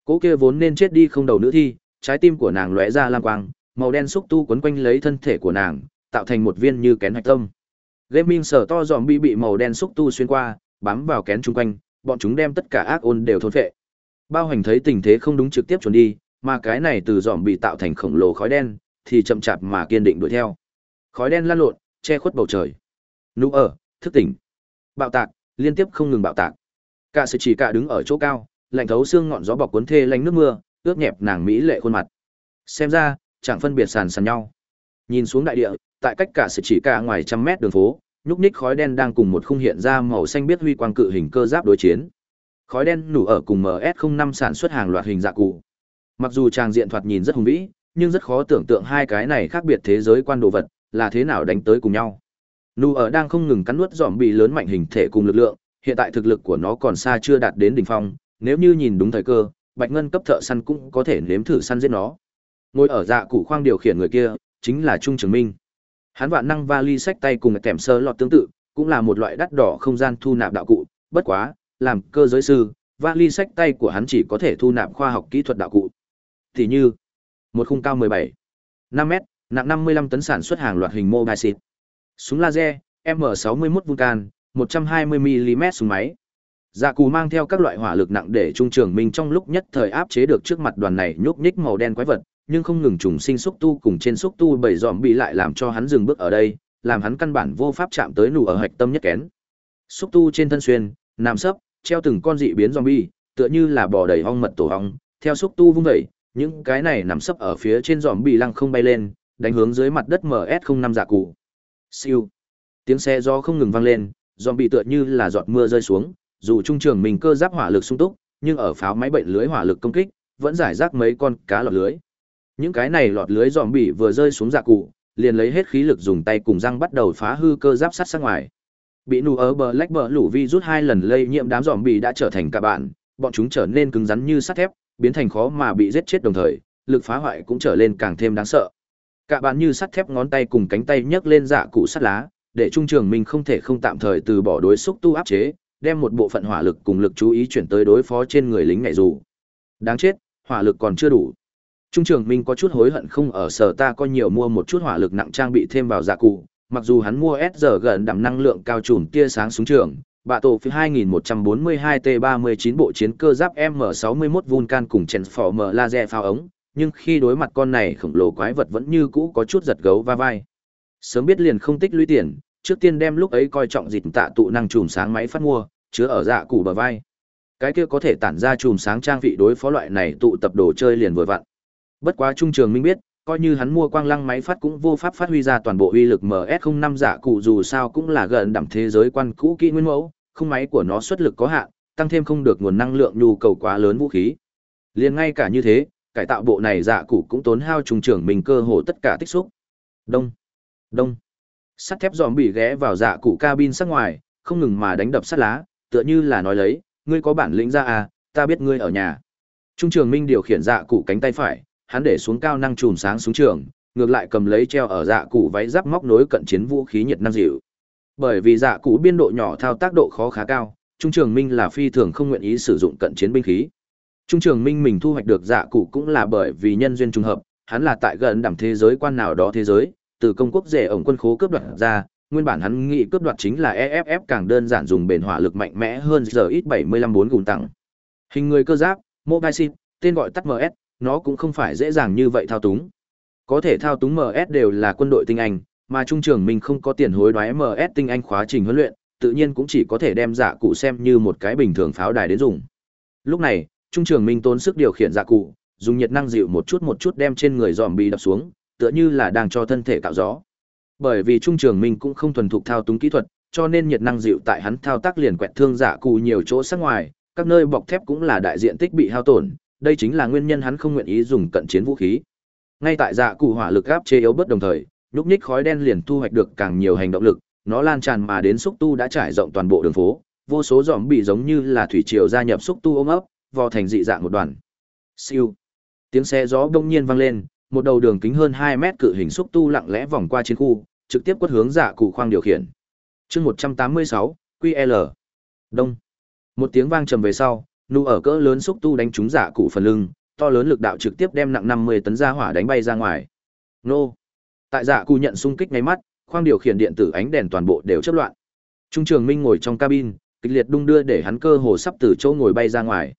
Cố kia vốn nên chết đi không đầu nữ thi, trái tim của nàng lóe ra lam quang, màu đen xúc tu quấn quanh lấy thân thể của nàng, tạo thành một viên như kén hạch tâm. Gaming sở to giòm bị bị màu đen xúc tu xuyên qua, bám vào kén chung quanh, bọn chúng đem tất cả ác ôn đều thôn phệ. Bao hành thấy tình thế không đúng trực tiếp chuẩn đi, mà cái này từ giòm bị tạo thành khổng lồ khói đen, thì chậm chạp mà kiên định đuổi theo. Khói đen lan lộn, che khuất bầu trời. Nụ ở, thức tỉnh. Bạo tạc, liên tiếp không ngừng bạo tạc. Cả sự chỉ cả đứng ở chỗ cao, lạnh thấu xương ngọn gió bọc cuốn thê lánh nước mưa, ướt nhẹp nàng mỹ lệ khuôn mặt. Xem ra, chẳng phân biệt sàn sàn nhau. Nhìn xuống đại địa, tại cách cả sự chỉ cả ngoài trăm mét đường phố, nhúc nhích khói đen đang cùng một khung hiện ra màu xanh biết huy quang cự hình cơ giáp đối chiến. Khói đen nủ ở cùng MS05 sản xuất hàng loạt hình dạ cụ. Mặc dù trang diện thoạt nhìn rất hùng vĩ, nhưng rất khó tưởng tượng hai cái này khác biệt thế giới quan đồ vật là thế nào đánh tới cùng nhau. Nụ ở đang không ngừng cắn nuốt dòm bị lớn mạnh hình thể cùng lực lượng, hiện tại thực lực của nó còn xa chưa đạt đến đỉnh phong, nếu như nhìn đúng thời cơ, Bạch Ngân cấp thợ săn cũng có thể nếm thử săn giết nó. Ngồi ở dạ cụ khoang điều khiển người kia, chính là Trung Trường Minh. Hắn vạn năng vali sách tay cùng kèm sơ lọt tương tự, cũng là một loại đắt đỏ không gian thu nạp đạo cụ, bất quá, làm cơ giới sư, vali sách tay của hắn chỉ có thể thu nạp khoa học kỹ thuật đạo cụ. Thì như, một khung cao 17, 5 mét, nặng 55 tấn sản xuất hàng loạt hình mobile xịt. Súng laser, M61 Vulcan, 120mm súng máy. Dạ cù mang theo các loại hỏa lực nặng để trung trường minh trong lúc nhất thời áp chế được trước mặt đoàn này nhúc nhích màu đen quái vật, nhưng không ngừng trùng sinh xúc tu cùng trên xúc tu bảy dòm bị lại làm cho hắn dừng bước ở đây, làm hắn căn bản vô pháp chạm tới nụ ở hạch tâm nhất kén. Xúc tu trên thân xuyên, nằm sấp, treo từng con dị biến zombie, tựa như là bò đầy ong mật tổ ong, theo xúc tu vung dậy, những cái này nằm sấp ở phía trên zombie lăng không bay lên, đánh hướng dưới mặt đất MS05 dạ cụ. Siêu. Tiếng xe gió không ngừng vang lên, bị tựa như là giọt mưa rơi xuống, dù trung trường mình cơ giáp hỏa lực sung túc, nhưng ở pháo máy bệnh lưới hỏa lực công kích, vẫn giải rác mấy con cá lọt lưới. Những cái này lọt lưới bị vừa rơi xuống dạ cụ, liền lấy hết khí lực dùng tay cùng răng bắt đầu phá hư cơ giáp sắt sang ngoài. Bị nụ ở bờ lách bờ lũ vi rút hai lần lây nhiễm đám bị đã trở thành cả bạn, bọn chúng trở nên cứng rắn như sắt thép, biến thành khó mà bị giết chết đồng thời, lực phá hoại cũng trở lên càng thêm đáng sợ. Cả bạn như sắt thép ngón tay cùng cánh tay nhấc lên dạ cụ sắt lá, để trung trường mình không thể không tạm thời từ bỏ đối xúc tu áp chế, đem một bộ phận hỏa lực cùng lực chú ý chuyển tới đối phó trên người lính ngại dù. Đáng chết, hỏa lực còn chưa đủ. Trung trường Minh có chút hối hận không ở sở ta có nhiều mua một chút hỏa lực nặng trang bị thêm vào dạ cụ, mặc dù hắn mua S gần đậm năng lượng cao trùm tia sáng súng trường, bạ tổ phi 2142T39 bộ chiến cơ giáp M61 Vulcan cùng Transformer laser pháo ống, nhưng khi đối mặt con này khổng lồ quái vật vẫn như cũ có chút giật gấu va vai. Sớm biết liền không tích lũy tiền, trước tiên đem lúc ấy coi trọng dịch tạ tụ năng chùm sáng máy phát mua, chứa ở dạ cụ bờ vai. Cái kia có thể tản ra chùm sáng trang vị đối phó loại này tụ tập đồ chơi liền vừa vặn. Bất quá trung trường minh biết, coi như hắn mua quang lăng máy phát cũng vô pháp phát huy ra toàn bộ uy lực MS05 giả dạ cụ dù sao cũng là gần đẳng thế giới quan cũ kỹ nguyên mẫu, không máy của nó xuất lực có hạn, tăng thêm không được nguồn năng lượng nhu cầu quá lớn vũ khí. Liền ngay cả như thế, cải tạo bộ này dạ cụ cũng tốn hao trung trưởng mình cơ hồ tất cả tích xúc. Đông, đông. Sắt thép giòm bị ghé vào dạ cụ cabin sắc ngoài, không ngừng mà đánh đập sắt lá, tựa như là nói lấy, ngươi có bản lĩnh ra à, ta biết ngươi ở nhà. Trung trường Minh điều khiển dạ cụ cánh tay phải, hắn để xuống cao năng chùm sáng xuống trường, ngược lại cầm lấy treo ở dạ cụ váy giáp móc nối cận chiến vũ khí nhiệt năng dịu. Bởi vì dạ cụ biên độ nhỏ thao tác độ khó khá cao, Trung Trường Minh là phi thường không nguyện ý sử dụng cận chiến binh khí. Trung Trường Minh mình thu hoạch được dạ cụ cũng là bởi vì nhân duyên trùng hợp, hắn là tại gần đẳng thế giới quan nào đó thế giới, từ công quốc rể ổng quân khố cướp đoạt ra, nguyên bản hắn nghĩ cướp đoạt chính là EFF càng đơn giản dùng bền hỏa lực mạnh mẽ hơn giờ ít 754 gùn tặng. Hình người cơ giáp, Mobile Sim, tên gọi tắt MS, nó cũng không phải dễ dàng như vậy thao túng. Có thể thao túng MS đều là quân đội tinh anh, mà trung trưởng mình không có tiền hối đoái MS tinh anh khóa trình huấn luyện, tự nhiên cũng chỉ có thể đem dạ cụ xem như một cái bình thường pháo đài đến dùng. Lúc này, trung trưởng minh tốn sức điều khiển dạ cụ, dùng nhiệt năng dịu một chút một chút đem trên người giòm bị đập xuống, tựa như là đang cho thân thể cạo gió. Bởi vì trung trưởng minh cũng không thuần thục thao túng kỹ thuật, cho nên nhiệt năng dịu tại hắn thao tác liền quẹt thương dạ cụ nhiều chỗ sắc ngoài, các nơi bọc thép cũng là đại diện tích bị hao tổn, đây chính là nguyên nhân hắn không nguyện ý dùng cận chiến vũ khí ngay tại dạ cụ hỏa lực áp chế yếu bớt đồng thời nhúc nhích khói đen liền thu hoạch được càng nhiều hành động lực nó lan tràn mà đến xúc tu đã trải rộng toàn bộ đường phố vô số dòm bị giống như là thủy triều gia nhập xúc tu ôm ấp vò thành dị dạng một đoàn. Siêu. Tiếng xe gió đông nhiên vang lên, một đầu đường kính hơn hai mét cự hình xúc tu lặng lẽ vòng qua chiến khu, trực tiếp quất hướng dạ cụ khoang điều khiển. Chương một trăm tám mươi sáu ql đông. Một tiếng vang trầm về sau, nụ ở cỡ lớn xúc tu đánh trúng dạ cụ phần lưng, to lớn lực đạo trực tiếp đem nặng năm mươi tấn ra hỏa đánh bay ra ngoài. Nô. Tại dạ cụ nhận xung kích ngay mắt, khoang điều khiển điện tử ánh đèn toàn bộ đều chất loạn. Trung trường minh ngồi trong cabin, kịch liệt đung đưa để hắn cơ hồ sắp từ chỗ ngồi bay ra ngoài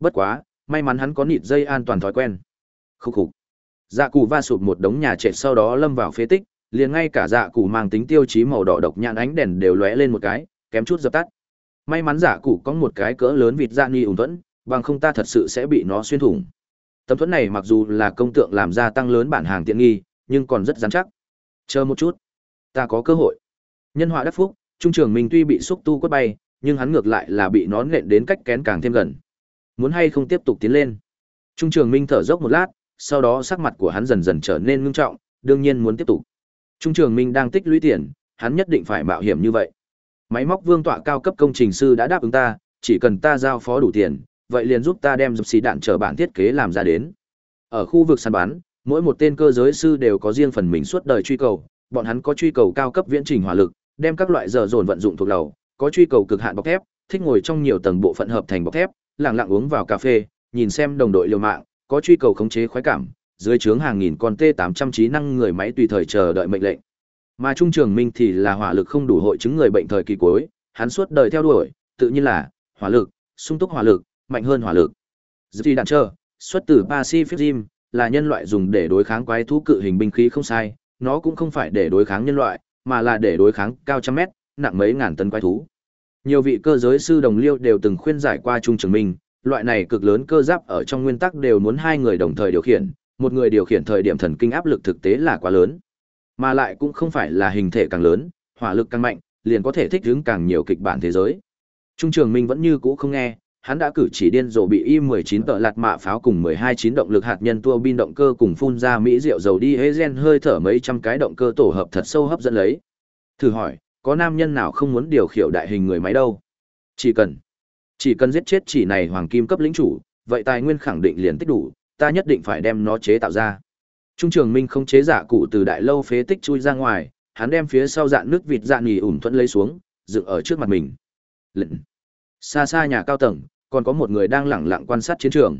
bất quá may mắn hắn có nịt dây an toàn thói quen khúc khục dạ cụ va sụp một đống nhà trệt sau đó lâm vào phế tích liền ngay cả dạ cụ mang tính tiêu chí màu đỏ độc nhãn ánh đèn đều lóe lên một cái kém chút dập tắt May mắn dạ cụ có một cái cỡ lớn vịt dạ ni ủng thuẫn, bằng không ta thật sự sẽ bị nó xuyên thủng. Tấm thuẫn này mặc dù là công tượng làm ra tăng lớn bản hàng tiện nghi, nhưng còn rất rắn chắc. Chờ một chút, ta có cơ hội. Nhân họa đắc phúc, trung trưởng mình tuy bị xúc tu quất bay, nhưng hắn ngược lại là bị nó nện đến cách kén càng thêm gần. Muốn hay không tiếp tục tiến lên? Trung trường Minh thở dốc một lát, sau đó sắc mặt của hắn dần dần trở nên ngưng trọng, đương nhiên muốn tiếp tục. Trung trường Minh đang tích lũy tiền, hắn nhất định phải mạo hiểm như vậy. Máy móc vương tọa cao cấp công trình sư đã đáp ứng ta, chỉ cần ta giao phó đủ tiền, vậy liền giúp ta đem dập xì đạn chờ bản thiết kế làm ra đến. Ở khu vực săn bắn, mỗi một tên cơ giới sư đều có riêng phần mình suốt đời truy cầu, bọn hắn có truy cầu cao cấp viễn trình hỏa lực, đem các loại giờ dồn vận dụng thuộc lầu, có truy cầu cực hạn bọc thép, thích ngồi trong nhiều tầng bộ phận hợp thành bọc thép, lặng lặng uống vào cà phê, nhìn xem đồng đội liều mạng, có truy cầu khống chế khoái cảm, dưới trướng hàng nghìn con T800 trí năng người máy tùy thời chờ đợi mệnh lệnh. Mà Trung Trường Minh thì là hỏa lực không đủ hội chứng người bệnh thời kỳ cuối, hắn suốt đời theo đuổi, tự nhiên là hỏa lực, sung túc hỏa lực, mạnh hơn hỏa lực. Dị đạn trơ, xuất từ Pacific Rim, là nhân loại dùng để đối kháng quái thú cự hình binh khí không sai, nó cũng không phải để đối kháng nhân loại, mà là để đối kháng cao trăm mét, nặng mấy ngàn tấn quái thú. Nhiều vị cơ giới sư đồng liêu đều từng khuyên giải qua Trung Trường Minh, loại này cực lớn cơ giáp ở trong nguyên tắc đều muốn hai người đồng thời điều khiển, một người điều khiển thời điểm thần kinh áp lực thực tế là quá lớn. Mà lại cũng không phải là hình thể càng lớn, hỏa lực càng mạnh, liền có thể thích ứng càng nhiều kịch bản thế giới. Trung Trường Minh vẫn như cũ không nghe, hắn đã cử chỉ điên rồ bị Y-19 tợ lạt mạ pháo cùng 12 chín động lực hạt nhân tua bin động cơ cùng phun ra mỹ rượu dầu đi hế gen hơi thở mấy trăm cái động cơ tổ hợp thật sâu hấp dẫn lấy. Thử hỏi, có nam nhân nào không muốn điều khiển đại hình người máy đâu? Chỉ cần, chỉ cần giết chết chỉ này hoàng kim cấp lĩnh chủ, vậy tài nguyên khẳng định liền tích đủ, ta nhất định phải đem nó chế tạo ra. Trung Trường Minh không chế giả cụ từ đại lâu phế tích chui ra ngoài, hắn đem phía sau dạn nước vịt dạn nhì ủn thuận lấy xuống, dựng ở trước mặt mình. Lệnh. Xa xa nhà cao tầng, còn có một người đang lẳng lặng quan sát chiến trường.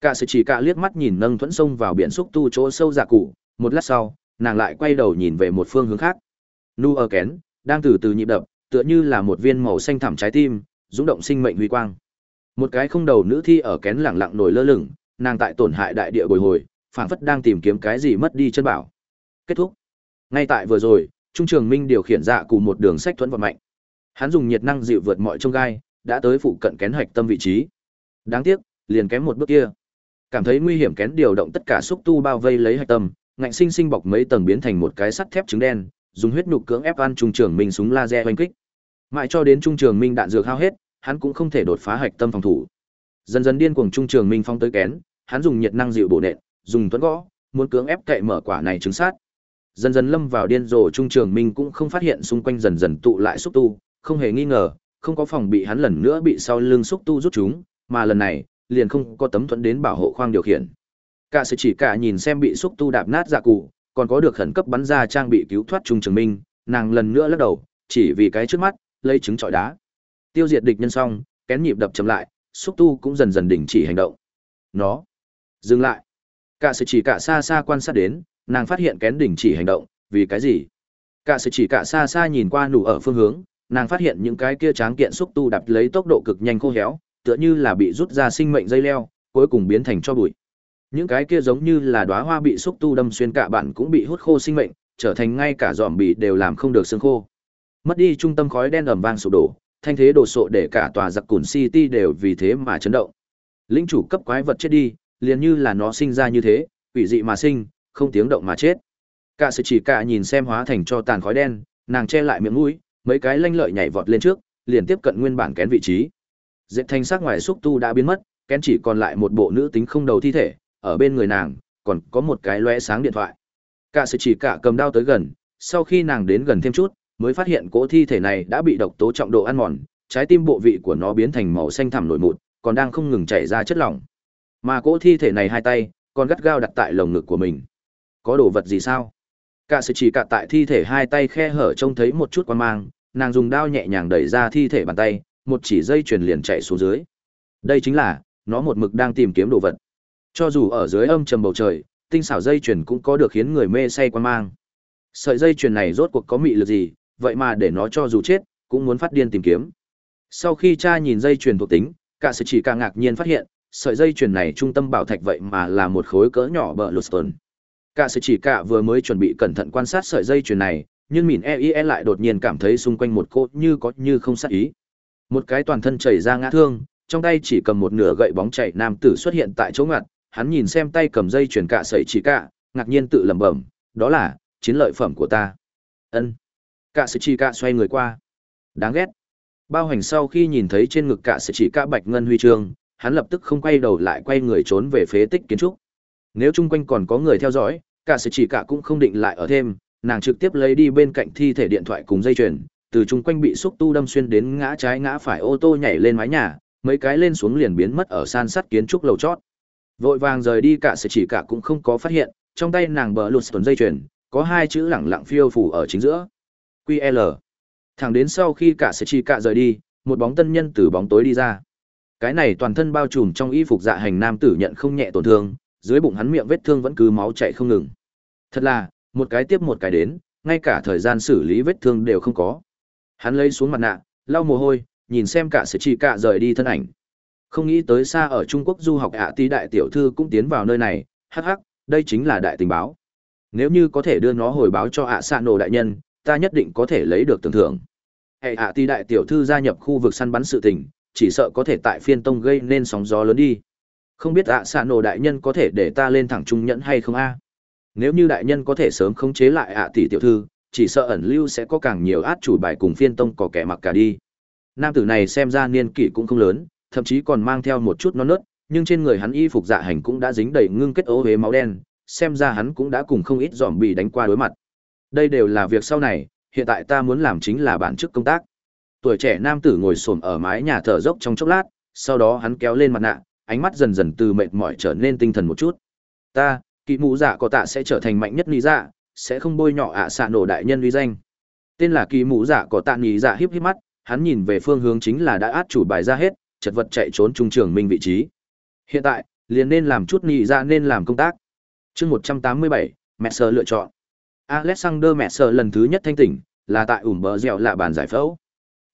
Cả sự chỉ cả liếc mắt nhìn nâng thuẫn sông vào biển xúc tu chỗ sâu giả cụ, một lát sau, nàng lại quay đầu nhìn về một phương hướng khác. Nu ở kén, đang từ từ nhịp đập, tựa như là một viên màu xanh thẳm trái tim, rung động sinh mệnh huy quang. Một cái không đầu nữ thi ở kén lẳng lặng nổi lơ lửng, nàng tại tổn hại đại địa bồi hồi, phảng phất đang tìm kiếm cái gì mất đi chân bảo. Kết thúc. Ngay tại vừa rồi, Trung Trường Minh điều khiển dạ cùng một đường sách thuẫn vật mạnh. Hắn dùng nhiệt năng dịu vượt mọi trông gai, đã tới phụ cận kén hạch tâm vị trí. Đáng tiếc, liền kém một bước kia. Cảm thấy nguy hiểm kén điều động tất cả xúc tu bao vây lấy hạch tâm, ngạnh sinh sinh bọc mấy tầng biến thành một cái sắt thép trứng đen, dùng huyết nhục cưỡng ép ăn trung trường minh súng laser oanh kích. Mãi cho đến trung trường minh đạn dược hao hết, hắn cũng không thể đột phá hạch tâm phòng thủ. Dần dần điên cuồng trung trường minh phong tới kén, hắn dùng nhiệt năng dịu bổ nện, dùng tuấn gõ, muốn cưỡng ép cậy mở quả này trứng sát. Dần dần lâm vào điên rồ trung trường minh cũng không phát hiện xung quanh dần dần tụ lại xúc tu, không hề nghi ngờ, không có phòng bị hắn lần nữa bị sau lưng xúc tu rút chúng, mà lần này, liền không có tấm thuẫn đến bảo hộ khoang điều khiển. Cả sự chỉ cả nhìn xem bị xúc tu đạp nát dạ cụ, còn có được khẩn cấp bắn ra trang bị cứu thoát trung trường minh, nàng lần nữa lắc đầu, chỉ vì cái trước mắt, lấy trứng trọi đá. Tiêu diệt địch nhân xong, kén nhịp đập chậm lại, xúc tu cũng dần dần đình chỉ hành động. Nó dừng lại. Cả sự chỉ cả xa xa quan sát đến, nàng phát hiện kén đình chỉ hành động, vì cái gì? Cả sự chỉ cả xa xa nhìn qua nụ ở phương hướng, nàng phát hiện những cái kia tráng kiện xúc tu đập lấy tốc độ cực nhanh khô héo, tựa như là bị rút ra sinh mệnh dây leo, cuối cùng biến thành cho bụi. Những cái kia giống như là đóa hoa bị xúc tu đâm xuyên cả bản cũng bị hút khô sinh mệnh, trở thành ngay cả giòm bị đều làm không được xương khô. Mất đi trung tâm khói đen ầm vang sụp đổ, thanh thế đổ sộ để cả tòa giặc cùn city đều vì thế mà chấn động. Lĩnh chủ cấp quái vật chết đi, liền như là nó sinh ra như thế, quỷ dị mà sinh, không tiếng động mà chết. Cả sự chỉ cả nhìn xem hóa thành cho tàn khói đen, nàng che lại miệng mũi, mấy cái lanh lợi nhảy vọt lên trước, liền tiếp cận nguyên bản kén vị trí. Dệt thanh sắc ngoài xúc tu đã biến mất, kén chỉ còn lại một bộ nữ tính không đầu thi thể, ở bên người nàng, còn có một cái lóe sáng điện thoại. Cả sự chỉ cả cầm đao tới gần, sau khi nàng đến gần thêm chút, mới phát hiện cỗ thi thể này đã bị độc tố trọng độ ăn mòn, trái tim bộ vị của nó biến thành màu xanh thẳm nổi mụn, còn đang không ngừng chảy ra chất lỏng. Mà cỗ thi thể này hai tay, còn gắt gao đặt tại lồng ngực của mình. Có đồ vật gì sao? Cả sự chỉ cả tại thi thể hai tay khe hở trông thấy một chút quan mang, nàng dùng đao nhẹ nhàng đẩy ra thi thể bàn tay, một chỉ dây chuyền liền chạy xuống dưới. Đây chính là, nó một mực đang tìm kiếm đồ vật. Cho dù ở dưới âm trầm bầu trời, tinh xảo dây chuyền cũng có được khiến người mê say quan mang. Sợi dây chuyền này rốt cuộc có mị lực gì, vậy mà để nó cho dù chết, cũng muốn phát điên tìm kiếm. Sau khi cha nhìn dây chuyền thuộc tính, cả sự chỉ càng ngạc nhiên phát hiện, sợi dây chuyền này trung tâm bảo thạch vậy mà là một khối cỡ nhỏ bờ Luston. Cả sự chỉ cả vừa mới chuẩn bị cẩn thận quan sát sợi dây chuyền này, nhưng mìn EIE lại đột nhiên cảm thấy xung quanh một cốt như có như không sát ý. Một cái toàn thân chảy ra ngã thương, trong tay chỉ cầm một nửa gậy bóng chạy nam tử xuất hiện tại chỗ ngặt, hắn nhìn xem tay cầm dây chuyền cạ sợi chỉ cạ ngạc nhiên tự lẩm bẩm, đó là chiến lợi phẩm của ta. Ân. cạ sợi chỉ cạ xoay người qua. Đáng ghét. Bao hành sau khi nhìn thấy trên ngực cạ sợi chỉ cạ bạch ngân huy chương, hắn lập tức không quay đầu lại quay người trốn về phế tích kiến trúc. Nếu chung quanh còn có người theo dõi, cạ sợi chỉ cạ cũng không định lại ở thêm, nàng trực tiếp lấy đi bên cạnh thi thể điện thoại cùng dây chuyền, từ chung quanh bị xúc tu đâm xuyên đến ngã trái ngã phải ô tô nhảy lên mái nhà, mấy cái lên xuống liền biến mất ở san sắt kiến trúc lầu chót. Vội vàng rời đi cả sự chỉ cả cũng không có phát hiện, trong tay nàng bờ lụt tuần dây chuyền, có hai chữ lẳng lặng phiêu phủ ở chính giữa. QL. Thẳng đến sau khi cả sự chỉ cả rời đi, một bóng tân nhân từ bóng tối đi ra. Cái này toàn thân bao trùm trong y phục dạ hành nam tử nhận không nhẹ tổn thương, dưới bụng hắn miệng vết thương vẫn cứ máu chảy không ngừng. Thật là, một cái tiếp một cái đến, ngay cả thời gian xử lý vết thương đều không có. Hắn lấy xuống mặt nạ, lau mồ hôi, nhìn xem cả sự chỉ cả rời đi thân ảnh. Không nghĩ tới xa ở Trung Quốc du học ạ tí đại tiểu thư cũng tiến vào nơi này, hắc hắc, đây chính là đại tình báo. Nếu như có thể đưa nó hồi báo cho ạ xạ nổ đại nhân, ta nhất định có thể lấy được tưởng thưởng. Hệ ạ tí đại tiểu thư gia nhập khu vực săn bắn sự tình, chỉ sợ có thể tại phiên tông gây nên sóng gió lớn đi. Không biết ạ xạ nổ đại nhân có thể để ta lên thẳng trung nhẫn hay không a? Nếu như đại nhân có thể sớm khống chế lại ạ tỷ tiểu thư, chỉ sợ ẩn lưu sẽ có càng nhiều át chủ bài cùng phiên tông có kẻ mặc cả đi. Nam tử này xem ra niên kỷ cũng không lớn, thậm chí còn mang theo một chút non nớt, nhưng trên người hắn y phục dạ hành cũng đã dính đầy ngưng kết ố huế máu đen, xem ra hắn cũng đã cùng không ít giòm bị đánh qua đối mặt. Đây đều là việc sau này, hiện tại ta muốn làm chính là bản chức công tác. Tuổi trẻ nam tử ngồi xổm ở mái nhà thở dốc trong chốc lát, sau đó hắn kéo lên mặt nạ, ánh mắt dần dần từ mệt mỏi trở nên tinh thần một chút. Ta, kỵ mũ dạ có tạ sẽ trở thành mạnh nhất lý dạ, sẽ không bôi nhọ ạ à xạ nổ đại nhân uy danh. Tên là kỳ mũ dạ có tạ lý dạ híp híp mắt, hắn nhìn về phương hướng chính là đã át chủ bài ra hết, chật vật chạy trốn trung trường minh vị trí. Hiện tại, liền nên làm chút nhị ra nên làm công tác. chương 187, sợ lựa chọn. Alexander sợ lần thứ nhất thanh tỉnh, là tại ủm bờ dẻo lạ bàn giải phẫu.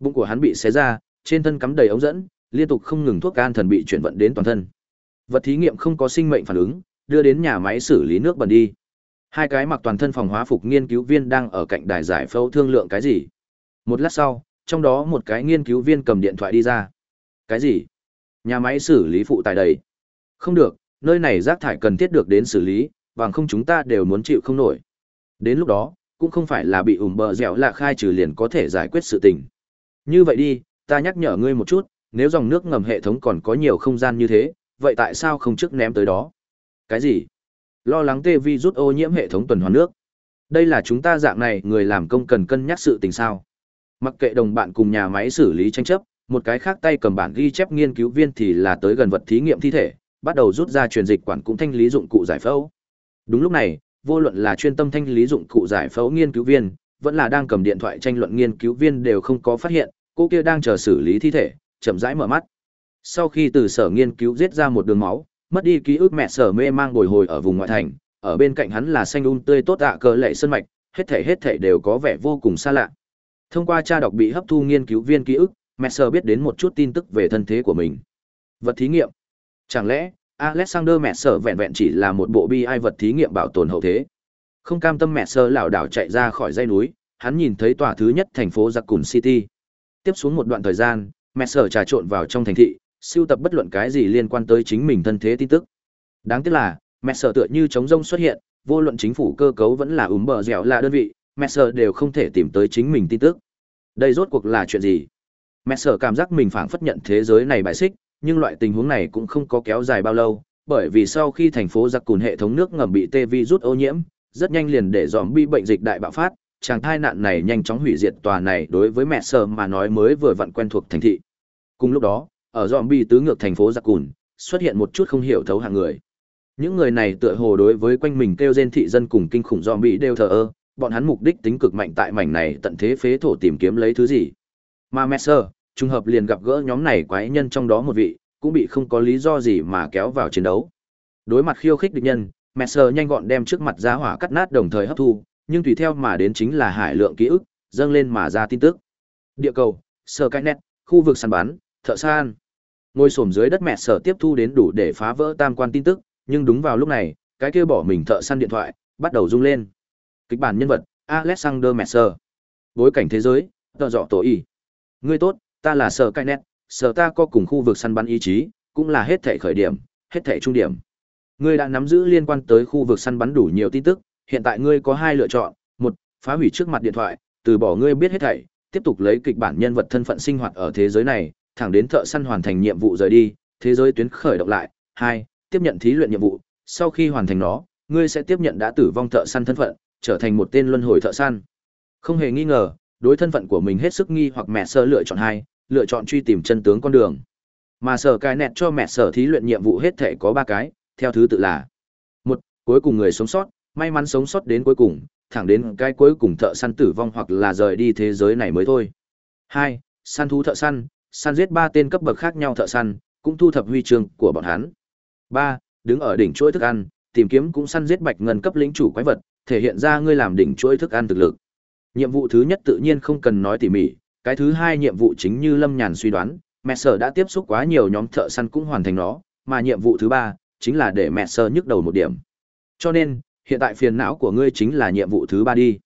Bụng của hắn bị xé ra, trên thân cắm đầy ống dẫn, liên tục không ngừng thuốc can thần bị chuyển vận đến toàn thân. Vật thí nghiệm không có sinh mệnh phản ứng, đưa đến nhà máy xử lý nước bẩn đi. Hai cái mặc toàn thân phòng hóa phục nghiên cứu viên đang ở cạnh đài giải phẫu thương lượng cái gì. Một lát sau, trong đó một cái nghiên cứu viên cầm điện thoại đi ra. Cái gì? Nhà máy xử lý phụ tại đây. Không được, nơi này rác thải cần thiết được đến xử lý, bằng không chúng ta đều muốn chịu không nổi. Đến lúc đó, cũng không phải là bị ủng bờ dẻo lạ khai trừ liền có thể giải quyết sự tình. Như vậy đi, ta nhắc nhở ngươi một chút, nếu dòng nước ngầm hệ thống còn có nhiều không gian như thế, vậy tại sao không trước ném tới đó? Cái gì? Lo lắng tê vi rút ô nhiễm hệ thống tuần hoàn nước. Đây là chúng ta dạng này người làm công cần cân nhắc sự tình sao. Mặc kệ đồng bạn cùng nhà máy xử lý tranh chấp, một cái khác tay cầm bản ghi chép nghiên cứu viên thì là tới gần vật thí nghiệm thi thể, bắt đầu rút ra truyền dịch quản cũng thanh lý dụng cụ giải phẫu. Đúng lúc này, vô luận là chuyên tâm thanh lý dụng cụ giải phẫu nghiên cứu viên, vẫn là đang cầm điện thoại tranh luận nghiên cứu viên đều không có phát hiện, cô kia đang chờ xử lý thi thể, chậm rãi mở mắt. Sau khi từ sở nghiên cứu giết ra một đường máu, mất đi ký ức mẹ sở mê mang bồi hồi ở vùng ngoại thành, ở bên cạnh hắn là xanh un tươi tốt ạ cờ lệ sơn mạch, hết thảy hết thảy đều có vẻ vô cùng xa lạ. Thông qua tra đọc bị hấp thu nghiên cứu viên ký ức, mẹ biết đến một chút tin tức về thân thế của mình. Vật thí nghiệm. Chẳng lẽ Alexander mẹ vẹn vẹn chỉ là một bộ bi ai vật thí nghiệm bảo tồn hậu thế? Không cam tâm mẹ lảo đảo chạy ra khỏi dãy núi, hắn nhìn thấy tòa thứ nhất thành phố Giặc Cùn City. Tiếp xuống một đoạn thời gian, mẹ trà trộn vào trong thành thị, siêu tập bất luận cái gì liên quan tới chính mình thân thế tin tức. Đáng tiếc là, mẹ tựa như chống rông xuất hiện, vô luận chính phủ cơ cấu vẫn là úm bờ dẻo là đơn vị, mẹ đều không thể tìm tới chính mình tin tức. Đây rốt cuộc là chuyện gì? Mẹ sở cảm giác mình phảng phất nhận thế giới này bại xích, nhưng loại tình huống này cũng không có kéo dài bao lâu, bởi vì sau khi thành phố giặc cùn hệ thống nước ngầm bị tê vi rút ô nhiễm, rất nhanh liền để dòm bi bệnh dịch đại bạo phát, chàng thai nạn này nhanh chóng hủy diệt tòa này đối với mẹ sở mà nói mới vừa vặn quen thuộc thành thị. Cùng lúc đó, ở dòm bi tứ ngược thành phố giặc cùn, xuất hiện một chút không hiểu thấu hàng người. Những người này tựa hồ đối với quanh mình kêu gen thị dân cùng kinh khủng dòm bi đều thờ ơ, bọn hắn mục đích tính cực mạnh tại mảnh này tận thế phế thổ tìm kiếm lấy thứ gì. Mà Messer, trùng hợp liền gặp gỡ nhóm này quái nhân trong đó một vị, cũng bị không có lý do gì mà kéo vào chiến đấu. Đối mặt khiêu khích địch nhân, Messer nhanh gọn đem trước mặt giá hỏa cắt nát đồng thời hấp thu, nhưng tùy theo mà đến chính là hải lượng ký ức, dâng lên mà ra tin tức. Địa cầu, sơ cái nét, khu vực săn bắn, thợ san. Ngôi sổm dưới đất mẹ sở tiếp thu đến đủ để phá vỡ tam quan tin tức, nhưng đúng vào lúc này, cái kia bỏ mình thợ săn điện thoại, bắt đầu rung lên. Kịch bản nhân vật, Alexander Messer. Bối cảnh thế giới, tờ dọ tổ y. Ngươi tốt, ta là sở cai nét, sở ta có cùng khu vực săn bắn ý chí, cũng là hết thể khởi điểm, hết thể trung điểm. Ngươi đã nắm giữ liên quan tới khu vực săn bắn đủ nhiều tin tức, hiện tại ngươi có hai lựa chọn, một, phá hủy trước mặt điện thoại, từ bỏ ngươi biết hết thảy, tiếp tục lấy kịch bản nhân vật thân phận sinh hoạt ở thế giới này, thẳng đến thợ săn hoàn thành nhiệm vụ rời đi, thế giới tuyến khởi động lại. Hai, tiếp nhận thí luyện nhiệm vụ, sau khi hoàn thành nó, ngươi sẽ tiếp nhận đã tử vong thợ săn thân phận, trở thành một tên luân hồi thợ săn. Không hề nghi ngờ, đối thân phận của mình hết sức nghi hoặc mẹ sơ lựa chọn hai, lựa chọn truy tìm chân tướng con đường. Mà sở cài nẹt cho mẹ sở thí luyện nhiệm vụ hết thể có ba cái, theo thứ tự là một Cuối cùng người sống sót, may mắn sống sót đến cuối cùng, thẳng đến cái cuối cùng thợ săn tử vong hoặc là rời đi thế giới này mới thôi. hai Săn thú thợ săn, săn giết ba tên cấp bậc khác nhau thợ săn, cũng thu thập huy chương của bọn hắn. ba Đứng ở đỉnh chuỗi thức ăn, tìm kiếm cũng săn giết bạch ngân cấp lĩnh chủ quái vật, thể hiện ra ngươi làm đỉnh chuỗi thức ăn thực lực. Nhiệm vụ thứ nhất tự nhiên không cần nói tỉ mỉ, cái thứ hai nhiệm vụ chính như lâm nhàn suy đoán mẹ sở đã tiếp xúc quá nhiều nhóm thợ săn cũng hoàn thành nó mà nhiệm vụ thứ ba chính là để mẹ sở nhức đầu một điểm. Cho nên hiện tại phiền não của ngươi chính là nhiệm vụ thứ ba đi.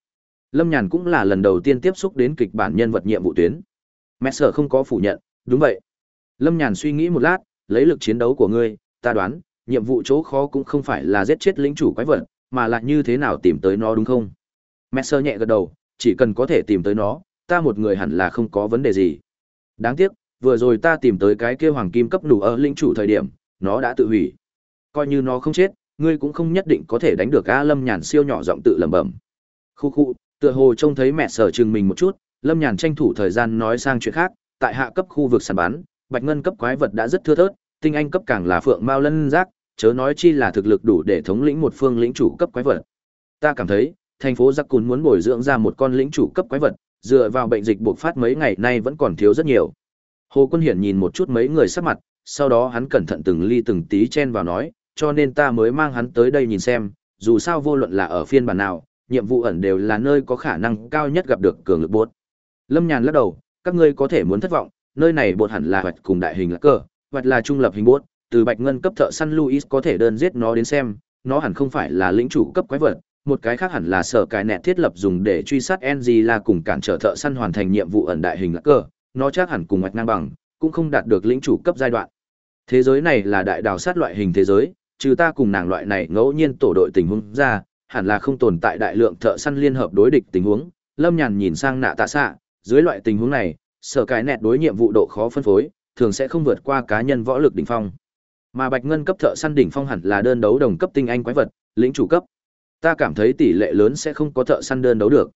Lâm nhàn cũng là lần đầu tiên tiếp xúc đến kịch bản nhân vật nhiệm vụ tuyến. Mẹ sở không có phủ nhận đúng vậy. Lâm nhàn suy nghĩ một lát lấy lực chiến đấu của ngươi ta đoán nhiệm vụ chỗ khó cũng không phải là giết chết lĩnh chủ quái vật mà là như thế nào tìm tới nó đúng không? Mẹ Sơ nhẹ gật đầu chỉ cần có thể tìm tới nó ta một người hẳn là không có vấn đề gì. Đáng tiếc vừa rồi ta tìm tới cái kia hoàng kim cấp đủ ở lĩnh chủ thời điểm nó đã tự hủy. Coi như nó không chết ngươi cũng không nhất định có thể đánh được a lâm nhàn siêu nhỏ giọng tự lẩm bẩm. Khu khu tựa hồ trông thấy mẹ sở chừng mình một chút lâm nhàn tranh thủ thời gian nói sang chuyện khác tại hạ cấp khu vực sản bán bạch ngân cấp quái vật đã rất thưa thớt tinh anh cấp càng là phượng mao lân rác, chớ nói chi là thực lực đủ để thống lĩnh một phương lĩnh chủ cấp quái vật. Ta cảm thấy thành phố giặc cùn muốn bồi dưỡng ra một con lĩnh chủ cấp quái vật dựa vào bệnh dịch buộc phát mấy ngày nay vẫn còn thiếu rất nhiều hồ quân hiển nhìn một chút mấy người sắc mặt sau đó hắn cẩn thận từng ly từng tí chen vào nói cho nên ta mới mang hắn tới đây nhìn xem, dù sao vô luận là ở phiên bản nào, nhiệm vụ ẩn đều là nơi có khả năng cao nhất gặp được cường lực bột. Lâm Nhàn lắc đầu, các ngươi có thể muốn thất vọng, nơi này bột hẳn là hoạch cùng đại hình là cơ, hoạch là trung lập hình bột, từ bạch ngân cấp thợ săn Luis có thể đơn giết nó đến xem, nó hẳn không phải là lĩnh chủ cấp quái vật, một cái khác hẳn là sở cái nẹt thiết lập dùng để truy sát NG là cùng cản trở thợ săn hoàn thành nhiệm vụ ẩn đại hình lạc cờ, nó chắc hẳn cùng hoạch ngang bằng, cũng không đạt được lĩnh chủ cấp giai đoạn. Thế giới này là đại đào sát loại hình thế giới, trừ ta cùng nàng loại này ngẫu nhiên tổ đội tình huống ra, hẳn là không tồn tại đại lượng thợ săn liên hợp đối địch tình huống. Lâm Nhàn nhìn sang nạ tạ xạ, dưới loại tình huống này, sở cái nẹt đối nhiệm vụ độ khó phân phối, thường sẽ không vượt qua cá nhân võ lực đỉnh phong. Mà Bạch Ngân cấp thợ săn đỉnh phong hẳn là đơn đấu đồng cấp tinh anh quái vật, lĩnh chủ cấp. Ta cảm thấy tỷ lệ lớn sẽ không có thợ săn đơn đấu được.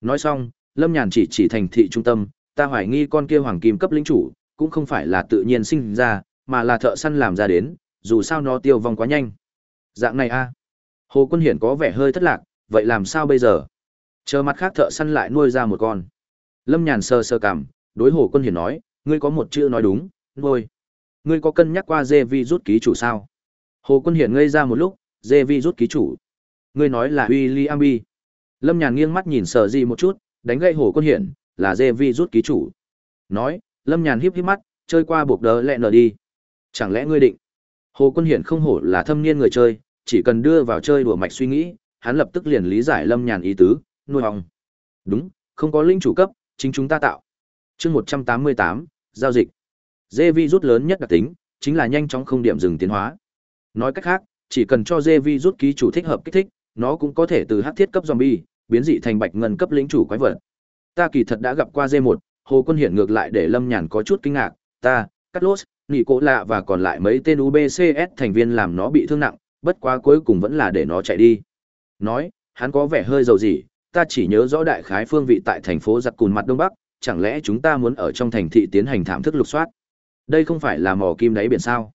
Nói xong, Lâm Nhàn chỉ chỉ thành thị trung tâm, ta hoài nghi con kia hoàng kim cấp lĩnh chủ, cũng không phải là tự nhiên sinh ra, mà là thợ săn làm ra đến, dù sao nó tiêu vong quá nhanh. Dạng này a Hồ Quân Hiển có vẻ hơi thất lạc, vậy làm sao bây giờ? Chờ mặt khác thợ săn lại nuôi ra một con. Lâm Nhàn sơ sơ cảm, đối Hồ Quân Hiển nói, ngươi có một chữ nói đúng, nuôi. Ngươi có cân nhắc qua dê vi rút ký chủ sao? Hồ Quân Hiển ngây ra một lúc, dê vi rút ký chủ. Ngươi nói là William B. Lâm Nhàn nghiêng mắt nhìn sở gì một chút, đánh gậy Hồ Quân Hiển, là dê vi rút ký chủ. Nói, Lâm Nhàn híp híp mắt, chơi qua buộc đỡ lẹ nở đi. Chẳng lẽ ngươi định? Hồ Quân Hiển không hổ là thâm niên người chơi, chỉ cần đưa vào chơi đùa mạch suy nghĩ, hắn lập tức liền lý giải Lâm Nhàn ý tứ, nuôi hồng. Đúng, không có linh chủ cấp, chính chúng ta tạo. Chương 188, giao dịch. Dê rút lớn nhất đặc tính, chính là nhanh chóng không điểm dừng tiến hóa. Nói cách khác, chỉ cần cho dê rút ký chủ thích hợp kích thích, nó cũng có thể từ hắc thiết cấp zombie biến dị thành bạch ngân cấp lĩnh chủ quái vật. Ta kỳ thật đã gặp qua D1, Hồ Quân Hiển ngược lại để Lâm Nhàn có chút kinh ngạc, ta, Cắt Lốt, Cố Lạ và còn lại mấy tên UBCS thành viên làm nó bị thương nặng, bất quá cuối cùng vẫn là để nó chạy đi. Nói, hắn có vẻ hơi dầu gì, ta chỉ nhớ rõ đại khái phương vị tại thành phố giặc cùn mặt đông bắc, chẳng lẽ chúng ta muốn ở trong thành thị tiến hành thảm thức lục soát? Đây không phải là mỏ kim đáy biển sao?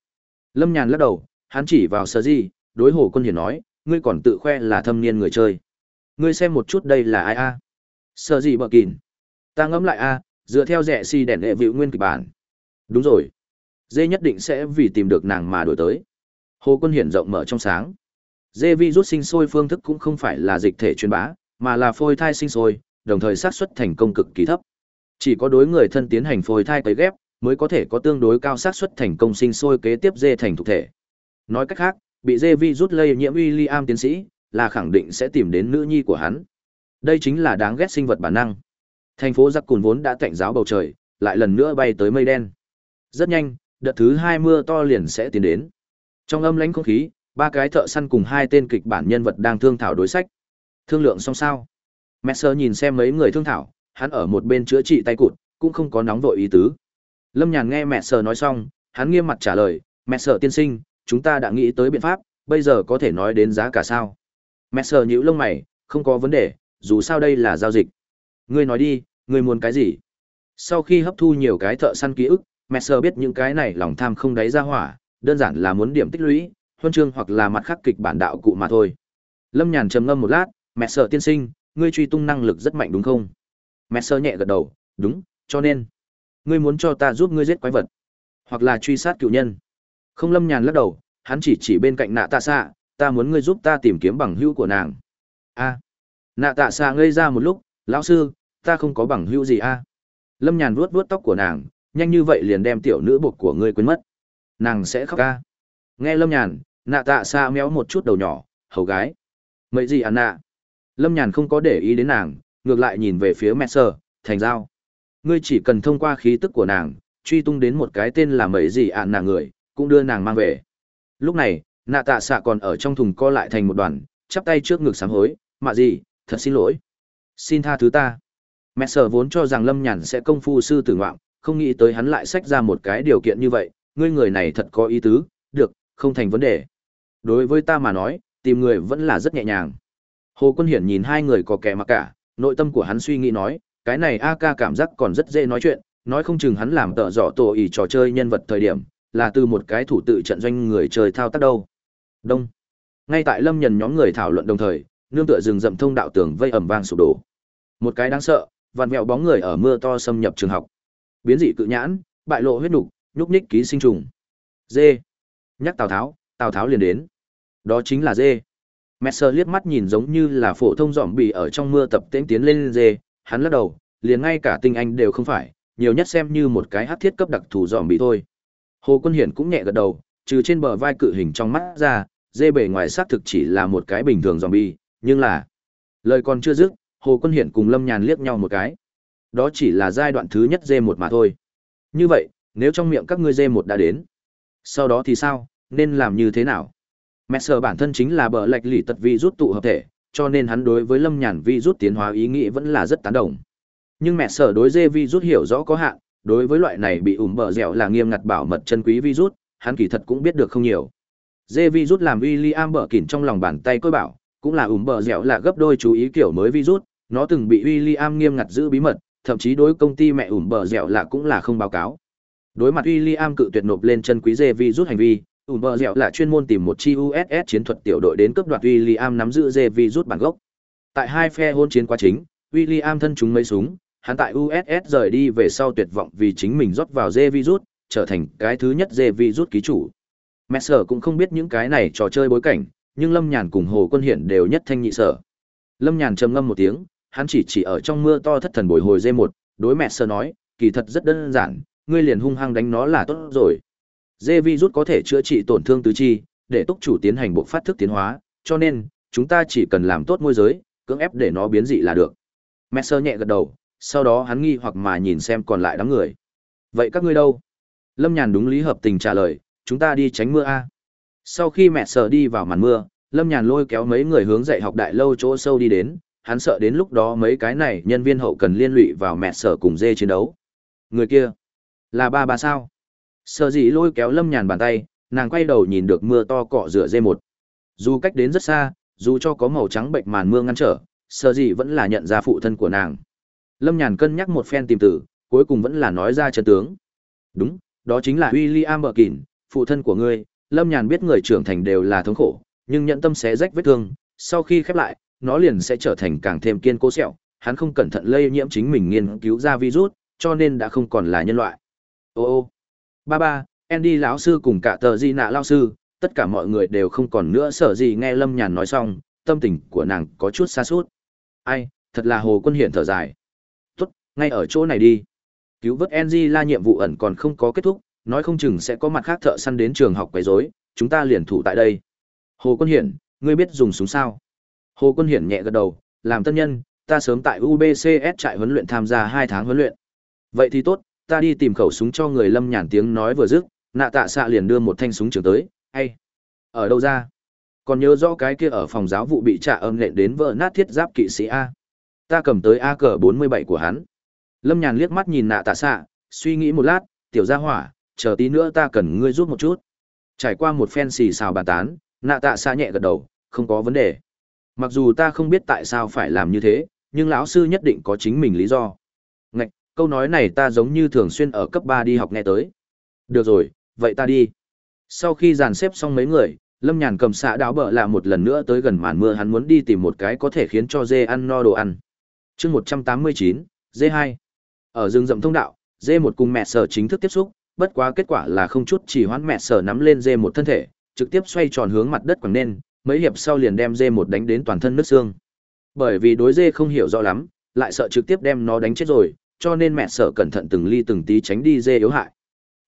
Lâm Nhàn lắc đầu, hắn chỉ vào Sở Di, đối Hồ Quân Hiển nói, ngươi còn tự khoe là thâm niên người chơi. Ngươi xem một chút đây là ai a? À? gì Di bợ kìn. Ta ngẫm lại a, dựa theo rẻ si đèn hệ vịu nguyên kịch bản. Đúng rồi dê nhất định sẽ vì tìm được nàng mà đổi tới hồ quân hiển rộng mở trong sáng dê vi rút sinh sôi phương thức cũng không phải là dịch thể truyền bá mà là phôi thai sinh sôi đồng thời xác suất thành công cực kỳ thấp chỉ có đối người thân tiến hành phôi thai cấy ghép mới có thể có tương đối cao xác suất thành công sinh sôi kế tiếp dê thành thực thể nói cách khác bị dê vi rút lây nhiễm William tiến sĩ là khẳng định sẽ tìm đến nữ nhi của hắn đây chính là đáng ghét sinh vật bản năng thành phố giặc cùn vốn đã tạnh giáo bầu trời lại lần nữa bay tới mây đen rất nhanh đợt thứ hai mưa to liền sẽ tiến đến. Trong âm lãnh không khí, ba cái thợ săn cùng hai tên kịch bản nhân vật đang thương thảo đối sách. Thương lượng xong sao? Messer nhìn xem mấy người thương thảo, hắn ở một bên chữa trị tay cụt, cũng không có nóng vội ý tứ. Lâm Nhàn nghe Messer nói xong, hắn nghiêm mặt trả lời, Messer tiên sinh, chúng ta đã nghĩ tới biện pháp, bây giờ có thể nói đến giá cả sao? Messer nhíu lông mày, không có vấn đề, dù sao đây là giao dịch. Ngươi nói đi, ngươi muốn cái gì? Sau khi hấp thu nhiều cái thợ săn ký ức, Messer biết những cái này lòng tham không đáy ra hỏa, đơn giản là muốn điểm tích lũy, huân chương hoặc là mặt khắc kịch bản đạo cụ mà thôi. Lâm Nhàn trầm ngâm một lát, Messer tiên sinh, ngươi truy tung năng lực rất mạnh đúng không? Messer nhẹ gật đầu, đúng, cho nên, ngươi muốn cho ta giúp ngươi giết quái vật, hoặc là truy sát cựu nhân. Không Lâm Nhàn lắc đầu, hắn chỉ chỉ bên cạnh nạ tạ xạ, ta muốn ngươi giúp ta tìm kiếm bằng hữu của nàng. A. Nạ tạ xạ ngây ra một lúc, lão sư, ta không có bằng hữu gì a. lâm nhàn vuốt vuốt tóc của nàng nhanh như vậy liền đem tiểu nữ bột của ngươi quên mất nàng sẽ khóc ca nghe lâm nhàn nạ tạ xa méo một chút đầu nhỏ hầu gái mấy gì ăn nạ lâm nhàn không có để ý đến nàng ngược lại nhìn về phía mẹ sơ thành giao ngươi chỉ cần thông qua khí tức của nàng truy tung đến một cái tên là mấy gì ạn nạ người cũng đưa nàng mang về. Lúc này, nạ tạ xạ còn ở trong thùng co lại thành một đoàn, chắp tay trước ngực sám hối, mạ gì, thật xin lỗi. Xin tha thứ ta. Mẹ sở vốn cho rằng lâm nhàn sẽ công phu sư tử ngoạm không nghĩ tới hắn lại xách ra một cái điều kiện như vậy, ngươi người này thật có ý tứ, được, không thành vấn đề. Đối với ta mà nói, tìm người vẫn là rất nhẹ nhàng. Hồ quân hiển nhìn hai người có kẻ mặc cả, nội tâm của hắn suy nghĩ nói, cái này a ca cảm giác còn rất dễ nói chuyện, nói không chừng hắn làm tợ dọ tổ ý trò chơi nhân vật thời điểm là từ một cái thủ tự trận doanh người chơi thao tác đâu. Đông. Ngay tại lâm nhần nhóm người thảo luận đồng thời, nương tựa rừng rậm thông đạo tường vây ẩm vang sụp đổ. Một cái đáng sợ vằn mèo bóng người ở mưa to xâm nhập trường học. Biến dị cự nhãn, bại lộ huyết nục, nhúc nhích ký sinh trùng. Dê nhắc tào tháo tào tháo liền đến. Đó chính là dê messer liếc mắt nhìn giống như là phổ thông dòm bì ở trong mưa tập tễnh tiến lên dê hắn lắc đầu, liền ngay cả tinh anh đều không phải, nhiều nhất xem như một cái hát thiết cấp đặc thù dòm bì thôi hồ quân hiển cũng nhẹ gật đầu trừ trên bờ vai cự hình trong mắt ra dê bể ngoài xác thực chỉ là một cái bình thường zombie, nhưng là lời còn chưa dứt hồ quân hiển cùng lâm nhàn liếc nhau một cái. Đó chỉ là giai đoạn thứ nhất dê một mà thôi. Như vậy nếu trong miệng các ngươi dê một đã đến sau đó thì sao nên làm như thế nào? Mẹ sở bản thân chính là bờ lệch lỷ tật vi rút tụ hợp thể cho nên hắn đối với lâm nhàn vi rút tiến hóa ý nghĩ vẫn là rất tán đồng. Nhưng mẹ sở đối dê vi rút hiểu rõ có hạn đối với loại này bị ủm bờ dẻo là nghiêm ngặt bảo mật chân quý virus, hắn kỳ thật cũng biết được không nhiều. Dê virus làm William i bờ kỉn trong lòng bàn tay côi bảo, cũng là ủm bờ dẻo là gấp đôi chú ý kiểu mới virus, nó từng bị William nghiêm ngặt giữ bí mật, thậm chí đối công ty mẹ ủm bờ dẻo là cũng là không báo cáo. Đối mặt William cự tuyệt nộp lên chân quý dê virus hành vi ủm bờ dẻo là chuyên môn tìm một chi uss chiến thuật tiểu đội đến cấp đoạt William nắm giữ dê virus bản gốc. Tại hai phe hôn chiến quá chính, William thân chúng mấy súng hắn tại uss rời đi về sau tuyệt vọng vì chính mình rót vào dê virus, trở thành cái thứ nhất dê virus ký chủ. Messer cũng không biết những cái này trò chơi bối cảnh nhưng lâm nhàn cùng hồ quân hiển đều nhất thanh nhị sở. Lâm nhàn trầm ngâm một tiếng hắn chỉ chỉ ở trong mưa to thất thần bồi hồi dê một đối Messer nói kỳ thật rất đơn giản ngươi liền hung hăng đánh nó là tốt rồi. Dê virus có thể chữa trị tổn thương tứ chi để túc chủ tiến hành bộ phát thức tiến hóa cho nên chúng ta chỉ cần làm tốt môi giới cưỡng ép để nó biến dị là được. Messer nhẹ gật đầu sau đó hắn nghi hoặc mà nhìn xem còn lại đám người vậy các ngươi đâu lâm nhàn đúng lý hợp tình trả lời chúng ta đi tránh mưa a sau khi mẹ sợ đi vào màn mưa lâm nhàn lôi kéo mấy người hướng dạy học đại lâu chỗ sâu đi đến hắn sợ đến lúc đó mấy cái này nhân viên hậu cần liên lụy vào mẹ sở cùng dê chiến đấu. Người kia, là ba bà sao? sở dĩ lôi kéo lâm nhàn bàn tay, nàng quay đầu nhìn được mưa to cọ rửa dê một. Dù cách đến rất xa, dù cho có màu trắng bệnh màn mưa ngăn trở, sở dĩ vẫn là nhận ra phụ thân của nàng. Lâm nhàn cân nhắc một phen tìm tử, cuối cùng vẫn là nói ra chân tướng. Đúng, đó chính là William Birkin, phụ thân của ngươi. Lâm nhàn biết người trưởng thành đều là thống khổ, nhưng nhận tâm sẽ rách vết thương, sau khi khép lại, nó liền sẽ trở thành càng thêm kiên cố sẹo, hắn không cẩn thận lây nhiễm chính mình nghiên cứu ra virus, cho nên đã không còn là nhân loại. Ô ô, ba ba, Andy lão sư cùng cả tờ di nạ lão sư, tất cả mọi người đều không còn nữa sợ gì nghe Lâm Nhàn nói xong, tâm tình của nàng có chút xa sút Ai, thật là hồ quân hiện thở dài. Ngay ở chỗ này đi. Cứu vớt Andy la nhiệm vụ ẩn còn không có kết thúc, nói không chừng sẽ có mặt khác thợ săn đến trường học quấy rối, chúng ta liền thủ tại đây. Hồ Quân Hiển, ngươi biết dùng súng sao? Hồ Quân Hiển nhẹ gật đầu, làm tân nhân, ta sớm tại UBCS trại huấn luyện tham gia 2 tháng huấn luyện. Vậy thì tốt, ta đi tìm khẩu súng cho người Lâm Nhàn tiếng nói vừa dứt, nạ tạ xạ liền đưa một thanh súng trường tới, hay. Ở đâu ra? Còn nhớ rõ cái kia ở phòng giáo vụ bị trả âm nện đến vỡ nát thiết giáp kỵ sĩ A. Ta cầm tới A cờ 47 của hắn. Lâm Nhàn liếc mắt nhìn nạ tạ xạ, suy nghĩ một lát, tiểu gia hỏa, chờ tí nữa ta cần ngươi giúp một chút. Trải qua một phen xì xào bàn tán, nạ tạ xạ nhẹ gật đầu, không có vấn đề. Mặc dù ta không biết tại sao phải làm như thế, nhưng lão sư nhất định có chính mình lý do. Ngạch, câu nói này ta giống như thường xuyên ở cấp ba đi học nghe tới. Được rồi, vậy ta đi. Sau khi dàn xếp xong mấy người, Lâm Nhàn cầm xạ đáo bờ lạ một lần nữa tới gần màn mưa hắn muốn đi tìm một cái có thể khiến cho dê ăn no đồ ăn. chương một trăm tám mươi chín, dê hai. Ở rừng rậm thông đạo, dê một cùng mẹ sở chính thức tiếp xúc, bất quá kết quả là không chút chỉ hoãn mẹ sở nắm lên dê một thân thể, trực tiếp xoay tròn hướng mặt đất quẳng nên, mấy hiệp sau liền đem dê một đánh đến toàn thân nứt xương. Bởi vì đối dê không hiểu rõ lắm, lại sợ trực tiếp đem nó đánh chết rồi, cho nên mẹ sở cẩn thận từng ly từng tí tránh đi dê yếu hại.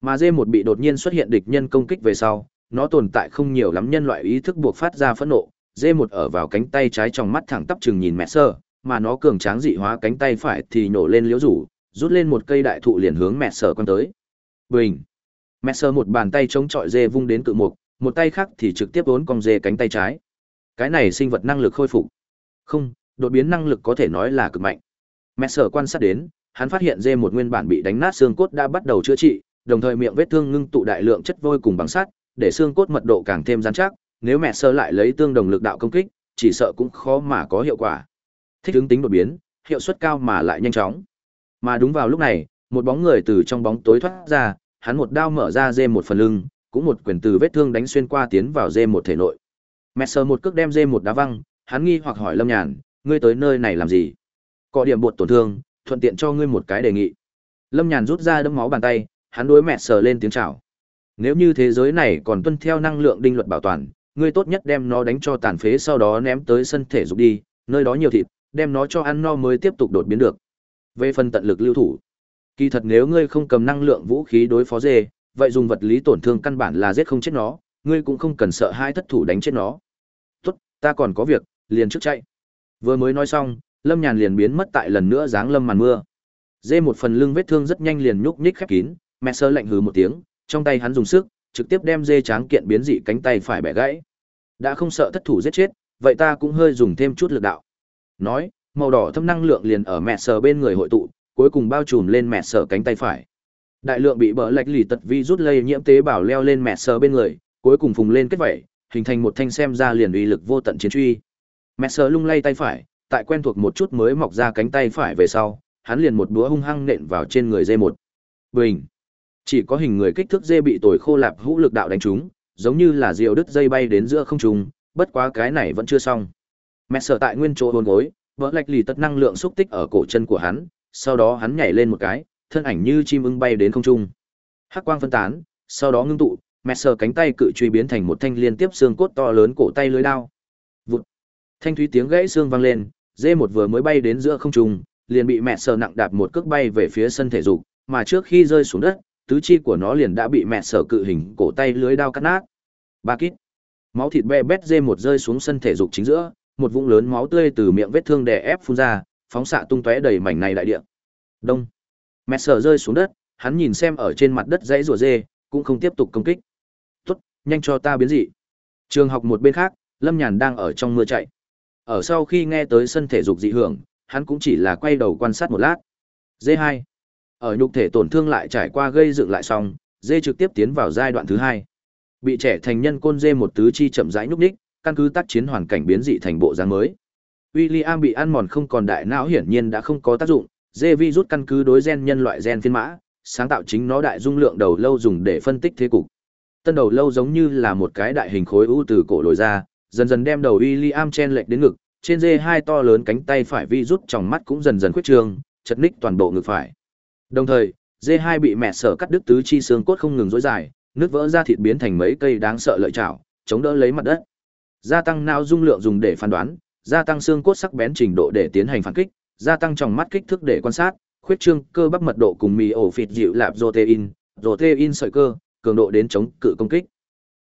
Mà dê một bị đột nhiên xuất hiện địch nhân công kích về sau, nó tồn tại không nhiều lắm nhân loại ý thức buộc phát ra phẫn nộ, dê một ở vào cánh tay trái trong mắt thẳng tắp chừng nhìn mẹ sở, mà nó cường tráng dị hóa cánh tay phải thì nổ lên liễu rủ, rút lên một cây đại thụ liền hướng mẹ sở quan tới. Bình. Mẹ sở một bàn tay chống chọi dê vung đến cự mục, một tay khác thì trực tiếp vốn cong dê cánh tay trái. Cái này sinh vật năng lực khôi phục. Không, đột biến năng lực có thể nói là cực mạnh. Mẹ sở quan sát đến, hắn phát hiện dê một nguyên bản bị đánh nát xương cốt đã bắt đầu chữa trị, đồng thời miệng vết thương ngưng tụ đại lượng chất vôi cùng bằng sắt, để xương cốt mật độ càng thêm rắn chắc, nếu mẹ sơ lại lấy tương đồng lực đạo công kích, chỉ sợ cũng khó mà có hiệu quả. Thích ứng tính đột biến, hiệu suất cao mà lại nhanh chóng. Mà đúng vào lúc này, một bóng người từ trong bóng tối thoát ra, hắn một đao mở ra dê một phần lưng, cũng một quyền từ vết thương đánh xuyên qua tiến vào dê một thể nội. Mẹ sờ một cước đem dê một đá văng, hắn nghi hoặc hỏi Lâm Nhàn, ngươi tới nơi này làm gì? Có điểm bột tổn thương, thuận tiện cho ngươi một cái đề nghị. Lâm Nhàn rút ra đấm máu bàn tay, hắn đối mẹ sờ lên tiếng chào. Nếu như thế giới này còn tuân theo năng lượng đinh luật bảo toàn, ngươi tốt nhất đem nó đánh cho tàn phế sau đó ném tới sân thể dục đi, nơi đó nhiều thịt, đem nó cho ăn no mới tiếp tục đột biến được. Về phần tận lực lưu thủ, kỳ thật nếu ngươi không cầm năng lượng vũ khí đối phó dê, vậy dùng vật lý tổn thương căn bản là giết không chết nó, ngươi cũng không cần sợ hai thất thủ đánh chết nó. Tốt, ta còn có việc, liền trước chạy. Vừa mới nói xong, Lâm Nhàn liền biến mất tại lần nữa dáng lâm màn mưa. Dê một phần lưng vết thương rất nhanh liền nhúc nhích khép kín, mẹ sơ lạnh hừ một tiếng, trong tay hắn dùng sức, trực tiếp đem dê tráng kiện biến dị cánh tay phải bẻ gãy. Đã không sợ thất thủ giết chết, vậy ta cũng hơi dùng thêm chút lực đạo. Nói, màu đỏ thâm năng lượng liền ở mẹ sờ bên người hội tụ, cuối cùng bao trùm lên mẹ sờ cánh tay phải. Đại lượng bị bỡ lệch lì tật vi rút lây nhiễm tế bào leo lên mẹ sờ bên người, cuối cùng phùng lên kết vảy, hình thành một thanh xem ra liền uy lực vô tận chiến truy. Mẹ sờ lung lay tay phải, tại quen thuộc một chút mới mọc ra cánh tay phải về sau, hắn liền một búa hung hăng nện vào trên người dê một. Bình. Chỉ có hình người kích thước dê bị tồi khô lạp hữu lực đạo đánh trúng, giống như là diều đứt dây bay đến giữa không trung, bất quá cái này vẫn chưa xong. Mẹ sở tại nguyên chỗ hôn gối, vỡ lạch lì tất năng lượng xúc tích ở cổ chân của hắn, sau đó hắn nhảy lên một cái, thân ảnh như chim ưng bay đến không trung. Hắc quang phân tán, sau đó ngưng tụ, mẹ sờ cánh tay cự truy biến thành một thanh liên tiếp xương cốt to lớn cổ tay lưới đao. Vụt. Thanh thúy tiếng gãy xương vang lên, dê một vừa mới bay đến giữa không trung, liền bị mẹ sờ nặng đạp một cước bay về phía sân thể dục, mà trước khi rơi xuống đất, tứ chi của nó liền đã bị mẹ sờ cự hình cổ tay lưới đao cắt nát. Ba kít. Máu thịt be bét dê một rơi xuống sân thể dục chính giữa, một vũng lớn máu tươi từ miệng vết thương đè ép phun ra, phóng xạ tung tóe đầy mảnh này đại địa. Đông. Mẹ sở rơi xuống đất, hắn nhìn xem ở trên mặt đất dãy rùa dê, cũng không tiếp tục công kích. Tốt, nhanh cho ta biến dị. Trường học một bên khác, Lâm Nhàn đang ở trong mưa chạy. Ở sau khi nghe tới sân thể dục dị hưởng, hắn cũng chỉ là quay đầu quan sát một lát. Dê 2 Ở nhục thể tổn thương lại trải qua gây dựng lại xong, dê trực tiếp tiến vào giai đoạn thứ hai. Bị trẻ thành nhân côn dê một tứ chi chậm rãi nhúc nhích, căn cứ tác chiến hoàn cảnh biến dị thành bộ dáng mới. William bị ăn mòn không còn đại não hiển nhiên đã không có tác dụng, dê rút căn cứ đối gen nhân loại gen phiên mã, sáng tạo chính nó đại dung lượng đầu lâu dùng để phân tích thế cục. Tân đầu lâu giống như là một cái đại hình khối u từ cổ lồi ra, dần dần đem đầu William chen lệch đến ngực, trên dê hai to lớn cánh tay phải vi rút trong mắt cũng dần dần khuyết trương, chật ních toàn bộ ngực phải. Đồng thời, dê hai bị mẹ sở cắt đứt tứ chi xương cốt không ngừng rối dài, nước vỡ ra thịt biến thành mấy cây đáng sợ lợi chảo, chống đỡ lấy mặt đất. Gia tăng não dung lượng dùng để phán đoán, gia tăng xương cốt sắc bén trình độ để tiến hành phản kích, gia tăng tròng mắt kích thước để quan sát, khuyết trương cơ bắp mật độ cùng mì ổ phịt dịu lạp protein, protein sợi cơ, cường độ đến chống cự công kích.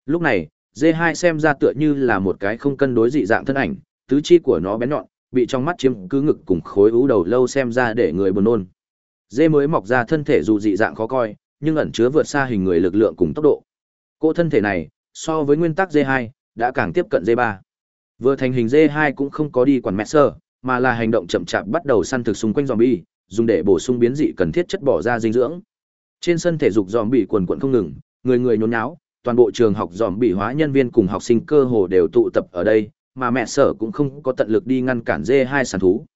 Lúc này, D2 xem ra tựa như là một cái không cân đối dị dạng thân ảnh, tứ chi của nó bén nhọn, bị trong mắt chiếm cứ ngực cùng khối ú đầu lâu xem ra để người buồn nôn. Dê mới mọc ra thân thể dù dị dạng khó coi, nhưng ẩn chứa vượt xa hình người lực lượng cùng tốc độ. Cỗ thân thể này, so với nguyên tắc D2, đã càng tiếp cận dê ba. Vừa thành hình dê hai cũng không có đi quản mẹ sơ, mà là hành động chậm chạp bắt đầu săn thực xung quanh dòm bi dùng để bổ sung biến dị cần thiết chất bỏ ra dinh dưỡng. Trên sân thể dục dòm bị quần quần không ngừng, người người nhốn nháo, toàn bộ trường học dòm bị hóa nhân viên cùng học sinh cơ hồ đều tụ tập ở đây, mà mẹ sở cũng không có tận lực đi ngăn cản dê hai sản thú.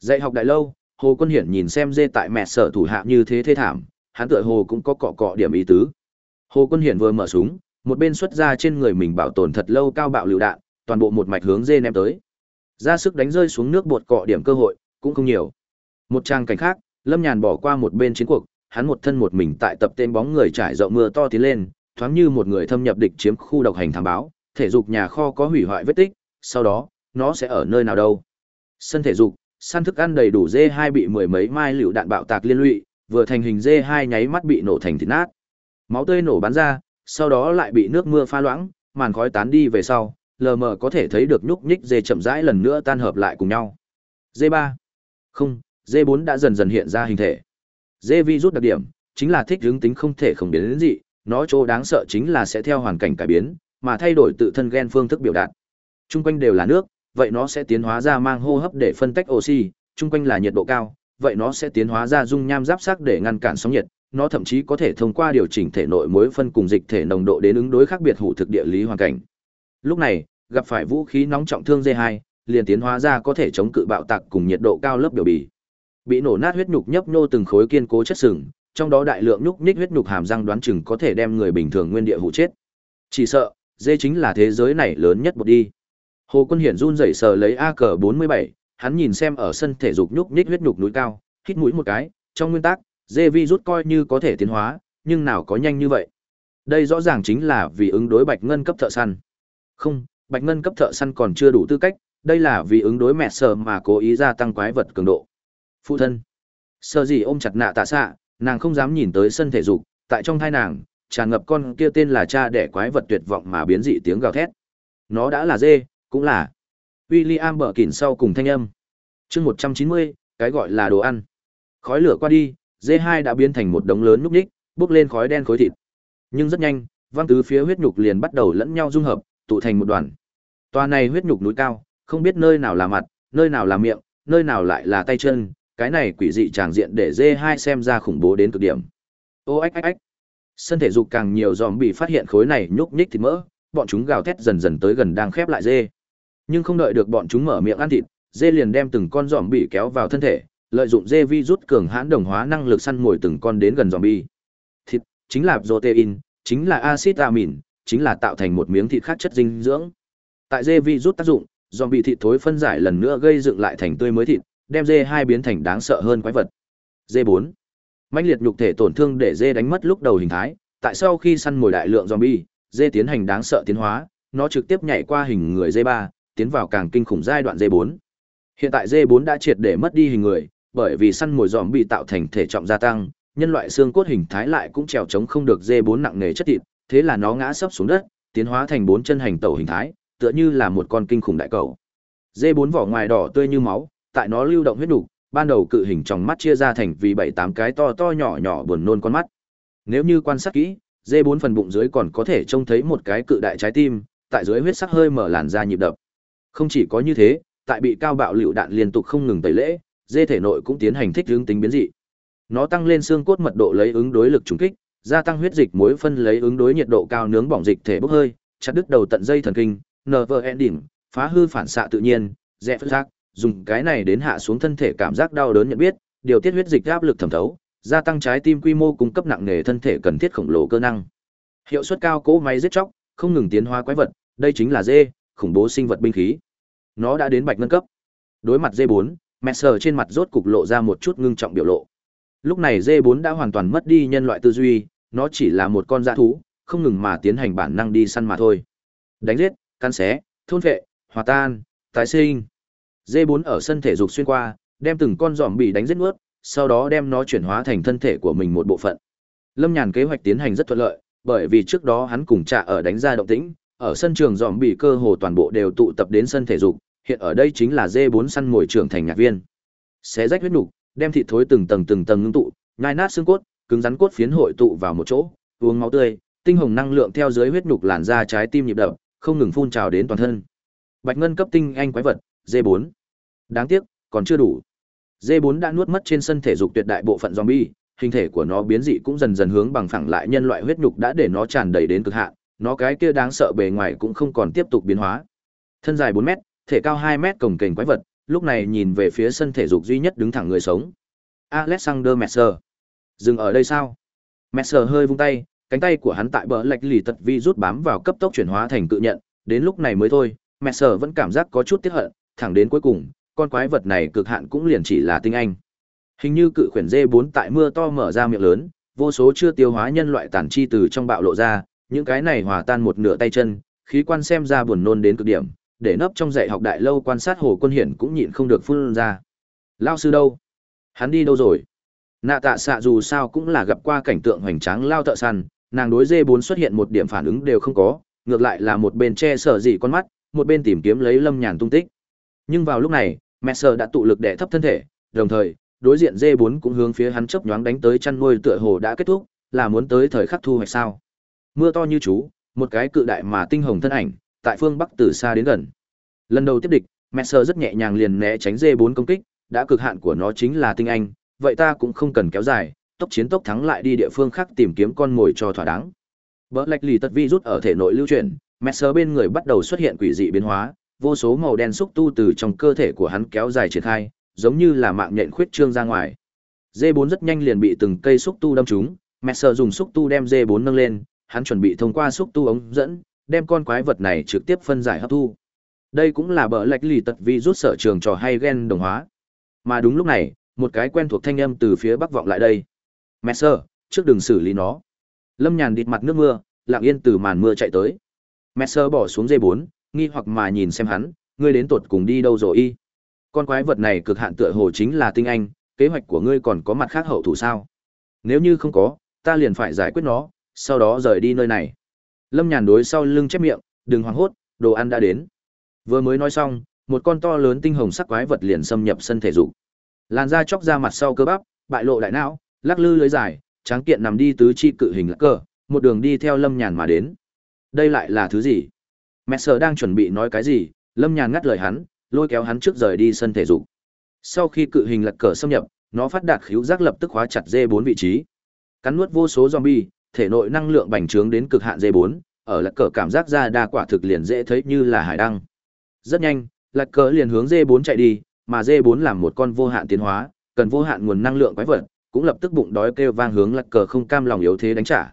Dạy học đại lâu, Hồ Quân Hiển nhìn xem dê tại mẹ sở thủ hạ như thế thê thảm, hắn tựa hồ cũng có cọ cọ điểm ý tứ. Hồ Quân Hiển vừa mở súng, một bên xuất ra trên người mình bảo tồn thật lâu cao bạo lựu đạn, toàn bộ một mạch hướng dê ném tới. Ra sức đánh rơi xuống nước bột cọ điểm cơ hội, cũng không nhiều. Một trang cảnh khác, Lâm Nhàn bỏ qua một bên chiến cuộc, hắn một thân một mình tại tập tên bóng người trải rộng mưa to tiến lên, thoáng như một người thâm nhập địch chiếm khu độc hành thám báo, thể dục nhà kho có hủy hoại vết tích, sau đó, nó sẽ ở nơi nào đâu? Sân thể dục, săn thức ăn đầy đủ dê hai bị mười mấy mai lựu đạn bạo tạc liên lụy, vừa thành hình dê hai nháy mắt bị nổ thành thịt nát. Máu tươi nổ bắn ra, sau đó lại bị nước mưa pha loãng, màn khói tán đi về sau, lờ mờ có thể thấy được nhúc nhích dê chậm rãi lần nữa tan hợp lại cùng nhau. D3. Không, D4 đã dần dần hiện ra hình thể. D virus đặc điểm chính là thích hướng tính không thể không biến đến gì, nó chỗ đáng sợ chính là sẽ theo hoàn cảnh cải biến, mà thay đổi tự thân gen phương thức biểu đạt. Trung quanh đều là nước, vậy nó sẽ tiến hóa ra mang hô hấp để phân tách oxy, trung quanh là nhiệt độ cao, vậy nó sẽ tiến hóa ra dung nham giáp sắc để ngăn cản sóng nhiệt, nó thậm chí có thể thông qua điều chỉnh thể nội mối phân cùng dịch thể nồng độ đến ứng đối khác biệt hủ thực địa lý hoàn cảnh. Lúc này, gặp phải vũ khí nóng trọng thương D2, liền tiến hóa ra có thể chống cự bạo tạc cùng nhiệt độ cao lớp biểu bì. Bị nổ nát huyết nhục nhấp nhô từng khối kiên cố chất sừng, trong đó đại lượng nhúc nhích huyết nhục hàm răng đoán chừng có thể đem người bình thường nguyên địa hủ chết. Chỉ sợ, dê chính là thế giới này lớn nhất một đi. Hồ Quân Hiển run rẩy sờ lấy AK47, hắn nhìn xem ở sân thể dục nhúc nhích huyết nhục núi cao, hít mũi một cái, trong nguyên tắc, dê vi rút coi như có thể tiến hóa, nhưng nào có nhanh như vậy. Đây rõ ràng chính là vì ứng đối bạch ngân cấp thợ săn. Không, bạch ngân cấp thợ săn còn chưa đủ tư cách, đây là vì ứng đối mẹ sờ mà cố ý gia tăng quái vật cường độ. Phụ thân. sợ gì ôm chặt nạ tạ xạ, nàng không dám nhìn tới sân thể dục, tại trong thai nàng, tràn ngập con kia tên là cha đẻ quái vật tuyệt vọng mà biến dị tiếng gào thét. Nó đã là dê, cũng là. William bở kỉn sau cùng thanh âm. chương 190, cái gọi là đồ ăn. Khói lửa qua đi, D2 đã biến thành một đống lớn núc ních, bốc lên khói đen khối thịt. Nhưng rất nhanh, văng tứ phía huyết nhục liền bắt đầu lẫn nhau dung hợp, tụ thành một đoàn. Toa này huyết nhục núi cao, không biết nơi nào là mặt, nơi nào là miệng, nơi nào lại là tay chân, cái này quỷ dị tràng diện để D2 xem ra khủng bố đến cực điểm. Ô ách ách ách. Sân thể dục càng nhiều giòm bị phát hiện khối này nhúc nhích thịt mỡ, bọn chúng gào thét dần dần tới gần đang khép lại dê. Nhưng không đợi được bọn chúng mở miệng ăn thịt, dê liền đem từng con giòm bị kéo vào thân thể, lợi dụng dê vi rút cường hãn đồng hóa năng lực săn mồi từng con đến gần zombie. bi. Thịt chính là protein, chính là axit amin, chính là tạo thành một miếng thịt khác chất dinh dưỡng. Tại dê vi rút tác dụng, zombie bị thịt thối phân giải lần nữa gây dựng lại thành tươi mới thịt, đem dê hai biến thành đáng sợ hơn quái vật. Dê bốn mãnh liệt nhục thể tổn thương để dê đánh mất lúc đầu hình thái, tại sau khi săn mồi đại lượng zombie, dê tiến hành đáng sợ tiến hóa, nó trực tiếp nhảy qua hình người dê ba, tiến vào càng kinh khủng giai đoạn dê bốn. Hiện tại dê bốn đã triệt để mất đi hình người, bởi vì săn mồi dòm bị tạo thành thể trọng gia tăng, nhân loại xương cốt hình thái lại cũng trèo chống không được dê bốn nặng nề chất thịt, thế là nó ngã sấp xuống đất, tiến hóa thành bốn chân hành tẩu hình thái, tựa như là một con kinh khủng đại cầu. Dê bốn vỏ ngoài đỏ tươi như máu, tại nó lưu động huyết đủ, ban đầu cự hình trong mắt chia ra thành vì bảy tám cái to to nhỏ nhỏ buồn nôn con mắt. Nếu như quan sát kỹ, dê bốn phần bụng dưới còn có thể trông thấy một cái cự đại trái tim, tại dưới huyết sắc hơi mở làn ra nhịp đập. Không chỉ có như thế, tại bị cao bạo lựu đạn liên tục không ngừng tẩy lễ, dê thể nội cũng tiến hành thích ứng tính biến dị. Nó tăng lên xương cốt mật độ lấy ứng đối lực trùng kích, gia tăng huyết dịch mối phân lấy ứng đối nhiệt độ cao nướng bỏng dịch thể bốc hơi, chặt đứt đầu tận dây thần kinh, nerve ending, phá hư phản xạ tự nhiên, dẹp giác, dùng cái này đến hạ xuống thân thể cảm giác đau đớn nhận biết, điều tiết huyết dịch áp lực thẩm thấu, gia tăng trái tim quy mô cung cấp nặng nề thân thể cần thiết khổng lồ cơ năng. Hiệu suất cao cỗ máy giết chóc, không ngừng tiến hóa quái vật, đây chính là dê, khủng bố sinh vật binh khí. Nó đã đến bạch ngân cấp. Đối mặt Mẹ sờ trên mặt rốt cục lộ ra một chút ngưng trọng biểu lộ. Lúc này dê bốn đã hoàn toàn mất đi nhân loại tư duy, nó chỉ là một con dã thú, không ngừng mà tiến hành bản năng đi săn mà thôi. Đánh giết, căn xé, thôn vệ, hòa tan, tái sinh. Dê bốn ở sân thể dục xuyên qua, đem từng con giòm bị đánh giết nuốt, sau đó đem nó chuyển hóa thành thân thể của mình một bộ phận. Lâm Nhàn kế hoạch tiến hành rất thuận lợi, bởi vì trước đó hắn cùng trạ ở đánh ra động tĩnh, ở sân trường giòm bị cơ hồ toàn bộ đều tụ tập đến sân thể dục, hiện ở đây chính là dê bốn săn mồi trưởng thành nhạc viên. Xé rách huyết nục, đem thịt thối từng tầng từng tầng ngưng tụ, nhai nát xương cốt, cứng rắn cốt phiến hội tụ vào một chỗ, uống máu tươi, tinh hồng năng lượng theo dưới huyết nục làn ra trái tim nhịp đập, không ngừng phun trào đến toàn thân. Bạch ngân cấp tinh anh quái vật, D4. Đáng tiếc, còn chưa đủ. D4 đã nuốt mất trên sân thể dục tuyệt đại bộ phận zombie, hình thể của nó biến dị cũng dần dần hướng bằng phẳng lại nhân loại huyết nhục đã để nó tràn đầy đến cực hạn, nó cái kia đáng sợ bề ngoài cũng không còn tiếp tục biến hóa. Thân dài 4 mét, thể cao 2 mét cổng kềnh quái vật, lúc này nhìn về phía sân thể dục duy nhất đứng thẳng người sống. Alexander Messer. Dừng ở đây sao? Messer hơi vung tay, cánh tay của hắn tại bờ lệch lì tật vi rút bám vào cấp tốc chuyển hóa thành cự nhận, đến lúc này mới thôi, Messer vẫn cảm giác có chút tiếc hận, thẳng đến cuối cùng, con quái vật này cực hạn cũng liền chỉ là tinh anh. Hình như cự khuyển dê 4 tại mưa to mở ra miệng lớn, vô số chưa tiêu hóa nhân loại tàn chi từ trong bạo lộ ra, những cái này hòa tan một nửa tay chân, khí quan xem ra buồn nôn đến cực điểm, để nấp trong dạy học đại lâu quan sát hồ quân hiển cũng nhịn không được phun ra. Lao sư đâu? Hắn đi đâu rồi? Nạ tạ xạ dù sao cũng là gặp qua cảnh tượng hoành tráng lao thợ săn, nàng đối dê bốn xuất hiện một điểm phản ứng đều không có, ngược lại là một bên che sở dị con mắt, một bên tìm kiếm lấy lâm nhàn tung tích. Nhưng vào lúc này, mẹ sở đã tụ lực đè thấp thân thể, đồng thời, đối diện dê bốn cũng hướng phía hắn chớp nhoáng đánh tới chăn nuôi tựa hồ đã kết thúc, là muốn tới thời khắc thu hoạch sao? Mưa to như chú, một cái cự đại mà tinh hồng thân ảnh, tại phương bắc từ xa đến gần. Lần đầu tiếp địch, Messer rất nhẹ nhàng liền né tránh D4 công kích, đã cực hạn của nó chính là tinh anh, vậy ta cũng không cần kéo dài, tốc chiến tốc thắng lại đi địa phương khác tìm kiếm con mồi cho thỏa đáng. Bỡ lạch lì tật vi rút ở thể nội lưu chuyển, Messer bên người bắt đầu xuất hiện quỷ dị biến hóa, vô số màu đen xúc tu từ trong cơ thể của hắn kéo dài triển khai, giống như là mạng nhện khuyết trương ra ngoài. D4 rất nhanh liền bị từng cây xúc tu đâm trúng, Messer dùng xúc tu đem D4 nâng lên, hắn chuẩn bị thông qua xúc tu ống dẫn, đem con quái vật này trực tiếp phân giải hấp thu. Đây cũng là bờ lệch lì tật vi rút sở trường trò hay gen đồng hóa. Mà đúng lúc này, một cái quen thuộc thanh âm từ phía bắc vọng lại đây. Messer, trước đừng xử lý nó. Lâm Nhàn địt mặt nước mưa, lặng yên từ màn mưa chạy tới. Messer bỏ xuống dây bốn, nghi hoặc mà nhìn xem hắn, ngươi đến tuột cùng đi đâu rồi y? Con quái vật này cực hạn tựa hồ chính là tinh anh, kế hoạch của ngươi còn có mặt khác hậu thủ sao? Nếu như không có, ta liền phải giải quyết nó, sau đó rời đi nơi này. Lâm Nhàn đối sau lưng chép miệng, đừng hoảng hốt, đồ ăn đã đến. Vừa mới nói xong, một con to lớn tinh hồng sắc quái vật liền xâm nhập sân thể dục. Làn da chóc ra mặt sau cơ bắp, bại lộ đại não, lắc lư lưới dài, tráng kiện nằm đi tứ chi cự hình lắc cờ, một đường đi theo Lâm Nhàn mà đến. Đây lại là thứ gì? Mẹ sợ đang chuẩn bị nói cái gì, Lâm Nhàn ngắt lời hắn, lôi kéo hắn trước rời đi sân thể dục. Sau khi cự hình lật cờ xâm nhập, nó phát đạt khíu giác lập tức khóa chặt dê 4 vị trí. Cắn nuốt vô số zombie, thể nội năng lượng bành trướng đến cực hạn D4, ở lật cờ cảm giác ra đa quả thực liền dễ thấy như là hải đăng. Rất nhanh, lật cờ liền hướng D4 chạy đi, mà D4 làm một con vô hạn tiến hóa, cần vô hạn nguồn năng lượng quái vật, cũng lập tức bụng đói kêu vang hướng lật cờ không cam lòng yếu thế đánh trả.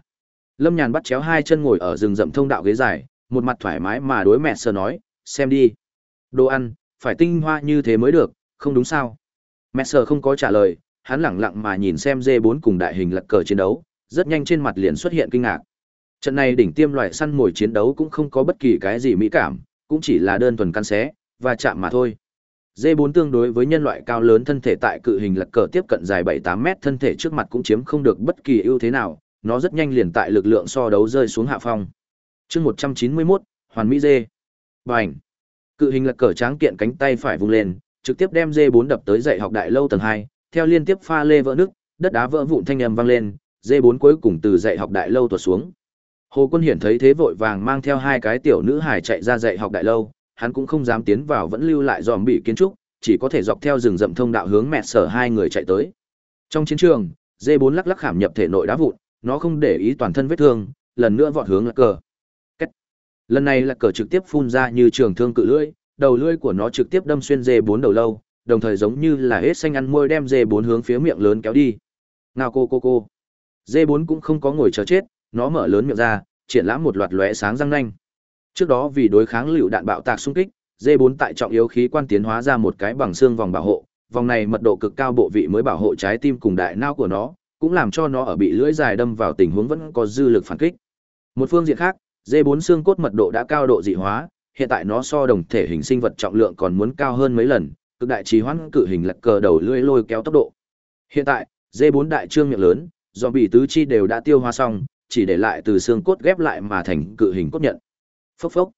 Lâm Nhàn bắt chéo hai chân ngồi ở rừng rậm thông đạo ghế dài, một mặt thoải mái mà đối mẹ sờ nói, xem đi. Đồ ăn, phải tinh hoa như thế mới được, không đúng sao? Mẹ sờ không có trả lời, hắn lẳng lặng mà nhìn xem dê 4 cùng đại hình lật cờ chiến đấu, rất nhanh trên mặt liền xuất hiện kinh ngạc. Trận này đỉnh tiêm loại săn mồi chiến đấu cũng không có bất kỳ cái gì mỹ cảm, cũng chỉ là đơn thuần căn xé và chạm mà thôi. D4 tương đối với nhân loại cao lớn thân thể tại cự hình lật cờ tiếp cận dài 7-8 mét thân thể trước mặt cũng chiếm không được bất kỳ ưu thế nào, nó rất nhanh liền tại lực lượng so đấu rơi xuống hạ phong. chương 191, Hoàn Mỹ Dê. Bành. Cự hình lật cờ tráng kiện cánh tay phải vung lên, trực tiếp đem D4 đập tới dạy học đại lâu tầng 2, theo liên tiếp pha lê vỡ nước, đất đá vỡ vụn thanh âm vang lên, Dê bốn cuối cùng từ dạy học đại lâu tuột xuống. Hồ Quân Hiển thấy thế vội vàng mang theo hai cái tiểu nữ hài chạy ra dạy học đại lâu, hắn cũng không dám tiến vào vẫn lưu lại dòm bị kiến trúc, chỉ có thể dọc theo rừng rậm thông đạo hướng mẹ sở hai người chạy tới. Trong chiến trường, dê bốn lắc lắc khảm nhập thể nội đá vụn, nó không để ý toàn thân vết thương, lần nữa vọt hướng lạc cờ. Cách. Lần này lạc cờ trực tiếp phun ra như trường thương cự lưỡi, đầu lưỡi của nó trực tiếp đâm xuyên dê bốn đầu lâu, đồng thời giống như là hết xanh ăn môi đem dê bốn hướng phía miệng lớn kéo đi. Ngao cô cô cô. D4 cũng không có ngồi chờ chết, nó mở lớn miệng ra, triển lãm một loạt lóe sáng răng nanh. Trước đó vì đối kháng lưu đạn bạo tạc xung kích, D4 tại trọng yếu khí quan tiến hóa ra một cái bằng xương vòng bảo hộ, vòng này mật độ cực cao bộ vị mới bảo hộ trái tim cùng đại não của nó, cũng làm cho nó ở bị lưỡi dài đâm vào tình huống vẫn có dư lực phản kích. Một phương diện khác, D4 xương cốt mật độ đã cao độ dị hóa, hiện tại nó so đồng thể hình sinh vật trọng lượng còn muốn cao hơn mấy lần, cực đại trì hoãn cự hình lật cờ đầu lưỡi lôi kéo tốc độ. Hiện tại, D4 đại trương miệng lớn, do bị tứ chi đều đã tiêu hóa xong, chỉ để lại từ xương cốt ghép lại mà thành cự hình cốt nhận. Phốc phốc.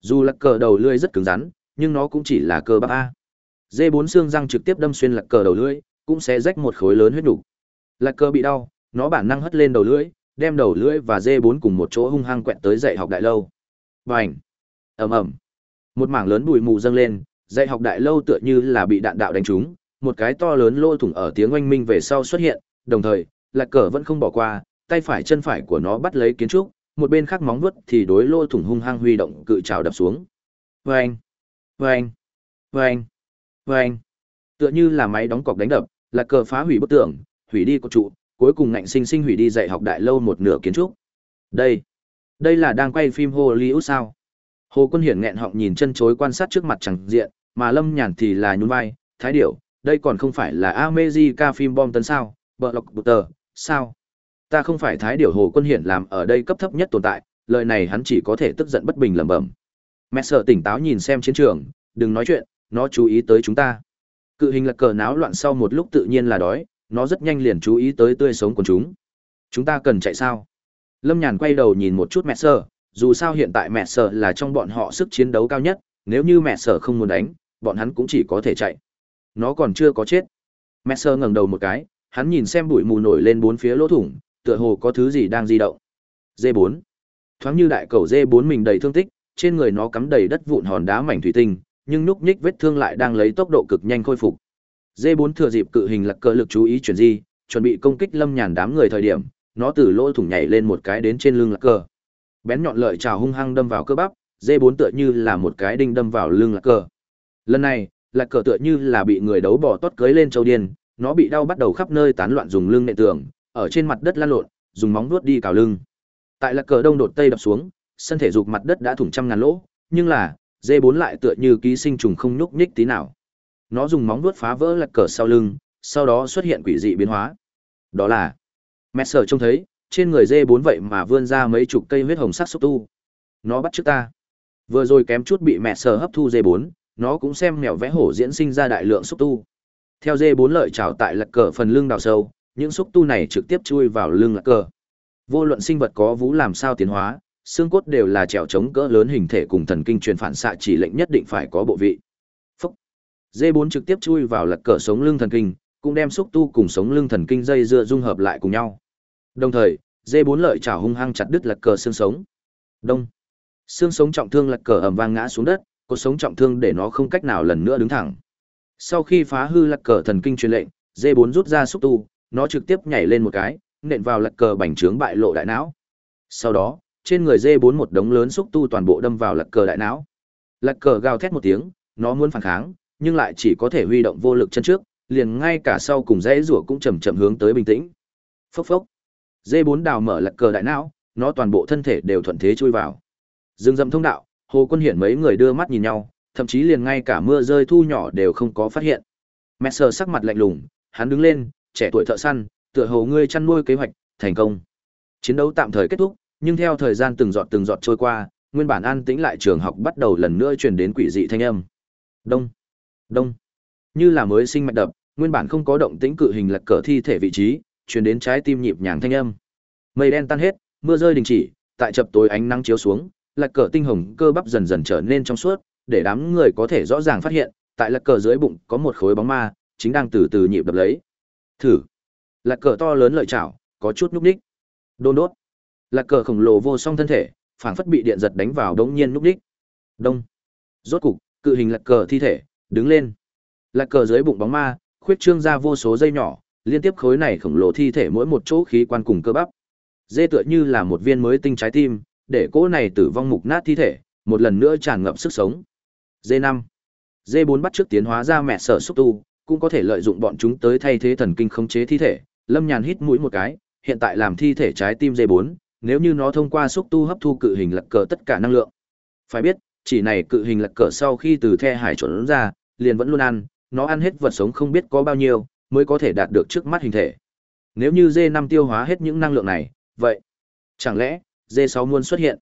Dù lật cờ đầu lưỡi rất cứng rắn, nhưng nó cũng chỉ là cơ bắp a. dê bốn xương răng trực tiếp đâm xuyên lật cờ đầu lưỡi, cũng sẽ rách một khối lớn huyết đủ. Lật cờ bị đau, nó bản năng hất lên đầu lưỡi, đem đầu lưỡi và dê bốn cùng một chỗ hung hăng quẹt tới dạy học đại lâu. Bành. Ầm ầm. Một mảng lớn bụi mù dâng lên, dạy học đại lâu tựa như là bị đạn đạo đánh trúng, một cái to lớn lỗ thủng ở tiếng oanh minh về sau xuất hiện, đồng thời, lạc cờ vẫn không bỏ qua, tay phải chân phải của nó bắt lấy kiến trúc, một bên khác móng vuốt thì đối lô thủng hung hăng huy động cự trào đập xuống. Vâng, vâng, vâng, vâng. Tựa như là máy đóng cọc đánh đập, lạc cờ phá hủy bức tường, hủy đi cột trụ, cuối cùng ngạnh sinh sinh hủy đi dạy học đại lâu một nửa kiến trúc. Đây, đây là đang quay phim Hollywood sao? Hồ Quân Hiển nghẹn họng nhìn chân chối quan sát trước mặt chẳng diện, mà Lâm Nhàn thì là nhún vai, thái điểu, đây còn không phải là America phim bom tấn sao, bờ lọc bụt tờ, sao? Ta không phải thái điều Hồ Quân Hiển làm ở đây cấp thấp nhất tồn tại, lời này hắn chỉ có thể tức giận bất bình lẩm bẩm. Mẹ sợ tỉnh táo nhìn xem chiến trường, đừng nói chuyện, nó chú ý tới chúng ta. Cự hình lật cờ náo loạn sau một lúc tự nhiên là đói, nó rất nhanh liền chú ý tới tươi sống của chúng. Chúng ta cần chạy sao? Lâm Nhàn quay đầu nhìn một chút mẹ sợ dù sao hiện tại mẹ sợ là trong bọn họ sức chiến đấu cao nhất, nếu như mẹ sợ không muốn đánh, bọn hắn cũng chỉ có thể chạy. Nó còn chưa có chết. Mẹ sợ ngẩng đầu một cái, hắn nhìn xem bụi mù nổi lên bốn phía lỗ thủng, tựa hồ có thứ gì đang di động. D4. Thoáng như đại cầu D4 mình đầy thương tích, trên người nó cắm đầy đất vụn hòn đá mảnh thủy tinh, nhưng núc nhích vết thương lại đang lấy tốc độ cực nhanh khôi phục. D4 thừa dịp cự hình lật cờ lực chú ý chuyển di, chuẩn bị công kích Lâm Nhàn đám người thời điểm, nó từ lỗ thủng nhảy lên một cái đến trên lưng lạc cờ. Bén nhọn lợi trào hung hăng đâm vào cơ bắp, D4 tựa như là một cái đinh đâm vào lưng lạc cờ. Lần này, lạc cờ tựa như là bị người đấu bỏ tót cưới lên châu điên, nó bị đau bắt đầu khắp nơi tán loạn dùng lưng nệ tường, ở trên mặt đất lăn lộn, dùng móng vuốt đi cào lưng. Tại lạc cờ đông đột tây đập xuống, sân thể dục mặt đất đã thủng trăm ngàn lỗ, nhưng là, dê bốn lại tựa như ký sinh trùng không nhúc nhích tí nào. Nó dùng móng vuốt phá vỡ lạc cờ sau lưng, sau đó xuất hiện quỷ dị biến hóa. Đó là, mẹ sở trông thấy, trên người dê bốn vậy mà vươn ra mấy chục cây huyết hồng sắc xúc tu. Nó bắt trước ta. Vừa rồi kém chút bị mẹ sở hấp thu dê bốn nó cũng xem mèo vẽ hổ diễn sinh ra đại lượng xúc tu. Theo dê bốn lợi trào tại lạc cờ phần lưng đào sâu, những xúc tu này trực tiếp chui vào lưng lạc cờ. Vô luận sinh vật có vú làm sao tiến hóa, xương cốt đều là trèo chống cỡ lớn hình thể cùng thần kinh truyền phản xạ chỉ lệnh nhất định phải có bộ vị. Phúc. Dê bốn trực tiếp chui vào lật cờ sống lưng thần kinh, cũng đem xúc tu cùng sống lưng thần kinh dây dưa dung hợp lại cùng nhau. Đồng thời, dê bốn lợi chảo hung hăng chặt đứt lật cờ xương sống. Đông. Xương sống trọng thương lật cờ ầm vang ngã xuống đất, cột sống trọng thương để nó không cách nào lần nữa đứng thẳng. Sau khi phá hư lật cờ thần kinh truyền lệnh, D4 rút ra xúc tu, nó trực tiếp nhảy lên một cái, nện vào lật cờ bành trướng bại lộ đại não. Sau đó, trên người dê bốn một đống lớn xúc tu toàn bộ đâm vào lật cờ đại não. Lật cờ gào thét một tiếng nó muốn phản kháng nhưng lại chỉ có thể huy động vô lực chân trước liền ngay cả sau cùng dãy rủa cũng chầm chậm hướng tới bình tĩnh. Phốc phốc. Dê bốn đào mở lật cờ đại não nó toàn bộ thân thể đều thuận thế chui vào. Rừng rậm thông đạo hồ quân hiển mấy người đưa mắt nhìn nhau thậm chí liền ngay cả mưa rơi thu nhỏ đều không có phát hiện mẹ sờ sắc mặt lạnh lùng hắn đứng lên trẻ tuổi thợ săn tựa hồ ngươi chăn nuôi kế hoạch thành công chiến đấu tạm thời kết thúc nhưng theo thời gian từng giọt từng giọt trôi qua, nguyên bản an tĩnh lại trường học bắt đầu lần nữa truyền đến quỷ dị thanh âm. Đông, đông, như là mới sinh mạch đập, nguyên bản không có động tĩnh cự hình lật cờ thi thể vị trí, truyền đến trái tim nhịp nhàng thanh âm. Mây đen tan hết, mưa rơi đình chỉ, tại chập tối ánh nắng chiếu xuống, lật cờ tinh hồng cơ bắp dần dần trở nên trong suốt, để đám người có thể rõ ràng phát hiện, tại lật cờ dưới bụng có một khối bóng ma, chính đang từ từ nhịp đập lấy. Thử, lật cờ to lớn lợi chảo, có chút nhúc nhích. Đôn đốt lạc cờ khổng lồ vô song thân thể phảng phất bị điện giật đánh vào đống nhiên núp ních. đông rốt cục cự hình lạc cờ thi thể đứng lên lạc cờ dưới bụng bóng ma khuyết trương ra vô số dây nhỏ liên tiếp khối này khổng lồ thi thể mỗi một chỗ khí quan cùng cơ bắp dê tựa như là một viên mới tinh trái tim để cỗ này tử vong mục nát thi thể một lần nữa tràn ngập sức sống d năm d bốn bắt trước tiến hóa ra mẹ sở xúc tu cũng có thể lợi dụng bọn chúng tới thay thế thần kinh khống chế thi thể lâm nhàn hít mũi một cái hiện tại làm thi thể trái tim d bốn nếu như nó thông qua xúc tu hấp thu cự hình lật cờ tất cả năng lượng. Phải biết, chỉ này cự hình lật cờ sau khi từ the hải chuẩn ra, liền vẫn luôn ăn, nó ăn hết vật sống không biết có bao nhiêu, mới có thể đạt được trước mắt hình thể. Nếu như D5 tiêu hóa hết những năng lượng này, vậy chẳng lẽ D6 muốn xuất hiện?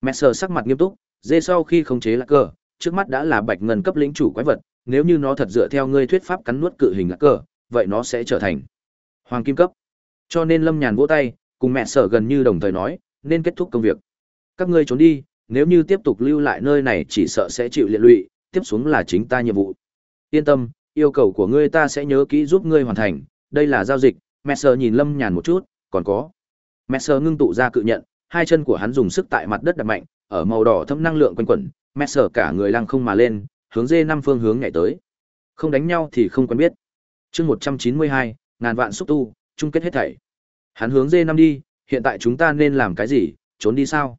Messer sắc mặt nghiêm túc, D sau khi khống chế lật cờ, trước mắt đã là bạch ngân cấp lĩnh chủ quái vật, nếu như nó thật dựa theo ngươi thuyết pháp cắn nuốt cự hình lạc cờ, vậy nó sẽ trở thành hoàng kim cấp. Cho nên Lâm Nhàn vỗ tay, cùng mẹ sở gần như đồng thời nói, nên kết thúc công việc. Các ngươi trốn đi, nếu như tiếp tục lưu lại nơi này chỉ sợ sẽ chịu liệt lụy, tiếp xuống là chính ta nhiệm vụ. Yên tâm, yêu cầu của ngươi ta sẽ nhớ kỹ giúp ngươi hoàn thành, đây là giao dịch. Mẹ sở nhìn Lâm Nhàn một chút, còn có. Mẹ sở ngưng tụ ra cự nhận, hai chân của hắn dùng sức tại mặt đất đập mạnh, ở màu đỏ thâm năng lượng quanh quẩn, mẹ sở cả người lăng không mà lên, hướng dê năm phương hướng nhảy tới. Không đánh nhau thì không quen biết. Chương 192, ngàn vạn xúc tu, chung kết hết thảy. Hắn hướng dê năm đi, hiện tại chúng ta nên làm cái gì, trốn đi sao?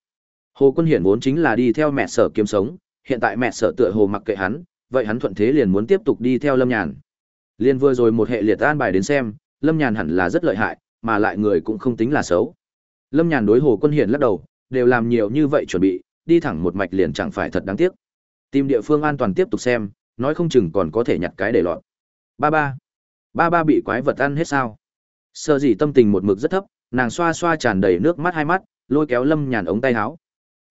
Hồ Quân Hiển vốn chính là đi theo mẹ sở kiếm sống, hiện tại mẹ sở tựa hồ mặc kệ hắn, vậy hắn thuận thế liền muốn tiếp tục đi theo Lâm Nhàn. Liên vừa rồi một hệ liệt an bài đến xem, Lâm Nhàn hẳn là rất lợi hại, mà lại người cũng không tính là xấu. Lâm Nhàn đối Hồ Quân Hiển lắc đầu, đều làm nhiều như vậy chuẩn bị, đi thẳng một mạch liền chẳng phải thật đáng tiếc. Tìm địa phương an toàn tiếp tục xem, nói không chừng còn có thể nhặt cái để lọt. Ba ba, ba ba bị quái vật ăn hết sao? Sở dĩ tâm tình một mực rất thấp, nàng xoa xoa tràn đầy nước mắt hai mắt, lôi kéo Lâm Nhàn ống tay áo.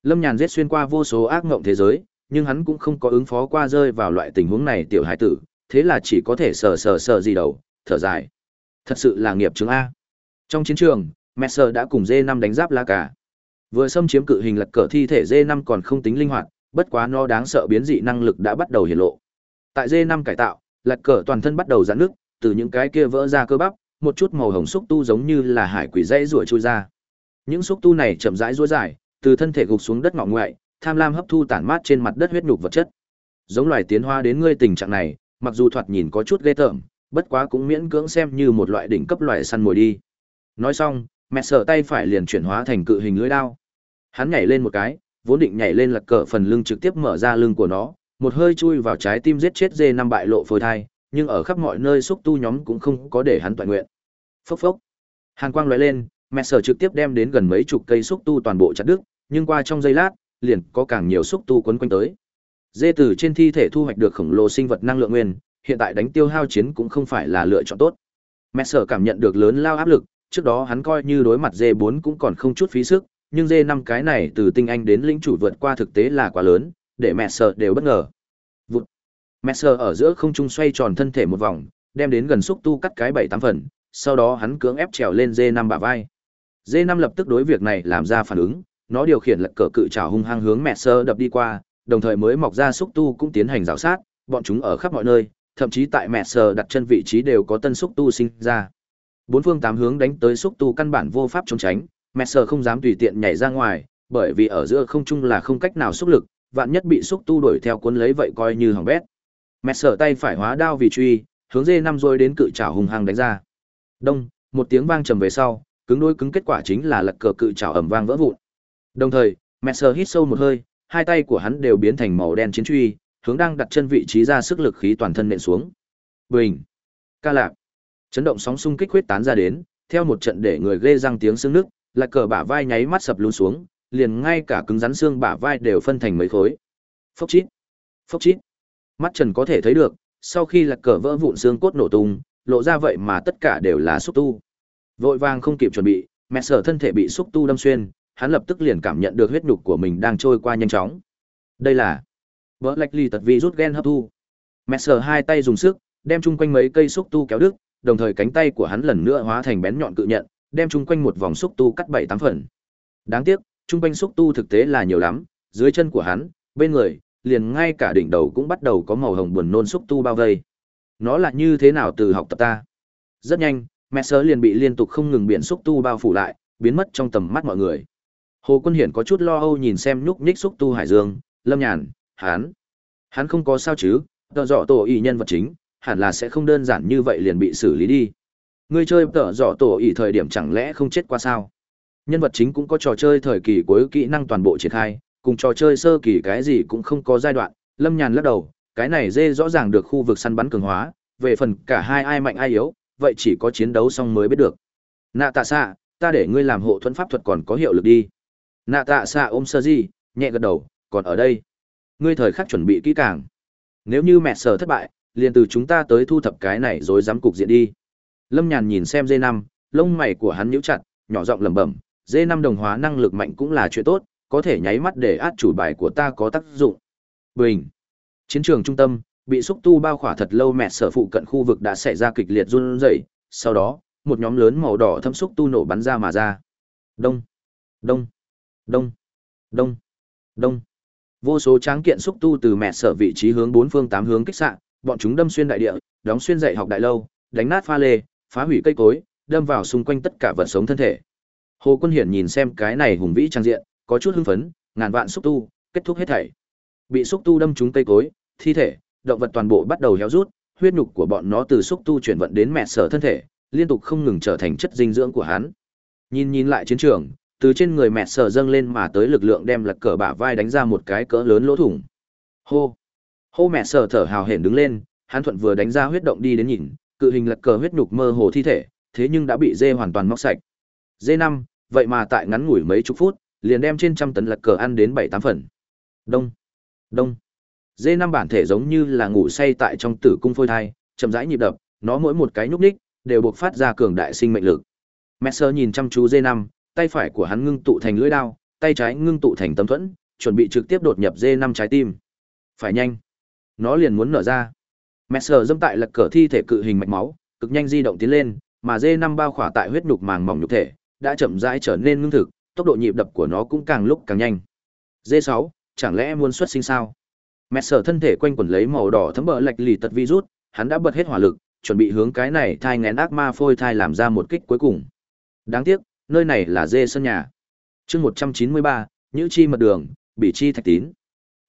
Lâm Nhàn giết xuyên qua vô số ác ngộng thế giới, nhưng hắn cũng không có ứng phó qua rơi vào loại tình huống này tiểu hải tử, thế là chỉ có thể sờ sờ sờ gì đầu, thở dài. Thật sự là nghiệp chứng A. Trong chiến trường, Messer đã cùng D5 đánh giáp la cả. Vừa xâm chiếm cự hình lật cờ thi thể D5 còn không tính linh hoạt, bất quá nó đáng sợ biến dị năng lực đã bắt đầu hiển lộ. Tại D5 cải tạo, lật cờ toàn thân bắt đầu giãn nước, từ những cái kia vỡ ra cơ bắp, một chút màu hồng xúc tu giống như là hải quỷ dây rủa trôi ra. Những xúc tu này chậm rãi duỗi dài, từ thân thể gục xuống đất ngọ ngoại, tham lam hấp thu tản mát trên mặt đất huyết nhục vật chất. Giống loài tiến hóa đến ngươi tình trạng này, mặc dù thoạt nhìn có chút ghê tởm, bất quá cũng miễn cưỡng xem như một loại đỉnh cấp loài săn mồi đi. Nói xong, mẹ sở tay phải liền chuyển hóa thành cự hình lưỡi đao. Hắn nhảy lên một cái, vốn định nhảy lên lật cờ phần lưng trực tiếp mở ra lưng của nó, một hơi chui vào trái tim giết chết dê năm bại lộ phôi thai, nhưng ở khắp mọi nơi xúc tu nhóm cũng không có để hắn toàn nguyện. Phốc phốc. Hàn quang lóe lên, mẹ sở trực tiếp đem đến gần mấy chục cây xúc tu toàn bộ chặt đứt, nhưng qua trong giây lát, liền có càng nhiều xúc tu quấn quanh tới. Dê từ trên thi thể thu hoạch được khổng lồ sinh vật năng lượng nguyên, hiện tại đánh tiêu hao chiến cũng không phải là lựa chọn tốt. Mẹ sở cảm nhận được lớn lao áp lực, trước đó hắn coi như đối mặt dê 4 cũng còn không chút phí sức, nhưng dê 5 cái này từ tinh anh đến lĩnh chủ vượt qua thực tế là quá lớn, để mẹ sợ đều bất ngờ. Vụt. Mẹ sợ ở giữa không trung xoay tròn thân thể một vòng, đem đến gần xúc tu cắt cái 7-8 phần, sau đó hắn cưỡng ép trèo lên dê 5 bả vai. Dê 5 lập tức đối việc này làm ra phản ứng, nó điều khiển lật cờ cự trảo hung hăng hướng mẹ sơ đập đi qua, đồng thời mới mọc ra xúc tu cũng tiến hành rào sát, bọn chúng ở khắp mọi nơi, thậm chí tại mẹ sờ đặt chân vị trí đều có tân xúc tu sinh ra. Bốn phương tám hướng đánh tới xúc tu căn bản vô pháp trốn tránh, mẹ sờ không dám tùy tiện nhảy ra ngoài, bởi vì ở giữa không trung là không cách nào xúc lực, vạn nhất bị xúc tu đuổi theo cuốn lấy vậy coi như hỏng bét. Mẹ sờ tay phải hóa đao vì truy, hướng dê năm rồi đến cự trảo hùng hăng đánh ra. Đông, một tiếng vang trầm về sau, cứng đôi cứng kết quả chính là lật cờ cự trảo ầm vang vỡ vụn. Đồng thời, Messer hít sâu một hơi, hai tay của hắn đều biến thành màu đen chiến truy, hướng đang đặt chân vị trí ra sức lực khí toàn thân nện xuống. Bình, ca lạc, chấn động sóng xung kích huyết tán ra đến, theo một trận để người ghê răng tiếng xương nước, là cờ bả vai nháy mắt sập luôn xuống, liền ngay cả cứng rắn xương bả vai đều phân thành mấy khối. Phốc chít, phốc chít. Mắt Trần có thể thấy được, sau khi lạc cờ vỡ vụn xương cốt nổ tung, lộ ra vậy mà tất cả đều là xúc tu. Vội vàng không kịp chuẩn bị, mẹ sở thân thể bị xúc tu đâm xuyên, hắn lập tức liền cảm nhận được huyết nhục của mình đang trôi qua nhanh chóng. Đây là vỡ lạch ly tật vi rút gen hấp thu. Mẹ sở hai tay dùng sức, đem chung quanh mấy cây xúc tu kéo đứt, đồng thời cánh tay của hắn lần nữa hóa thành bén nhọn cự nhận, đem chung quanh một vòng xúc tu cắt bảy tám phần. Đáng tiếc, chung quanh xúc tu thực tế là nhiều lắm, dưới chân của hắn, bên người, liền ngay cả đỉnh đầu cũng bắt đầu có màu hồng buồn nôn xúc tu bao vây. Nó là như thế nào từ học tập ta? Rất nhanh, mẹ sớ liền bị liên tục không ngừng biển xúc tu bao phủ lại, biến mất trong tầm mắt mọi người. Hồ Quân Hiển có chút lo âu nhìn xem nhúc nhích xúc tu Hải Dương, Lâm Nhàn, hắn. Hắn không có sao chứ, tờ dọ tổ ý nhân vật chính, hẳn là sẽ không đơn giản như vậy liền bị xử lý đi. ngươi chơi tở dọ tổ ý thời điểm chẳng lẽ không chết qua sao? Nhân vật chính cũng có trò chơi thời kỳ cuối kỹ năng toàn bộ triển khai, cùng trò chơi sơ kỳ cái gì cũng không có giai đoạn, Lâm Nhàn lắc đầu, cái này dê rõ ràng được khu vực săn bắn cường hóa, về phần cả hai ai mạnh ai yếu, vậy chỉ có chiến đấu xong mới biết được. Nạ tạ xạ, ta để ngươi làm hộ thuẫn pháp thuật còn có hiệu lực đi nạ tạ xạ ôm sơ di nhẹ gật đầu còn ở đây ngươi thời khắc chuẩn bị kỹ càng nếu như mẹ sở thất bại liền từ chúng ta tới thu thập cái này rồi dám cục diện đi. Lâm nhàn nhìn xem dê năm lông mày của hắn nhíu chặt nhỏ giọng lẩm bẩm dê năm đồng hóa năng lực mạnh cũng là chuyện tốt có thể nháy mắt để át chủ bài của ta có tác dụng. Bình. Chiến trường trung tâm bị xúc tu bao khỏa thật lâu mẹ sở phụ cận khu vực đã xảy ra kịch liệt run rẩy sau đó một nhóm lớn màu đỏ thâm xúc tu nổ bắn ra mà ra. Đông. Đông. Đông, đông, đông. Vô số tráng kiện xúc tu từ mẹ sở vị trí hướng bốn phương tám hướng kích xạ, bọn chúng đâm xuyên đại địa, đóng xuyên dạy học đại lâu, đánh nát pha lê, phá hủy cây cối, đâm vào xung quanh tất cả vật sống thân thể. Hồ Quân Hiển nhìn xem cái này hùng vĩ trang diện, có chút hưng phấn, ngàn vạn xúc tu, kết thúc hết thảy. Bị xúc tu đâm trúng cây cối, thi thể, động vật toàn bộ bắt đầu héo rút, huyết nhục của bọn nó từ xúc tu chuyển vận đến mẹ sở thân thể, liên tục không ngừng trở thành chất dinh dưỡng của hắn. Nhìn nhìn lại chiến trường, từ trên người mẹ sở dâng lên mà tới lực lượng đem lật cờ bả vai đánh ra một cái cỡ lớn lỗ thủng. Hô! Hô mẹ sở thở hào hển đứng lên, hắn thuận vừa đánh ra huyết động đi đến nhìn, cự hình lật cờ huyết nhục mơ hồ thi thể, thế nhưng đã bị dê hoàn toàn móc sạch. Dê năm, vậy mà tại ngắn ngủi mấy chục phút, liền đem trên trăm tấn lật cờ ăn đến bảy tám phần. Đông! Đông! Dê năm bản thể giống như là ngủ say tại trong tử cung phôi thai, chậm rãi nhịp đập, nó mỗi một cái nhúc ních đều buộc phát ra cường đại sinh mệnh lực. mẹ sơ nhìn chăm chú dê năm, tay phải của hắn ngưng tụ thành lưỡi đao, tay trái ngưng tụ thành tấm thuẫn, chuẩn bị trực tiếp đột nhập dê năm trái tim. Phải nhanh, nó liền muốn nở ra. Mẹ sờ dâm tại lật cờ thi thể cự hình mạch máu, cực nhanh di động tiến lên, mà dê năm bao khỏa tại huyết nhục màng mỏng nhục thể, đã chậm rãi trở nên ngưng thực, tốc độ nhịp đập của nó cũng càng lúc càng nhanh. Dê sáu, chẳng lẽ muốn xuất sinh sao? Mẹ sờ thân thể quanh quẩn lấy màu đỏ thấm bờ lạch lì tật virus, hắn đã bật hết hỏa lực, chuẩn bị hướng cái này thai ngén ác ma phôi thai làm ra một kích cuối cùng. Đáng tiếc, nơi này là dê sân nhà. Chương 193, Nhữ chi mật đường, bị chi thạch tín.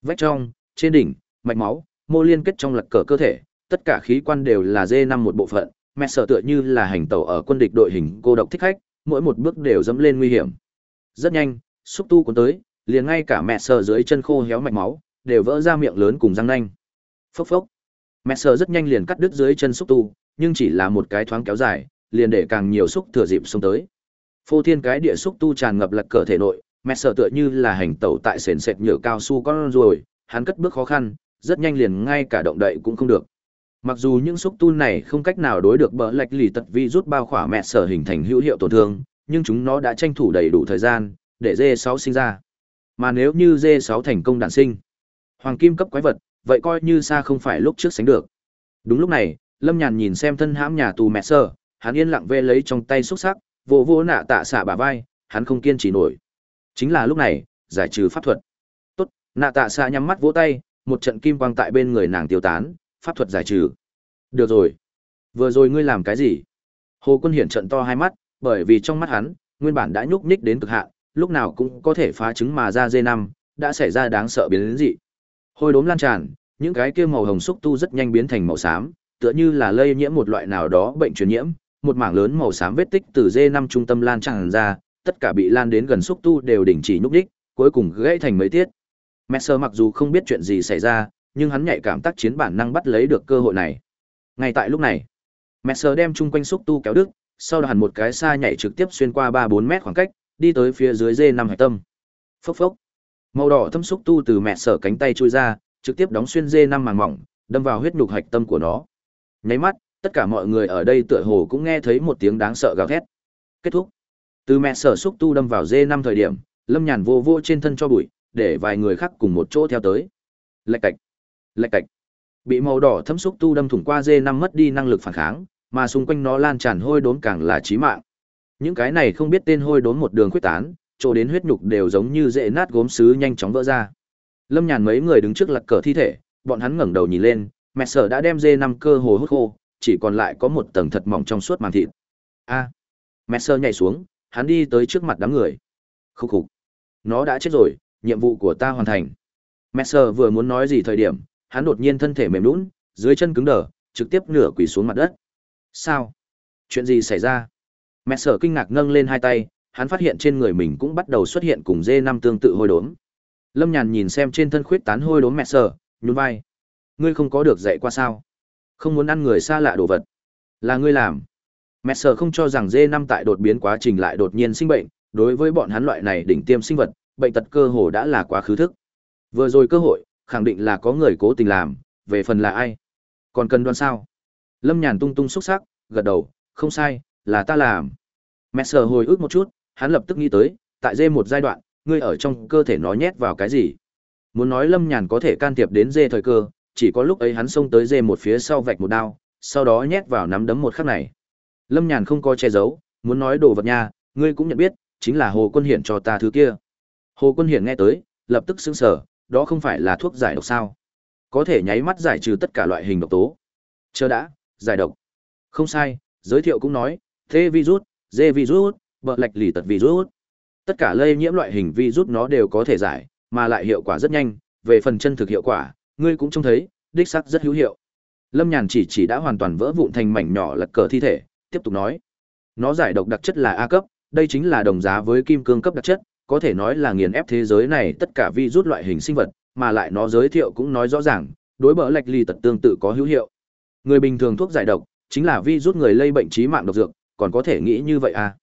Vách trong, trên đỉnh, mạch máu, mô liên kết trong lật cờ cơ thể, tất cả khí quan đều là dê năm một bộ phận, mẹ sở tựa như là hành tẩu ở quân địch đội hình cô độc thích khách, mỗi một bước đều dẫm lên nguy hiểm. Rất nhanh, xúc tu cuốn tới, liền ngay cả mẹ sở dưới chân khô héo mạch máu, đều vỡ ra miệng lớn cùng răng nanh. Phốc phốc. Mẹ sở rất nhanh liền cắt đứt dưới chân xúc tu, nhưng chỉ là một cái thoáng kéo dài, liền để càng nhiều xúc thừa dịp xông tới. Phô thiên cái địa xúc tu tràn ngập lật cờ thể nội, mẹ sở tựa như là hành tẩu tại sền sệt nhựa cao su con ruồi, hắn cất bước khó khăn, rất nhanh liền ngay cả động đậy cũng không được. Mặc dù những xúc tu này không cách nào đối được bờ lệch lì tật vi rút bao khỏa mẹ sở hình thành hữu hiệu tổn thương, nhưng chúng nó đã tranh thủ đầy đủ thời gian để D6 sinh ra. Mà nếu như D6 thành công đản sinh, hoàng kim cấp quái vật, vậy coi như xa không phải lúc trước sánh được. Đúng lúc này, Lâm Nhàn nhìn xem thân hãm nhà tù mẹ sở, hắn yên lặng vê lấy trong tay xúc sắc, vô vô nạ tạ xạ bả vai, hắn không kiên trì nổi. Chính là lúc này, giải trừ pháp thuật. Tốt, nạ tạ xạ nhắm mắt vỗ tay, một trận kim quang tại bên người nàng tiêu tán, pháp thuật giải trừ. Được rồi. Vừa rồi ngươi làm cái gì? Hồ Quân Hiển trận to hai mắt, bởi vì trong mắt hắn, nguyên bản đã nhúc nhích đến cực hạn, lúc nào cũng có thể phá trứng mà ra dê năm, đã xảy ra đáng sợ biến đến dị. Hôi đốm lan tràn, những cái kia màu hồng xúc tu rất nhanh biến thành màu xám, tựa như là lây nhiễm một loại nào đó bệnh truyền nhiễm, một mảng lớn màu xám vết tích từ dê năm trung tâm lan tràn ra, tất cả bị lan đến gần xúc tu đều đình chỉ nhúc nhích, cuối cùng gãy thành mấy tiết. Messer mặc dù không biết chuyện gì xảy ra, nhưng hắn nhạy cảm tác chiến bản năng bắt lấy được cơ hội này. Ngay tại lúc này, Messer đem chung quanh xúc tu kéo đứt, sau đó hẳn một cái xa nhảy trực tiếp xuyên qua 3-4 mét khoảng cách, đi tới phía dưới dê năm hải tâm. Phốc phốc. Màu đỏ thâm xúc tu từ mẹ sở cánh tay chui ra, trực tiếp đóng xuyên dê năm màng mỏng, đâm vào huyết nhục hạch tâm của nó. Nháy mắt, tất cả mọi người ở đây tựa hồ cũng nghe thấy một tiếng đáng sợ gào thét. Kết thúc. Từ mẹ sở xúc tu đâm vào dê năm thời điểm, Lâm Nhàn vô vô trên thân cho bụi, để vài người khác cùng một chỗ theo tới. Lạch cạch lạch cạch. Bị màu đỏ thấm xúc tu đâm thủng qua dê năm mất đi năng lực phản kháng, mà xung quanh nó lan tràn hôi đốn càng là chí mạng. Những cái này không biết tên hôi đốn một đường quyết tán, chỗ đến huyết nhục đều giống như dễ nát gốm sứ nhanh chóng vỡ ra. Lâm nhàn mấy người đứng trước lật cờ thi thể, bọn hắn ngẩng đầu nhìn lên, mẹ sở đã đem dê năm cơ hồ hút khô, chỉ còn lại có một tầng thật mỏng trong suốt màng thịt. A, mẹ sơ nhảy xuống, hắn đi tới trước mặt đám người. Khúc khục. Nó đã chết rồi nhiệm vụ của ta hoàn thành Messer vừa muốn nói gì thời điểm hắn đột nhiên thân thể mềm lún, dưới chân cứng đờ, trực tiếp nửa quỳ xuống mặt đất. Sao? Chuyện gì xảy ra? Messer kinh ngạc nâng lên hai tay, hắn phát hiện trên người mình cũng bắt đầu xuất hiện cùng dê năm tương tự hôi đốm. Lâm Nhàn nhìn xem trên thân khuyết tán hôi đốm Messer, nhún vai. Ngươi không có được dạy qua sao? Không muốn ăn người xa lạ đồ vật. Là ngươi làm. Messer không cho rằng dê năm tại đột biến quá trình lại đột nhiên sinh bệnh, đối với bọn hắn loại này đỉnh tiêm sinh vật, bệnh tật cơ hồ đã là quá khứ thức. Vừa rồi cơ hội, khẳng định là có người cố tình làm, về phần là ai. Còn cần đoán sao? Lâm Nhàn tung tung xúc sắc, gật đầu, không sai, là ta làm. Mẹ sờ hồi ức một chút, hắn lập tức nghĩ tới, tại dê một giai đoạn, ngươi ở trong cơ thể nó nhét vào cái gì? Muốn nói Lâm Nhàn có thể can thiệp đến dê thời cơ, chỉ có lúc ấy hắn xông tới dê một phía sau vạch một đao, sau đó nhét vào nắm đấm một khắc này. Lâm Nhàn không có che giấu, muốn nói đồ vật nha, ngươi cũng nhận biết, chính là Hồ Quân Hiển cho ta thứ kia. Hồ Quân Hiển nghe tới, lập tức sững sờ, đó không phải là thuốc giải độc sao? Có thể nháy mắt giải trừ tất cả loại hình độc tố. Chờ đã, giải độc. Không sai, giới thiệu cũng nói, thế virus, dê virus, bợ lệch lì tật virus. Tất cả lây nhiễm loại hình virus nó đều có thể giải, mà lại hiệu quả rất nhanh, về phần chân thực hiệu quả, ngươi cũng trông thấy, đích xác rất hữu hiệu. Lâm Nhàn chỉ chỉ đã hoàn toàn vỡ vụn thành mảnh nhỏ lật cờ thi thể, tiếp tục nói. Nó giải độc đặc chất là A cấp, đây chính là đồng giá với kim cương cấp đặc chất, có thể nói là nghiền ép thế giới này tất cả vi rút loại hình sinh vật, mà lại nó giới thiệu cũng nói rõ ràng, đối bỡ lệch ly tật tương tự có hữu hiệu. Người bình thường thuốc giải độc, chính là vi rút người lây bệnh trí mạng độc dược, còn có thể nghĩ như vậy à?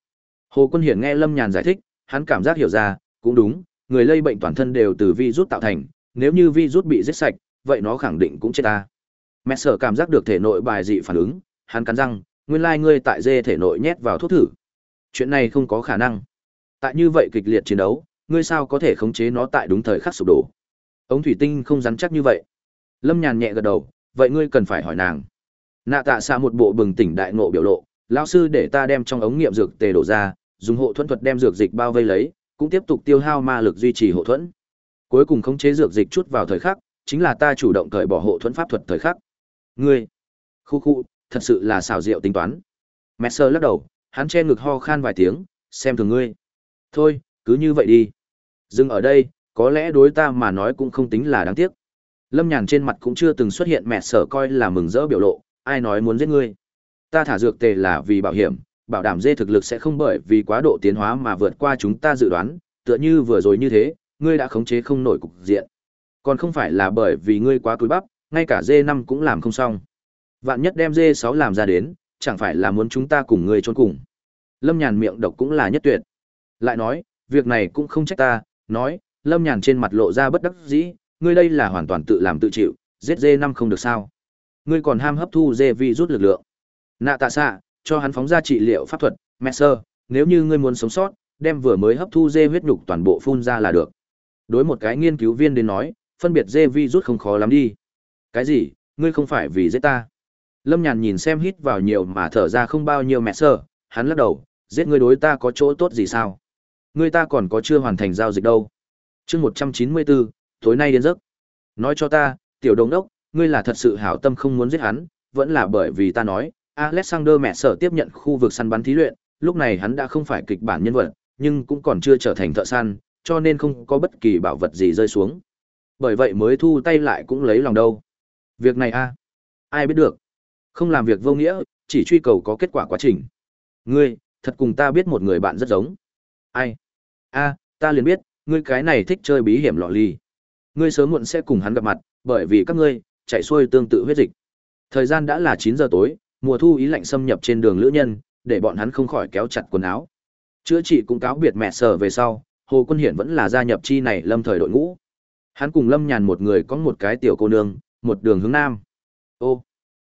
Hồ Quân Hiển nghe Lâm Nhàn giải thích, hắn cảm giác hiểu ra, cũng đúng, người lây bệnh toàn thân đều từ vi rút tạo thành, nếu như vi rút bị giết sạch, vậy nó khẳng định cũng chết ta. Mẹ sở cảm giác được thể nội bài dị phản ứng, hắn cắn răng, nguyên lai ngươi tại dê thể nội nhét vào thuốc thử. Chuyện này không có khả năng. Tại như vậy kịch liệt chiến đấu, ngươi sao có thể khống chế nó tại đúng thời khắc sụp đổ? Ống thủy tinh không rắn chắc như vậy. Lâm Nhàn nhẹ gật đầu, vậy ngươi cần phải hỏi nàng. Nạ tạ xạ một bộ bừng tỉnh đại ngộ biểu lộ lão sư để ta đem trong ống nghiệm dược tề đổ ra dùng hộ thuẫn thuật đem dược dịch bao vây lấy cũng tiếp tục tiêu hao ma lực duy trì hộ thuẫn. Cuối cùng khống chế dược dịch chút vào thời khắc chính là ta chủ động cởi bỏ hộ thuẫn pháp thuật thời khắc. Ngươi khu khu thật sự là xào rượu tính toán. Messer lắc đầu hắn che ngực ho khan vài tiếng xem thường ngươi thôi, cứ như vậy đi. Dừng ở đây, có lẽ đối ta mà nói cũng không tính là đáng tiếc. Lâm nhàn trên mặt cũng chưa từng xuất hiện mẹ sở coi là mừng rỡ biểu lộ, ai nói muốn giết ngươi? Ta thả dược tề là vì bảo hiểm, bảo đảm dê thực lực sẽ không bởi vì quá độ tiến hóa mà vượt qua chúng ta dự đoán, tựa như vừa rồi như thế, ngươi đã khống chế không nổi cục diện. Còn không phải là bởi vì ngươi quá cúi bắp, ngay cả dê năm cũng làm không xong. Vạn nhất đem dê sáu làm ra đến, chẳng phải là muốn chúng ta cùng ngươi trốn cùng. Lâm nhàn miệng độc cũng là nhất tuyệt lại nói, việc này cũng không trách ta, nói, lâm nhàn trên mặt lộ ra bất đắc dĩ, ngươi đây là hoàn toàn tự làm tự chịu, giết dê năm không được sao. Ngươi còn ham hấp thu dê vi rút lực lượng. Nạ tạ xạ, cho hắn phóng ra trị liệu pháp thuật messer nếu như ngươi muốn sống sót, đem vừa mới hấp thu dê huyết nhục toàn bộ phun ra là được. Đối một cái nghiên cứu viên đến nói, phân biệt dê vi rút không khó lắm đi. Cái gì? Ngươi không phải vì giết ta. Lâm nhàn nhìn xem hít vào nhiều mà thở ra không bao nhiêu mẹ sơ, hắn lắc đầu, giết ngươi đối ta có chỗ tốt gì sao? Ngươi ta còn có chưa hoàn thành giao dịch đâu. Chương một trăm chín mươi bốn tối nay đến giấc. Nói cho ta, tiểu đồng đốc, ngươi là thật sự hảo tâm không muốn giết hắn, vẫn là bởi vì ta nói, alexander mẹ sở tiếp nhận khu vực săn bắn thí luyện, lúc này hắn đã không phải kịch bản nhân vật, nhưng cũng còn chưa trở thành thợ săn, cho nên không có bất kỳ bảo vật gì rơi xuống. Bởi vậy mới thu tay lại cũng lấy lòng đâu. Việc này a, ai biết được. Không làm việc vô nghĩa, chỉ truy cầu có kết quả quá trình. Ngươi, thật cùng ta biết một người bạn rất giống. Ai? A, ta liền biết, ngươi cái này thích chơi bí hiểm lọ ly ngươi sớm muộn sẽ cùng hắn gặp mặt, bởi vì các ngươi chạy xuôi tương tự huyết dịch. Thời gian đã là chín giờ tối, mùa thu ý lạnh xâm nhập trên đường lữ nhân, để bọn hắn không khỏi kéo chặt quần áo. Chữa trị cũng cáo biệt mẹ sở về sau, hồ quân hiển vẫn là gia nhập chi này lâm thời đội ngũ. Hắn cùng lâm nhàn một người có một cái tiểu cô nương, một đường hướng nam. Ô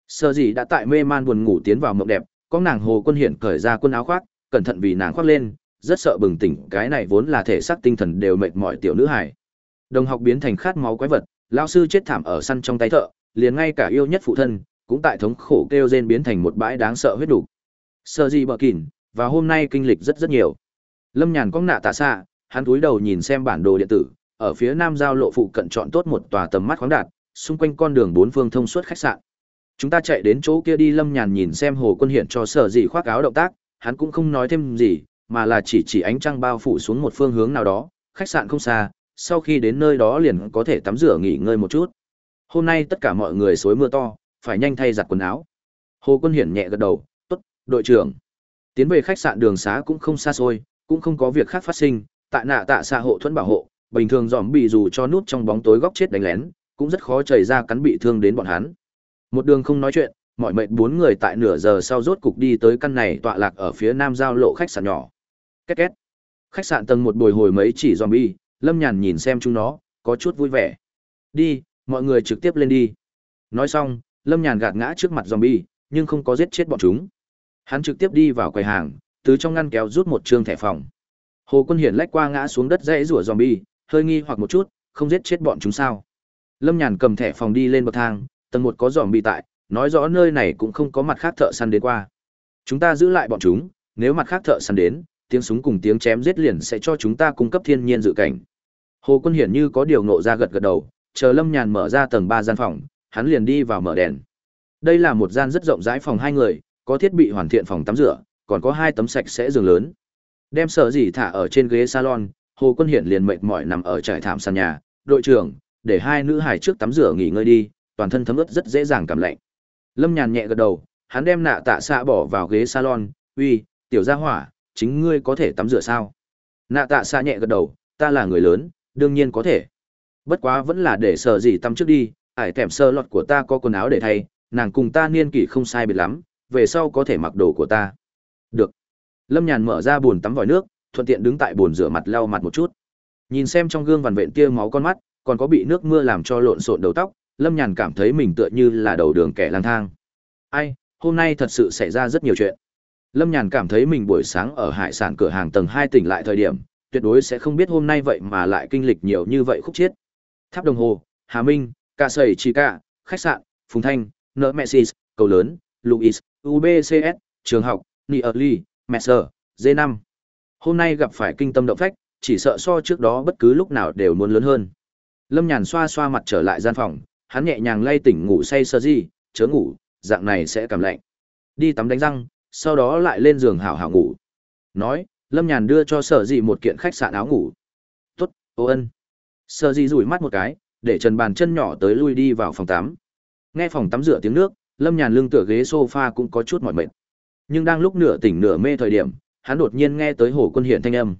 sợ gì đã tại mê man buồn ngủ tiến vào mộng đẹp, có nàng hồ quân hiển cởi ra quân áo khoác, cẩn thận vì nàng khoác lên rất sợ bừng tỉnh, cái này vốn là thể xác tinh thần đều mệt mỏi tiểu nữ hải đồng học biến thành khát máu quái vật lao sư chết thảm ở săn trong tay thợ, liền ngay cả yêu nhất phụ thân, cũng tại thống khổ kêu rên biến thành một bãi đáng sợ huyết đủ sợ gì bờ kỉn và hôm nay kinh lịch rất rất nhiều. Lâm nhàn cong nạ tạ xạ, hắn cúi đầu nhìn xem bản đồ điện tử, ở phía nam giao lộ phụ cận chọn tốt một tòa tầm mắt khoáng đạt, xung quanh con đường bốn phương thông suốt khách sạn. Chúng ta chạy đến chỗ kia đi, lâm nhàn nhìn xem hồ quân hiện cho sở gì khoác áo động tác, hắn cũng không nói thêm gì mà là chỉ chỉ ánh trăng bao phủ xuống một phương hướng nào đó khách sạn không xa sau khi đến nơi đó liền có thể tắm rửa nghỉ ngơi một chút. Hôm nay tất cả mọi người xối mưa to phải nhanh thay giặt quần áo. Hồ quân hiển nhẹ gật đầu Tốt, đội trưởng. Tiến về khách sạn đường xá cũng không xa xôi cũng không có việc khác phát sinh tại nạ tạ xạ hộ thuẫn bảo hộ bình thường dòm bị dù cho nút trong bóng tối góc chết đánh lén cũng rất khó chảy ra cắn bị thương đến bọn hắn. Một đường không nói chuyện mọi mệnh bốn người tại nửa giờ sau rốt cục đi tới căn này tọa lạc ở phía nam giao lộ khách sạn nhỏ két két. Khách sạn tầng một bồi hồi mấy chỉ zombie, lâm nhàn nhìn xem chúng nó, có chút vui vẻ. Đi, mọi người trực tiếp lên đi. Nói xong, lâm nhàn gạt ngã trước mặt zombie, nhưng không có giết chết bọn chúng. Hắn trực tiếp đi vào quầy hàng, từ trong ngăn kéo rút một trương thẻ phòng. Hồ quân hiển lách qua ngã xuống đất dãy rủa zombie, hơi nghi hoặc một chút, không giết chết bọn chúng sao? Lâm nhàn cầm thẻ phòng đi lên bậc thang, tầng một có zombie tại, nói rõ nơi này cũng không có mặt khác thợ săn đến qua. Chúng ta giữ lại bọn chúng, nếu mặt khác thợ săn đến tiếng súng cùng tiếng chém giết liền sẽ cho chúng ta cung cấp thiên nhiên dự cảnh. Hồ quân hiển như có điều nộ ra gật gật đầu, chờ lâm nhàn mở ra tầng ba gian phòng, hắn liền đi vào mở đèn. Đây là một gian rất rộng rãi phòng hai người, có thiết bị hoàn thiện phòng tắm rửa, còn có hai tấm sạch sẽ giường lớn. Đem sợ gì thả ở trên ghế salon, hồ quân hiển liền mệt mỏi nằm ở trải thảm sàn nhà, đội trưởng, để hai nữ hài trước tắm rửa nghỉ ngơi đi, toàn thân thấm ướt rất dễ dàng cảm lạnh. Lâm nhàn nhẹ gật đầu, hắn đem nạ tạ xạ bỏ vào ghế salon, uy, tiểu gia hỏa chính ngươi có thể tắm rửa sao? Nạ tạ xạ nhẹ gật đầu, ta là người lớn, đương nhiên có thể. Bất quá vẫn là để sợ gì tắm trước đi, ải tẻm sơ lọt của ta có quần áo để thay, nàng cùng ta niên kỷ không sai biệt lắm, về sau có thể mặc đồ của ta. Được. Lâm nhàn mở ra bồn tắm vòi nước, thuận tiện đứng tại bồn rửa mặt lau mặt một chút. Nhìn xem trong gương vằn vện tia máu con mắt, còn có bị nước mưa làm cho lộn xộn đầu tóc, lâm nhàn cảm thấy mình tựa như là đầu đường kẻ lang thang. Ai, hôm nay thật sự xảy ra rất nhiều chuyện lâm nhàn cảm thấy mình buổi sáng ở hải sản cửa hàng tầng hai tỉnh lại thời điểm tuyệt đối sẽ không biết hôm nay vậy mà lại kinh lịch nhiều như vậy khúc chiết tháp đồng hồ hà minh cà sầy chi cà, khách sạn Phùng Thanh, Nợ Messi, cầu lớn, Luis, UBCS, trường học, Nierly, Messer, D5. Hôm nay gặp phải kinh tâm động phách, chỉ sợ so trước đó bất cứ lúc nào đều muốn lớn hơn. Lâm Nhàn xoa xoa mặt trở lại gian phòng, hắn nhẹ nhàng lay tỉnh ngủ say sơ gì, chớ ngủ, dạng này sẽ cảm lạnh. Đi tắm đánh răng, sau đó lại lên giường hảo hảo ngủ. Nói, Lâm Nhàn đưa cho sở Dị một kiện khách sạn áo ngủ. Tốt, ô ân. Sở Dị rủi mắt một cái, để trần bàn chân nhỏ tới lui đi vào phòng tắm. Nghe phòng tắm rửa tiếng nước, Lâm Nhàn lưng tựa ghế sofa cũng có chút mỏi mệt. Nhưng đang lúc nửa tỉnh nửa mê thời điểm, hắn đột nhiên nghe tới Hồ Quân Hiển thanh âm.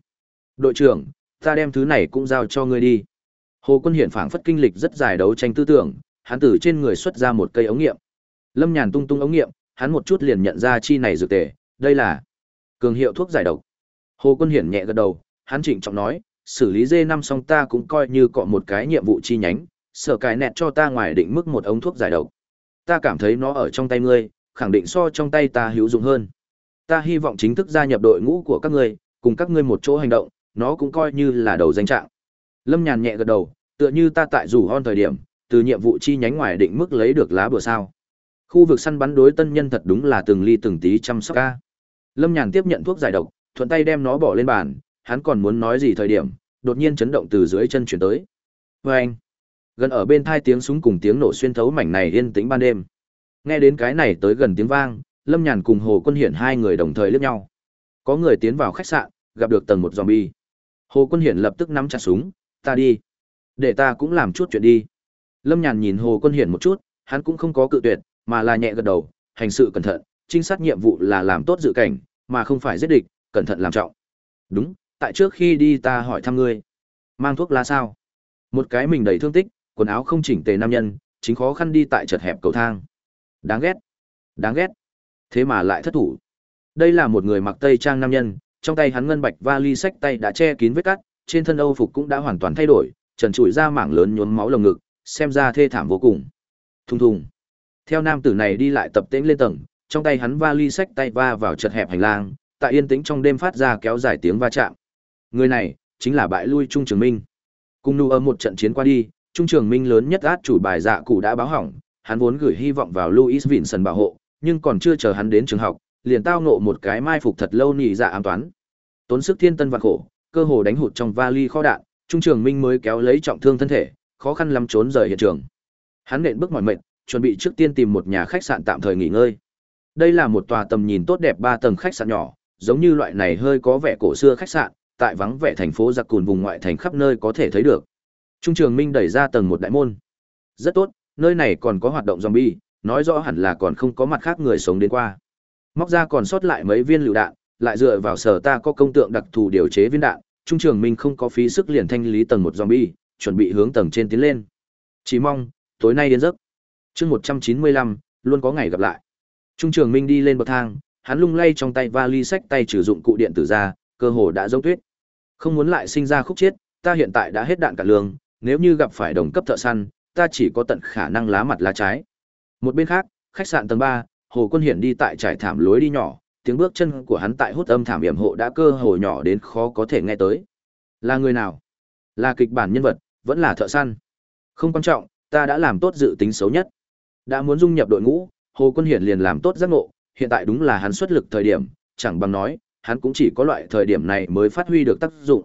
"Đội trưởng, ta đem thứ này cũng giao cho ngươi đi." Hồ Quân Hiển phảng phất kinh lịch rất dài đấu tranh tư tưởng, hắn từ trên người xuất ra một cây ống nghiệm. Lâm Nhàn tung tung ống nghiệm, hắn một chút liền nhận ra chi này dược tề, đây là cường hiệu thuốc giải độc. Hồ Quân Hiển nhẹ gật đầu, hắn trịnh trọng nói, xử lý dê năm xong ta cũng coi như cọ một cái nhiệm vụ chi nhánh, sở cài nẹt cho ta ngoài định mức một ống thuốc giải độc. Ta cảm thấy nó ở trong tay ngươi, khẳng định so trong tay ta hữu dụng hơn. Ta hy vọng chính thức gia nhập đội ngũ của các ngươi, cùng các ngươi một chỗ hành động, nó cũng coi như là đầu danh trạng. Lâm Nhàn nhẹ gật đầu, tựa như ta tại rủ hon thời điểm, từ nhiệm vụ chi nhánh ngoài định mức lấy được lá bừa sao. Khu vực săn bắn đối tân nhân thật đúng là từng ly từng tí chăm sóc ca. Lâm Nhàn tiếp nhận thuốc giải độc, thuận tay đem nó bỏ lên bàn, hắn còn muốn nói gì thời điểm, đột nhiên chấn động từ dưới chân chuyển tới. vê anh, gần ở bên thai tiếng súng cùng tiếng nổ xuyên thấu mảnh này yên tĩnh ban đêm. Nghe đến cái này tới gần tiếng vang, Lâm Nhàn cùng Hồ Quân Hiển hai người đồng thời liếc nhau. Có người tiến vào khách sạn, gặp được tầng một zombie. Hồ Quân Hiển lập tức nắm chặt súng, "Ta đi, để ta cũng làm chút chuyện đi." Lâm Nhàn nhìn Hồ Quân Hiển một chút, hắn cũng không có cự tuyệt, mà là nhẹ gật đầu, hành sự cẩn thận, trinh sát nhiệm vụ là làm tốt dự cảnh, mà không phải giết địch, cẩn thận làm trọng. Đúng, tại trước khi đi ta hỏi thăm ngươi, mang thuốc lá sao? Một cái mình đầy thương tích, quần áo không chỉnh tề nam nhân, chính khó khăn đi tại chật hẹp cầu thang. Đáng ghét, đáng ghét. Thế mà lại thất thủ. Đây là một người mặc tây trang nam nhân, trong tay hắn ngân bạch vali sách tay đã che kín vết cắt, trên thân Âu phục cũng đã hoàn toàn thay đổi, trần trụi ra mảng lớn nhuốm máu lồng ngực, xem ra thê thảm vô cùng. Thùng thùng. Theo nam tử này đi lại tập tễnh lên tầng, trong tay hắn vali sách tay va vào chật hẹp hành lang, tại yên tĩnh trong đêm phát ra kéo dài tiếng va chạm. Người này chính là bại lui Trung Trường Minh. Cùng nu ở một trận chiến qua đi, Trung Trường Minh lớn nhất át chủ bài dạ cụ đã báo hỏng, hắn vốn gửi hy vọng vào Louis Vinson bảo hộ, nhưng còn chưa chờ hắn đến trường học, liền tao ngộ một cái mai phục thật lâu nhị dạ ám toán. Tốn sức thiên tân vạn khổ, cơ hồ đánh hụt trong vali kho đạn, Trung Trường Minh mới kéo lấy trọng thương thân thể, khó khăn lắm trốn rời hiện trường. Hắn nện bước mỏi mệt, chuẩn bị trước tiên tìm một nhà khách sạn tạm thời nghỉ ngơi. Đây là một tòa tầm nhìn tốt đẹp ba tầng khách sạn nhỏ, giống như loại này hơi có vẻ cổ xưa khách sạn, tại vắng vẻ thành phố giặc cùn vùng ngoại thành khắp nơi có thể thấy được. Trung Trường Minh đẩy ra tầng một đại môn. Rất tốt, nơi này còn có hoạt động zombie, nói rõ hẳn là còn không có mặt khác người sống đến qua. Móc ra còn sót lại mấy viên lựu đạn, lại dựa vào sở ta có công tượng đặc thù điều chế viên đạn, Trung Trường Minh không có phí sức liền thanh lý tầng một zombie, chuẩn bị hướng tầng trên tiến lên. Chỉ mong, tối nay đến giấc. Chương 195, luôn có ngày gặp lại. Trung Trường Minh đi lên bậc thang, hắn lung lay trong tay vali sách tay sử dụng cụ điện tử ra, cơ hồ đã giống tuyết. Không muốn lại sinh ra khúc chết, ta hiện tại đã hết đạn cả lương, nếu như gặp phải đồng cấp thợ săn, ta chỉ có tận khả năng lá mặt lá trái. Một bên khác, khách sạn tầng 3, Hồ Quân Hiển đi tại trải thảm lối đi nhỏ, tiếng bước chân của hắn tại hút âm thảm yểm hộ đã cơ hồ nhỏ đến khó có thể nghe tới. Là người nào? Là kịch bản nhân vật, vẫn là thợ săn? Không quan trọng, ta đã làm tốt dự tính xấu nhất. Đã muốn dung nhập đội ngũ, Hồ Quân Hiển liền làm tốt giác ngộ, hiện tại đúng là hắn xuất lực thời điểm, chẳng bằng nói, hắn cũng chỉ có loại thời điểm này mới phát huy được tác dụng.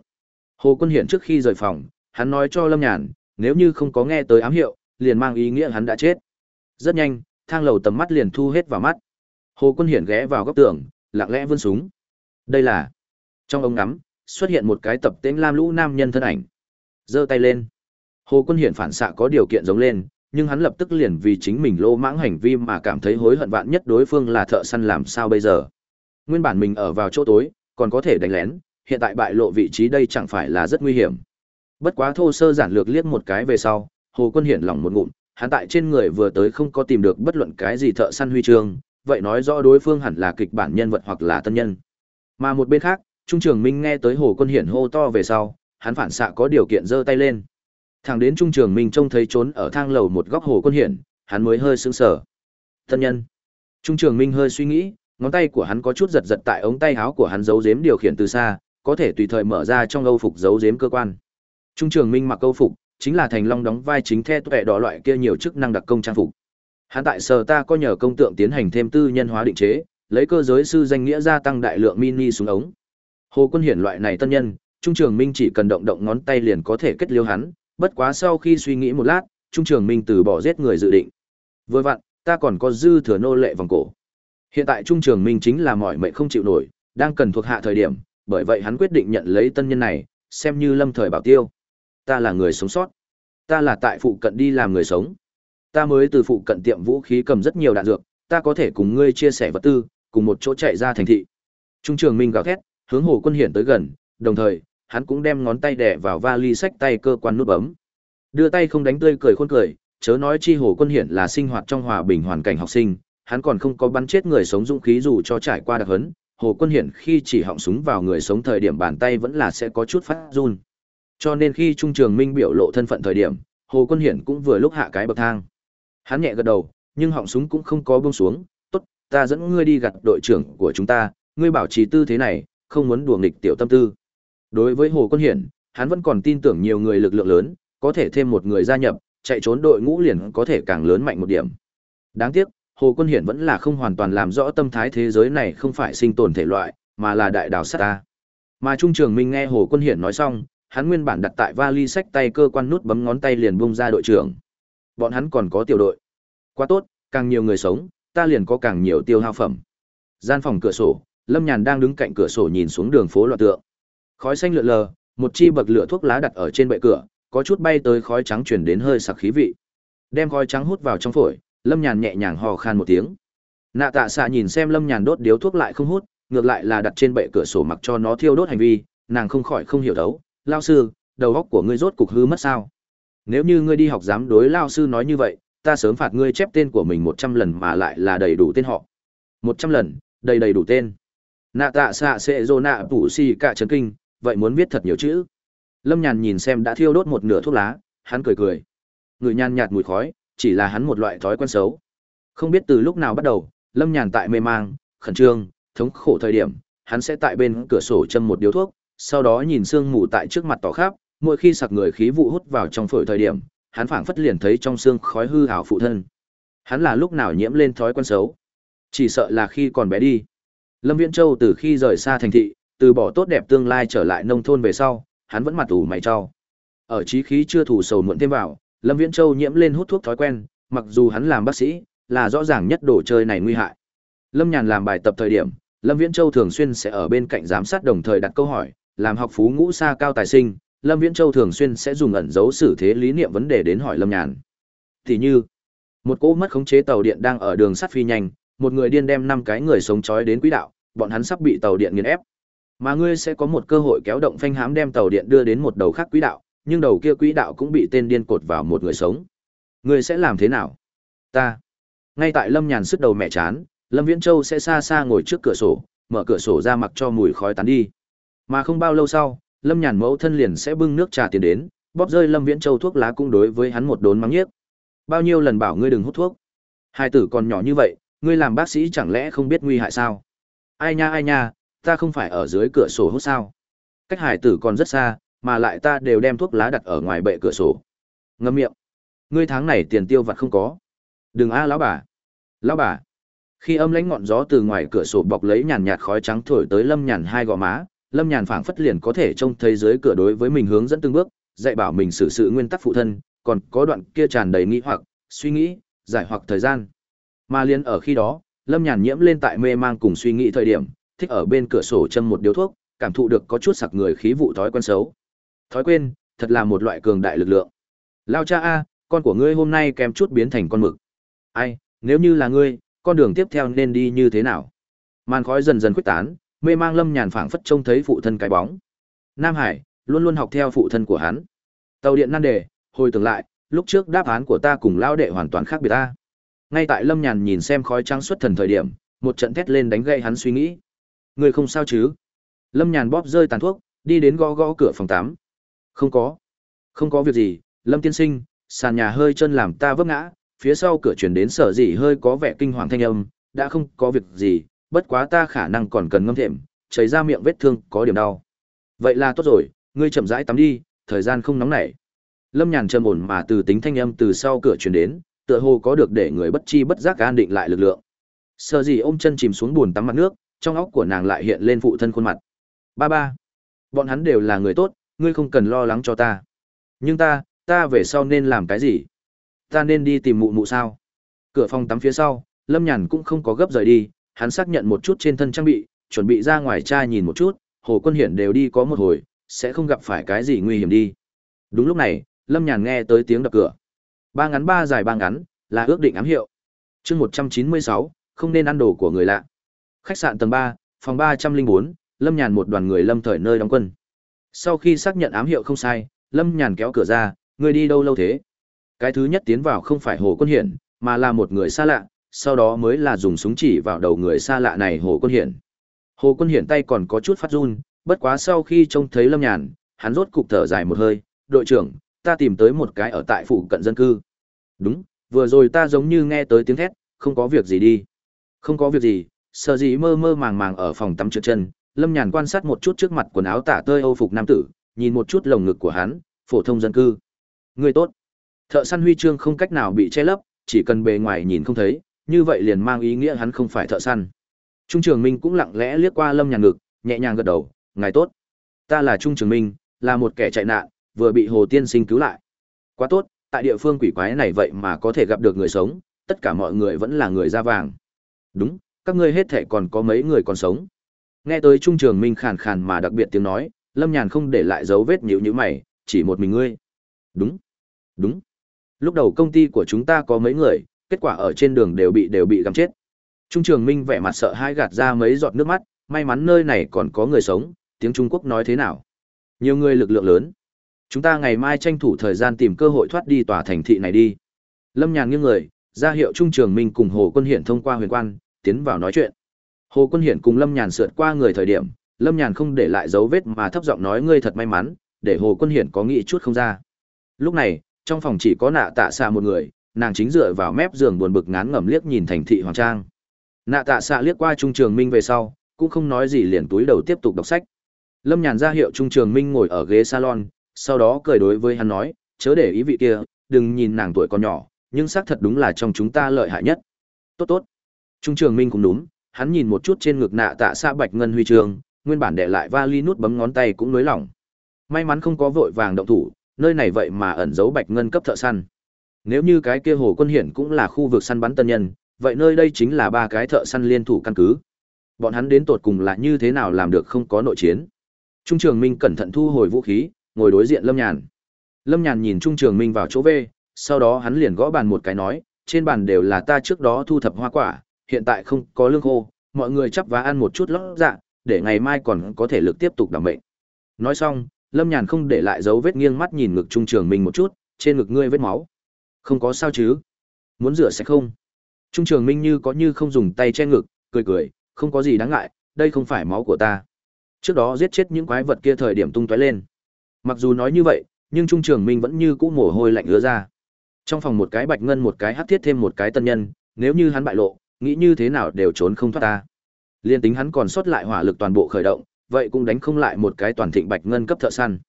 Hồ Quân Hiển trước khi rời phòng, hắn nói cho Lâm Nhàn, nếu như không có nghe tới ám hiệu, liền mang ý nghĩa hắn đã chết. Rất nhanh, thang lầu tầm mắt liền thu hết vào mắt. Hồ Quân Hiển ghé vào góc tường, lặng lẽ vươn súng. Đây là Trong ống ngắm, xuất hiện một cái tập tên lam lũ nam nhân thân ảnh. Giơ tay lên. Hồ Quân Hiển phản xạ có điều kiện giống lên, nhưng hắn lập tức liền vì chính mình lô mãng hành vi mà cảm thấy hối hận vạn nhất đối phương là thợ săn làm sao bây giờ. Nguyên bản mình ở vào chỗ tối, còn có thể đánh lén, hiện tại bại lộ vị trí đây chẳng phải là rất nguy hiểm. Bất quá thô sơ giản lược liếc một cái về sau, Hồ Quân Hiển lòng một ngụm, hắn tại trên người vừa tới không có tìm được bất luận cái gì thợ săn huy chương, vậy nói rõ đối phương hẳn là kịch bản nhân vật hoặc là tân nhân. Mà một bên khác, Trung Trường Minh nghe tới Hồ Quân Hiển hô to về sau, hắn phản xạ có điều kiện giơ tay lên. Thẳng đến Trung Trường Minh trông thấy trốn ở thang lầu một góc Hồ Quân Hiển, hắn mới hơi sững sờ. thân nhân. Trung Trường Minh hơi suy nghĩ, ngón tay của hắn có chút giật giật tại ống tay áo của hắn giấu giếm điều khiển từ xa, có thể tùy thời mở ra trong âu phục giấu giếm cơ quan. Trung Trường Minh mặc âu phục, chính là Thành Long đóng vai chính the tuệ đỏ loại kia nhiều chức năng đặc công trang phục. Hắn tại sở ta có nhờ công tượng tiến hành thêm tư nhân hóa định chế, lấy cơ giới sư danh nghĩa gia tăng đại lượng mini xuống ống. Hồ Quân Hiển loại này tân nhân, Trung Trường Minh chỉ cần động động ngón tay liền có thể kết liêu hắn, bất quá sau khi suy nghĩ một lát, Trung Trường Minh từ bỏ giết người dự định. Vừa vặn, ta còn có dư thừa nô lệ vòng cổ. Hiện tại Trung Trường Minh chính là mỏi mệt không chịu nổi, đang cần thuộc hạ thời điểm, bởi vậy hắn quyết định nhận lấy tân nhân này, xem như lâm thời bảo tiêu. Ta là người sống sót. Ta là tại phụ cận đi làm người sống. Ta mới từ phụ cận tiệm vũ khí cầm rất nhiều đạn dược, ta có thể cùng ngươi chia sẻ vật tư, cùng một chỗ chạy ra thành thị. Trung Trường Minh gào thét, hướng Hồ Quân Hiển tới gần, đồng thời, hắn cũng đem ngón tay đè vào vali sách tay cơ quan nút bấm. Đưa tay không đánh tươi cười khôn cười, chớ nói chi Hồ Quân Hiển là sinh hoạt trong hòa bình hoàn cảnh học sinh, hắn còn không có bắn chết người sống dũng khí dù cho trải qua đặc hấn, Hồ Quân Hiển khi chỉ họng súng vào người sống thời điểm bàn tay vẫn là sẽ có chút phát run. Cho nên khi Trung Trường Minh biểu lộ thân phận thời điểm, Hồ Quân Hiển cũng vừa lúc hạ cái bậc thang. Hắn nhẹ gật đầu, nhưng họng súng cũng không có buông xuống, "Tốt, ta dẫn ngươi đi gặp đội trưởng của chúng ta, ngươi bảo trì tư thế này, không muốn đùa nghịch tiểu tâm tư." Đối với Hồ Quân Hiển, hắn vẫn còn tin tưởng nhiều người lực lượng lớn, có thể thêm một người gia nhập, chạy trốn đội ngũ liền có thể càng lớn mạnh một điểm. Đáng tiếc, Hồ Quân Hiển vẫn là không hoàn toàn làm rõ tâm thái thế giới này không phải sinh tồn thể loại, mà là đại đảo sát ta. Mà Trung Trường Minh nghe Hồ Quân Hiển nói xong, hắn nguyên bản đặt tại vali sách tay cơ quan nút bấm ngón tay liền bung ra đội trưởng. Bọn hắn còn có tiểu đội. Quá tốt, càng nhiều người sống, ta liền có càng nhiều tiêu hao phẩm. Gian phòng cửa sổ, Lâm Nhàn đang đứng cạnh cửa sổ nhìn xuống đường phố loạn tượng. Khói xanh lượn lờ, một chi bậc lửa thuốc lá đặt ở trên bệ cửa, có chút bay tới khói trắng chuyển đến hơi sặc khí vị. Đem khói trắng hút vào trong phổi, Lâm Nhàn nhẹ nhàng hò khan một tiếng. Nạ Tạ Xạ nhìn xem Lâm Nhàn đốt điếu thuốc lại không hút, ngược lại là đặt trên bệ cửa sổ mặc cho nó thiêu đốt hành vi, nàng không khỏi không hiểu đấu, "Lão sư, đầu óc của ngươi rốt cục hư mất sao? Nếu như ngươi đi học dám đối lão sư nói như vậy, ta sớm phạt ngươi chép tên của mình một trăm lần mà lại là đầy đủ tên họ. một trăm lần, đầy đầy đủ tên." Nạ Tạ Xạ sẽ rồ nạ tủ xì cả chấn kinh, vậy muốn viết thật nhiều chữ. Lâm Nhàn nhìn xem đã thiêu đốt một nửa thuốc lá, hắn cười cười. Người nhàn nhạt mùi khói, chỉ là hắn một loại thói quen xấu. Không biết từ lúc nào bắt đầu, Lâm Nhàn tại mê mang, khẩn trương, thống khổ thời điểm, hắn sẽ tại bên cửa sổ châm một điếu thuốc, sau đó nhìn sương mù tại trước mặt tỏ khắp, mỗi khi sặc người khí vụ hút vào trong phổi thời điểm, hắn phảng phất liền thấy trong xương khói hư ảo phụ thân. Hắn là lúc nào nhiễm lên thói quen xấu? Chỉ sợ là khi còn bé đi. Lâm Viễn Châu từ khi rời xa thành thị, từ bỏ tốt đẹp tương lai trở lại nông thôn về sau, hắn vẫn mặt ủ mày cho. Ở trí khí chưa thủ sầu muộn thêm vào, Lâm Viễn Châu nhiễm lên hút thuốc thói quen, mặc dù hắn làm bác sĩ, là rõ ràng nhất đồ chơi này nguy hại. Lâm Nhàn làm bài tập thời điểm, Lâm Viễn Châu thường xuyên sẽ ở bên cạnh giám sát đồng thời đặt câu hỏi, làm học phú ngũ xa cao tài sinh, Lâm Viễn Châu thường xuyên sẽ dùng ẩn dấu xử thế lý niệm vấn đề đến hỏi Lâm Nhàn. Thì như, một cỗ mất khống chế tàu điện đang ở đường sắt phi nhanh, một người điên đem năm cái người sống chói đến quỹ đạo, bọn hắn sắp bị tàu điện nghiền ép. Mà ngươi sẽ có một cơ hội kéo động phanh hãm đem tàu điện đưa đến một đầu khác quỹ đạo, nhưng đầu kia quỹ đạo cũng bị tên điên cột vào một người sống. Ngươi sẽ làm thế nào? Ta. Ngay tại Lâm Nhàn sức đầu mẹ chán, Lâm Viễn Châu sẽ xa xa ngồi trước cửa sổ, mở cửa sổ ra mặc cho mùi khói tán đi. Mà không bao lâu sau, Lâm Nhàn mẫu thân liền sẽ bưng nước trà tiền đến, bóp rơi Lâm Viễn Châu thuốc lá cũng đối với hắn một đốn mắng nhiếc. Bao nhiêu lần bảo ngươi đừng hút thuốc. Hai tử còn nhỏ như vậy, ngươi làm bác sĩ chẳng lẽ không biết nguy hại sao? Ai nha ai nha, ta không phải ở dưới cửa sổ hút sao? Cách hải tử còn rất xa, mà lại ta đều đem thuốc lá đặt ở ngoài bệ cửa sổ. Ngâm miệng. Ngươi tháng này tiền tiêu vặt không có. Đừng a lão bà. Lão bà. Khi âm lãnh ngọn gió từ ngoài cửa sổ bọc lấy nhàn nhạt khói trắng thổi tới Lâm Nhàn hai gò má, Lâm Nhàn phảng phất liền có thể trông thấy dưới cửa đối với mình hướng dẫn từng bước, dạy bảo mình xử sự nguyên tắc phụ thân, còn có đoạn kia tràn đầy nghĩ hoặc, suy nghĩ, giải hoặc thời gian. Mà liền ở khi đó, Lâm Nhàn nhiễm lên tại mê mang cùng suy nghĩ thời điểm, thích ở bên cửa sổ châm một điếu thuốc, cảm thụ được có chút sặc người khí vụ thói quen xấu. Thói quen, thật là một loại cường đại lực lượng. Lao cha a, con của ngươi hôm nay kém chút biến thành con mực. Ai, nếu như là ngươi, con đường tiếp theo nên đi như thế nào? Màn khói dần dần khuếch tán, mê mang Lâm Nhàn phảng phất trông thấy phụ thân cái bóng. Nam Hải luôn luôn học theo phụ thân của hắn. Tàu điện nan đề, hồi tưởng lại, lúc trước đáp án của ta cùng lao đệ hoàn toàn khác biệt ta. Ngay tại Lâm Nhàn nhìn xem khói trắng xuất thần thời điểm, một trận thét lên đánh gây hắn suy nghĩ. Người không sao chứ? Lâm Nhàn bóp rơi tàn thuốc, đi đến gõ gõ cửa phòng tắm. Không có. Không có việc gì, Lâm tiên sinh, sàn nhà hơi chân làm ta vấp ngã, phía sau cửa chuyển đến sở dị hơi có vẻ kinh hoàng thanh âm, đã không có việc gì, bất quá ta khả năng còn cần ngâm thệm, chảy ra miệng vết thương có điểm đau. Vậy là tốt rồi, ngươi chậm rãi tắm đi, thời gian không nóng nảy. Lâm Nhàn trầm ổn mà từ tính thanh âm từ sau cửa chuyển đến, tựa hồ có được để người bất chi bất giác an định lại lực lượng. Sở Dĩ ôm chân chìm xuống buồn tắm mặt nước, trong óc của nàng lại hiện lên phụ thân khuôn mặt. Ba ba, bọn hắn đều là người tốt, ngươi không cần lo lắng cho ta. Nhưng ta, ta về sau nên làm cái gì? Ta nên đi tìm mụ mụ sao? Cửa phòng tắm phía sau, Lâm Nhàn cũng không có gấp rời đi, hắn xác nhận một chút trên thân trang bị, chuẩn bị ra ngoài tra nhìn một chút, Hồ Quân Hiển đều đi có một hồi, sẽ không gặp phải cái gì nguy hiểm đi. Đúng lúc này, Lâm Nhàn nghe tới tiếng đập cửa. Ba ngắn ba dài ba ngắn, là ước định ám hiệu. chương một trăm chín mươi sáu, không nên ăn đồ của người lạ. Khách sạn tầng ba, phòng ba trăm linh bốn, Lâm Nhàn một đoàn người lâm thời nơi đóng quân. Sau khi xác nhận ám hiệu không sai, Lâm Nhàn kéo cửa ra, người đi đâu lâu thế? Cái thứ nhất tiến vào không phải Hồ Quân Hiển, mà là một người xa lạ, sau đó mới là dùng súng chỉ vào đầu người xa lạ này Hồ Quân Hiển. Hồ Quân Hiển tay còn có chút phát run, bất quá sau khi trông thấy Lâm Nhàn, hắn rốt cục thở dài một hơi, đội trưởng, ta tìm tới một cái ở tại phụ cận dân cư. Đúng, vừa rồi ta giống như nghe tới tiếng thét, không có việc gì đi. Không có việc gì, sợ gì mơ mơ màng màng ở phòng tắm trượt chân, Lâm Nhàn quan sát một chút trước mặt quần áo tả tơi Âu phục nam tử, nhìn một chút lồng ngực của hắn, phổ thông dân cư. Người tốt. Thợ săn huy chương không cách nào bị che lấp, chỉ cần bề ngoài nhìn không thấy, như vậy liền mang ý nghĩa hắn không phải thợ săn. Trung Trường Minh cũng lặng lẽ liếc qua Lâm Nhàn ngực, nhẹ nhàng gật đầu, "Ngài tốt. Ta là Trung Trường Minh, là một kẻ chạy nạn, vừa bị Hồ Tiên Sinh cứu lại. Quá tốt, tại địa phương quỷ quái này vậy mà có thể gặp được người sống, tất cả mọi người vẫn là người da vàng. Đúng, các ngươi hết thể còn có mấy người còn sống." Nghe tới Trung Trường Minh khàn khàn mà đặc biệt tiếng nói, Lâm Nhàn không để lại dấu vết nhíu nhíu mày, chỉ một mình ngươi. Đúng, đúng. Lúc đầu công ty của chúng ta có mấy người, kết quả ở trên đường đều bị đều bị găm chết. Trung Trường Minh vẻ mặt sợ hãi gạt ra mấy giọt nước mắt, may mắn nơi này còn có người sống, tiếng Trung Quốc nói thế nào? Nhiều người lực lượng lớn. Chúng ta ngày mai tranh thủ thời gian tìm cơ hội thoát đi tòa thành thị này đi. Lâm Nhàn nghiêng người, ra hiệu Trung Trường Minh cùng Hồ Quân Hiển thông qua huyền quan, tiến vào nói chuyện. Hồ Quân Hiển cùng Lâm Nhàn sượt qua người thời điểm, Lâm Nhàn không để lại dấu vết mà thấp giọng nói ngươi thật may mắn, để Hồ Quân Hiển có nghĩ chút không ra. Lúc này, trong phòng chỉ có nạ tạ xạ một người, nàng chính dựa vào mép giường buồn bực ngán ngẩm liếc nhìn thành thị hoàng trang. Nạ tạ xạ liếc qua Trung Trường Minh về sau, cũng không nói gì liền túi đầu tiếp tục đọc sách. Lâm Nhàn ra hiệu Trung Trường Minh ngồi ở ghế salon, sau đó cười đối với hắn nói, chớ để ý vị kia, đừng nhìn nàng tuổi còn nhỏ, nhưng xác thật đúng là trong chúng ta lợi hại nhất. Tốt tốt. Trung Trường Minh cũng đúng, hắn nhìn một chút trên ngực nạ tạ xạ bạch ngân huy trường, nguyên bản để lại vali nút bấm ngón tay cũng nới lỏng. May mắn không có vội vàng động thủ, nơi này vậy mà ẩn giấu bạch ngân cấp thợ săn. Nếu như cái kia hồ quân hiển cũng là khu vực săn bắn tân nhân, vậy nơi đây chính là ba cái thợ săn liên thủ căn cứ. Bọn hắn đến tột cùng là như thế nào làm được không có nội chiến. Trung Trường Minh cẩn thận thu hồi vũ khí, ngồi đối diện Lâm Nhàn. Lâm Nhàn nhìn Trung Trường Minh vào chỗ V, sau đó hắn liền gõ bàn một cái nói, trên bàn đều là ta trước đó thu thập hoa quả, hiện tại không có lương khô, mọi người chắp vá ăn một chút lót dạ, để ngày mai còn có thể lực tiếp tục đảm mệnh. Nói xong, Lâm Nhàn không để lại dấu vết nghiêng mắt nhìn ngực Trung Trường Minh một chút, trên ngực ngươi vết máu. Không có sao chứ? Muốn rửa sẽ không? Trung Trường Minh như có như không dùng tay che ngực, cười cười, không có gì đáng ngại, đây không phải máu của ta. Trước đó giết chết những quái vật kia thời điểm tung tóe lên. Mặc dù nói như vậy, nhưng Trung Trường Minh vẫn như cũ mồ hôi lạnh ứa ra. Trong phòng một cái bạch ngân một cái hắc thiết thêm một cái tân nhân, nếu như hắn bại lộ, nghĩ như thế nào đều trốn không thoát ta. Liên tính hắn còn sót lại hỏa lực toàn bộ khởi động, vậy cũng đánh không lại một cái toàn thịnh bạch ngân cấp thợ săn.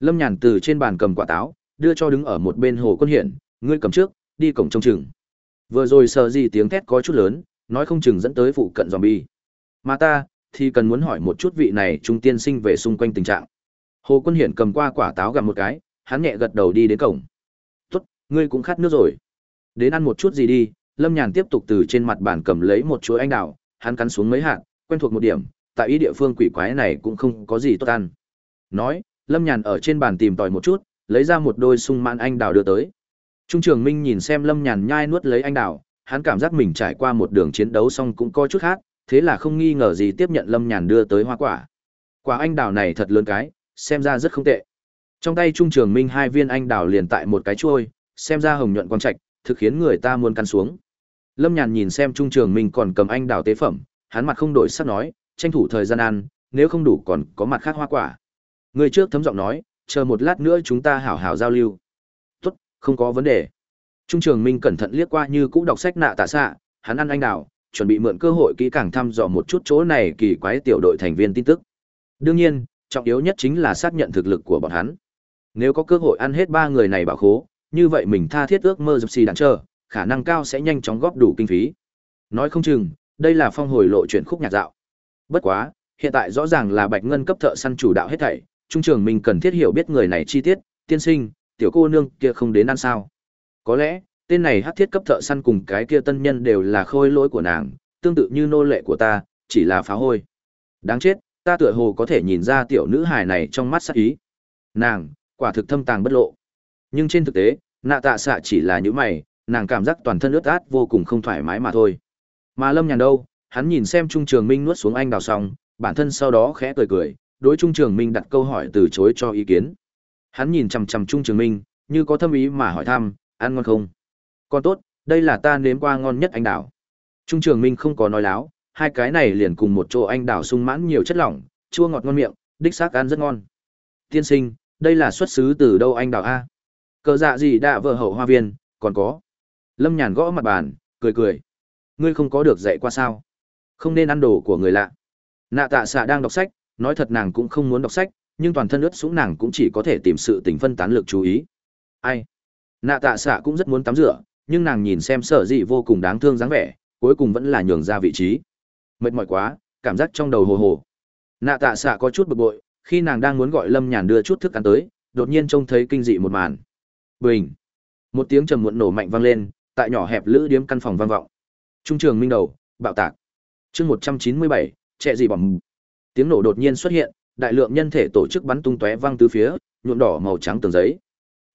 Lâm Nhàn từ trên bàn cầm quả táo, đưa cho đứng ở một bên Hồ Quân Hiển, ngươi cầm trước, đi cổng trông chừng. Vừa rồi sợ gì tiếng thét có chút lớn, nói không chừng dẫn tới phụ cận zombie. Mà ta, thì cần muốn hỏi một chút vị này trung tiên sinh về xung quanh tình trạng. Hồ Quân Hiển cầm qua quả táo gặm một cái, hắn nhẹ gật đầu đi đến cổng. Tốt, ngươi cũng khát nước rồi. Đến ăn một chút gì đi, Lâm Nhàn tiếp tục từ trên mặt bàn cầm lấy một chuỗi anh đào, hắn cắn xuống mấy hạt, quen thuộc một điểm, tại ý địa phương quỷ quái này cũng không có gì tốt ăn. Nói, Lâm Nhàn ở trên bàn tìm tòi một chút, lấy ra một đôi sung mãn anh đào đưa tới. Trung Trường Minh nhìn xem Lâm Nhàn nhai nuốt lấy anh đào, hắn cảm giác mình trải qua một đường chiến đấu xong cũng có chút khác, thế là không nghi ngờ gì tiếp nhận Lâm Nhàn đưa tới hoa quả. Quả anh đào này thật lớn cái, xem ra rất không tệ. Trong tay Trung Trường Minh hai viên anh đào liền tại một cái chuôi, xem ra hồng nhuận quang trạch, thực khiến người ta muốn cắn xuống. Lâm Nhàn nhìn xem Trung Trường Minh còn cầm anh đào tế phẩm, hắn mặt không đổi sắc nói, tranh thủ thời gian ăn, nếu không đủ còn có mặt khác hoa quả. Người trước thấm giọng nói, chờ một lát nữa chúng ta hảo hảo giao lưu. Tốt, không có vấn đề. Trung Trường Minh cẩn thận liếc qua như cũ đọc sách nạ tạ xạ, hắn ăn anh đào, chuẩn bị mượn cơ hội kỹ càng thăm dò một chút chỗ này kỳ quái tiểu đội thành viên tin tức. Đương nhiên, trọng yếu nhất chính là xác nhận thực lực của bọn hắn. Nếu có cơ hội ăn hết ba người này bảo khố, như vậy mình tha thiết ước mơ dập xì đạn chờ, khả năng cao sẽ nhanh chóng góp đủ kinh phí. Nói không chừng, đây là phong hồi lộ chuyển khúc nhạc dạo. Bất quá, hiện tại rõ ràng là Bạch Ngân cấp thợ săn chủ đạo hết thảy, trung trường mình cần thiết hiểu biết người này chi tiết, tiên sinh, tiểu cô nương kia không đến ăn sao? Có lẽ, tên này hắc thiết cấp thợ săn cùng cái kia tân nhân đều là khôi lỗi của nàng, tương tự như nô lệ của ta, chỉ là phá hôi. Đáng chết, ta tựa hồ có thể nhìn ra tiểu nữ hài này trong mắt sắc ý. Nàng, quả thực thâm tàng bất lộ. Nhưng trên thực tế, nạ tạ xạ chỉ là những mày, nàng cảm giác toàn thân ướt át vô cùng không thoải mái mà thôi. Mà Lâm Nhàn đâu, hắn nhìn xem Trung Trường Minh nuốt xuống anh đào xong, bản thân sau đó khẽ cười cười, đối Trung Trường Minh đặt câu hỏi từ chối cho ý kiến. Hắn nhìn chằm chằm Trung Trường Minh, như có thâm ý mà hỏi thăm, ăn ngon không? Con tốt, đây là ta nếm qua ngon nhất anh đào. Trung Trường Minh không có nói láo, hai cái này liền cùng một chỗ anh đào sung mãn nhiều chất lỏng, chua ngọt ngon miệng, đích xác ăn rất ngon. Tiên sinh, đây là xuất xứ từ đâu anh đào a? Cờ dạ gì đã vợ hậu hoa viên, còn có. Lâm Nhàn gõ mặt bàn, cười cười. Ngươi không có được dạy qua sao? Không nên ăn đồ của người lạ. Nạ tạ xạ đang đọc sách, nói thật nàng cũng không muốn đọc sách, nhưng toàn thân ướt sũng nàng cũng chỉ có thể tìm sự tình phân tán lực chú ý. Ai? Nạ tạ xạ cũng rất muốn tắm rửa, nhưng nàng nhìn xem sở dị vô cùng đáng thương dáng vẻ, cuối cùng vẫn là nhường ra vị trí. Mệt mỏi quá, cảm giác trong đầu hồ hồ. Nạ tạ xạ có chút bực bội, khi nàng đang muốn gọi Lâm Nhàn đưa chút thức ăn tới, đột nhiên trông thấy kinh dị một màn. Bình. Một tiếng trầm muộn nổ mạnh vang lên, tại nhỏ hẹp lữ điếm căn phòng vang vọng. Trung trường minh đầu, bạo tạc. Chương 197, trẻ gì bỏng. Tiếng nổ đột nhiên xuất hiện, đại lượng nhân thể tổ chức bắn tung tóe văng tứ phía, nhuộm đỏ màu trắng tường giấy.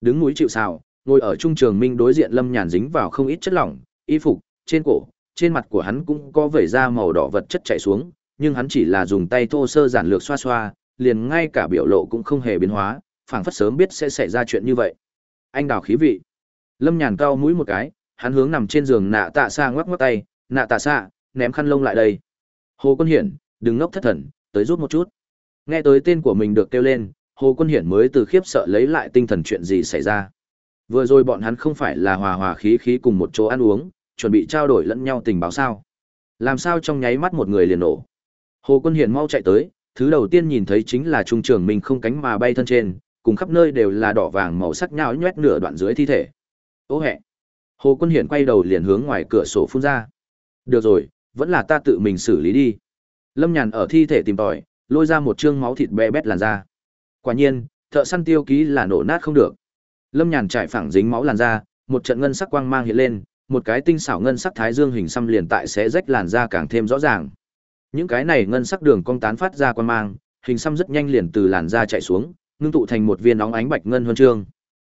Đứng núi chịu sào, ngồi ở trung trường minh đối diện Lâm Nhàn dính vào không ít chất lỏng, y phục, trên cổ, trên mặt của hắn cũng có vẩy da màu đỏ vật chất chảy xuống, nhưng hắn chỉ là dùng tay thô sơ giản lược xoa xoa, liền ngay cả biểu lộ cũng không hề biến hóa, phảng phất sớm biết sẽ xảy ra chuyện như vậy. Anh đào khí vị. Lâm Nhàn cao mũi một cái, hắn hướng nằm trên giường nạ tạ xa ngoắc ngoắc tay, nạ tạ xa, ném khăn lông lại đây. Hồ Quân Hiển, đừng ngốc thất thần, tới rút một chút. Nghe tới tên của mình được kêu lên, Hồ Quân Hiển mới từ khiếp sợ lấy lại tinh thần chuyện gì xảy ra. Vừa rồi bọn hắn không phải là hòa hòa khí khí cùng một chỗ ăn uống, chuẩn bị trao đổi lẫn nhau tình báo sao. Làm sao trong nháy mắt một người liền nổ. Hồ Quân Hiển mau chạy tới, thứ đầu tiên nhìn thấy chính là trung trường mình không cánh mà bay thân trên, cùng khắp nơi đều là đỏ vàng màu sắc nhão nhoét nửa đoạn dưới thi thể. Ô hẹ. Hồ Quân Hiển quay đầu liền hướng ngoài cửa sổ phun ra. Được rồi, vẫn là ta tự mình xử lý đi. Lâm Nhàn ở thi thể tìm tòi, lôi ra một chương máu thịt bè bét làn da. Quả nhiên, thợ săn tiêu ký là nổ nát không được. Lâm Nhàn trải phẳng dính máu làn da, một trận ngân sắc quang mang hiện lên, một cái tinh xảo ngân sắc thái dương hình xăm liền tại sẽ rách làn da càng thêm rõ ràng. Những cái này ngân sắc đường cong tán phát ra quang mang, hình xăm rất nhanh liền từ làn da chạy xuống, ngưng tụ thành một viên nóng ánh bạch ngân huân chương.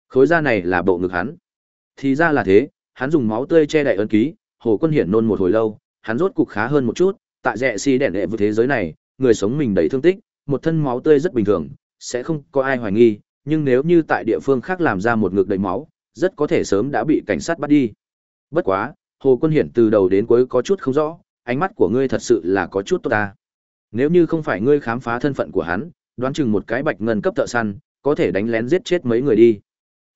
Khối da này là bộ ngực hắn. Thì ra là thế, hắn dùng máu tươi che đậy ấn ký, Hồ Quân Hiển nôn một hồi lâu, hắn rốt cục khá hơn một chút, tại rẻ si đèn đệ với thế giới này, người sống mình đầy thương tích, một thân máu tươi rất bình thường, sẽ không có ai hoài nghi, nhưng nếu như tại địa phương khác làm ra một ngực đầy máu, rất có thể sớm đã bị cảnh sát bắt đi. Bất quá, Hồ Quân Hiển từ đầu đến cuối có chút không rõ, ánh mắt của ngươi thật sự là có chút tốt ta. Nếu như không phải ngươi khám phá thân phận của hắn, đoán chừng một cái bạch ngân cấp thợ săn, có thể đánh lén giết chết mấy người đi.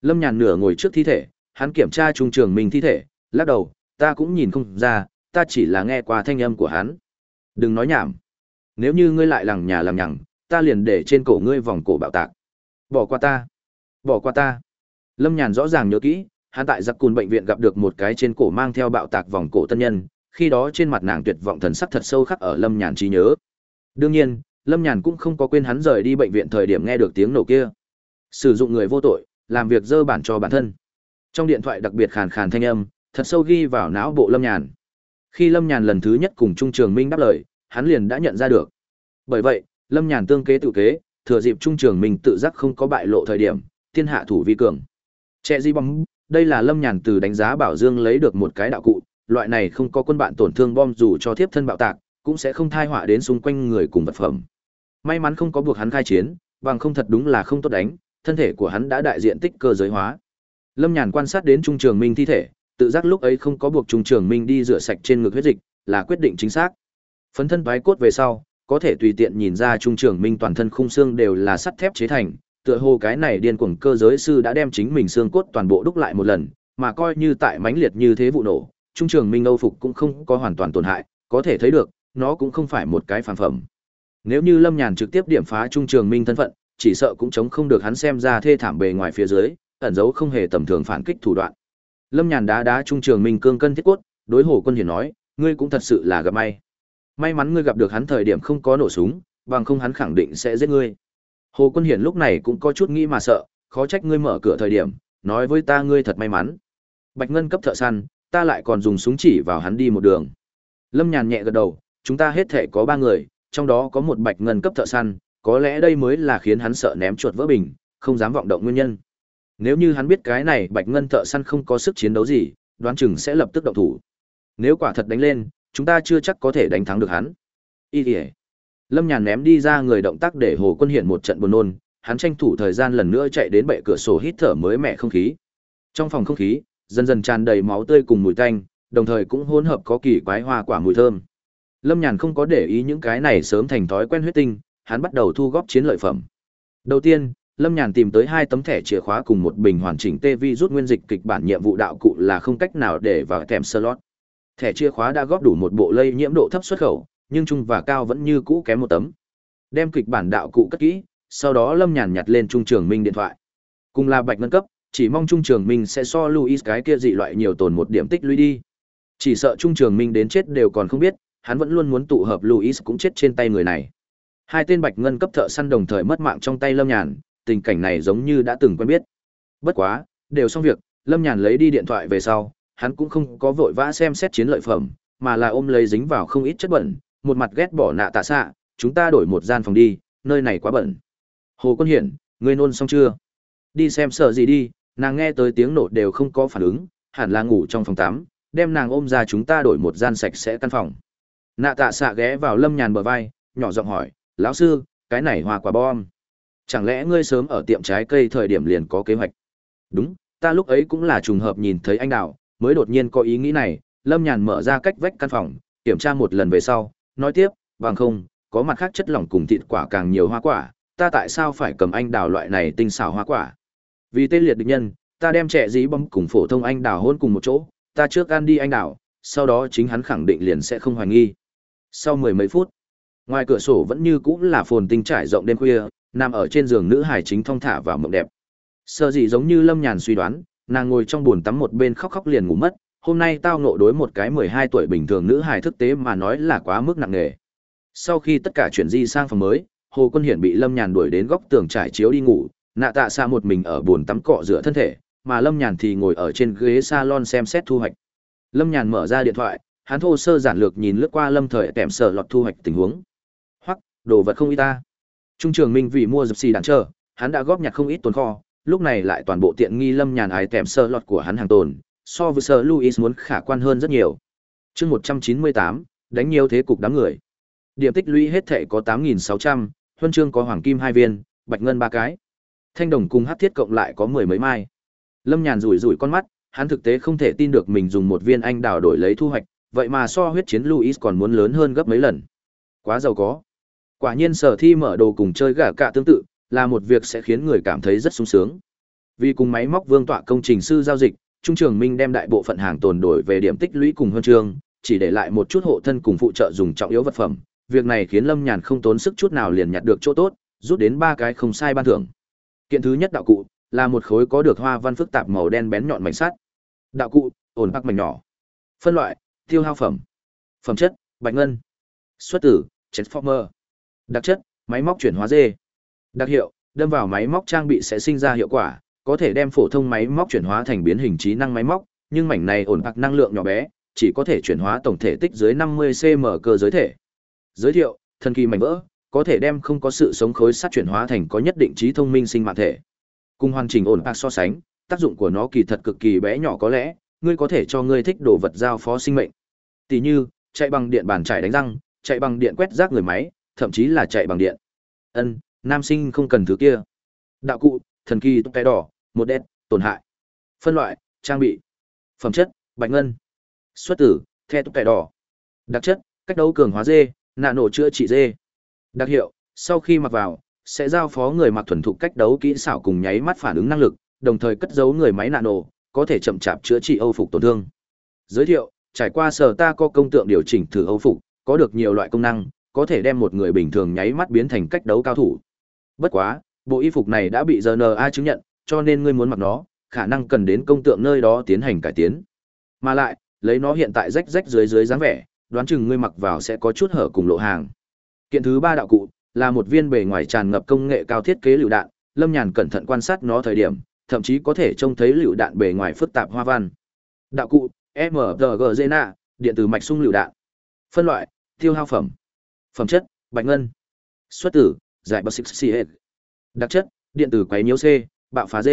Lâm Nhàn nửa ngồi trước thi thể, hắn kiểm tra trung trường mình thi thể, lắc đầu, ta cũng nhìn không ra, ta chỉ là nghe qua thanh âm của hắn. Đừng nói nhảm. Nếu như ngươi lại lằng nhà làm nhằng, ta liền để trên cổ ngươi vòng cổ bạo tạc. Bỏ qua ta. Bỏ qua ta. Lâm Nhàn rõ ràng nhớ kỹ, hắn tại giặc cùn bệnh viện gặp được một cái trên cổ mang theo bạo tạc vòng cổ tân nhân, khi đó trên mặt nàng tuyệt vọng thần sắc thật sâu khắc ở Lâm Nhàn trí nhớ. Đương nhiên, Lâm Nhàn cũng không có quên hắn rời đi bệnh viện thời điểm nghe được tiếng nổ kia. Sử dụng người vô tội, làm việc dơ bản cho bản thân. Trong điện thoại đặc biệt khàn khàn thanh âm, thật sâu ghi vào não bộ Lâm Nhàn. Khi Lâm Nhàn lần thứ nhất cùng Trung Trường Minh đáp lời, hắn liền đã nhận ra được. Bởi vậy, Lâm Nhàn tương kế tự kế, thừa dịp Trung Trường Minh tự giác không có bại lộ thời điểm, thiên hạ thủ vi cường. Trẻ di bom, đây là Lâm Nhàn từ đánh giá Bảo Dương lấy được một cái đạo cụ, loại này không có quân bạn tổn thương bom dù cho thiếp thân bạo tạc, cũng sẽ không thai họa đến xung quanh người cùng vật phẩm. May mắn không có buộc hắn khai chiến, bằng không thật đúng là không tốt đánh, thân thể của hắn đã đại diện tích cơ giới hóa. Lâm Nhàn quan sát đến Trung Trường Minh thi thể, tự giác lúc ấy không có buộc Trung Trường Minh đi rửa sạch trên ngực huyết dịch, là quyết định chính xác. Phấn thân toái cốt về sau, có thể tùy tiện nhìn ra Trung Trường Minh toàn thân khung xương đều là sắt thép chế thành, tựa hồ cái này điên cuồng cơ giới sư đã đem chính mình xương cốt toàn bộ đúc lại một lần, mà coi như tại mãnh liệt như thế vụ nổ, Trung Trường Minh Âu phục cũng không có hoàn toàn tổn hại, có thể thấy được, nó cũng không phải một cái phản phẩm. Nếu như Lâm Nhàn trực tiếp điểm phá Trung Trường Minh thân phận, chỉ sợ cũng chống không được hắn xem ra thê thảm bề ngoài phía dưới, ẩn dấu không hề tầm thường phản kích thủ đoạn. Lâm Nhàn đá đá trung trường Minh cương cân thiết cốt, đối Hồ Quân Hiển nói, ngươi cũng thật sự là gặp may. May mắn ngươi gặp được hắn thời điểm không có nổ súng, bằng không hắn khẳng định sẽ giết ngươi. Hồ Quân Hiển lúc này cũng có chút nghĩ mà sợ, khó trách ngươi mở cửa thời điểm, nói với ta ngươi thật may mắn. Bạch Ngân cấp thợ săn, ta lại còn dùng súng chỉ vào hắn đi một đường. Lâm Nhàn nhẹ gật đầu, chúng ta hết thể có ba người, trong đó có một Bạch Ngân cấp thợ săn, có lẽ đây mới là khiến hắn sợ ném chuột vỡ bình, không dám vọng động nguyên nhân. Nếu như hắn biết cái này Bạch Ngân thợ săn không có sức chiến đấu gì, đoán chừng sẽ lập tức động thủ. Nếu quả thật đánh lên, chúng ta chưa chắc có thể đánh thắng được hắn. Y Lìa. Lâm Nhàn ném đi ra người động tác để Hồ Quân Hiển một trận buồn nôn, hắn tranh thủ thời gian lần nữa chạy đến bệ cửa sổ hít thở mới mẻ không khí. Trong phòng không khí, dần dần tràn đầy máu tươi cùng mùi tanh, đồng thời cũng hỗn hợp có kỳ quái hoa quả mùi thơm. Lâm Nhàn không có để ý những cái này sớm thành thói quen huyết tinh, hắn bắt đầu thu góp chiến lợi phẩm. Đầu tiên, Lâm Nhàn tìm tới hai tấm thẻ chìa khóa cùng một bình hoàn chỉnh tê vi rút nguyên dịch kịch bản nhiệm vụ đạo cụ là không cách nào để vào kèm slot. Thẻ chìa khóa đã góp đủ một bộ lây nhiễm độ thấp xuất khẩu, nhưng trung và cao vẫn như cũ kém một tấm. Đem kịch bản đạo cụ cất kỹ, sau đó Lâm Nhàn nhặt lên Trung Trường Minh điện thoại. Cùng là bạch ngân cấp, chỉ mong Trung Trường Minh sẽ so Luis cái kia dị loại nhiều tồn một điểm tích lũy đi. Chỉ sợ Trung Trường Minh đến chết đều còn không biết, hắn vẫn luôn muốn tụ hợp Luis cũng chết trên tay người này. Hai tên bạch ngân cấp thợ săn đồng thời mất mạng trong tay Lâm Nhàn, tình cảnh này giống như đã từng quen biết. Bất quá, đều xong việc, Lâm Nhàn lấy đi điện thoại về sau, hắn cũng không có vội vã xem xét chiến lợi phẩm, mà là ôm lấy dính vào không ít chất bẩn, một mặt ghét bỏ nạ tạ xạ, chúng ta đổi một gian phòng đi, nơi này quá bẩn. Hồ Quân Hiển, ngươi nôn xong chưa? Đi xem sợ gì đi, nàng nghe tới tiếng nổ đều không có phản ứng, hẳn là ngủ trong phòng tắm, đem nàng ôm ra chúng ta đổi một gian sạch sẽ căn phòng. Nạ tạ xạ ghé vào lâm nhàn bờ vai, nhỏ giọng hỏi, lão sư, cái này hòa quả bom. Chẳng lẽ ngươi sớm ở tiệm trái cây thời điểm liền có kế hoạch? Đúng, ta lúc ấy cũng là trùng hợp nhìn thấy anh đào, mới đột nhiên có ý nghĩ này, lâm nhàn mở ra cách vách căn phòng, kiểm tra một lần về sau, nói tiếp, bằng không, có mặt khác chất lỏng cùng thịt quả càng nhiều hoa quả, ta tại sao phải cầm anh đào loại này tinh xảo hoa quả? Vì tên liệt địch nhân, ta đem trẻ dí bấm cùng phổ thông anh đào hôn cùng một chỗ, ta trước ăn đi anh đào, sau đó chính hắn khẳng định liền sẽ không hoài nghi. Sau mười mấy phút, ngoài cửa sổ vẫn như cũ là phồn tinh trải rộng đêm khuya, nằm ở trên giường nữ hải chính thong thả vào mộng đẹp. sợ gì giống như Lâm Nhàn suy đoán, nàng ngồi trong bồn tắm một bên khóc khóc liền ngủ mất, hôm nay tao nộ đối một cái mười hai tuổi bình thường nữ hài thực tế mà nói là quá mức nặng nề. Sau khi tất cả chuyển di sang phòng mới, Hồ Quân Hiển bị Lâm Nhàn đuổi đến góc tường trải chiếu đi ngủ, nạ tạ xa một mình ở bồn tắm cọ rửa thân thể, mà Lâm Nhàn thì ngồi ở trên ghế salon xem xét thu hoạch. Lâm Nhàn mở ra điện thoại, hắn thô sơ giản lược nhìn lướt qua Lâm Thời kèm sợ lọt thu hoạch tình huống. Hoặc, đồ vật không ít ta. Trung trường Minh vì mua dập xì đạn chờ, hắn đã góp nhặt không ít tồn kho, lúc này lại toàn bộ tiện nghi Lâm Nhàn ái tèm sơ lọt của hắn hàng tồn, so với sơ Louis muốn khả quan hơn rất nhiều. Chương 198, đánh nhiều thế cục đám người. Điểm tích lũy hết thể có 8600, huân chương có hoàng kim hai viên, bạch ngân ba cái. Thanh đồng cùng hắc thiết cộng lại có mười mấy mai. Lâm Nhàn rủi rủi con mắt, hắn thực tế không thể tin được mình dùng một viên anh đào đổi lấy thu hoạch, vậy mà so huyết chiến Louis còn muốn lớn hơn gấp mấy lần. Quá giàu có. Quả nhiên sở thi mở đồ cùng chơi gà cạ tương tự, là một việc sẽ khiến người cảm thấy rất sung sướng. Vì cùng máy móc vương tọa công trình sư giao dịch, Trung Trường Minh đem đại bộ phận hàng tồn đổi về điểm tích lũy cùng huân chương, chỉ để lại một chút hộ thân cùng phụ trợ dùng trọng yếu vật phẩm. Việc này khiến Lâm Nhàn không tốn sức chút nào liền nhặt được chỗ tốt, rút đến ba cái không sai ban thưởng. Kiện thứ nhất đạo cụ là một khối có được hoa văn phức tạp màu đen bén nhọn mảnh sắt. Đạo cụ, ổn bắc mảnh nhỏ. Phân loại, tiêu hao phẩm. Phẩm chất, bạch ngân. Xuất tử, transformer. Đặc chất, máy móc chuyển hóa dê. Đặc hiệu, đâm vào máy móc trang bị sẽ sinh ra hiệu quả, có thể đem phổ thông máy móc chuyển hóa thành biến hình trí năng máy móc, nhưng mảnh này ổn bạc năng lượng nhỏ bé, chỉ có thể chuyển hóa tổng thể tích dưới 50 cm cơ giới thể. Giới thiệu, thần kỳ mảnh vỡ, có thể đem không có sự sống khối sắt chuyển hóa thành có nhất định trí thông minh sinh mạng thể. Cùng hoàn chỉnh ổn bạc so sánh, tác dụng của nó kỳ thật cực kỳ bé nhỏ có lẽ, ngươi có thể cho ngươi thích đồ vật giao phó sinh mệnh. Tỷ như, chạy bằng điện bàn chải đánh răng, chạy bằng điện quét rác người máy, thậm chí là chạy bằng điện. Ân, nam sinh không cần thứ kia. Đạo cụ, thần kỳ tóc cái đỏ, một đen, tổn hại. Phân loại, trang bị. Phẩm chất, bạch ngân. Xuất tử, the tóc cái đỏ. Đặc chất, cách đấu cường hóa dê, nạ nổ chữa trị dê. Đặc hiệu, sau khi mặc vào, sẽ giao phó người mặc thuần thục cách đấu kỹ xảo cùng nháy mắt phản ứng năng lực, đồng thời cất giấu người máy nạ nổ, có thể chậm chạp chữa trị âu phục tổn thương. Giới thiệu, trải qua sở ta có công tượng điều chỉnh thử âu phục, có được nhiều loại công năng, có thể đem một người bình thường nháy mắt biến thành cách đấu cao thủ. Bất quá, bộ y phục này đã bị GNA chứng nhận, cho nên ngươi muốn mặc nó, khả năng cần đến công tượng nơi đó tiến hành cải tiến. Mà lại, lấy nó hiện tại rách rách dưới dưới dáng vẻ, đoán chừng ngươi mặc vào sẽ có chút hở cùng lộ hàng. Kiện thứ ba đạo cụ là một viên bề ngoài tràn ngập công nghệ cao thiết kế lựu đạn, Lâm Nhàn cẩn thận quan sát nó thời điểm, thậm chí có thể trông thấy lựu đạn bề ngoài phức tạp hoa văn. Đạo cụ: MRGGena, điện tử mạch sung lựu đạn. Phân loại: tiêu hao phẩm. Phẩm chất: bạch ngân. Xuất tử: giải bạc C. Đặc chất: điện tử quấy nhiễu C, bạo phá D.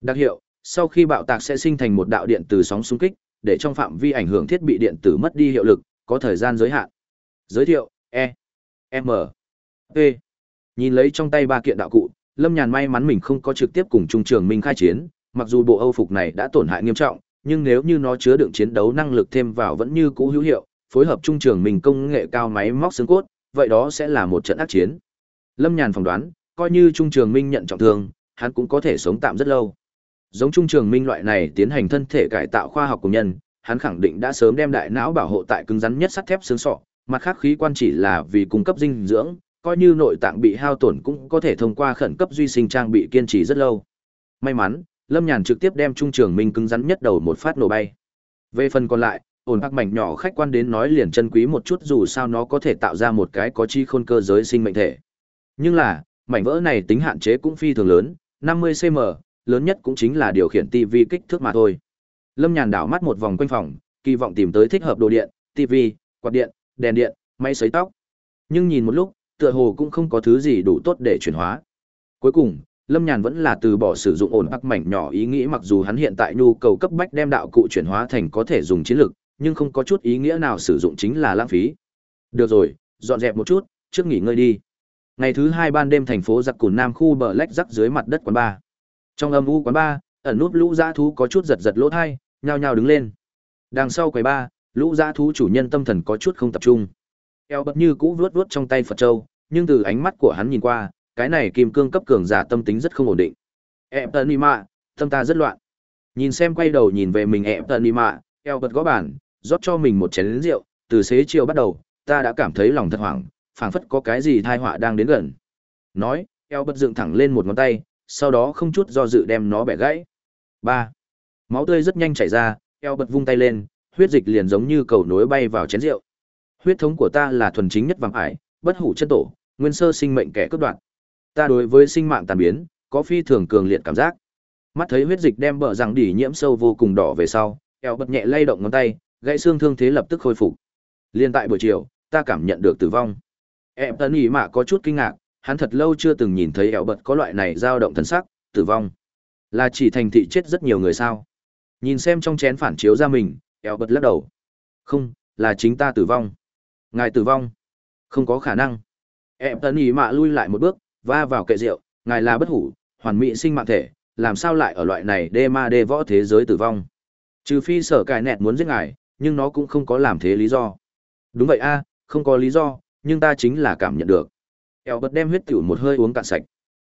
Đặc hiệu: sau khi bạo tạc sẽ sinh thành một đạo điện từ sóng xung kích, để trong phạm vi ảnh hưởng thiết bị điện tử mất đi hiệu lực, có thời gian giới hạn. Giới thiệu: E, M, P. Nhìn lấy trong tay ba kiện đạo cụ, Lâm Nhàn may mắn mình không có trực tiếp cùng Trung Trường Minh khai chiến, mặc dù bộ Âu phục này đã tổn hại nghiêm trọng, nhưng nếu như nó chứa đựng chiến đấu năng lực thêm vào vẫn như cũ hữu hiệu, phối hợp Trung Trường Minh công nghệ cao máy móc xương cốt, vậy đó sẽ là một trận ác chiến. Lâm Nhàn phỏng đoán, coi như Trung Trường Minh nhận trọng thương, hắn cũng có thể sống tạm rất lâu. Giống Trung Trường Minh loại này tiến hành thân thể cải tạo khoa học của nhân, hắn khẳng định đã sớm đem đại não bảo hộ tại cứng rắn nhất sắt thép xương sọ, mặt khác khí quan chỉ là vì cung cấp dinh dưỡng, coi như nội tạng bị hao tổn cũng có thể thông qua khẩn cấp duy sinh trang bị kiên trì rất lâu. May mắn, Lâm Nhàn trực tiếp đem trung trường minh cứng rắn nhất đầu một phát nổ bay. Về phần còn lại, ổn các mảnh nhỏ khách quan đến nói liền chân quý một chút dù sao nó có thể tạo ra một cái có chi khôn cơ giới sinh mệnh thể. Nhưng là, mảnh vỡ này tính hạn chế cũng phi thường lớn, 50 cm, lớn nhất cũng chính là điều khiển TV kích thước mà thôi. Lâm Nhàn đảo mắt một vòng quanh phòng, kỳ vọng tìm tới thích hợp đồ điện, TV, quạt điện, đèn điện, máy sấy tóc. Nhưng nhìn một lúc, tựa hồ cũng không có thứ gì đủ tốt để chuyển hóa. Cuối cùng, Lâm Nhàn vẫn là từ bỏ sử dụng ổn bắc mảnh nhỏ ý nghĩ mặc dù hắn hiện tại nhu cầu cấp bách đem đạo cụ chuyển hóa thành có thể dùng chiến lực, nhưng không có chút ý nghĩa nào sử dụng chính là lãng phí. Được rồi, dọn dẹp một chút, trước nghỉ ngơi đi. Ngày thứ hai ban đêm thành phố giặc cùn nam khu bờ lách rắc dưới mặt đất quán bar. Trong âm u quán bar, ẩn nút lũ dã thú có chút giật giật lỗ thai, nhao nhao đứng lên. Đằng sau quầy ba, lũ dã thú chủ nhân tâm thần có chút không tập trung. Eo bật như cũ vuốt vuốt trong tay Phật Châu, nhưng từ ánh mắt của hắn nhìn qua, cái này kim cương cấp cường giả tâm tính rất không ổn định. Ep tần mạ, tâm ta rất loạn. Nhìn xem quay đầu nhìn về mình ep tần mạ, eo bật gõ bản, rót cho mình một chén rượu, từ xế chiều bắt đầu, ta đã cảm thấy lòng thật hoảng, phảng phất có cái gì tai họa đang đến gần. Nói, eo bật dựng thẳng lên một ngón tay, sau đó không chút do dự đem nó bẻ gãy. Ba, Máu tươi rất nhanh chảy ra, eo bật vung tay lên, huyết dịch liền giống như cầu nối bay vào chén rượu. Huyết thống của ta là thuần chính nhất vàng ải, bất hủ chân tổ, nguyên sơ sinh mệnh kẻ cướp đoạt. Ta đối với sinh mạng tàn biến, có phi thường cường liệt cảm giác. Mắt thấy huyết dịch đem bờ rằng đỉ nhiễm sâu vô cùng đỏ về sau, eo bật nhẹ lay động ngón tay, gãy xương thương thế lập tức khôi phục. Liên tại buổi chiều, ta cảm nhận được tử vong. Em tấn ý mạ có chút kinh ngạc, hắn thật lâu chưa từng nhìn thấy ẻo bật có loại này dao động thần sắc, tử vong. Là chỉ thành thị chết rất nhiều người sao? Nhìn xem trong chén phản chiếu ra mình, ẻo bật lắc đầu. Không, là chính ta tử vong. Ngài tử vong. Không có khả năng. Em tấn ý mạ lui lại một bước, va vào kệ rượu, ngài là bất hủ, hoàn mỹ sinh mạng thể, làm sao lại ở loại này đê ma đê võ thế giới tử vong. Trừ phi sở cài nẹt muốn giết ngài, nhưng nó cũng không có làm thế lý do. Đúng vậy a, không có lý do, nhưng ta chính là cảm nhận được. Eo bật đem huyết tiểu một hơi uống cạn sạch.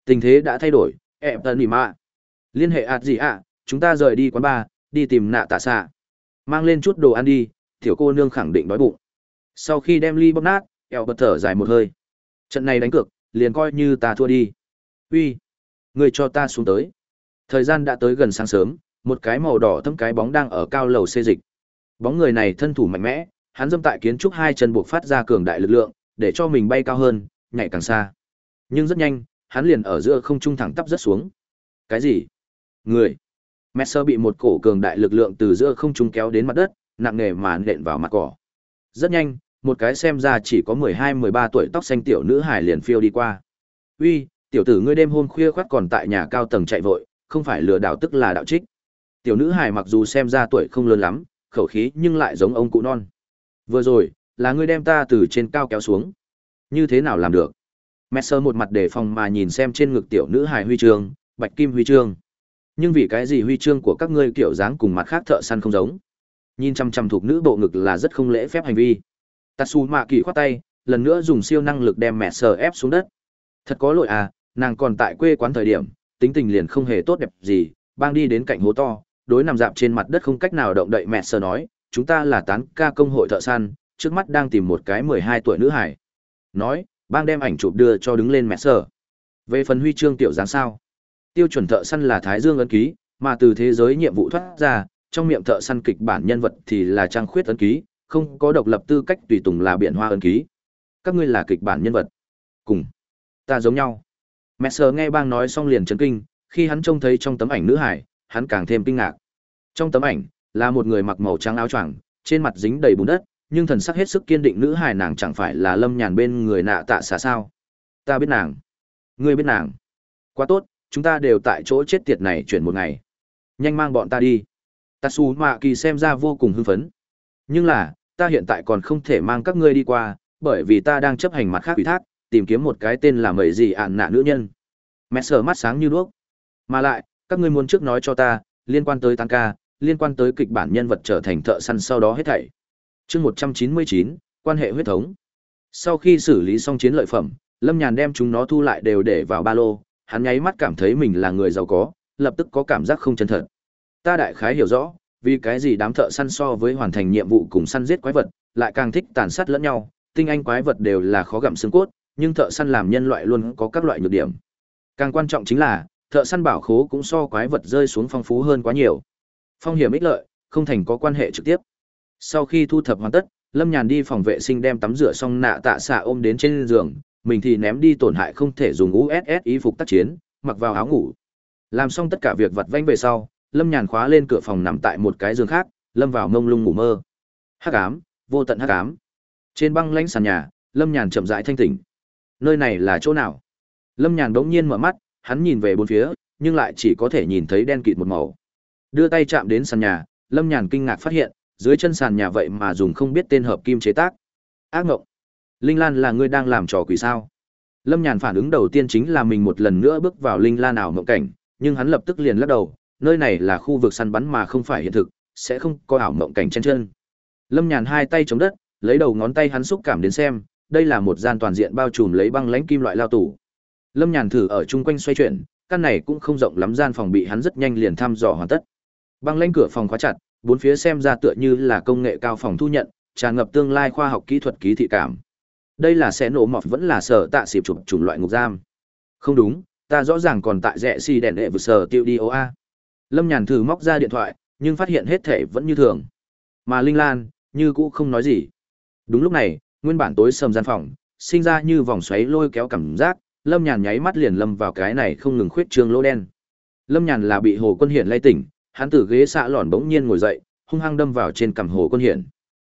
Tình thế đã thay đổi, em tấn ý mạ. Liên hệ ạt gì ạ, chúng ta rời đi quán bar, đi tìm nạ tạ xạ. Mang lên chút đồ ăn đi, tiểu cô nương khẳng định đói bụng. Sau khi đem ly bóp nát, eo bật thở dài một hơi. Trận này đánh cược, liền coi như ta thua đi. Uy, người cho ta xuống tới. Thời gian đã tới gần sáng sớm, một cái màu đỏ thâm cái bóng đang ở cao lầu xê dịch. Bóng người này thân thủ mạnh mẽ, hắn dâm tại kiến trúc hai chân buộc phát ra cường đại lực lượng, để cho mình bay cao hơn, nhảy càng xa. Nhưng rất nhanh, hắn liền ở giữa không trung thẳng tắp rất xuống. Cái gì? Người. Messer bị một cổ cường đại lực lượng từ giữa không trung kéo đến mặt đất, nặng nề mà nện vào mặt cỏ. Rất nhanh, một cái xem ra chỉ có 12-13 tuổi tóc xanh tiểu nữ hài liền phiêu đi qua. Uy, tiểu tử ngươi đêm hôm khuya khoắt còn tại nhà cao tầng chạy vội, không phải lừa đảo tức là đạo trích. Tiểu nữ hài mặc dù xem ra tuổi không lớn lắm, khẩu khí nhưng lại giống ông cụ non. Vừa rồi, là ngươi đem ta từ trên cao kéo xuống. Như thế nào làm được? Messer một mặt đề phòng mà nhìn xem trên ngực tiểu nữ hài huy chương, bạch kim huy chương. Nhưng vì cái gì huy chương của các ngươi kiểu dáng cùng mặt khác thợ săn không giống? Nhìn chăm chăm thuộc nữ bộ ngực là rất không lễ phép hành vi. Tatsu Mạ Kỳ khoát tay, lần nữa dùng siêu năng lực đem mẹ sờ ép xuống đất. Thật có lỗi à, nàng còn tại quê quán thời điểm, tính tình liền không hề tốt đẹp gì, bang đi đến cạnh hố to, đối nằm dạp trên mặt đất không cách nào động đậy mẹ sờ nói, chúng ta là tán ca công hội thợ săn, trước mắt đang tìm một cái 12 tuổi nữ hải. Nói, bang đem ảnh chụp đưa cho đứng lên mẹ sờ. Về phần huy chương tiểu dáng sao? Tiêu chuẩn thợ săn là Thái Dương ấn ký, mà từ thế giới nhiệm vụ thoát ra, trong miệng thợ săn kịch bản nhân vật thì là trang khuyết ấn ký, không có độc lập tư cách tùy tùng là biển hoa ấn ký. Các ngươi là kịch bản nhân vật. Cùng. Ta giống nhau. Mẹ sờ nghe bang nói xong liền chấn kinh, khi hắn trông thấy trong tấm ảnh nữ hải, hắn càng thêm kinh ngạc. Trong tấm ảnh, là một người mặc màu trắng áo choàng, trên mặt dính đầy bùn đất, nhưng thần sắc hết sức kiên định nữ hài nàng chẳng phải là lâm nhàn bên người nạ tạ xả sao. Ta biết nàng. Ngươi biết nàng. Quá tốt, chúng ta đều tại chỗ chết tiệt này chuyển một ngày. Nhanh mang bọn ta đi. Tatsu Mạ Kỳ xem ra vô cùng hưng phấn. Nhưng là, ta hiện tại còn không thể mang các ngươi đi qua, bởi vì ta đang chấp hành mặt khác ủy thác, tìm kiếm một cái tên là mẩy gì ạn nạ nữ nhân. Mẹ sở mắt sáng như đuốc. Mà lại, các ngươi muốn trước nói cho ta, liên quan tới tăng ca, liên quan tới kịch bản nhân vật trở thành thợ săn sau đó hết thảy. Chương 199, quan hệ huyết thống. Sau khi xử lý xong chiến lợi phẩm, Lâm Nhàn đem chúng nó thu lại đều để vào ba lô, hắn nháy mắt cảm thấy mình là người giàu có, lập tức có cảm giác không chân thật. Ta đại khái hiểu rõ, vì cái gì đám thợ săn so với hoàn thành nhiệm vụ cùng săn giết quái vật, lại càng thích tàn sát lẫn nhau, tinh anh quái vật đều là khó gặm xương cốt, nhưng thợ săn làm nhân loại luôn có các loại nhược điểm. Càng quan trọng chính là, thợ săn bảo khố cũng so quái vật rơi xuống phong phú hơn quá nhiều. Phong hiểm ích lợi, không thành có quan hệ trực tiếp. Sau khi thu thập hoàn tất, Lâm Nhàn đi phòng vệ sinh đem tắm rửa xong nạ tạ xạ ôm đến trên giường, mình thì ném đi tổn hại không thể dùng USS ý phục tác chiến, mặc vào áo ngủ. Làm xong tất cả việc vặt vãnh về sau, Lâm Nhàn khóa lên cửa phòng nằm tại một cái giường khác, lâm vào mông lung ngủ mơ. Hắc ám, vô tận hắc ám. Trên băng lãnh sàn nhà, Lâm Nhàn chậm rãi thanh tỉnh. Nơi này là chỗ nào? Lâm Nhàn đống nhiên mở mắt, hắn nhìn về bốn phía, nhưng lại chỉ có thể nhìn thấy đen kịt một màu. Đưa tay chạm đến sàn nhà, Lâm Nhàn kinh ngạc phát hiện, dưới chân sàn nhà vậy mà dùng không biết tên hợp kim chế tác. Ác ngộng. Linh Lan là người đang làm trò quỷ sao? Lâm Nhàn phản ứng đầu tiên chính là mình một lần nữa bước vào Linh Lan ảo mộng cảnh, nhưng hắn lập tức liền lắc đầu, nơi này là khu vực săn bắn mà không phải hiện thực, sẽ không có ảo mộng cảnh trên chân. Lâm Nhàn hai tay chống đất, lấy đầu ngón tay hắn xúc cảm đến xem, đây là một gian toàn diện bao trùm lấy băng lãnh kim loại lao tủ. Lâm Nhàn thử ở chung quanh xoay chuyển, căn này cũng không rộng lắm gian phòng bị hắn rất nhanh liền thăm dò hoàn tất. Băng lên cửa phòng khóa chặt, bốn phía xem ra tựa như là công nghệ cao phòng thu nhận, tràn ngập tương lai khoa học kỹ thuật ký thị cảm. Đây là sẽ nổ mọt vẫn là sở tạ xịp chụp chủng loại ngục giam. Không đúng, ta rõ ràng còn tại rẻ xì si đèn đệ vừa sở tiêu đi a. Lâm Nhàn thử móc ra điện thoại, nhưng phát hiện hết thể vẫn như thường. Mà Linh Lan, như cũ không nói gì. Đúng lúc này, nguyên bản tối sầm gian phòng, sinh ra như vòng xoáy lôi kéo cảm giác, Lâm Nhàn nháy mắt liền lâm vào cái này không ngừng khuyết trương lỗ đen. Lâm Nhàn là bị Hồ Quân Hiển lay tỉnh, hắn từ ghế xạ lòn bỗng nhiên ngồi dậy, hung hăng đâm vào trên cằm Hồ Quân Hiển.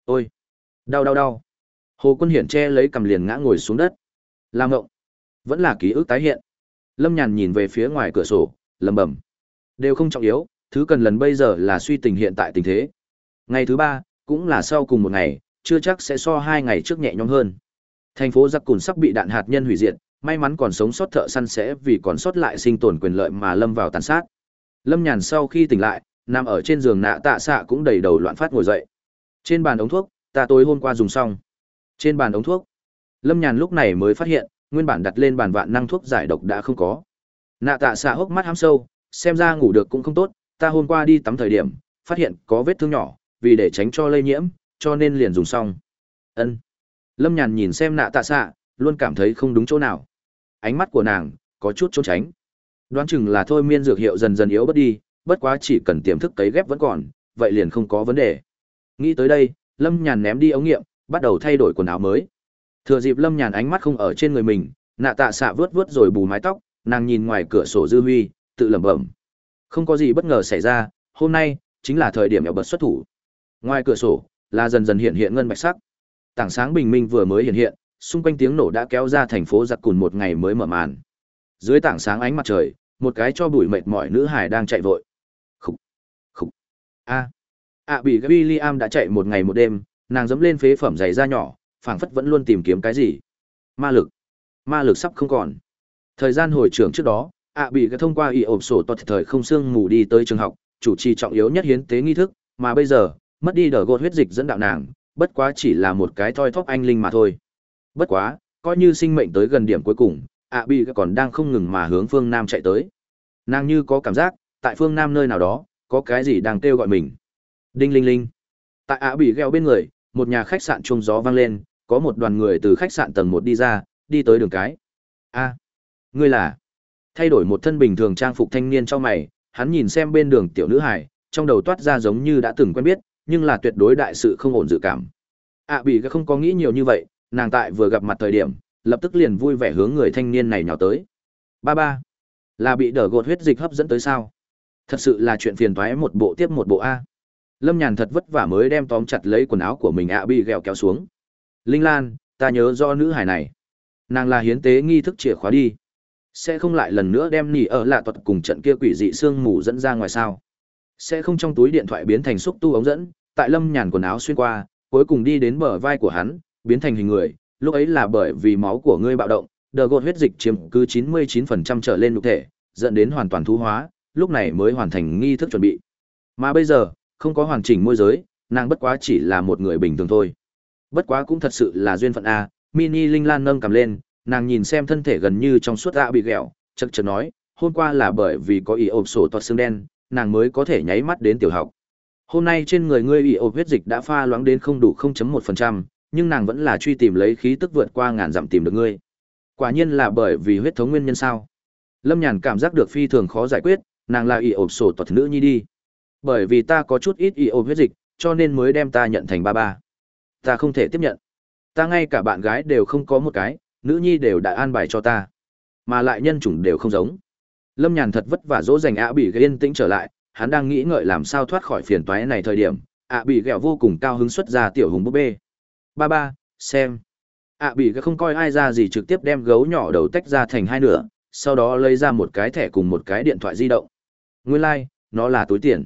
Ôi, đau đau đau. Hồ Quân Hiển che lấy cằm liền ngã ngồi xuống đất. Làm ngộng, vẫn là ký ức tái hiện. Lâm Nhàn nhìn về phía ngoài cửa sổ, lầm bẩm. Đều không trọng yếu, thứ cần lần bây giờ là suy tình hiện tại tình thế. Ngày thứ ba, cũng là sau cùng một ngày, chưa chắc sẽ so hai ngày trước nhẹ nhõm hơn. Thành phố giặc cùn sắp bị đạn hạt nhân hủy diệt, may mắn còn sống sót thợ săn sẽ vì còn sót lại sinh tồn quyền lợi mà lâm vào tàn sát. Lâm Nhàn sau khi tỉnh lại, nằm ở trên giường nạ tạ xạ cũng đầy đầu loạn phát ngồi dậy. Trên bàn ống thuốc, ta tối hôm qua dùng xong. Trên bàn ống thuốc, Lâm Nhàn lúc này mới phát hiện, nguyên bản đặt lên bàn vạn năng thuốc giải độc đã không có. Nạ tạ xạ hốc mắt hăm sâu, xem ra ngủ được cũng không tốt, ta hôm qua đi tắm thời điểm, phát hiện có vết thương nhỏ, vì để tránh cho lây nhiễm, cho nên liền dùng xong. Ân. Lâm Nhàn nhìn xem nạ tạ xạ, luôn cảm thấy không đúng chỗ nào. Ánh mắt của nàng, có chút trốn tránh. Đoán chừng là thôi miên dược hiệu dần dần yếu bớt đi, bất quá chỉ cần tiềm thức cấy ghép vẫn còn, vậy liền không có vấn đề. Nghĩ tới đây, Lâm Nhàn ném đi ống nghiệm, bắt đầu thay đổi quần áo mới. Thừa dịp Lâm Nhàn ánh mắt không ở trên người mình, nạ tạ xạ vớt vớt rồi bù mái tóc, nàng nhìn ngoài cửa sổ dư huy, tự lẩm bẩm. Không có gì bất ngờ xảy ra, hôm nay chính là thời điểm eo bật xuất thủ. Ngoài cửa sổ, là dần dần hiện hiện ngân bạch sắc. Tảng sáng bình minh vừa mới hiện hiện, xung quanh tiếng nổ đã kéo ra thành phố giặc cùn một ngày mới mở màn. Dưới tảng sáng ánh mặt trời, một cái cho bụi mệt mỏi nữ hải đang chạy vội. Khục, khục. A. A bị William đã chạy một ngày một đêm, nàng dẫm lên phế phẩm giày da nhỏ, phảng phất vẫn luôn tìm kiếm cái gì. Ma lực. Ma lực sắp không còn. Thời gian hồi trưởng trước đó, ạ bị cái thông qua y ộp sổ toàn thời không xương mù đi tới trường học, chủ trì trọng yếu nhất hiến tế nghi thức, mà bây giờ, mất đi đờ gột huyết dịch dẫn đạo nàng, bất quá chỉ là một cái thoi thóp anh linh mà thôi. Bất quá, coi như sinh mệnh tới gần điểm cuối cùng, ạ bị còn đang không ngừng mà hướng phương Nam chạy tới. Nàng như có cảm giác, tại phương Nam nơi nào đó, có cái gì đang kêu gọi mình. Đinh linh linh. Tại ạ bị gheo bên người, một nhà khách sạn trông gió vang lên, có một đoàn người từ khách sạn tầng một đi ra, đi tới đường cái. A, ngươi là? Thay đổi một thân bình thường trang phục thanh niên cho mày, hắn nhìn xem bên đường tiểu nữ hải trong đầu toát ra giống như đã từng quen biết nhưng là tuyệt đối đại sự không ổn dự cảm ạ bị không có nghĩ nhiều như vậy nàng tại vừa gặp mặt thời điểm, lập tức liền vui vẻ hướng người thanh niên này nhào tới. Ba ba, là bị đỡ gột huyết dịch hấp dẫn tới sao? Thật sự là chuyện phiền thoái một bộ tiếp một bộ a. Lâm nhàn thật vất vả mới đem tóm chặt lấy quần áo của mình ạ bị ghẹo kéo xuống. Linh lan, ta nhớ do nữ hải này. Nàng là hiến tế nghi thức chìa khóa đi. Sẽ không lại lần nữa đem nỉ ở lạ tuật cùng trận kia quỷ dị sương mù dẫn ra ngoài sao? Sẽ không trong túi điện thoại biến thành xúc tu ống dẫn, tại lâm nhàn quần áo xuyên qua, cuối cùng đi đến bờ vai của hắn biến thành hình người lúc ấy là bởi vì máu của ngươi bạo động đờ gột huyết dịch chiếm cứ 99% trở lên nhục thể dẫn đến hoàn toàn thu hóa lúc này mới hoàn thành nghi thức chuẩn bị. Mà bây giờ không có hoàn chỉnh môi giới nàng bất quá chỉ là một người bình thường thôi. Bất quá cũng thật sự là duyên phận a mini linh lan nâng cầm lên nàng nhìn xem thân thể gần như trong suốt ạ bị gẹo, chậc chậc nói hôm qua là bởi vì có ý ộp sổ toạt xương đen nàng mới có thể nháy mắt đến tiểu học. Hôm nay trên người ngươi bị ộp huyết dịch đã pha loãng đến không đủ 0.1%, nhưng nàng vẫn là truy tìm lấy khí tức vượt qua ngàn dặm tìm được ngươi. Quả nhiên là bởi vì huyết thống nguyên nhân sao? Lâm nhàn cảm giác được phi thường khó giải quyết, nàng là y ộp sổ tuật nữ nhi đi. Bởi vì ta có chút ít y ộp huyết dịch, cho nên mới đem ta nhận thành ba ba. Ta không thể tiếp nhận. Ta ngay cả bạn gái đều không có một cái, nữ nhi đều đã an bài cho ta. Mà lại nhân chủng đều không giống. Lâm nhàn thật vất vả dỗ dành ạ bị yên tĩnh trở lại, hắn đang nghĩ ngợi làm sao thoát khỏi phiền toái này thời điểm, ạ bị ghẹo vô cùng cao hứng xuất ra tiểu hùng búp bê ba ba xem ạ bị ghẹo không coi ai ra gì trực tiếp đem gấu nhỏ đầu tách ra thành hai nửa sau đó lấy ra một cái thẻ cùng một cái điện thoại di động nguyên lai、like, nó là túi tiền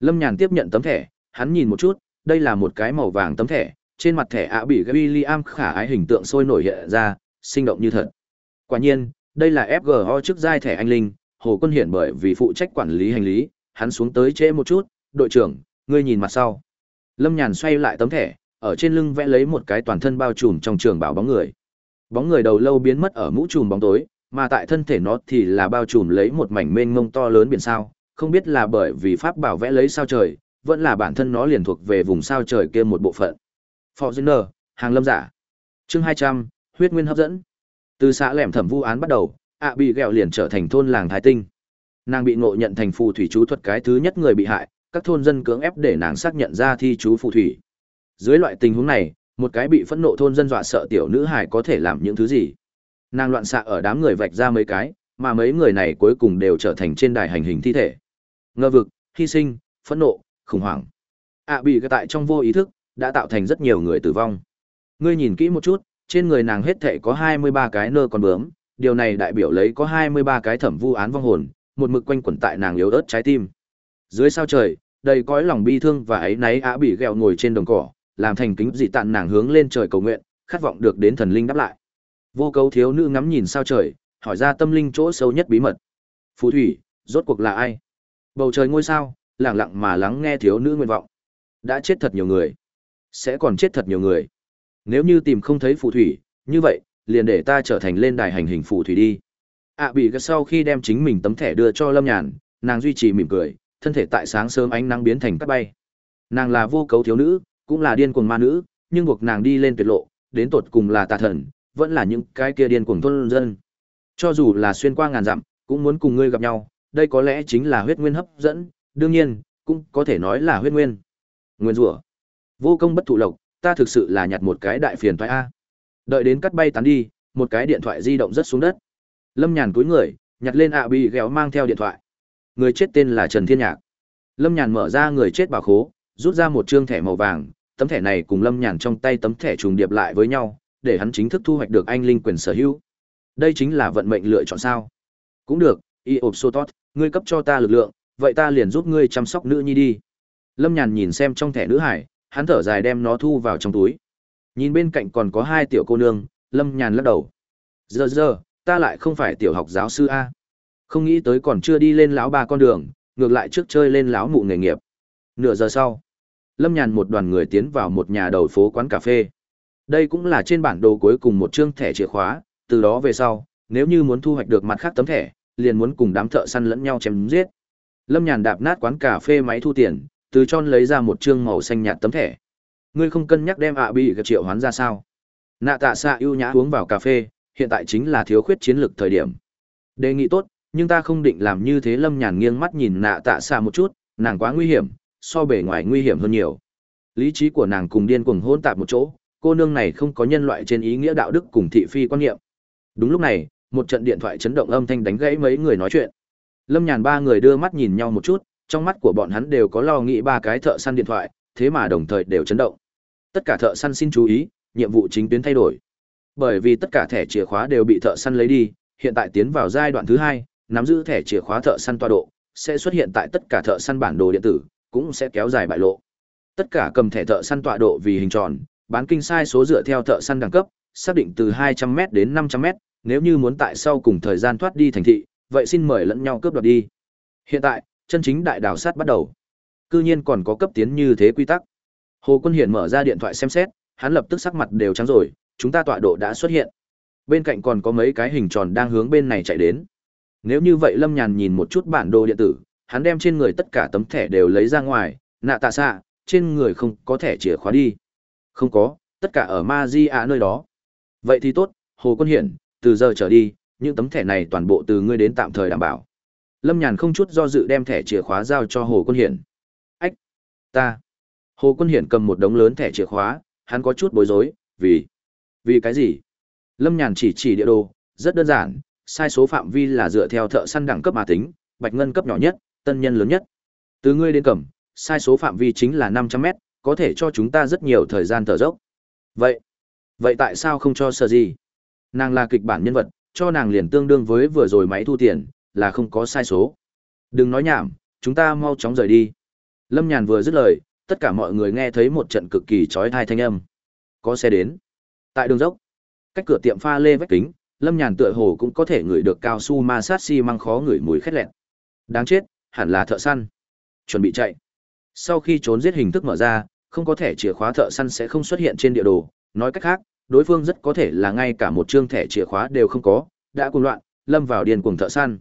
lâm nhàn tiếp nhận tấm thẻ hắn nhìn một chút đây là một cái màu vàng tấm thẻ trên mặt thẻ ạ bị William khả ái hình tượng sôi nổi hiện ra, sinh động như thật. Quả nhiên, đây là FGO trước giai thẻ anh linh, Hồ Quân Hiển bởi vì phụ trách quản lý hành lý, hắn xuống tới trễ một chút, đội trưởng, ngươi nhìn mặt sau. Lâm Nhàn xoay lại tấm thẻ, ở trên lưng vẽ lấy một cái toàn thân bao trùm trong trường bảo bóng người. Bóng người đầu lâu biến mất ở mũ trùm bóng tối, mà tại thân thể nó thì là bao trùm lấy một mảnh mênh mông to lớn biển sao, không biết là bởi vì pháp bảo vẽ lấy sao trời, vẫn là bản thân nó liền thuộc về vùng sao trời kia một bộ phận. Fortuner, hàng lâm giả. Chương 200, huyết nguyên hấp dẫn. Từ xã lẻm thẩm vu án bắt đầu, ạ bị gẹo liền trở thành thôn làng thái tinh. Nàng bị ngộ nhận thành phù thủy chú thuật cái thứ nhất người bị hại, các thôn dân cưỡng ép để nàng xác nhận ra thi chú phù thủy. Dưới loại tình huống này, một cái bị phẫn nộ thôn dân dọa sợ tiểu nữ hài có thể làm những thứ gì? Nàng loạn xạ ở đám người vạch ra mấy cái, mà mấy người này cuối cùng đều trở thành trên đài hành hình thi thể. Ngơ vực, hy sinh, phẫn nộ, khủng hoảng. ạ bị tại trong vô ý thức, đã tạo thành rất nhiều người tử vong. Ngươi nhìn kỹ một chút, trên người nàng hết thảy có 23 cái nơ con bướm, điều này đại biểu lấy có 23 cái thẩm vu án vong hồn, một mực quanh quẩn tại nàng yếu ớt trái tim. Dưới sao trời, đầy cõi lòng bi thương và ấy náy á bị gẹo ngồi trên đồng cỏ, làm thành kính dị tạn nàng hướng lên trời cầu nguyện, khát vọng được đến thần linh đáp lại. Vô cấu thiếu nữ ngắm nhìn sao trời, hỏi ra tâm linh chỗ sâu nhất bí mật. Phù thủy, rốt cuộc là ai? Bầu trời ngôi sao, lặng lặng mà lắng nghe thiếu nữ nguyện vọng. Đã chết thật nhiều người sẽ còn chết thật nhiều người. Nếu như tìm không thấy phù thủy, như vậy, liền để ta trở thành lên đài hành hình phù thủy đi. ạ bị gật sau khi đem chính mình tấm thẻ đưa cho Lâm Nhàn, nàng duy trì mỉm cười, thân thể tại sáng sớm ánh nắng biến thành cát bay. Nàng là vô cấu thiếu nữ, cũng là điên cuồng ma nữ, nhưng buộc nàng đi lên tuyệt lộ, đến tột cùng là tà thần, vẫn là những cái kia điên cuồng thôn dân. Cho dù là xuyên qua ngàn dặm, cũng muốn cùng ngươi gặp nhau, đây có lẽ chính là huyết nguyên hấp dẫn, đương nhiên, cũng có thể nói là huyết nguyên. Nguyên rủa. Vô công bất thụ lộc, ta thực sự là nhặt một cái đại phiền toái a. Đợi đến cắt bay tán đi, một cái điện thoại di động rất xuống đất. Lâm Nhàn cúi người, nhặt lên ạ à bị ghéo mang theo điện thoại. Người chết tên là Trần Thiên Nhạc. Lâm Nhàn mở ra người chết bảo khố, rút ra một trương thẻ màu vàng, tấm thẻ này cùng Lâm Nhàn trong tay tấm thẻ trùng điệp lại với nhau, để hắn chính thức thu hoạch được anh linh quyền sở hữu. Đây chính là vận mệnh lựa chọn sao? Cũng được, Iop Sotot, ngươi cấp cho ta lực lượng, vậy ta liền giúp ngươi chăm sóc nữ nhi đi. Lâm Nhàn nhìn xem trong thẻ nữ hải, hắn thở dài đem nó thu vào trong túi. Nhìn bên cạnh còn có hai tiểu cô nương, Lâm Nhàn lắc đầu. Giờ giờ, ta lại không phải tiểu học giáo sư A. Không nghĩ tới còn chưa đi lên lão ba con đường, ngược lại trước chơi lên lão mụ nghề nghiệp. Nửa giờ sau, Lâm Nhàn một đoàn người tiến vào một nhà đầu phố quán cà phê. Đây cũng là trên bản đồ cuối cùng một chương thẻ chìa khóa, từ đó về sau, nếu như muốn thu hoạch được mặt khác tấm thẻ, liền muốn cùng đám thợ săn lẫn nhau chém giết. Lâm Nhàn đạp nát quán cà phê máy thu tiền, từ tròn lấy ra một chương màu xanh nhạt tấm thẻ ngươi không cân nhắc đem ạ bị gặp triệu hoán ra sao nạ tạ xạ ưu nhã uống vào cà phê hiện tại chính là thiếu khuyết chiến lược thời điểm đề nghị tốt nhưng ta không định làm như thế lâm nhàn nghiêng mắt nhìn nạ tạ xạ một chút nàng quá nguy hiểm so bề ngoài nguy hiểm hơn nhiều. Lý trí của nàng cùng điên cuồng hỗn tạp một chỗ, cô nương này không có nhân loại trên ý nghĩa đạo đức cùng thị phi quan niệm. Đúng lúc này, một trận điện thoại chấn động âm thanh đánh gãy mấy người nói chuyện. Lâm nhàn ba người đưa mắt nhìn nhau một chút, trong mắt của bọn hắn đều có lo nghĩ ba cái thợ săn điện thoại, thế mà đồng thời đều chấn động. Tất cả thợ săn xin chú ý, nhiệm vụ chính tuyến thay đổi. Bởi vì tất cả thẻ chìa khóa đều bị thợ săn lấy đi, hiện tại tiến vào giai đoạn thứ hai, nắm giữ thẻ chìa khóa thợ săn tọa độ, sẽ xuất hiện tại tất cả thợ săn bản đồ điện tử cũng sẽ kéo dài bại lộ. Tất cả cầm thẻ thợ săn tọa độ vì hình tròn, bán kinh sai số dựa theo thợ săn đẳng cấp, xác định từ 200m đến 500m nếu như muốn tại sau cùng thời gian thoát đi thành thị, vậy xin mời lẫn nhau cướp đoạt đi. Hiện tại, chân chính đại đảo sát bắt đầu. Cư nhiên còn có cấp tiến như thế quy tắc. Hồ quân hiển mở ra điện thoại xem xét, hắn lập tức sắc mặt đều trắng rồi, chúng ta tọa độ đã xuất hiện. Bên cạnh còn có mấy cái hình tròn đang hướng bên này chạy đến. Nếu như vậy lâm nhàn nhìn một chút bản đồ điện tử hắn đem trên người tất cả tấm thẻ đều lấy ra ngoài, nạ tạ xạ, trên người không có thẻ chìa khóa đi. Không có, tất cả ở ma di ạ nơi đó. Vậy thì tốt, hồ quân hiển, từ giờ trở đi, những tấm thẻ này toàn bộ từ ngươi đến tạm thời đảm bảo. Lâm nhàn không chút do dự đem thẻ chìa khóa giao cho hồ quân hiển. Ách, ta. Hồ quân hiển cầm một đống lớn thẻ chìa khóa, hắn có chút bối rối, vì vì cái gì? Lâm nhàn chỉ chỉ địa đồ, rất đơn giản, sai số phạm vi là dựa theo thợ săn đẳng cấp mà tính, bạch ngân cấp nhỏ nhất tân nhân lớn nhất. Từ ngươi đến cầm, sai số phạm vi chính là năm trăm mét, có thể cho chúng ta rất nhiều thời gian thở dốc. Vậy vậy tại sao không cho sợ gì nàng là kịch bản nhân vật, cho nàng liền tương đương với vừa rồi máy thu tiền, là không có sai số. Đừng nói nhảm, chúng ta mau chóng rời đi. Lâm nhàn vừa dứt lời, tất cả mọi người nghe thấy một trận cực kỳ trói thai thanh âm. Có xe đến. Tại đường dốc, cách cửa tiệm pha lê vách kính, lâm nhàn tựa hồ cũng có thể ngửi được cao su ma sát xi măng khó ngửi mùi khét lẹn đáng chết hẳn là thợ săn. Chuẩn bị chạy. Sau khi trốn giết hình thức mở ra, không có thẻ chìa khóa thợ săn sẽ không xuất hiện trên địa đồ. Nói cách khác, đối phương rất có thể là ngay cả một chương thẻ chìa khóa đều không có, đã cuồng loạn, lâm vào điền cuồng thợ săn.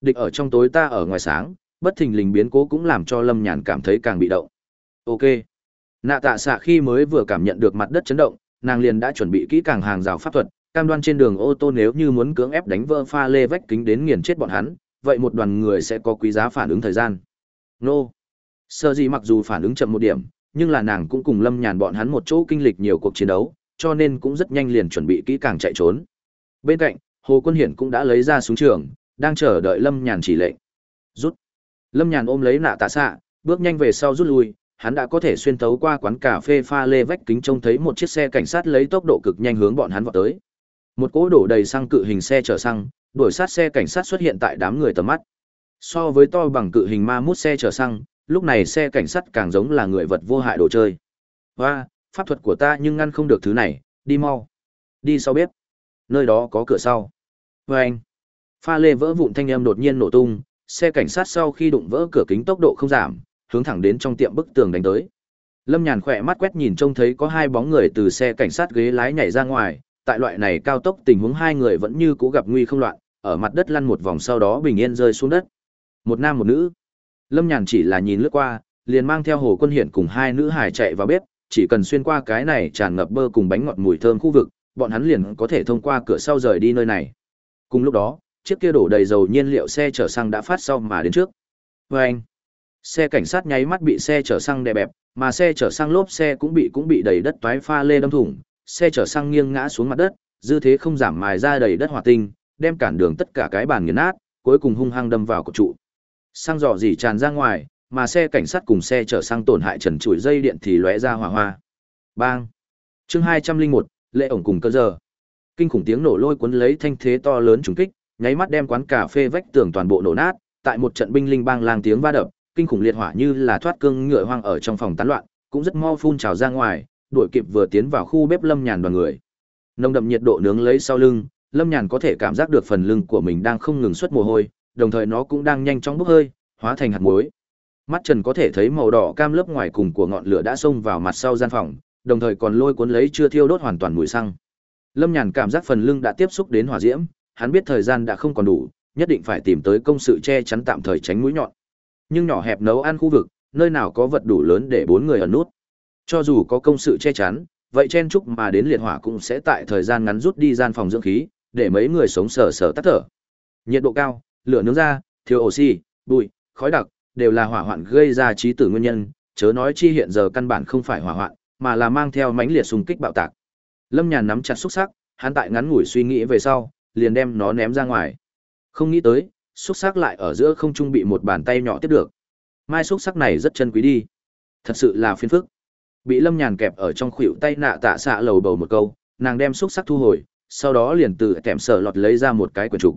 Địch ở trong tối ta ở ngoài sáng, bất thình lình biến cố cũng làm cho lâm nhàn cảm thấy càng bị động. Ok. Nạ tạ xạ khi mới vừa cảm nhận được mặt đất chấn động, nàng liền đã chuẩn bị kỹ càng hàng rào pháp thuật, cam đoan trên đường ô tô nếu như muốn cưỡng ép đánh vỡ pha lê vách kính đến nghiền chết bọn hắn vậy một đoàn người sẽ có quý giá phản ứng thời gian. Nô. Sơ gì mặc dù phản ứng chậm một điểm, nhưng là nàng cũng cùng lâm nhàn bọn hắn một chỗ kinh lịch nhiều cuộc chiến đấu, cho nên cũng rất nhanh liền chuẩn bị kỹ càng chạy trốn. Bên cạnh, hồ quân hiển cũng đã lấy ra súng trường, đang chờ đợi lâm nhàn chỉ lệnh. Rút. Lâm nhàn ôm lấy nạ tạ xạ, bước nhanh về sau rút lui, hắn đã có thể xuyên tấu qua quán cà phê pha lê vách kính trông thấy một chiếc xe cảnh sát lấy tốc độ cực nhanh hướng bọn hắn vào tới. Một cỗ đổ đầy xăng cự hình xe chở xăng đuổi sát xe cảnh sát xuất hiện tại đám người tầm mắt. So với to bằng cự hình ma mút xe chở xăng lúc này xe cảnh sát càng giống là người vật vô hại đồ chơi. Hoa, pháp thuật của ta nhưng ngăn không được thứ này đi mau. Đi sau bếp. Nơi đó có cửa sau. Vê anh. Pha lê vỡ vụn thanh âm đột nhiên nổ tung xe cảnh sát sau khi đụng vỡ cửa kính tốc độ không giảm hướng thẳng đến trong tiệm bức tường đánh tới. Lâm nhàn khỏe mắt quét nhìn trông thấy có hai bóng người từ xe cảnh sát ghế lái nhảy ra ngoài tại loại này cao tốc tình huống hai người vẫn như cũ gặp nguy không loạn, ở mặt đất lăn một vòng sau đó bình yên rơi xuống đất. Một nam một nữ. Lâm nhàn chỉ là nhìn lướt qua, liền mang theo hồ quân hiển cùng hai nữ hải chạy vào bếp, chỉ cần xuyên qua cái này tràn ngập bơ cùng bánh ngọt mùi thơm khu vực, bọn hắn liền có thể thông qua cửa sau rời đi nơi này. Cùng lúc đó, chiếc kia đổ đầy dầu nhiên liệu xe chở xăng đã phát sau mà đến trước. Vê anh, xe cảnh sát nháy mắt bị xe chở xăng đè bẹp, mà xe chở xăng lốp xe cũng bị cũng bị đầy đất toái pha lê đâm thủng xe chở xăng nghiêng ngã xuống mặt đất, dư thế không giảm mài ra đầy đất hỏa tinh, đem cản đường tất cả cái bàn nghiền nát, cuối cùng hung hăng đâm vào cột trụ. Xăng dò dỉ tràn ra ngoài, mà xe cảnh sát cùng xe chở xăng tổn hại trần trụi dây điện thì lóe ra hỏa hoa. Bang! Chương hai trăm linh một, lệ ổng cùng cơ giờ. Kinh khủng tiếng nổ lôi cuốn lấy thanh thế to lớn trùng kích, nháy mắt đem quán cà phê vách tường toàn bộ nổ nát, tại một trận binh linh bang lang tiếng va đập, kinh khủng liệt hỏa như là thoát cương ngựa hoang ở trong phòng tán loạn, cũng rất mau phun trào ra ngoài đuổi kịp vừa tiến vào khu bếp lâm nhàn đoàn người. Nồng đậm nhiệt độ nướng lấy sau lưng, lâm nhàn có thể cảm giác được phần lưng của mình đang không ngừng xuất mồ hôi, đồng thời nó cũng đang nhanh chóng bốc hơi, hóa thành hạt muối. Mắt trần có thể thấy màu đỏ cam lớp ngoài cùng của ngọn lửa đã xông vào mặt sau gian phòng, đồng thời còn lôi cuốn lấy chưa thiêu đốt hoàn toàn mùi xăng. Lâm nhàn cảm giác phần lưng đã tiếp xúc đến hỏa diễm, hắn biết thời gian đã không còn đủ, nhất định phải tìm tới công sự che chắn tạm thời tránh mũi nhọn. Nhưng nhỏ hẹp nấu ăn khu vực, nơi nào có vật đủ lớn để bốn người ẩn nút cho dù có công sự che chắn, vậy chen chúc mà đến liệt hỏa cũng sẽ tại thời gian ngắn rút đi gian phòng dưỡng khí, để mấy người sống sờ sờ tắt thở. Nhiệt độ cao, lửa nướng ra, thiếu oxy, bụi, khói đặc, đều là hỏa hoạn gây ra trí tử nguyên nhân, chớ nói chi hiện giờ căn bản không phải hỏa hoạn, mà là mang theo mãnh liệt xung kích bạo tạc. Lâm nhàn nắm chặt xúc sắc, hắn tại ngắn ngủi suy nghĩ về sau, liền đem nó ném ra ngoài. Không nghĩ tới, xúc sắc lại ở giữa không trung bị một bàn tay nhỏ tiếp được. Mai xúc sắc này rất chân quý đi. Thật sự là phiền phức bị lâm nhàn kẹp ở trong khuỷu tay nạ tạ xạ lầu bầu một câu, nàng đem xúc sắc thu hồi, sau đó liền từ kèm sở lọt lấy ra một cái quyển trục.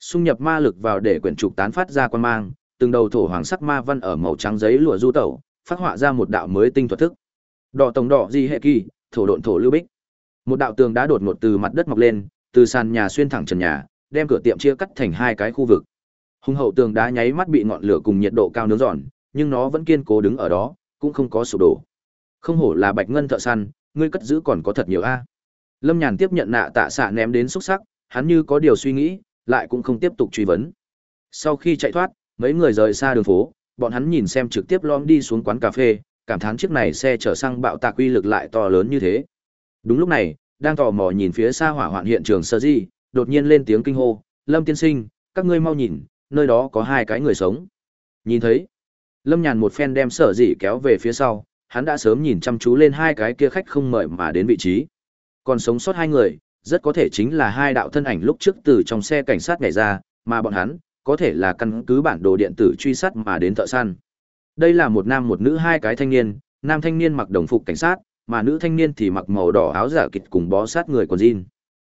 Xung nhập ma lực vào để quyển trục tán phát ra quan mang, từng đầu thổ hoàng sắc ma văn ở màu trắng giấy lụa du tẩu, phát họa ra một đạo mới tinh thuật thức. Đỏ tổng đỏ di hệ kỳ, thổ độn thổ lưu bích. Một đạo tường đá đột ngột từ mặt đất mọc lên, từ sàn nhà xuyên thẳng trần nhà, đem cửa tiệm chia cắt thành hai cái khu vực. Hùng hậu tường đá nháy mắt bị ngọn lửa cùng nhiệt độ cao nướng giòn, nhưng nó vẫn kiên cố đứng ở đó, cũng không có sụp đổ không hổ là bạch ngân thợ săn, ngươi cất giữ còn có thật nhiều a. Lâm nhàn tiếp nhận nạ tạ xạ ném đến xúc sắc, hắn như có điều suy nghĩ, lại cũng không tiếp tục truy vấn. Sau khi chạy thoát, mấy người rời xa đường phố, bọn hắn nhìn xem trực tiếp lom đi xuống quán cà phê, cảm thán chiếc này xe chở xăng bạo tạc uy lực lại to lớn như thế. Đúng lúc này, đang tò mò nhìn phía xa hỏa hoạn hiện trường sơ di, đột nhiên lên tiếng kinh hô, lâm tiên sinh, các ngươi mau nhìn, nơi đó có hai cái người sống. Nhìn thấy, lâm nhàn một phen đem sở dị kéo về phía sau hắn đã sớm nhìn chăm chú lên hai cái kia khách không mời mà đến vị trí. Còn sống sót hai người, rất có thể chính là hai đạo thân ảnh lúc trước từ trong xe cảnh sát nhảy ra, mà bọn hắn, có thể là căn cứ bản đồ điện tử truy sát mà đến thợ săn. Đây là một nam một nữ hai cái thanh niên, nam thanh niên mặc đồng phục cảnh sát, mà nữ thanh niên thì mặc màu đỏ áo giả kịch cùng bó sát người quần jean.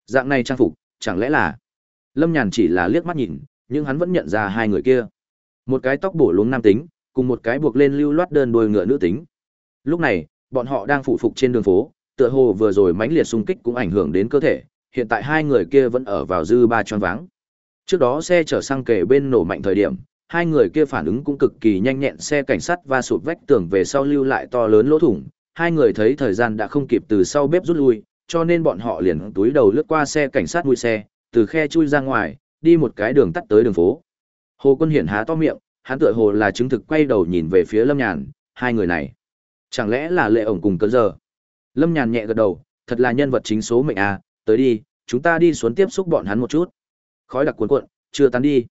Dạng này trang phục, chẳng lẽ là? Lâm nhàn chỉ là liếc mắt nhìn, nhưng hắn vẫn nhận ra hai người kia. Một cái tóc bổ luống nam tính, cùng một cái buộc lên lưu loát đơn đuôi ngựa nữ tính lúc này, bọn họ đang phụ phục trên đường phố, tựa hồ vừa rồi mãnh liệt xung kích cũng ảnh hưởng đến cơ thể, hiện tại hai người kia vẫn ở vào dư ba choáng váng. Trước đó xe chở xăng kề bên nổ mạnh thời điểm, hai người kia phản ứng cũng cực kỳ nhanh nhẹn, xe cảnh sát va sụt vách tường về sau lưu lại to lớn lỗ thủng, hai người thấy thời gian đã không kịp từ sau bếp rút lui, cho nên bọn họ liền túi đầu lướt qua xe cảnh sát đuôi xe, từ khe chui ra ngoài, đi một cái đường tắt tới đường phố. Hồ quân hiển há to miệng, hắn tựa hồ là chứng thực quay đầu nhìn về phía lâm nhàn, hai người này chẳng lẽ là lệ ổng cùng cơn giờ? Lâm nhàn nhẹ gật đầu, thật là nhân vật chính số mệnh à tới đi, chúng ta đi xuống tiếp xúc bọn hắn một chút. Khói đặc cuốn cuộn, chưa tán đi.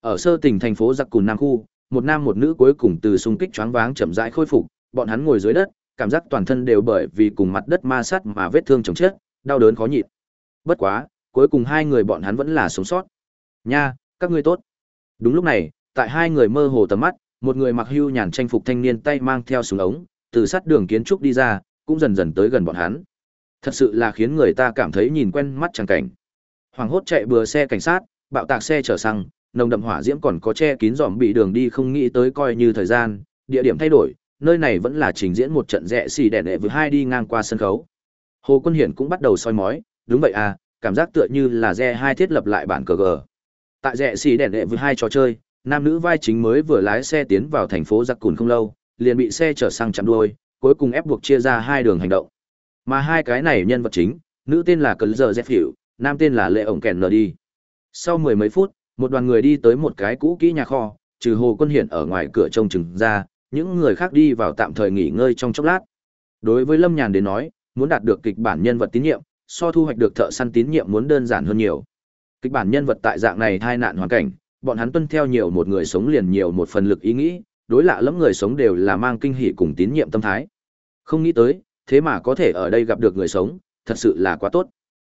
Ở sơ tỉnh thành phố giặc cùn nam khu, một nam một nữ cuối cùng từ xung kích choáng váng chậm rãi khôi phục, bọn hắn ngồi dưới đất, cảm giác toàn thân đều bởi vì cùng mặt đất ma sát mà vết thương chồng chết, đau đớn khó nhịn. Bất quá, cuối cùng hai người bọn hắn vẫn là sống sót. Nha, các ngươi tốt. Đúng lúc này, tại hai người mơ hồ tầm mắt, một người mặc hưu nhàn tranh phục thanh niên tay mang theo súng ống từ sát đường kiến trúc đi ra, cũng dần dần tới gần bọn hắn. Thật sự là khiến người ta cảm thấy nhìn quen mắt chẳng cảnh. Hoàng hốt chạy bừa xe cảnh sát, bạo tạc xe chở xăng, nồng đậm hỏa diễm còn có che kín dòm bị đường đi không nghĩ tới coi như thời gian, địa điểm thay đổi, nơi này vẫn là trình diễn một trận rẽ xì đèn đệ với hai đi ngang qua sân khấu. Hồ quân hiển cũng bắt đầu soi mói, đúng vậy à cảm giác tựa như là rẽ hai thiết lập lại bản cờ gờ. Tại rẽ xì đèn đệ với hai trò chơi, nam nữ vai chính mới vừa lái xe tiến vào thành phố giặc cùn không lâu liền bị xe chở sang chặn đuôi, cuối cùng ép buộc chia ra hai đường hành động. Mà hai cái này nhân vật chính, nữ tên là Cẩn giờ Dẹp hiệu nam tên là lệ ổng kèn nờ đi sau mười mấy phút, một đoàn người đi tới một cái cũ kỹ nhà kho, trừ hồ quân hiển ở ngoài cửa trông chừng ra, những người khác đi vào tạm thời nghỉ ngơi trong chốc lát. Đối với lâm nhàn đến nói, muốn đạt được kịch bản nhân vật tín nhiệm, so thu hoạch được thợ săn tín nhiệm muốn đơn giản hơn nhiều. Kịch bản nhân vật tại dạng này thai nạn hoàn cảnh, bọn hắn tuân theo nhiều một người sống liền nhiều một phần lực ý nghĩ đối lạ lẫm người sống đều là mang kinh hỉ cùng tín nhiệm tâm thái không nghĩ tới thế mà có thể ở đây gặp được người sống thật sự là quá tốt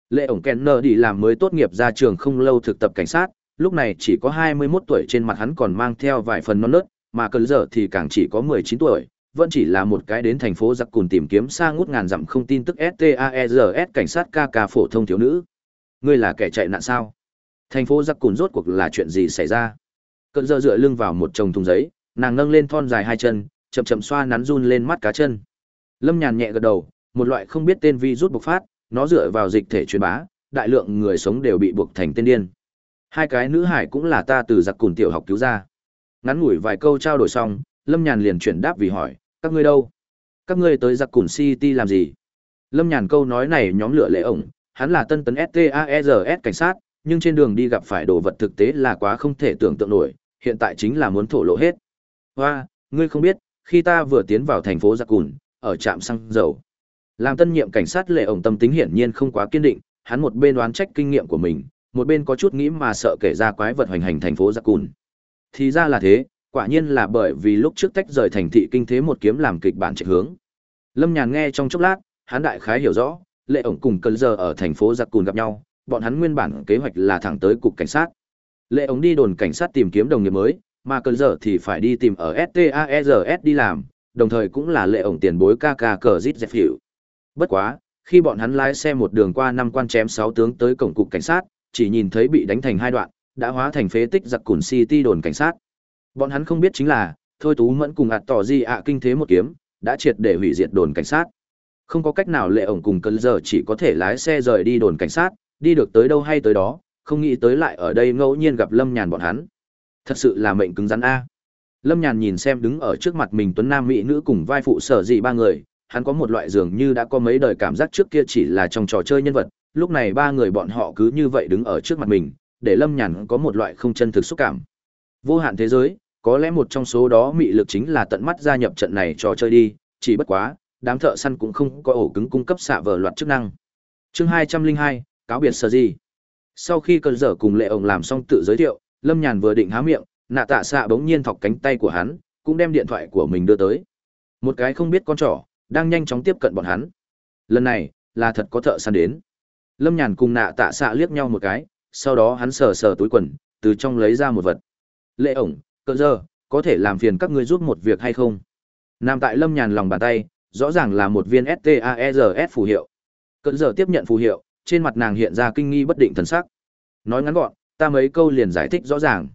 lệ ổng kenner đi làm mới tốt nghiệp ra trường không lâu thực tập cảnh sát lúc này chỉ có 21 tuổi trên mặt hắn còn mang theo vài phần non nớt mà cần giờ thì càng chỉ có 19 tuổi vẫn chỉ là một cái đến thành phố giặc cùn tìm kiếm xa ngút ngàn dặm không tin tức STAERS cảnh sát KK phổ thông thiếu nữ. Ngươi là kẻ chạy nạn sao? Thành phố giặc cùn rốt cuộc là chuyện gì xảy ra? Cơn giờ dựa lưng vào một chồng thùng giấy, nàng nâng lên thon dài hai chân, chậm chậm xoa nắn run lên mắt cá chân. Lâm Nhàn nhẹ gật đầu, một loại không biết tên vi rút bộc phát, nó dựa vào dịch thể truyền bá, đại lượng người sống đều bị buộc thành tên điên. Hai cái nữ hải cũng là ta từ giặc cùn tiểu học cứu ra. Ngắn ngủi vài câu trao đổi xong, Lâm Nhàn liền chuyển đáp vì hỏi, các ngươi đâu? Các ngươi tới giặc cùn City làm gì? Lâm Nhàn câu nói này nhóm lửa lệ ổng, hắn là tân tấn STAERS e cảnh sát, nhưng trên đường đi gặp phải đồ vật thực tế là quá không thể tưởng tượng nổi, hiện tại chính là muốn thổ lộ hết. Hoa, ngươi không biết, khi ta vừa tiến vào thành phố giặc cùn, ở trạm xăng dầu. Làm tân nhiệm cảnh sát lệ ổng tâm tính hiển nhiên không quá kiên định, hắn một bên đoán trách kinh nghiệm của mình, một bên có chút nghĩ mà sợ kể ra quái vật hoành hành thành phố giặc cùn thì ra là thế quả nhiên là bởi vì lúc trước tách rời thành thị kinh thế một kiếm làm kịch bản chạy hướng lâm nhàn nghe trong chốc lát hắn đại khái hiểu rõ lệ ổng cùng cơn giờ ở thành phố giặc cùn gặp nhau bọn hắn nguyên bản kế hoạch là thẳng tới cục cảnh sát lệ ổng đi đồn cảnh sát tìm kiếm đồng nghiệp mới mà cơn giờ thì phải đi tìm ở staers đi làm, đồng thời cũng là lệ ổng tiền bối ca ca cờ zit dẹp hiệu bất quá, khi bọn hắn lái xe một đường qua năm quan chém sáu tướng tới cổng cục cảnh sát, chỉ nhìn thấy bị đánh thành hai đoạn, đã hóa thành phế tích giặc cùn city đồn cảnh sát. Bọn hắn không biết chính là, thôi tú mẫn cùng ạt tỏ di ạ kinh thế một kiếm, đã triệt để hủy diệt đồn cảnh sát. Không có cách nào lệ ổng cùng cơn giờ chỉ có thể lái xe rời đi đồn cảnh sát, đi được tới đâu hay tới đó, không nghĩ tới lại ở đây ngẫu nhiên gặp lâm nhàn bọn hắn thật sự là mệnh cứng rắn a. Lâm nhàn nhìn xem đứng ở trước mặt mình tuấn nam mỹ nữ cùng vai phụ sở dị ba người, hắn có một loại dường như đã có mấy đời cảm giác trước kia chỉ là trong trò chơi nhân vật, lúc này ba người bọn họ cứ như vậy đứng ở trước mặt mình, để lâm nhàn có một loại không chân thực xúc cảm. Vô hạn thế giới, có lẽ một trong số đó mị lực chính là tận mắt gia nhập trận này trò chơi đi, chỉ bất quá, đám thợ săn cũng không có ổ cứng cung cấp xạ vở loạt chức năng. Chương hai trăm linh hai, cáo biệt sở di sau khi cơn dở cùng lệ ổng làm xong tự giới thiệu lâm nhàn vừa định há miệng, nạ tạ xạ bỗng nhiên thọc cánh tay của hắn, cũng đem điện thoại của mình đưa tới. Một cái không biết con trỏ đang nhanh chóng tiếp cận bọn hắn. Lần này, là thật có thợ săn đến. Lâm nhàn cùng nạ tạ xạ liếc nhau một cái, sau đó hắn sờ sờ túi quần, từ trong lấy ra một vật. Lệ ổng cỡ giờ, có thể làm phiền các ngươi giúp một việc hay không? Nằm tại lâm nhàn lòng bàn tay, rõ ràng là một viên staers phù hiệu. Cỡ giờ tiếp nhận phù hiệu, trên mặt nàng hiện ra kinh nghi bất định thần sắc. Nói ngắn gọn ta mấy câu liền giải thích rõ ràng.